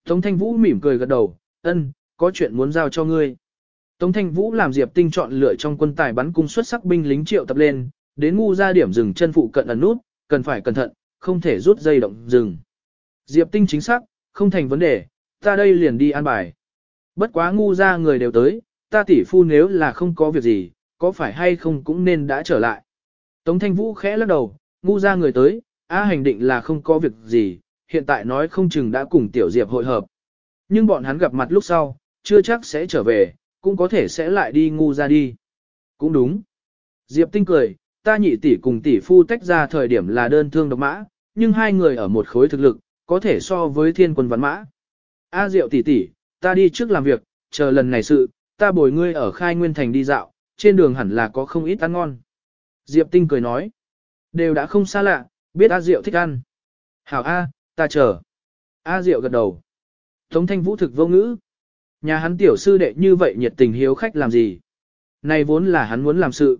Tống Thanh Vũ mỉm cười gật đầu, ân, có chuyện muốn giao cho ngươi. Tống Thanh Vũ làm Diệp Tinh chọn lựa trong quân tài bắn cung xuất sắc binh lính triệu tập lên, đến ngu ra điểm dừng chân phụ cận ẩn nút, cần phải cẩn thận, không thể rút dây động dừng. Diệp Tinh chính xác, không thành vấn đề, ta đây liền đi an bài. Bất quá ngu ra người đều tới, ta tỷ phu nếu là không có việc gì, có phải hay không cũng nên đã trở lại. Tống Thanh Vũ khẽ lắc đầu, ngu ra người tới, A hành định là không có việc gì, hiện tại nói không chừng đã cùng Tiểu Diệp hội hợp. Nhưng bọn hắn gặp mặt lúc sau, chưa chắc sẽ trở về, cũng có thể sẽ lại đi ngu ra đi. Cũng đúng. Diệp Tinh cười, ta nhị tỷ cùng tỷ phu tách ra thời điểm là đơn thương độc mã, nhưng hai người ở một khối thực lực, có thể so với thiên quân văn mã. A Diệu tỷ tỷ, ta đi trước làm việc, chờ lần này sự, ta bồi ngươi ở khai nguyên thành đi dạo, trên đường hẳn là có không ít ăn ngon. Diệp Tinh cười nói, đều đã không xa lạ, biết A Diệu thích ăn. Hảo A, ta chờ. A Diệu gật đầu. Tống thanh vũ thực vô ngữ. Nhà hắn tiểu sư đệ như vậy nhiệt tình hiếu khách làm gì? Này vốn là hắn muốn làm sự.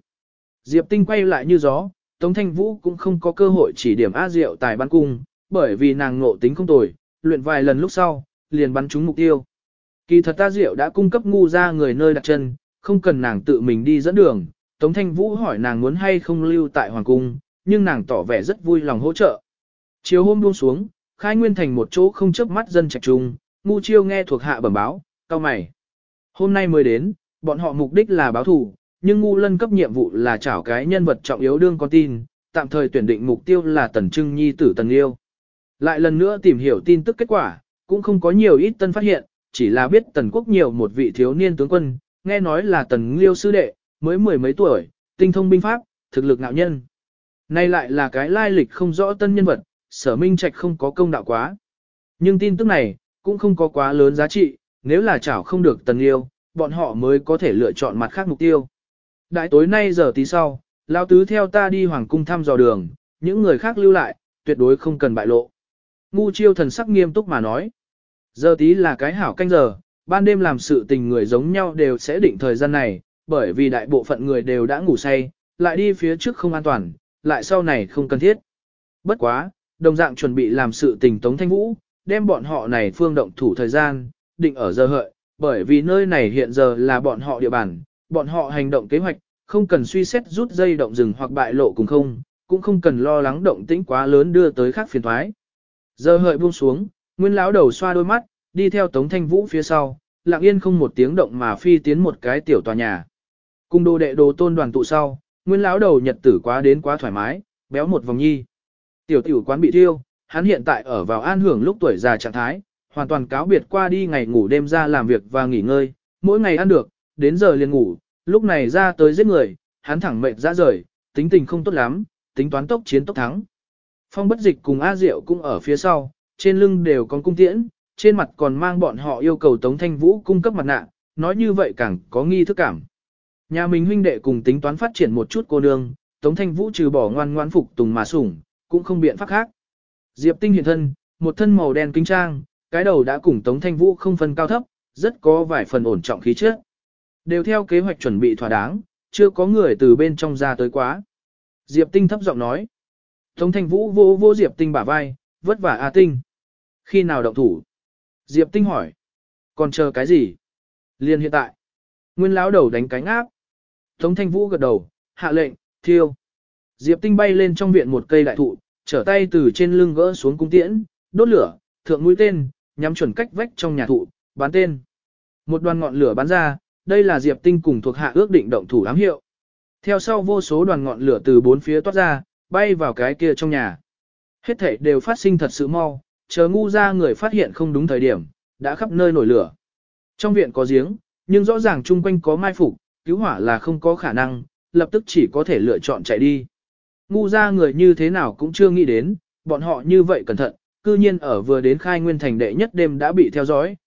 Diệp Tinh quay lại như gió, Tống Thanh Vũ cũng không có cơ hội chỉ điểm A Diệu tài bắn cung, bởi vì nàng ngộ tính không tồi, luyện vài lần lúc sau, liền bắn trúng mục tiêu. Kỳ thật A Diệu đã cung cấp ngu ra người nơi đặt chân, không cần nàng tự mình đi dẫn đường. Tống Thanh Vũ hỏi nàng muốn hay không lưu tại Hoàng Cung, nhưng nàng tỏ vẻ rất vui lòng hỗ trợ. Chiều hôm buông xuống, khai nguyên thành một chỗ không chớp mắt dân trạch trung, ngu chiêu nghe thuộc hạ bẩm báo, cao mày. Hôm nay mới đến, bọn họ mục đích là báo thù, nhưng ngu lân cấp nhiệm vụ là chảo cái nhân vật trọng yếu đương con tin, tạm thời tuyển định mục tiêu là tần trưng nhi tử tần yêu. Lại lần nữa tìm hiểu tin tức kết quả, cũng không có nhiều ít tân phát hiện, chỉ là biết tần quốc nhiều một vị thiếu niên tướng quân, nghe nói là tần liêu sư đệ, mới mười mấy tuổi, tinh thông binh pháp, thực lực ngạo nhân. Nay lại là cái lai lịch không rõ tân nhân vật, sở minh trạch không có công đạo quá. Nhưng tin tức này, cũng không có quá lớn giá trị, nếu là chảo không được tần yêu, bọn họ mới có thể lựa chọn mặt khác mục tiêu. Đại tối nay giờ tí sau, lão tứ theo ta đi hoàng cung thăm dò đường, những người khác lưu lại, tuyệt đối không cần bại lộ. Ngu chiêu thần sắc nghiêm túc mà nói. Giờ tí là cái hảo canh giờ, ban đêm làm sự tình người giống nhau đều sẽ định thời gian này, bởi vì đại bộ phận người đều đã ngủ say, lại đi phía trước không an toàn, lại sau này không cần thiết. Bất quá, đồng dạng chuẩn bị làm sự tình Tống Thanh Vũ, đem bọn họ này phương động thủ thời gian, định ở giờ hợi, bởi vì nơi này hiện giờ là bọn họ địa bàn, bọn họ hành động kế hoạch, không cần suy xét rút dây động rừng hoặc bại lộ cùng không, cũng không cần lo lắng động tĩnh quá lớn đưa tới khác phiền thoái. Giờ hợi buông xuống, Nguyên lão đầu xoa đôi mắt, đi theo Tống Thanh Vũ phía sau, lặng yên không một tiếng động mà phi tiến một cái tiểu tòa nhà. Cùng đồ đệ đồ tôn đoàn tụ sau, Nguyên lão đầu nhật tử quá đến quá thoải mái, béo một vòng nhi. Tiểu tiểu quán bị thiêu, hắn hiện tại ở vào an hưởng lúc tuổi già trạng thái, hoàn toàn cáo biệt qua đi ngày ngủ đêm ra làm việc và nghỉ ngơi, mỗi ngày ăn được, đến giờ liền ngủ, lúc này ra tới giết người, hắn thẳng mệt ra rời, tính tình không tốt lắm, tính toán tốc chiến tốc thắng. Phong bất dịch cùng A Diệu cũng ở phía sau, trên lưng đều có cung tiễn, trên mặt còn mang bọn họ yêu cầu Tống Thanh Vũ cung cấp mặt nạ, nói như vậy càng có nghi thức cảm. Nhà mình huynh đệ cùng tính toán phát triển một chút cô nương, Tống Thanh Vũ trừ bỏ ngoan ngoan phục tùng mà sủng, cũng không biện pháp khác. Diệp Tinh hiện thân, một thân màu đen kinh trang, cái đầu đã cùng Tống Thanh Vũ không phân cao thấp, rất có vài phần ổn trọng khí trước, Đều theo kế hoạch chuẩn bị thỏa đáng, chưa có người từ bên trong ra tới quá. Diệp Tinh thấp giọng nói. Tống Thanh Vũ vô vô Diệp Tinh bả vai, vất vả A Tinh. Khi nào động thủ? Diệp Tinh hỏi. Còn chờ cái gì? Liên hiện tại. Nguyên lão đầu đánh cánh áp. Tống Thanh Vũ gật đầu, hạ lệnh, thiêu. Diệp Tinh bay lên trong viện một cây đại thụ, trở tay từ trên lưng gỡ xuống cung tiễn, đốt lửa, thượng mũi tên, nhắm chuẩn cách vách trong nhà thụ, bán tên. Một đoàn ngọn lửa bắn ra, đây là Diệp Tinh cùng thuộc hạ ước định động thủ ám hiệu. Theo sau vô số đoàn ngọn lửa từ bốn phía toát ra, bay vào cái kia trong nhà. Hết thể đều phát sinh thật sự mau, chờ ngu ra người phát hiện không đúng thời điểm, đã khắp nơi nổi lửa. Trong viện có giếng, nhưng rõ ràng chung quanh có mai phục, cứu hỏa là không có khả năng, lập tức chỉ có thể lựa chọn chạy đi. Ngu ra người như thế nào cũng chưa nghĩ đến, bọn họ như vậy cẩn thận, cư nhiên ở vừa đến khai nguyên thành đệ nhất đêm đã bị theo dõi.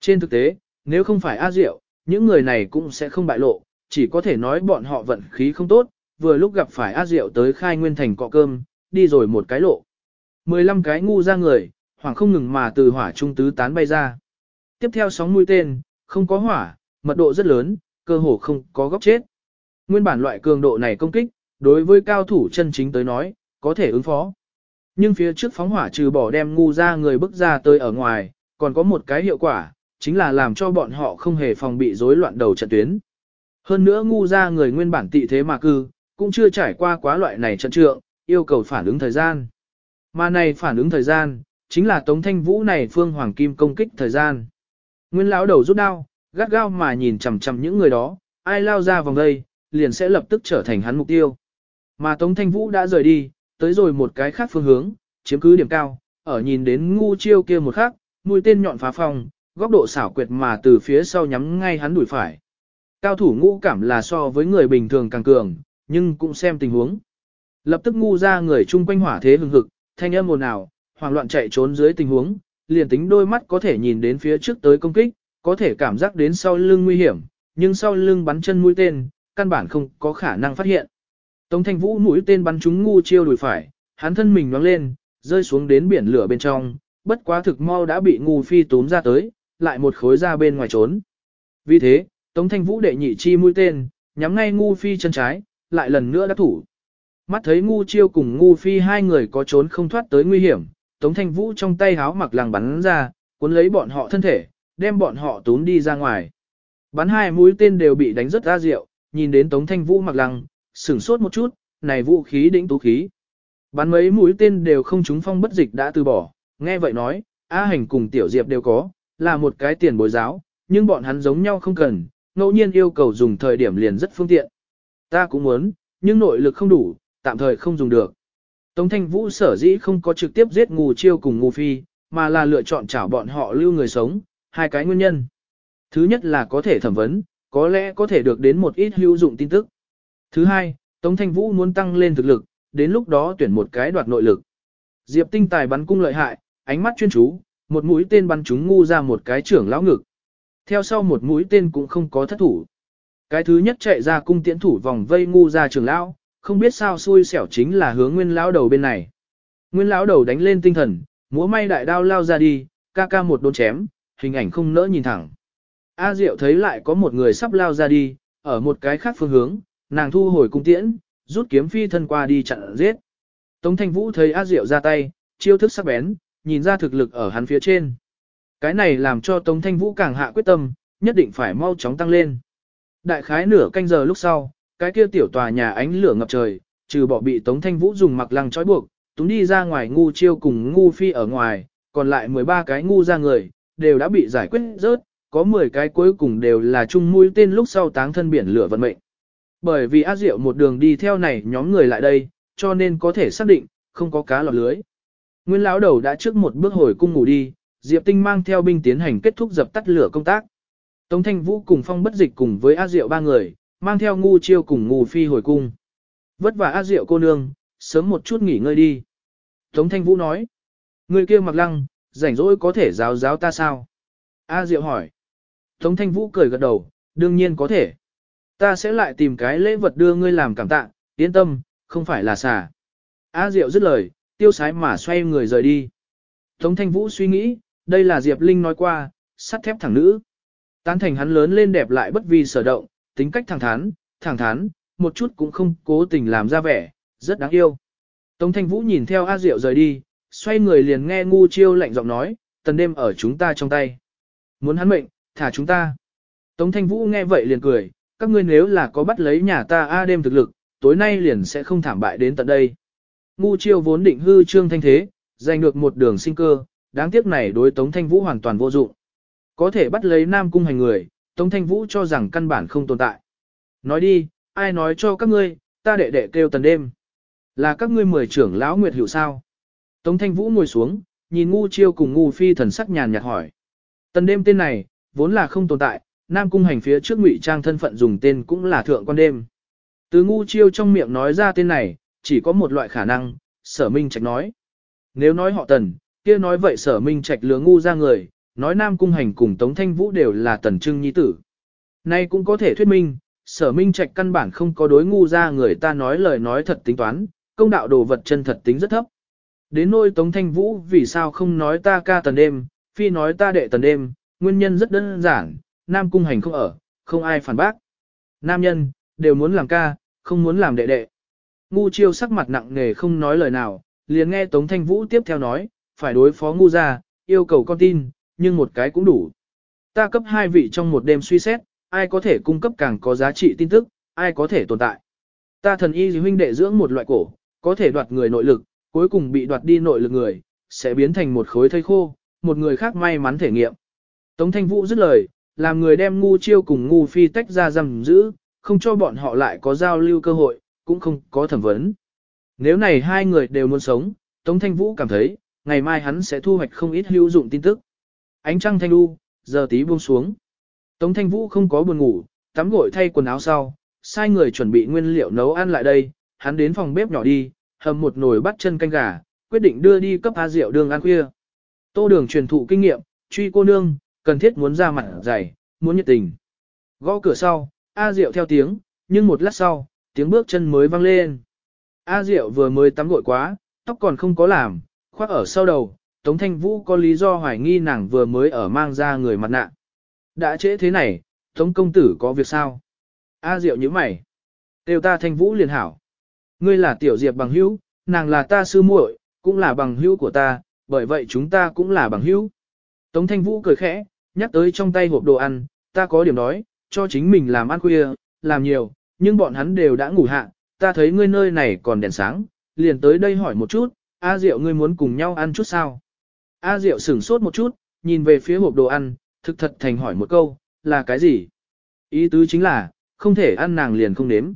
Trên thực tế, nếu không phải A Diệu, những người này cũng sẽ không bại lộ, chỉ có thể nói bọn họ vận khí không tốt, vừa lúc gặp phải A Diệu tới khai nguyên thành cọ cơm, đi rồi một cái lộ. 15 cái ngu ra người, hoàng không ngừng mà từ hỏa trung tứ tán bay ra. Tiếp theo sóng mũi tên, không có hỏa, mật độ rất lớn, cơ hồ không có góc chết. Nguyên bản loại cường độ này công kích, đối với cao thủ chân chính tới nói, có thể ứng phó. Nhưng phía trước phóng hỏa trừ bỏ đem ngu ra người bước ra tới ở ngoài, còn có một cái hiệu quả, chính là làm cho bọn họ không hề phòng bị rối loạn đầu trận tuyến. Hơn nữa ngu ra người nguyên bản tị thế mà cư, cũng chưa trải qua quá loại này trận trượng, yêu cầu phản ứng thời gian. Mà này phản ứng thời gian, chính là Tống Thanh Vũ này phương hoàng kim công kích thời gian. Nguyên lão đầu rút đao, gắt gao mà nhìn chằm chằm những người đó, ai lao ra vòng đây, liền sẽ lập tức trở thành hắn mục tiêu. Mà Tống Thanh Vũ đã rời đi, tới rồi một cái khác phương hướng, chiếm cứ điểm cao, ở nhìn đến ngu chiêu kia một khắc, mũi tên nhọn phá phòng, góc độ xảo quyệt mà từ phía sau nhắm ngay hắn đuổi phải. Cao thủ ngũ cảm là so với người bình thường càng cường, nhưng cũng xem tình huống. Lập tức ngu ra người chung quanh hỏa thế hừng hực, thanh âm ồn ào, hoảng loạn chạy trốn dưới tình huống, liền tính đôi mắt có thể nhìn đến phía trước tới công kích, có thể cảm giác đến sau lưng nguy hiểm, nhưng sau lưng bắn chân mũi tên, căn bản không có khả năng phát hiện. Tống Thanh Vũ mũi tên bắn trúng ngu chiêu đuổi phải, hắn thân mình nhoáng lên, rơi xuống đến biển lửa bên trong, bất quá thực mau đã bị ngu phi túm ra tới, lại một khối ra bên ngoài trốn. Vì thế, Tống Thanh Vũ đệ nhị chi mũi tên, nhắm ngay ngu phi chân trái, lại lần nữa đã thủ. Mắt thấy ngu chiêu cùng ngu phi hai người có trốn không thoát tới nguy hiểm, Tống Thanh Vũ trong tay háo mặc làng bắn ra, cuốn lấy bọn họ thân thể, đem bọn họ túm đi ra ngoài. Bắn hai mũi tên đều bị đánh rất ra rượu, nhìn đến Tống Thanh Vũ mặc lăng, sửng sốt một chút, này vũ khí đỉnh tú khí. Bắn mấy mũi tên đều không trúng phong bất dịch đã từ bỏ, nghe vậy nói, A hành cùng tiểu diệp đều có, là một cái tiền bối giáo, nhưng bọn hắn giống nhau không cần, ngẫu nhiên yêu cầu dùng thời điểm liền rất phương tiện. Ta cũng muốn, nhưng nội lực không đủ, tạm thời không dùng được. Tống thanh vũ sở dĩ không có trực tiếp giết ngù chiêu cùng ngù phi, mà là lựa chọn chảo bọn họ lưu người sống, hai cái nguyên nhân. Thứ nhất là có thể thẩm vấn, có lẽ có thể được đến một ít hữu dụng tin tức. Thứ hai, Tống Thanh Vũ muốn tăng lên thực lực, đến lúc đó tuyển một cái đoạt nội lực. Diệp Tinh tài bắn cung lợi hại, ánh mắt chuyên chú, một mũi tên bắn trúng ngu ra một cái trưởng lão ngực. Theo sau một mũi tên cũng không có thất thủ. Cái thứ nhất chạy ra cung tiễn thủ vòng vây ngu ra trưởng lão, không biết sao xui xẻo chính là hướng nguyên lão đầu bên này. Nguyên lão đầu đánh lên tinh thần, múa may đại đao lao ra đi, ca ca một đốn chém, hình ảnh không nỡ nhìn thẳng. A Diệu thấy lại có một người sắp lao ra đi, ở một cái khác phương hướng, nàng thu hồi cung tiễn, rút kiếm phi thân qua đi chặn giết. Tống Thanh Vũ thấy A Diệu ra tay, chiêu thức sắc bén, nhìn ra thực lực ở hắn phía trên. Cái này làm cho Tống Thanh Vũ càng hạ quyết tâm, nhất định phải mau chóng tăng lên. Đại khái nửa canh giờ lúc sau, cái kia tiểu tòa nhà ánh lửa ngập trời, trừ bỏ bị Tống Thanh Vũ dùng mặc lăng trói buộc, túng đi ra ngoài ngu chiêu cùng ngu phi ở ngoài, còn lại 13 cái ngu ra người, đều đã bị giải quyết rớt, có 10 cái cuối cùng đều là chung mũi tên lúc sau táng thân biển lửa vận mệnh. Bởi vì a diệu một đường đi theo này nhóm người lại đây, cho nên có thể xác định, không có cá lọt lưới. Nguyên lão đầu đã trước một bước hồi cung ngủ đi, Diệp Tinh mang theo binh tiến hành kết thúc dập tắt lửa công tác. Tống Thanh Vũ cùng Phong Bất Dịch cùng với A Diệu ba người, mang theo ngu chiêu cùng ngu phi hồi cung. Vất vả A Diệu cô nương, sớm một chút nghỉ ngơi đi. Tống Thanh Vũ nói, người kia mặc lăng, rảnh rỗi có thể giáo giáo ta sao? A Diệu hỏi. Tống Thanh Vũ cười gật đầu, đương nhiên có thể. Ta sẽ lại tìm cái lễ vật đưa ngươi làm cảm tạ, yên tâm, không phải là xà. A Diệu dứt lời, tiêu sái mà xoay người rời đi. Tống Thanh Vũ suy nghĩ, đây là Diệp Linh nói qua, sắt thép thẳng nữ. Tán thành hắn lớn lên đẹp lại bất vi sở động, tính cách thẳng thắn, thẳng thắn, một chút cũng không cố tình làm ra vẻ, rất đáng yêu. Tống Thanh Vũ nhìn theo A Diệu rời đi, xoay người liền nghe ngu chiêu lạnh giọng nói, tần đêm ở chúng ta trong tay. Muốn hắn mệnh, thả chúng ta. Tống Thanh Vũ nghe vậy liền cười, các ngươi nếu là có bắt lấy nhà ta A đêm thực lực, tối nay liền sẽ không thảm bại đến tận đây. Ngu chiêu vốn định hư trương thanh thế, giành được một đường sinh cơ, đáng tiếc này đối Tống Thanh Vũ hoàn toàn vô dụng. Có thể bắt lấy Nam Cung hành người, Tống Thanh Vũ cho rằng căn bản không tồn tại. Nói đi, ai nói cho các ngươi, ta đệ đệ kêu tần đêm. Là các ngươi mười trưởng lão nguyệt hiểu sao? Tống Thanh Vũ ngồi xuống, nhìn ngu chiêu cùng ngu phi thần sắc nhàn nhạt hỏi. Tần đêm tên này, vốn là không tồn tại, Nam Cung hành phía trước ngụy trang thân phận dùng tên cũng là thượng quan đêm. Từ ngu chiêu trong miệng nói ra tên này, chỉ có một loại khả năng, sở minh trạch nói. Nếu nói họ tần, kia nói vậy sở minh trạch lừa ngu ra người, nói Nam Cung hành cùng Tống Thanh Vũ đều là tần trưng nhi tử. Nay cũng có thể thuyết minh, sở minh trạch căn bản không có đối ngu ra người ta nói lời nói thật tính toán, công đạo đồ vật chân thật tính rất thấp. Đến nôi Tống Thanh Vũ vì sao không nói ta ca tần đêm, phi nói ta đệ tần đêm, nguyên nhân rất đơn giản, Nam Cung hành không ở, không ai phản bác. Nam nhân, đều muốn làm ca, không muốn làm đệ đệ. Ngu chiêu sắc mặt nặng nề không nói lời nào, liền nghe Tống Thanh Vũ tiếp theo nói, phải đối phó ngu ra, yêu cầu con tin, nhưng một cái cũng đủ. Ta cấp hai vị trong một đêm suy xét, ai có thể cung cấp càng có giá trị tin tức, ai có thể tồn tại. Ta thần y huynh đệ dưỡng một loại cổ, có thể đoạt người nội lực, cuối cùng bị đoạt đi nội lực người, sẽ biến thành một khối thây khô, một người khác may mắn thể nghiệm. Tống Thanh Vũ dứt lời, làm người đem ngu chiêu cùng ngu phi tách ra giam giữ, không cho bọn họ lại có giao lưu cơ hội, cũng không có thẩm vấn. Nếu này hai người đều muốn sống, Tống Thanh Vũ cảm thấy, ngày mai hắn sẽ thu hoạch không ít hữu dụng tin tức. Ánh trăng thanh đu, giờ tí buông xuống. Tống Thanh Vũ không có buồn ngủ, tắm gội thay quần áo sau, sai người chuẩn bị nguyên liệu nấu ăn lại đây, hắn đến phòng bếp nhỏ đi, hầm một nồi bắt chân canh gà, quyết định đưa đi cấp A Diệu đường ăn khuya. Tô đường truyền thụ kinh nghiệm, truy cô nương, cần thiết muốn ra mặt dày, muốn nhiệt tình. Gõ cửa sau, A Diệu theo tiếng, nhưng một lát sau, tiếng bước chân mới vang lên. A Diệu vừa mới tắm gội quá, tóc còn không có làm, khoác ở sau đầu, Tống Thanh Vũ có lý do hoài nghi nàng vừa mới ở mang ra người mặt nạ. Đã trễ thế này, Tống công tử có việc sao? A Diệu như mày. Tiêu ta Thanh Vũ liền hảo. Ngươi là tiểu diệp bằng hữu, nàng là ta sư muội, cũng là bằng hữu của ta, bởi vậy chúng ta cũng là bằng hữu. Tống Thanh Vũ cười khẽ, nhắc tới trong tay hộp đồ ăn, ta có điểm nói, cho chính mình làm ăn khuya, làm nhiều, nhưng bọn hắn đều đã ngủ hạ, ta thấy ngươi nơi này còn đèn sáng, liền tới đây hỏi một chút, A Diệu ngươi muốn cùng nhau ăn chút sao? A Diệu sửng sốt một chút, nhìn về phía hộp đồ ăn, thực thật thành hỏi một câu, là cái gì? Ý tứ chính là, không thể ăn nàng liền không nếm.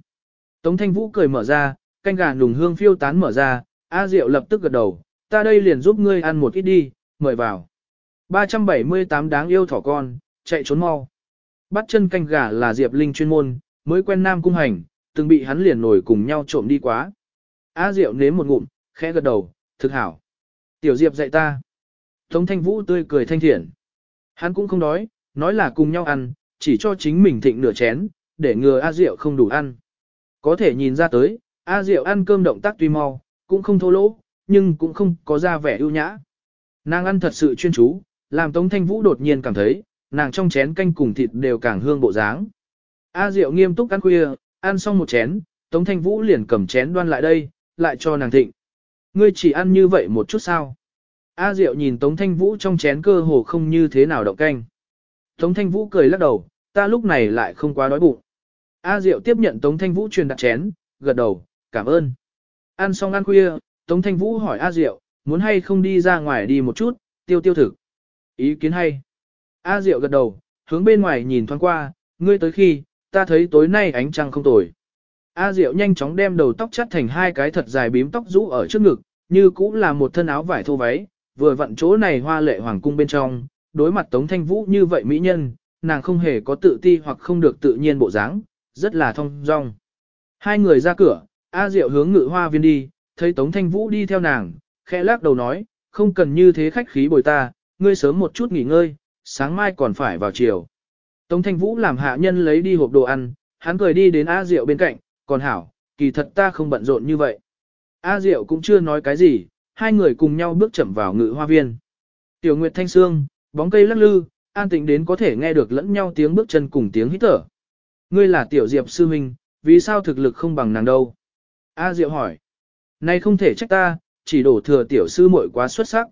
Tống Thanh Vũ cười mở ra, canh gà nùng hương phiêu tán mở ra, A Diệu lập tức gật đầu, ta đây liền giúp ngươi ăn một ít đi, mời vào. 378 đáng yêu thỏ con, chạy trốn mau. Bắt chân canh gà là Diệp Linh chuyên môn, mới quen Nam Cung Hành, từng bị hắn liền nổi cùng nhau trộm đi quá. A Diệu nếm một ngụm, khẽ gật đầu, thực hảo. Tiểu Diệp dạy ta. Tống Thanh Vũ tươi cười thanh thiện. Hắn cũng không đói, nói là cùng nhau ăn, chỉ cho chính mình thịnh nửa chén, để ngừa A Diệu không đủ ăn. Có thể nhìn ra tới, A Diệu ăn cơm động tác tuy mau, cũng không thô lỗ, nhưng cũng không có ra vẻ ưu nhã. Nàng ăn thật sự chuyên chú, làm Tống Thanh Vũ đột nhiên cảm thấy, nàng trong chén canh cùng thịt đều càng hương bộ dáng. A Diệu nghiêm túc ăn khuya, ăn xong một chén, Tống Thanh Vũ liền cầm chén đoan lại đây, lại cho nàng thịnh. Ngươi chỉ ăn như vậy một chút sao? A Diệu nhìn Tống Thanh Vũ trong chén cơ hồ không như thế nào động canh. Tống Thanh Vũ cười lắc đầu, ta lúc này lại không quá đói bụng. A Diệu tiếp nhận Tống Thanh Vũ truyền đặt chén, gật đầu, cảm ơn. Ăn xong ăn khuya, Tống Thanh Vũ hỏi A Diệu, muốn hay không đi ra ngoài đi một chút, tiêu tiêu thực. Ý kiến hay. A Diệu gật đầu, hướng bên ngoài nhìn thoáng qua, ngươi tới khi, ta thấy tối nay ánh trăng không tồi. A Diệu nhanh chóng đem đầu tóc chắt thành hai cái thật dài bím tóc rũ ở trước ngực, như cũng là một thân áo vải thô váy, vừa vặn chỗ này hoa lệ hoàng cung bên trong, đối mặt Tống Thanh Vũ như vậy mỹ nhân, nàng không hề có tự ti hoặc không được tự nhiên bộ dáng, rất là thông dong. Hai người ra cửa, A Diệu hướng ngự hoa viên đi, thấy Tống Thanh Vũ đi theo nàng, khẽ lắc đầu nói, không cần như thế khách khí bồi ta, ngươi sớm một chút nghỉ ngơi, sáng mai còn phải vào chiều. Tống Thanh Vũ làm hạ nhân lấy đi hộp đồ ăn, hắn cười đi đến A Diệu bên cạnh, còn hảo, kỳ thật ta không bận rộn như vậy. A Diệu cũng chưa nói cái gì, hai người cùng nhau bước chậm vào ngự hoa viên. Tiểu Nguyệt Thanh Sương, bóng cây lắc lư, an tĩnh đến có thể nghe được lẫn nhau tiếng bước chân cùng tiếng hít thở. Ngươi là Tiểu Diệp sư Minh, vì sao thực lực không bằng nàng đâu? A Diệu hỏi. Này không thể trách ta, chỉ đổ thừa Tiểu sư muội quá xuất sắc.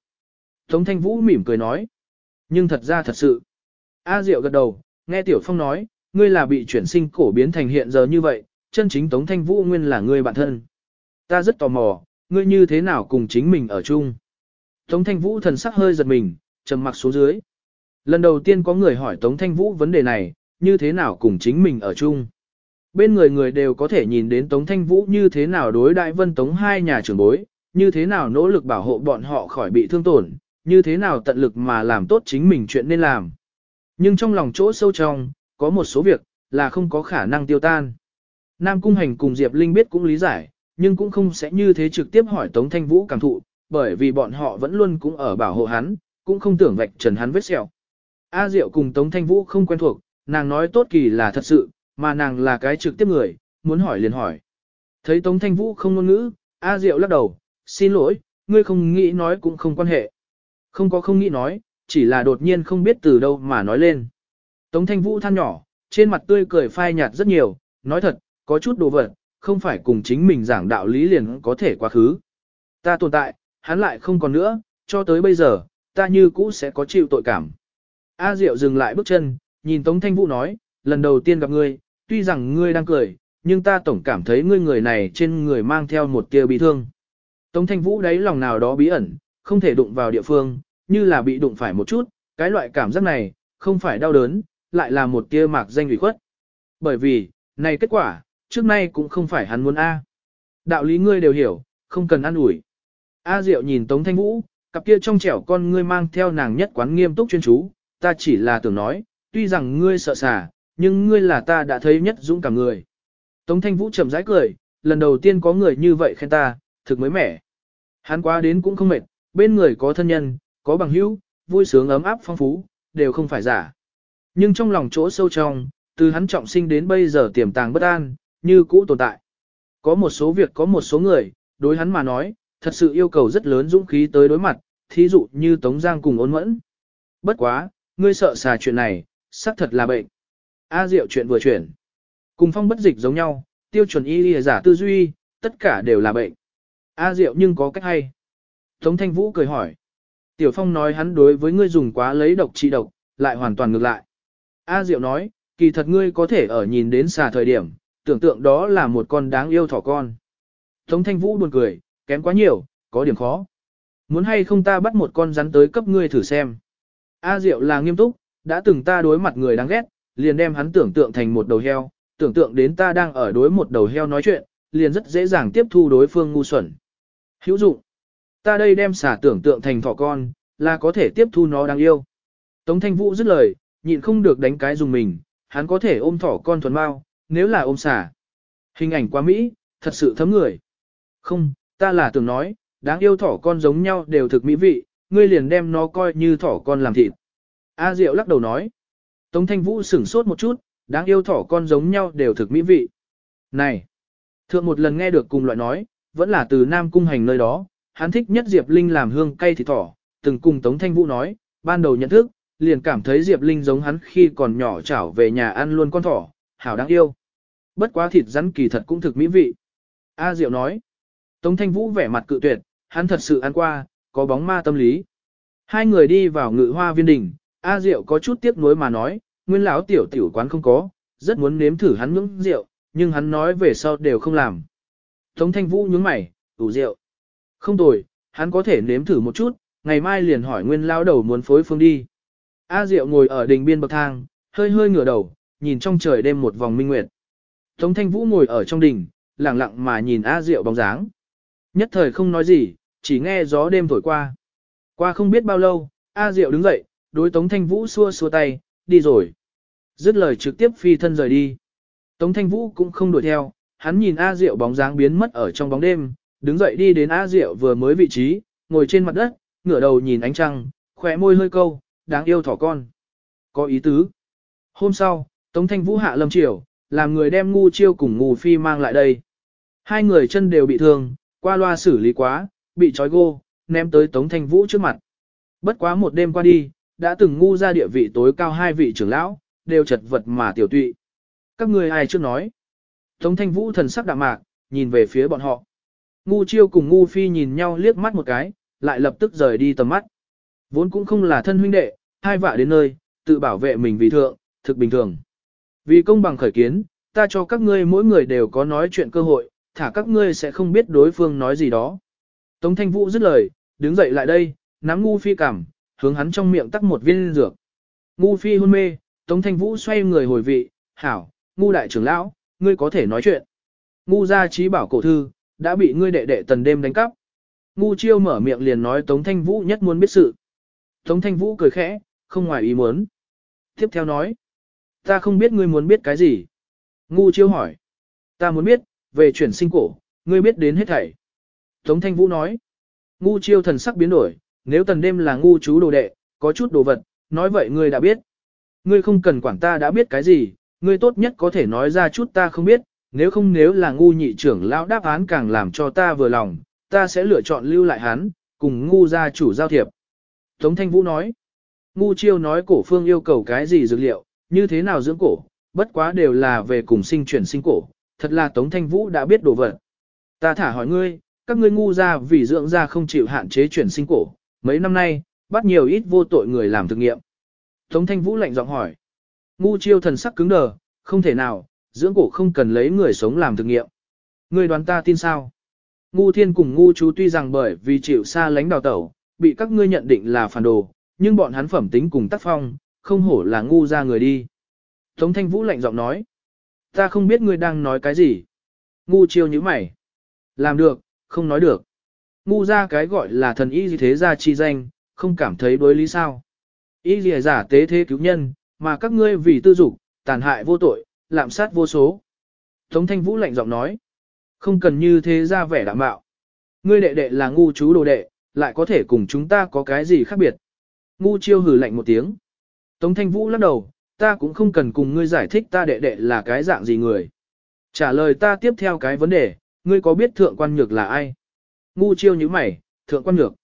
Tống Thanh Vũ mỉm cười nói. Nhưng thật ra thật sự. A Diệu gật đầu, nghe Tiểu Phong nói, ngươi là bị chuyển sinh cổ biến thành hiện giờ như vậy, chân chính Tống Thanh Vũ nguyên là ngươi bạn thân. Ta rất tò mò, ngươi như thế nào cùng chính mình ở chung. Tống Thanh Vũ thần sắc hơi giật mình, trầm mặc xuống dưới. Lần đầu tiên có người hỏi Tống Thanh Vũ vấn đề này, như thế nào cùng chính mình ở chung. Bên người người đều có thể nhìn đến Tống Thanh Vũ như thế nào đối đại vân Tống hai nhà trưởng bối, như thế nào nỗ lực bảo hộ bọn họ khỏi bị thương tổn, như thế nào tận lực mà làm tốt chính mình chuyện nên làm. Nhưng trong lòng chỗ sâu trong, có một số việc, là không có khả năng tiêu tan. Nam Cung Hành cùng Diệp Linh biết cũng lý giải, nhưng cũng không sẽ như thế trực tiếp hỏi Tống Thanh Vũ cảm thụ, bởi vì bọn họ vẫn luôn cũng ở bảo hộ hắn, cũng không tưởng vạch trần hắn vết sẹo. A Diệu cùng Tống Thanh Vũ không quen thuộc, nàng nói tốt kỳ là thật sự, mà nàng là cái trực tiếp người, muốn hỏi liền hỏi. Thấy Tống Thanh Vũ không ngôn ngữ, A Diệu lắc đầu, xin lỗi, ngươi không nghĩ nói cũng không quan hệ. Không có không nghĩ nói, chỉ là đột nhiên không biết từ đâu mà nói lên. Tống Thanh Vũ than nhỏ, trên mặt tươi cười phai nhạt rất nhiều, nói thật, có chút đồ vật, không phải cùng chính mình giảng đạo lý liền có thể quá khứ. Ta tồn tại, hắn lại không còn nữa, cho tới bây giờ, ta như cũ sẽ có chịu tội cảm. A Diệu dừng lại bước chân, nhìn Tống Thanh Vũ nói, lần đầu tiên gặp ngươi, tuy rằng ngươi đang cười, nhưng ta tổng cảm thấy ngươi người này trên người mang theo một tia bị thương. Tống Thanh Vũ đáy lòng nào đó bí ẩn, không thể đụng vào địa phương, như là bị đụng phải một chút, cái loại cảm giác này, không phải đau đớn, lại là một tia mạc danh ủy khuất. Bởi vì, này kết quả, trước nay cũng không phải hắn muốn A. Đạo lý ngươi đều hiểu, không cần ăn ủi. A Diệu nhìn Tống Thanh Vũ, cặp kia trong trẻo con ngươi mang theo nàng nhất quán nghiêm túc chuyên chú, ta chỉ là tưởng nói, tuy rằng ngươi sợ xà, nhưng ngươi là ta đã thấy nhất dũng cảm người. Tống Thanh Vũ chậm rãi cười, lần đầu tiên có người như vậy khen ta, thực mới mẻ. Hắn qua đến cũng không mệt, bên người có thân nhân, có bằng hữu, vui sướng ấm áp phong phú, đều không phải giả. Nhưng trong lòng chỗ sâu trong, từ hắn trọng sinh đến bây giờ tiềm tàng bất an, như cũ tồn tại. Có một số việc có một số người, đối hắn mà nói, thật sự yêu cầu rất lớn dũng khí tới đối mặt, thí dụ như Tống Giang cùng ôn mẫn. Bất quá, ngươi sợ xà chuyện này, xác thật là bệnh. A Diệu chuyện vừa chuyển. Cùng phong bất dịch giống nhau, tiêu chuẩn y lìa giả tư duy, tất cả đều là bệnh. A Diệu nhưng có cách hay. Tống Thanh Vũ cười hỏi. Tiểu Phong nói hắn đối với ngươi dùng quá lấy độc trị độc, lại hoàn toàn ngược lại. A Diệu nói, kỳ thật ngươi có thể ở nhìn đến xà thời điểm, tưởng tượng đó là một con đáng yêu thỏ con. Tống Thanh Vũ buồn cười, kém quá nhiều, có điểm khó. Muốn hay không ta bắt một con rắn tới cấp ngươi thử xem. A Diệu là nghiêm túc, đã từng ta đối mặt người đáng ghét, liền đem hắn tưởng tượng thành một đầu heo, tưởng tượng đến ta đang ở đối một đầu heo nói chuyện, liền rất dễ dàng tiếp thu đối phương ngu xuẩn. Hữu dụng. Ta đây đem xả tưởng tượng thành thỏ con, là có thể tiếp thu nó đáng yêu. Tống Thanh Vũ dứt lời, nhịn không được đánh cái dùng mình, hắn có thể ôm thỏ con thuần mau, nếu là ôm xả. Hình ảnh quá Mỹ, thật sự thấm người. Không, ta là tưởng nói, đáng yêu thỏ con giống nhau đều thực mỹ vị, ngươi liền đem nó coi như thỏ con làm thịt. A Diệu lắc đầu nói. Tống Thanh Vũ sửng sốt một chút, đáng yêu thỏ con giống nhau đều thực mỹ vị. Này! Thượng một lần nghe được cùng loại nói, vẫn là từ Nam Cung Hành nơi đó, hắn thích nhất Diệp Linh làm hương cay thịt thỏ, từng cùng Tống Thanh Vũ nói, ban đầu nhận thức, liền cảm thấy Diệp Linh giống hắn khi còn nhỏ chảo về nhà ăn luôn con thỏ, hảo đáng yêu. Bất quá thịt rắn kỳ thật cũng thực mỹ vị. A Diệu nói, Tống Thanh Vũ vẻ mặt cự tuyệt, hắn thật sự ăn qua, có bóng ma tâm lý. Hai người đi vào ngự hoa viên đỉnh, A Diệu có chút tiếc nuối mà nói, nguyên lão tiểu tiểu quán không có, rất muốn nếm thử hắn ngưỡng rượu, nhưng hắn nói về sau đều không làm. Tống Thanh Vũ nhướng mày, đủ rượu. Không tồi, hắn có thể nếm thử một chút, ngày mai liền hỏi nguyên lao đầu muốn phối phương đi. A Diệu ngồi ở đỉnh biên bậc thang, hơi hơi ngửa đầu, nhìn trong trời đêm một vòng minh nguyệt. Tống Thanh Vũ ngồi ở trong đỉnh, lặng lặng mà nhìn A Diệu bóng dáng. Nhất thời không nói gì, chỉ nghe gió đêm thổi qua. Qua không biết bao lâu, A Diệu đứng dậy, đối Tống Thanh Vũ xua xua tay, đi rồi. Dứt lời trực tiếp phi thân rời đi. Tống Thanh Vũ cũng không đuổi theo, hắn nhìn A Diệu bóng dáng biến mất ở trong bóng đêm, đứng dậy đi đến A Diệu vừa mới vị trí, ngồi trên mặt đất, ngửa đầu nhìn ánh trăng, khỏe môi hơi câu, đáng yêu thỏ con. Có ý tứ. Hôm sau, Tống Thanh Vũ hạ lâm triều, làm người đem ngu chiêu cùng ngu phi mang lại đây. Hai người chân đều bị thương, qua loa xử lý quá, bị trói gô, ném tới Tống Thanh Vũ trước mặt. Bất quá một đêm qua đi, đã từng ngu ra địa vị tối cao hai vị trưởng lão, đều chật vật mà tiểu tụy. Các người ai trước nói. Tống Thanh Vũ thần sắc đạm mạc, nhìn về phía bọn họ. Ngu chiêu cùng ngu phi nhìn nhau liếc mắt một cái, lại lập tức rời đi tầm mắt. Vốn cũng không là thân huynh đệ, hai vạ đến nơi, tự bảo vệ mình vì thượng, thực bình thường. Vì công bằng khởi kiến, ta cho các ngươi mỗi người đều có nói chuyện cơ hội, thả các ngươi sẽ không biết đối phương nói gì đó. Tống Thanh Vũ dứt lời, đứng dậy lại đây, nắm ngu phi cảm, hướng hắn trong miệng tắc một viên dược. Ngu phi hôn mê, Tống Thanh Vũ xoay người hồi vị, hảo, ngu đại trưởng lão, ngươi có thể nói chuyện. Ngu gia trí bảo cổ thư, đã bị ngươi đệ đệ tần đêm đánh cắp. Ngu chiêu mở miệng liền nói Tống Thanh Vũ nhất muốn biết sự. Tống Thanh Vũ cười khẽ, không ngoài ý muốn. Tiếp theo nói, ta không biết ngươi muốn biết cái gì. Ngu chiêu hỏi, ta muốn biết, về chuyển sinh cổ, ngươi biết đến hết thảy. Tống Thanh Vũ nói, ngu chiêu thần sắc biến đổi, nếu tần đêm là ngu chú đồ đệ, có chút đồ vật, nói vậy ngươi đã biết. Ngươi không cần quản ta đã biết cái gì, ngươi tốt nhất có thể nói ra chút ta không biết, nếu không nếu là ngu nhị trưởng lão đáp án càng làm cho ta vừa lòng, ta sẽ lựa chọn lưu lại hắn, cùng ngu gia chủ giao thiệp. Tống Thanh Vũ nói, ngu chiêu nói cổ phương yêu cầu cái gì dược liệu, như thế nào dưỡng cổ, bất quá đều là về cùng sinh chuyển sinh cổ, thật là Tống Thanh Vũ đã biết đồ vật. Ta thả hỏi ngươi, các ngươi ngu gia vì dưỡng gia không chịu hạn chế chuyển sinh cổ, mấy năm nay, bắt nhiều ít vô tội người làm thực nghiệm. Tống Thanh Vũ lạnh giọng hỏi. Ngu chiêu thần sắc cứng đờ, không thể nào, dưỡng cổ không cần lấy người sống làm thực nghiệm. Ngươi đoán ta tin sao? Ngu thiên cùng ngu chú tuy rằng bởi vì chịu xa lánh đào tẩu, bị các ngươi nhận định là phản đồ, nhưng bọn hắn phẩm tính cùng tác phong, không hổ là ngu ra người đi. Tống thanh vũ lạnh giọng nói. Ta không biết ngươi đang nói cái gì. Ngu chiêu như mày. Làm được, không nói được. Ngu ra cái gọi là thần y gì thế ra chi danh, không cảm thấy đối lý sao. Y gì giả tế thế cứu nhân, mà các ngươi vì tư dục, tàn hại vô tội, lạm sát vô số. Tống thanh vũ lạnh giọng nói. Không cần như thế ra vẻ đạm bạo. Ngươi đệ đệ là ngu chú đồ đệ, lại có thể cùng chúng ta có cái gì khác biệt. Ngu chiêu hử lạnh một tiếng. Tống thanh vũ lắc đầu, ta cũng không cần cùng ngươi giải thích ta đệ đệ là cái dạng gì người. Trả lời ta tiếp theo cái vấn đề, ngươi có biết thượng quan nhược là ai? Ngu chiêu như mày, thượng quan nhược.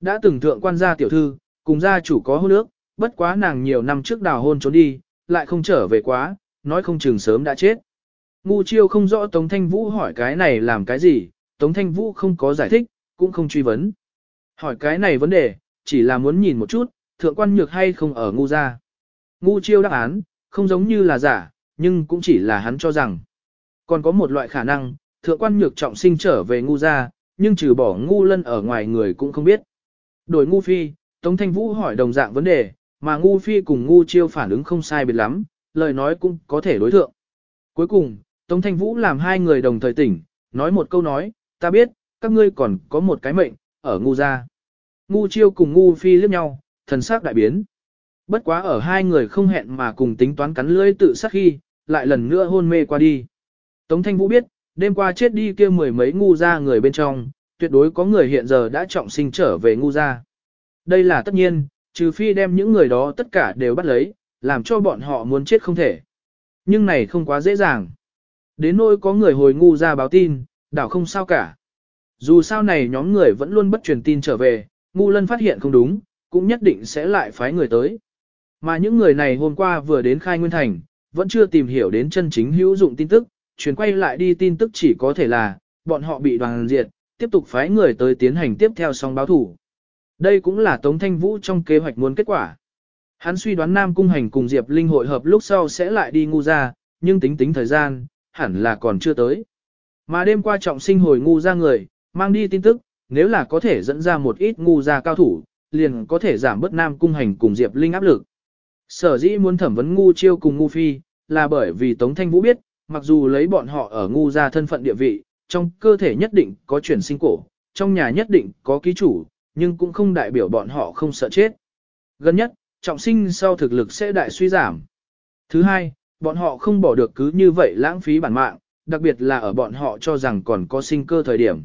Đã từng thượng quan gia tiểu thư, cùng gia chủ có hôn ước, bất quá nàng nhiều năm trước đào hôn trốn đi, lại không trở về quá, nói không chừng sớm đã chết. Ngu chiêu không rõ Tống Thanh Vũ hỏi cái này làm cái gì, Tống Thanh Vũ không có giải thích, cũng không truy vấn. Hỏi cái này vấn đề, chỉ là muốn nhìn một chút, thượng quan nhược hay không ở ngu gia. Ngu chiêu đáp án, không giống như là giả, nhưng cũng chỉ là hắn cho rằng. Còn có một loại khả năng, thượng quan nhược trọng sinh trở về ngu gia, nhưng trừ bỏ ngu lân ở ngoài người cũng không biết. Đổi ngu phi, Tống Thanh Vũ hỏi đồng dạng vấn đề, mà ngu phi cùng ngu chiêu phản ứng không sai biệt lắm, lời nói cũng có thể đối thượng. Cuối cùng, Tống Thanh Vũ làm hai người đồng thời tỉnh, nói một câu nói, ta biết, các ngươi còn có một cái mệnh, ở ngu gia. Ngu chiêu cùng ngu phi liếc nhau, thần sắc đại biến. Bất quá ở hai người không hẹn mà cùng tính toán cắn lưỡi tự sát khi, lại lần nữa hôn mê qua đi. Tống Thanh Vũ biết, đêm qua chết đi kia mười mấy ngu gia người bên trong, tuyệt đối có người hiện giờ đã trọng sinh trở về ngu gia. Đây là tất nhiên, trừ phi đem những người đó tất cả đều bắt lấy, làm cho bọn họ muốn chết không thể. Nhưng này không quá dễ dàng. Đến nỗi có người hồi ngu ra báo tin, đảo không sao cả. Dù sao này nhóm người vẫn luôn bất truyền tin trở về, ngu lân phát hiện không đúng, cũng nhất định sẽ lại phái người tới. Mà những người này hôm qua vừa đến khai nguyên thành, vẫn chưa tìm hiểu đến chân chính hữu dụng tin tức, chuyển quay lại đi tin tức chỉ có thể là, bọn họ bị đoàn diệt, tiếp tục phái người tới tiến hành tiếp theo song báo thủ. Đây cũng là Tống Thanh Vũ trong kế hoạch muốn kết quả. Hắn suy đoán Nam Cung Hành cùng Diệp Linh hội hợp lúc sau sẽ lại đi ngu ra, nhưng tính tính thời gian, hẳn là còn chưa tới. Mà đêm qua trọng sinh hồi ngu ra người, mang đi tin tức, nếu là có thể dẫn ra một ít ngu ra cao thủ, liền có thể giảm bớt Nam Cung Hành cùng Diệp Linh áp lực. Sở dĩ muốn thẩm vấn ngu chiêu cùng ngu phi, là bởi vì Tống Thanh Vũ biết, mặc dù lấy bọn họ ở ngu ra thân phận địa vị, trong cơ thể nhất định có chuyển sinh cổ, trong nhà nhất định có ký chủ, nhưng cũng không đại biểu bọn họ không sợ chết. Gần nhất, trọng sinh sau thực lực sẽ đại suy giảm. Thứ hai, bọn họ không bỏ được cứ như vậy lãng phí bản mạng, đặc biệt là ở bọn họ cho rằng còn có sinh cơ thời điểm.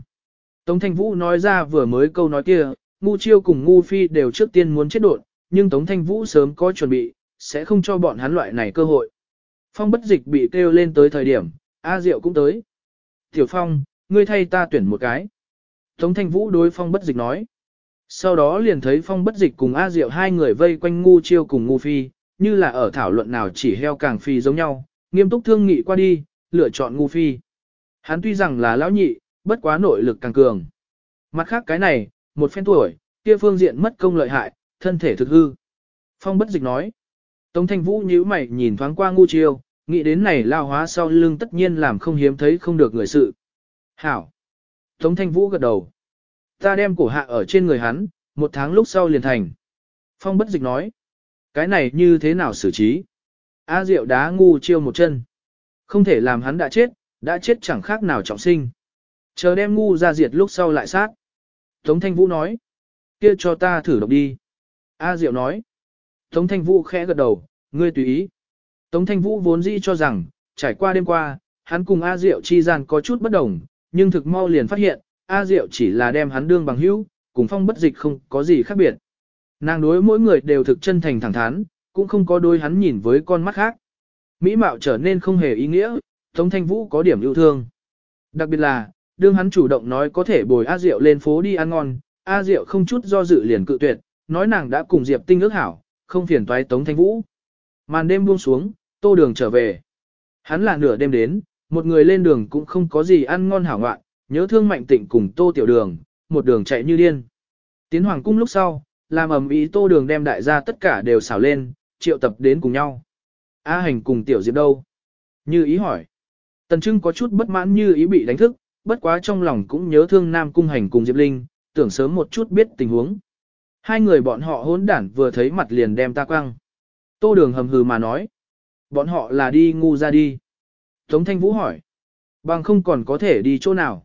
Tống Thanh Vũ nói ra vừa mới câu nói kia, ngu chiêu cùng ngu phi đều trước tiên muốn chết đột, nhưng Tống Thanh Vũ sớm có chuẩn bị, sẽ không cho bọn hắn loại này cơ hội. Phong bất dịch bị kêu lên tới thời điểm, A Diệu cũng tới. Tiểu Phong, ngươi thay ta tuyển một cái. Tống Thanh Vũ đối Phong bất dịch nói. Sau đó liền thấy Phong bất dịch cùng A Diệu hai người vây quanh ngu chiêu cùng ngu phi, như là ở thảo luận nào chỉ heo càng phi giống nhau, nghiêm túc thương nghị qua đi, lựa chọn ngu phi. Hắn tuy rằng là lão nhị, bất quá nội lực càng cường. Mặt khác cái này, một phen tuổi, kia phương diện mất công lợi hại, thân thể thực hư. Phong bất dịch nói. Tống thanh vũ nhíu mày nhìn thoáng qua ngu chiêu, nghĩ đến này lao hóa sau lưng tất nhiên làm không hiếm thấy không được người sự. Hảo. Tống thanh vũ gật đầu. Ta đem cổ hạ ở trên người hắn, một tháng lúc sau liền thành. Phong bất dịch nói. Cái này như thế nào xử trí? A Diệu đá ngu chiêu một chân. Không thể làm hắn đã chết, đã chết chẳng khác nào trọng sinh. Chờ đem ngu ra diệt lúc sau lại sát. Tống Thanh Vũ nói. kia cho ta thử độc đi. A Diệu nói. Tống Thanh Vũ khẽ gật đầu, ngươi tùy ý. Tống Thanh Vũ vốn dĩ cho rằng, trải qua đêm qua, hắn cùng A Diệu chi gian có chút bất đồng, nhưng thực mau liền phát hiện, A Diệu chỉ là đem hắn đương bằng hữu, cùng phong bất dịch không có gì khác biệt. Nàng đối mỗi người đều thực chân thành thẳng thắn, cũng không có đôi hắn nhìn với con mắt khác. Mỹ mạo trở nên không hề ý nghĩa, Tống Thanh Vũ có điểm yêu thương. Đặc biệt là, đương hắn chủ động nói có thể bồi A Diệu lên phố đi ăn ngon, A Diệu không chút do dự liền cự tuyệt, nói nàng đã cùng Diệp Tinh ước hảo, không phiền toái Tống Thanh Vũ. Màn đêm buông xuống, tô đường trở về. Hắn là nửa đêm đến, một người lên đường cũng không có gì ăn ngon hảo ngoạn, nhớ thương mạnh tịnh cùng tô tiểu đường, một đường chạy như điên. Tiến hoàng cung lúc sau, làm ầm ý tô đường đem đại gia tất cả đều xảo lên, triệu tập đến cùng nhau. A hành cùng tiểu diệp đâu? Như ý hỏi. Tần Trưng có chút bất mãn như ý bị đánh thức, bất quá trong lòng cũng nhớ thương Nam Cung Hành cùng Diệp Linh, tưởng sớm một chút biết tình huống. Hai người bọn họ hỗn đản vừa thấy mặt liền đem ta quăng. Tô Đường hầm hừ mà nói. Bọn họ là đi ngu ra đi. Tống Thanh Vũ hỏi. Bằng không còn có thể đi chỗ nào.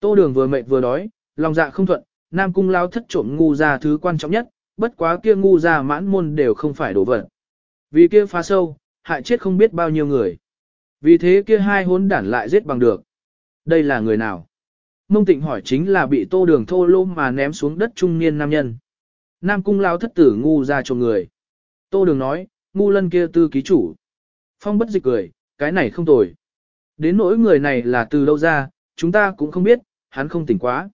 Tô Đường vừa mệt vừa đói, lòng dạ không thuận, Nam Cung lao thất trộm ngu ra thứ quan trọng nhất, bất quá kia ngu ra mãn môn đều không phải đổ vật. Vì kia phá sâu, hại chết không biết bao nhiêu người. Vì thế kia hai hốn đản lại giết bằng được. Đây là người nào? Mông tịnh hỏi chính là bị tô đường thô lỗ mà ném xuống đất trung niên nam nhân. Nam cung lao thất tử ngu ra cho người. Tô đường nói, ngu lân kia tư ký chủ. Phong bất dịch cười, cái này không tồi. Đến nỗi người này là từ đâu ra, chúng ta cũng không biết, hắn không tỉnh quá.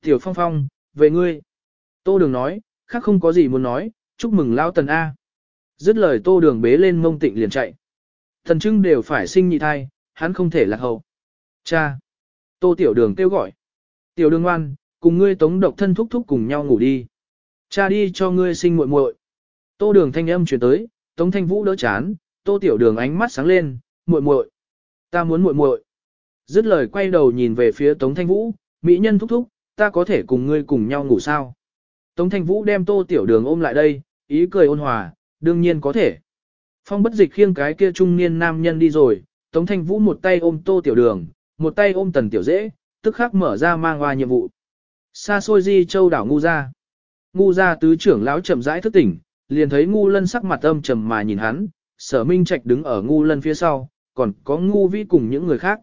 Tiểu phong phong, về ngươi. Tô đường nói, khác không có gì muốn nói, chúc mừng lao tần A. Dứt lời tô đường bế lên mông tịnh liền chạy. Thần trưng đều phải sinh nhị thai, hắn không thể lạc hậu. Cha! Tô tiểu đường kêu gọi. Tiểu đường ngoan, cùng ngươi tống độc thân thúc thúc cùng nhau ngủ đi. Cha đi cho ngươi sinh muội muội. Tô đường thanh âm chuyển tới, tống thanh vũ đỡ chán, tô tiểu đường ánh mắt sáng lên, muội muội, Ta muốn muội muội. Dứt lời quay đầu nhìn về phía tống thanh vũ, mỹ nhân thúc thúc, ta có thể cùng ngươi cùng nhau ngủ sao? Tống thanh vũ đem tô tiểu đường ôm lại đây, ý cười ôn hòa, đương nhiên có thể. Phong bất dịch khiêng cái kia trung niên nam nhân đi rồi, Tống Thanh Vũ một tay ôm tô tiểu đường, một tay ôm tần tiểu dễ, tức khắc mở ra mang hoa nhiệm vụ. Xa xôi di châu đảo ngu ra. Ngu ra tứ trưởng lão chậm rãi thức tỉnh, liền thấy ngu lân sắc mặt âm trầm mà nhìn hắn, sở minh trạch đứng ở ngu lân phía sau, còn có ngu Vi cùng những người khác.